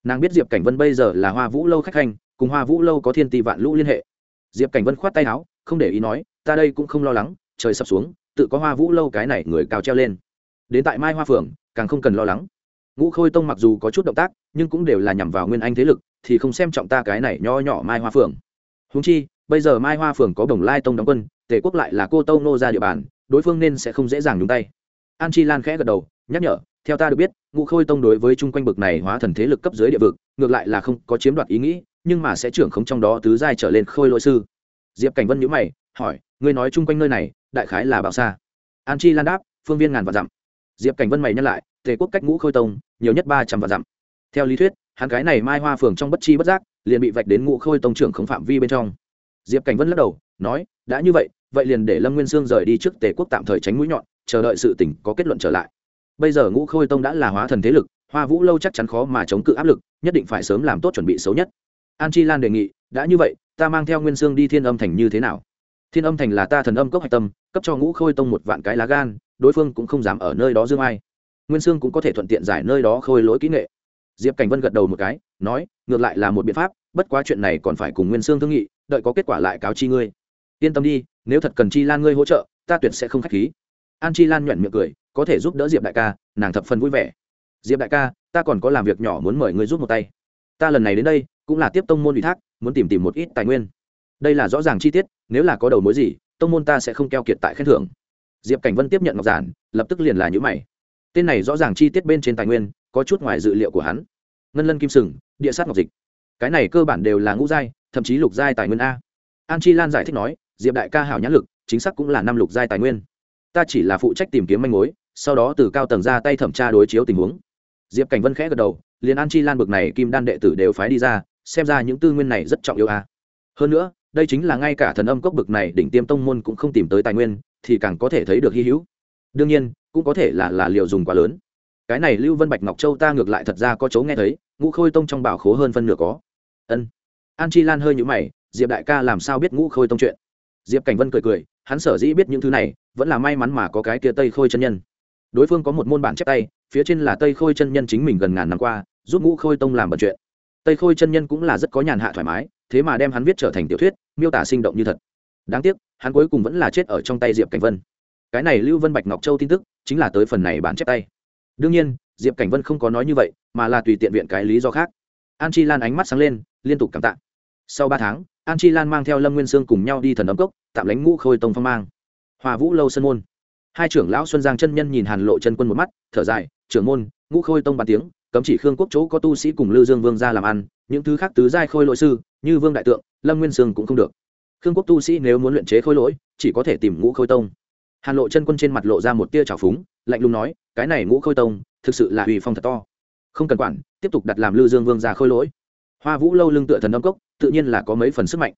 Nàng biết diệp cảnh vân bây giờ là hoa vũ lâu khách hành cùng hoa vũ lâu có thiên tỷ vạn lũ liên hệ diệp cảnh vân khoát tay áo, không để ý nói, ta đây cũng không lo lắng, trời sập xuống, tự có hoa vũ lâu cái này người cao treo lên. Đến tại mai hoa phượng, càng không cần lo lắng. Ngũ khôi tông mặc dù có chút động tác, nhưng cũng đều là nhằm vào nguyên anh thế lực, thì không xem trọng ta cái này nho nhỏ mai hoa phượng. Húng chi, bây giờ mai hoa phượng có đồng lai tông đóng quân, tề quốc lại là cô tâu nô ra địa bàn, đối phương nên sẽ không dễ dàng nhúng tay. An chi lan khẽ gật đầu, nhắc nhở, theo ta được biết, ngũ khôi tông đối với chung quanh bực này hóa thần thế lực cấp dưới địa vực, ngược lại là không có chiếm đoạt ý nghĩ nhưng mà sẽ trưởng không trong đó tứ giai trở lên khôi lỗi sư. Diệp cảnh vân nhữ mày, hỏi, ngươi nói chung quanh nơi này, đại khái là bao xa? An chi lan đáp, phương viên ngàn vạn dặm. Diệp cảnh vân mày nhắc lại, tề quốc cách ngũ khôi tông, nhiều nhất ba trăm vạn dặm. Theo lý thuyết, hắn cái này mai hoa phường trong bất chi bất giác, liền bị vạch đến ngũ khôi tông trưởng không phạm vi bên trong. Diệp cảnh vân lắc đầu, nói, đã như vậy vậy liền để lâm nguyên sương rời đi trước tề quốc tạm thời tránh mũi nhọn, chờ đợi sự tỉnh có kết luận trở lại. Bây giờ ngũ khôi tông đã là hóa thần thế lực, hoa vũ lâu chắc chắn khó mà chống cự áp lực, nhất định phải sớm làm tốt chuẩn bị xấu nhất an chi lan đề nghị, đã như vậy, ta mang theo nguyên sương đi thiên âm thành như thế nào? Thiên âm thành là ta thần âm cốc hạch tâm, cấp cho ngũ khôi tông một vạn cái lá gan, đối phương cũng không dám ở nơi đó dương ai. Nguyên sương cũng có thể thuận tiện giải nơi đó khôi lỗi kỹ nghệ. Diệp cảnh vân gật đầu một cái, nói, ngược lại là một biện pháp, bất quá chuyện này còn phải cùng nguyên sương thương nghị, đợi có kết quả lại cáo chi ngươi. Yên tâm đi, nếu thật cần chi lan ngươi hỗ trợ, ta tuyệt sẽ không k h á c h khí. An chi lan nhuận miệng cười, có thể giúp đỡ diệp đại ca, nàng thập phần vui vẻ. Diệp đại ca, ta còn có làm việc nhỏ muốn mời ngươi giúp một tay ta lần này đến đây, cũng là tiếp tông môn ủy thác, muốn tìm tìm một ít tài nguyên. Đây là rõ ràng chi tiết, nếu là có đầu mối gì, tông môn ta sẽ không keo kiệt tại khen thưởng. Diệp cảnh vân tiếp nhận ngọc giản, lập tức liền là nhữ mày. Tên này rõ ràng chi tiết bên trên tài nguyên, có chút ngoài dự liệu của hắn. Ngân lân kim sừng, địa sát ngọc dịch. Cái này cơ bản đều là ngũ giai, thậm chí lục giai tài nguyên a. An chi lan giải thích nói, diệp đại ca hảo nhãn lực, chính xác cũng là năm lục giai tài nguyên. Ta chỉ là phụ trách tìm kiếm manh mối, sau đó từ cao tầng ra tay thẩm tra đối chiếu tình huống. Diệp cảnh vân khẽ gật đầu liền an chi lan bực này kim đan đệ tử đều phái đi ra, xem ra những tư nguyên này rất trọng yếu a hơn nữa, đây chính là ngay cả thần âm cốc bực này đỉnh tiêm tông môn cũng không tìm tới tài nguyên, thì càng có thể thấy được hy hữu. Đương nhiên, cũng có thể là là liều dùng quá lớn. Cái này lưu vân bạch ngọc châu ta ngược lại thật ra có chấu nghe thấy, ngũ khôi tông trong bảo khố hơn phân nửa có. Ân. An chi lan hơi nhũ mày, diệp đại ca làm sao biết ngũ khôi tông chuyện? Diệp cảnh vân cười cười, hắn sở dĩ biết những thứ này, vẫn là may mắn mà có cái kia tây khôi chân nhân. Đối phương có một môn bản chép tay, phía trên là tây khôi chân nhân chính mình gần ngàn năm qua giúp ngũ khôi tông làm bận chuyện. Tây khôi chân nhân cũng là rất có nhàn hạ thoải mái, thế mà đem hắn viết trở thành tiểu thuyết, miêu tả sinh động như thật. Đáng tiếc, hắn cuối cùng vẫn là chết ở trong tay diệp cảnh vân. Cái này lưu vân bạch ngọc châu tin tức, chính là tới phần này bản chép tay. Đương nhiên, diệp cảnh vân không có nói như vậy, mà là tùy tiện viện cái lý do khác. An chi lan ánh mắt sáng lên, liên tục cảm tạ. Sau ba tháng, an chi lan mang theo lâm nguyên sương cùng nhau đi thần ấm cốc, tạm lánh ngũ khôi tông phong mang. Hòa vũ lâu sân môn. Hai trưởng lão xuân giang chân nhân nhìn hàn lộ chân quân một mắt, thở dài, trưởng môn, ngũ khôi tông bàn tiếng cấm chỉ khương quốc chỗ có tu sĩ cùng lư dương vương ra làm ăn, những thứ khác tứ giai khôi lỗi sư, như vương đại tượng, lâm nguyên sương cũng không được. Khương quốc tu sĩ nếu muốn luyện chế khôi lỗi, chỉ có thể tìm ngũ khôi tông. Hàn lộ chân quân trên mặt lộ ra một tia trào phúng, lạnh lùng nói, cái này ngũ khôi tông, thực sự là uy phong thật to. Không cần quản, tiếp tục đặt làm lư dương vương ra khôi lỗi. Hoa vũ lâu lưng tựa thần âm cốc, tự nhiên là có mấy phần sức mạnh.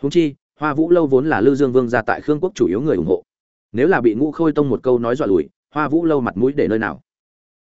Húng chi, hoa vũ lâu vốn là lư dương vương ra tại khương quốc chủ yếu người ủng hộ. Nếu là bị ngũ khôi tông một câu nói dọa lùi, hoa vũ lâu mặt mũi để nơi nào?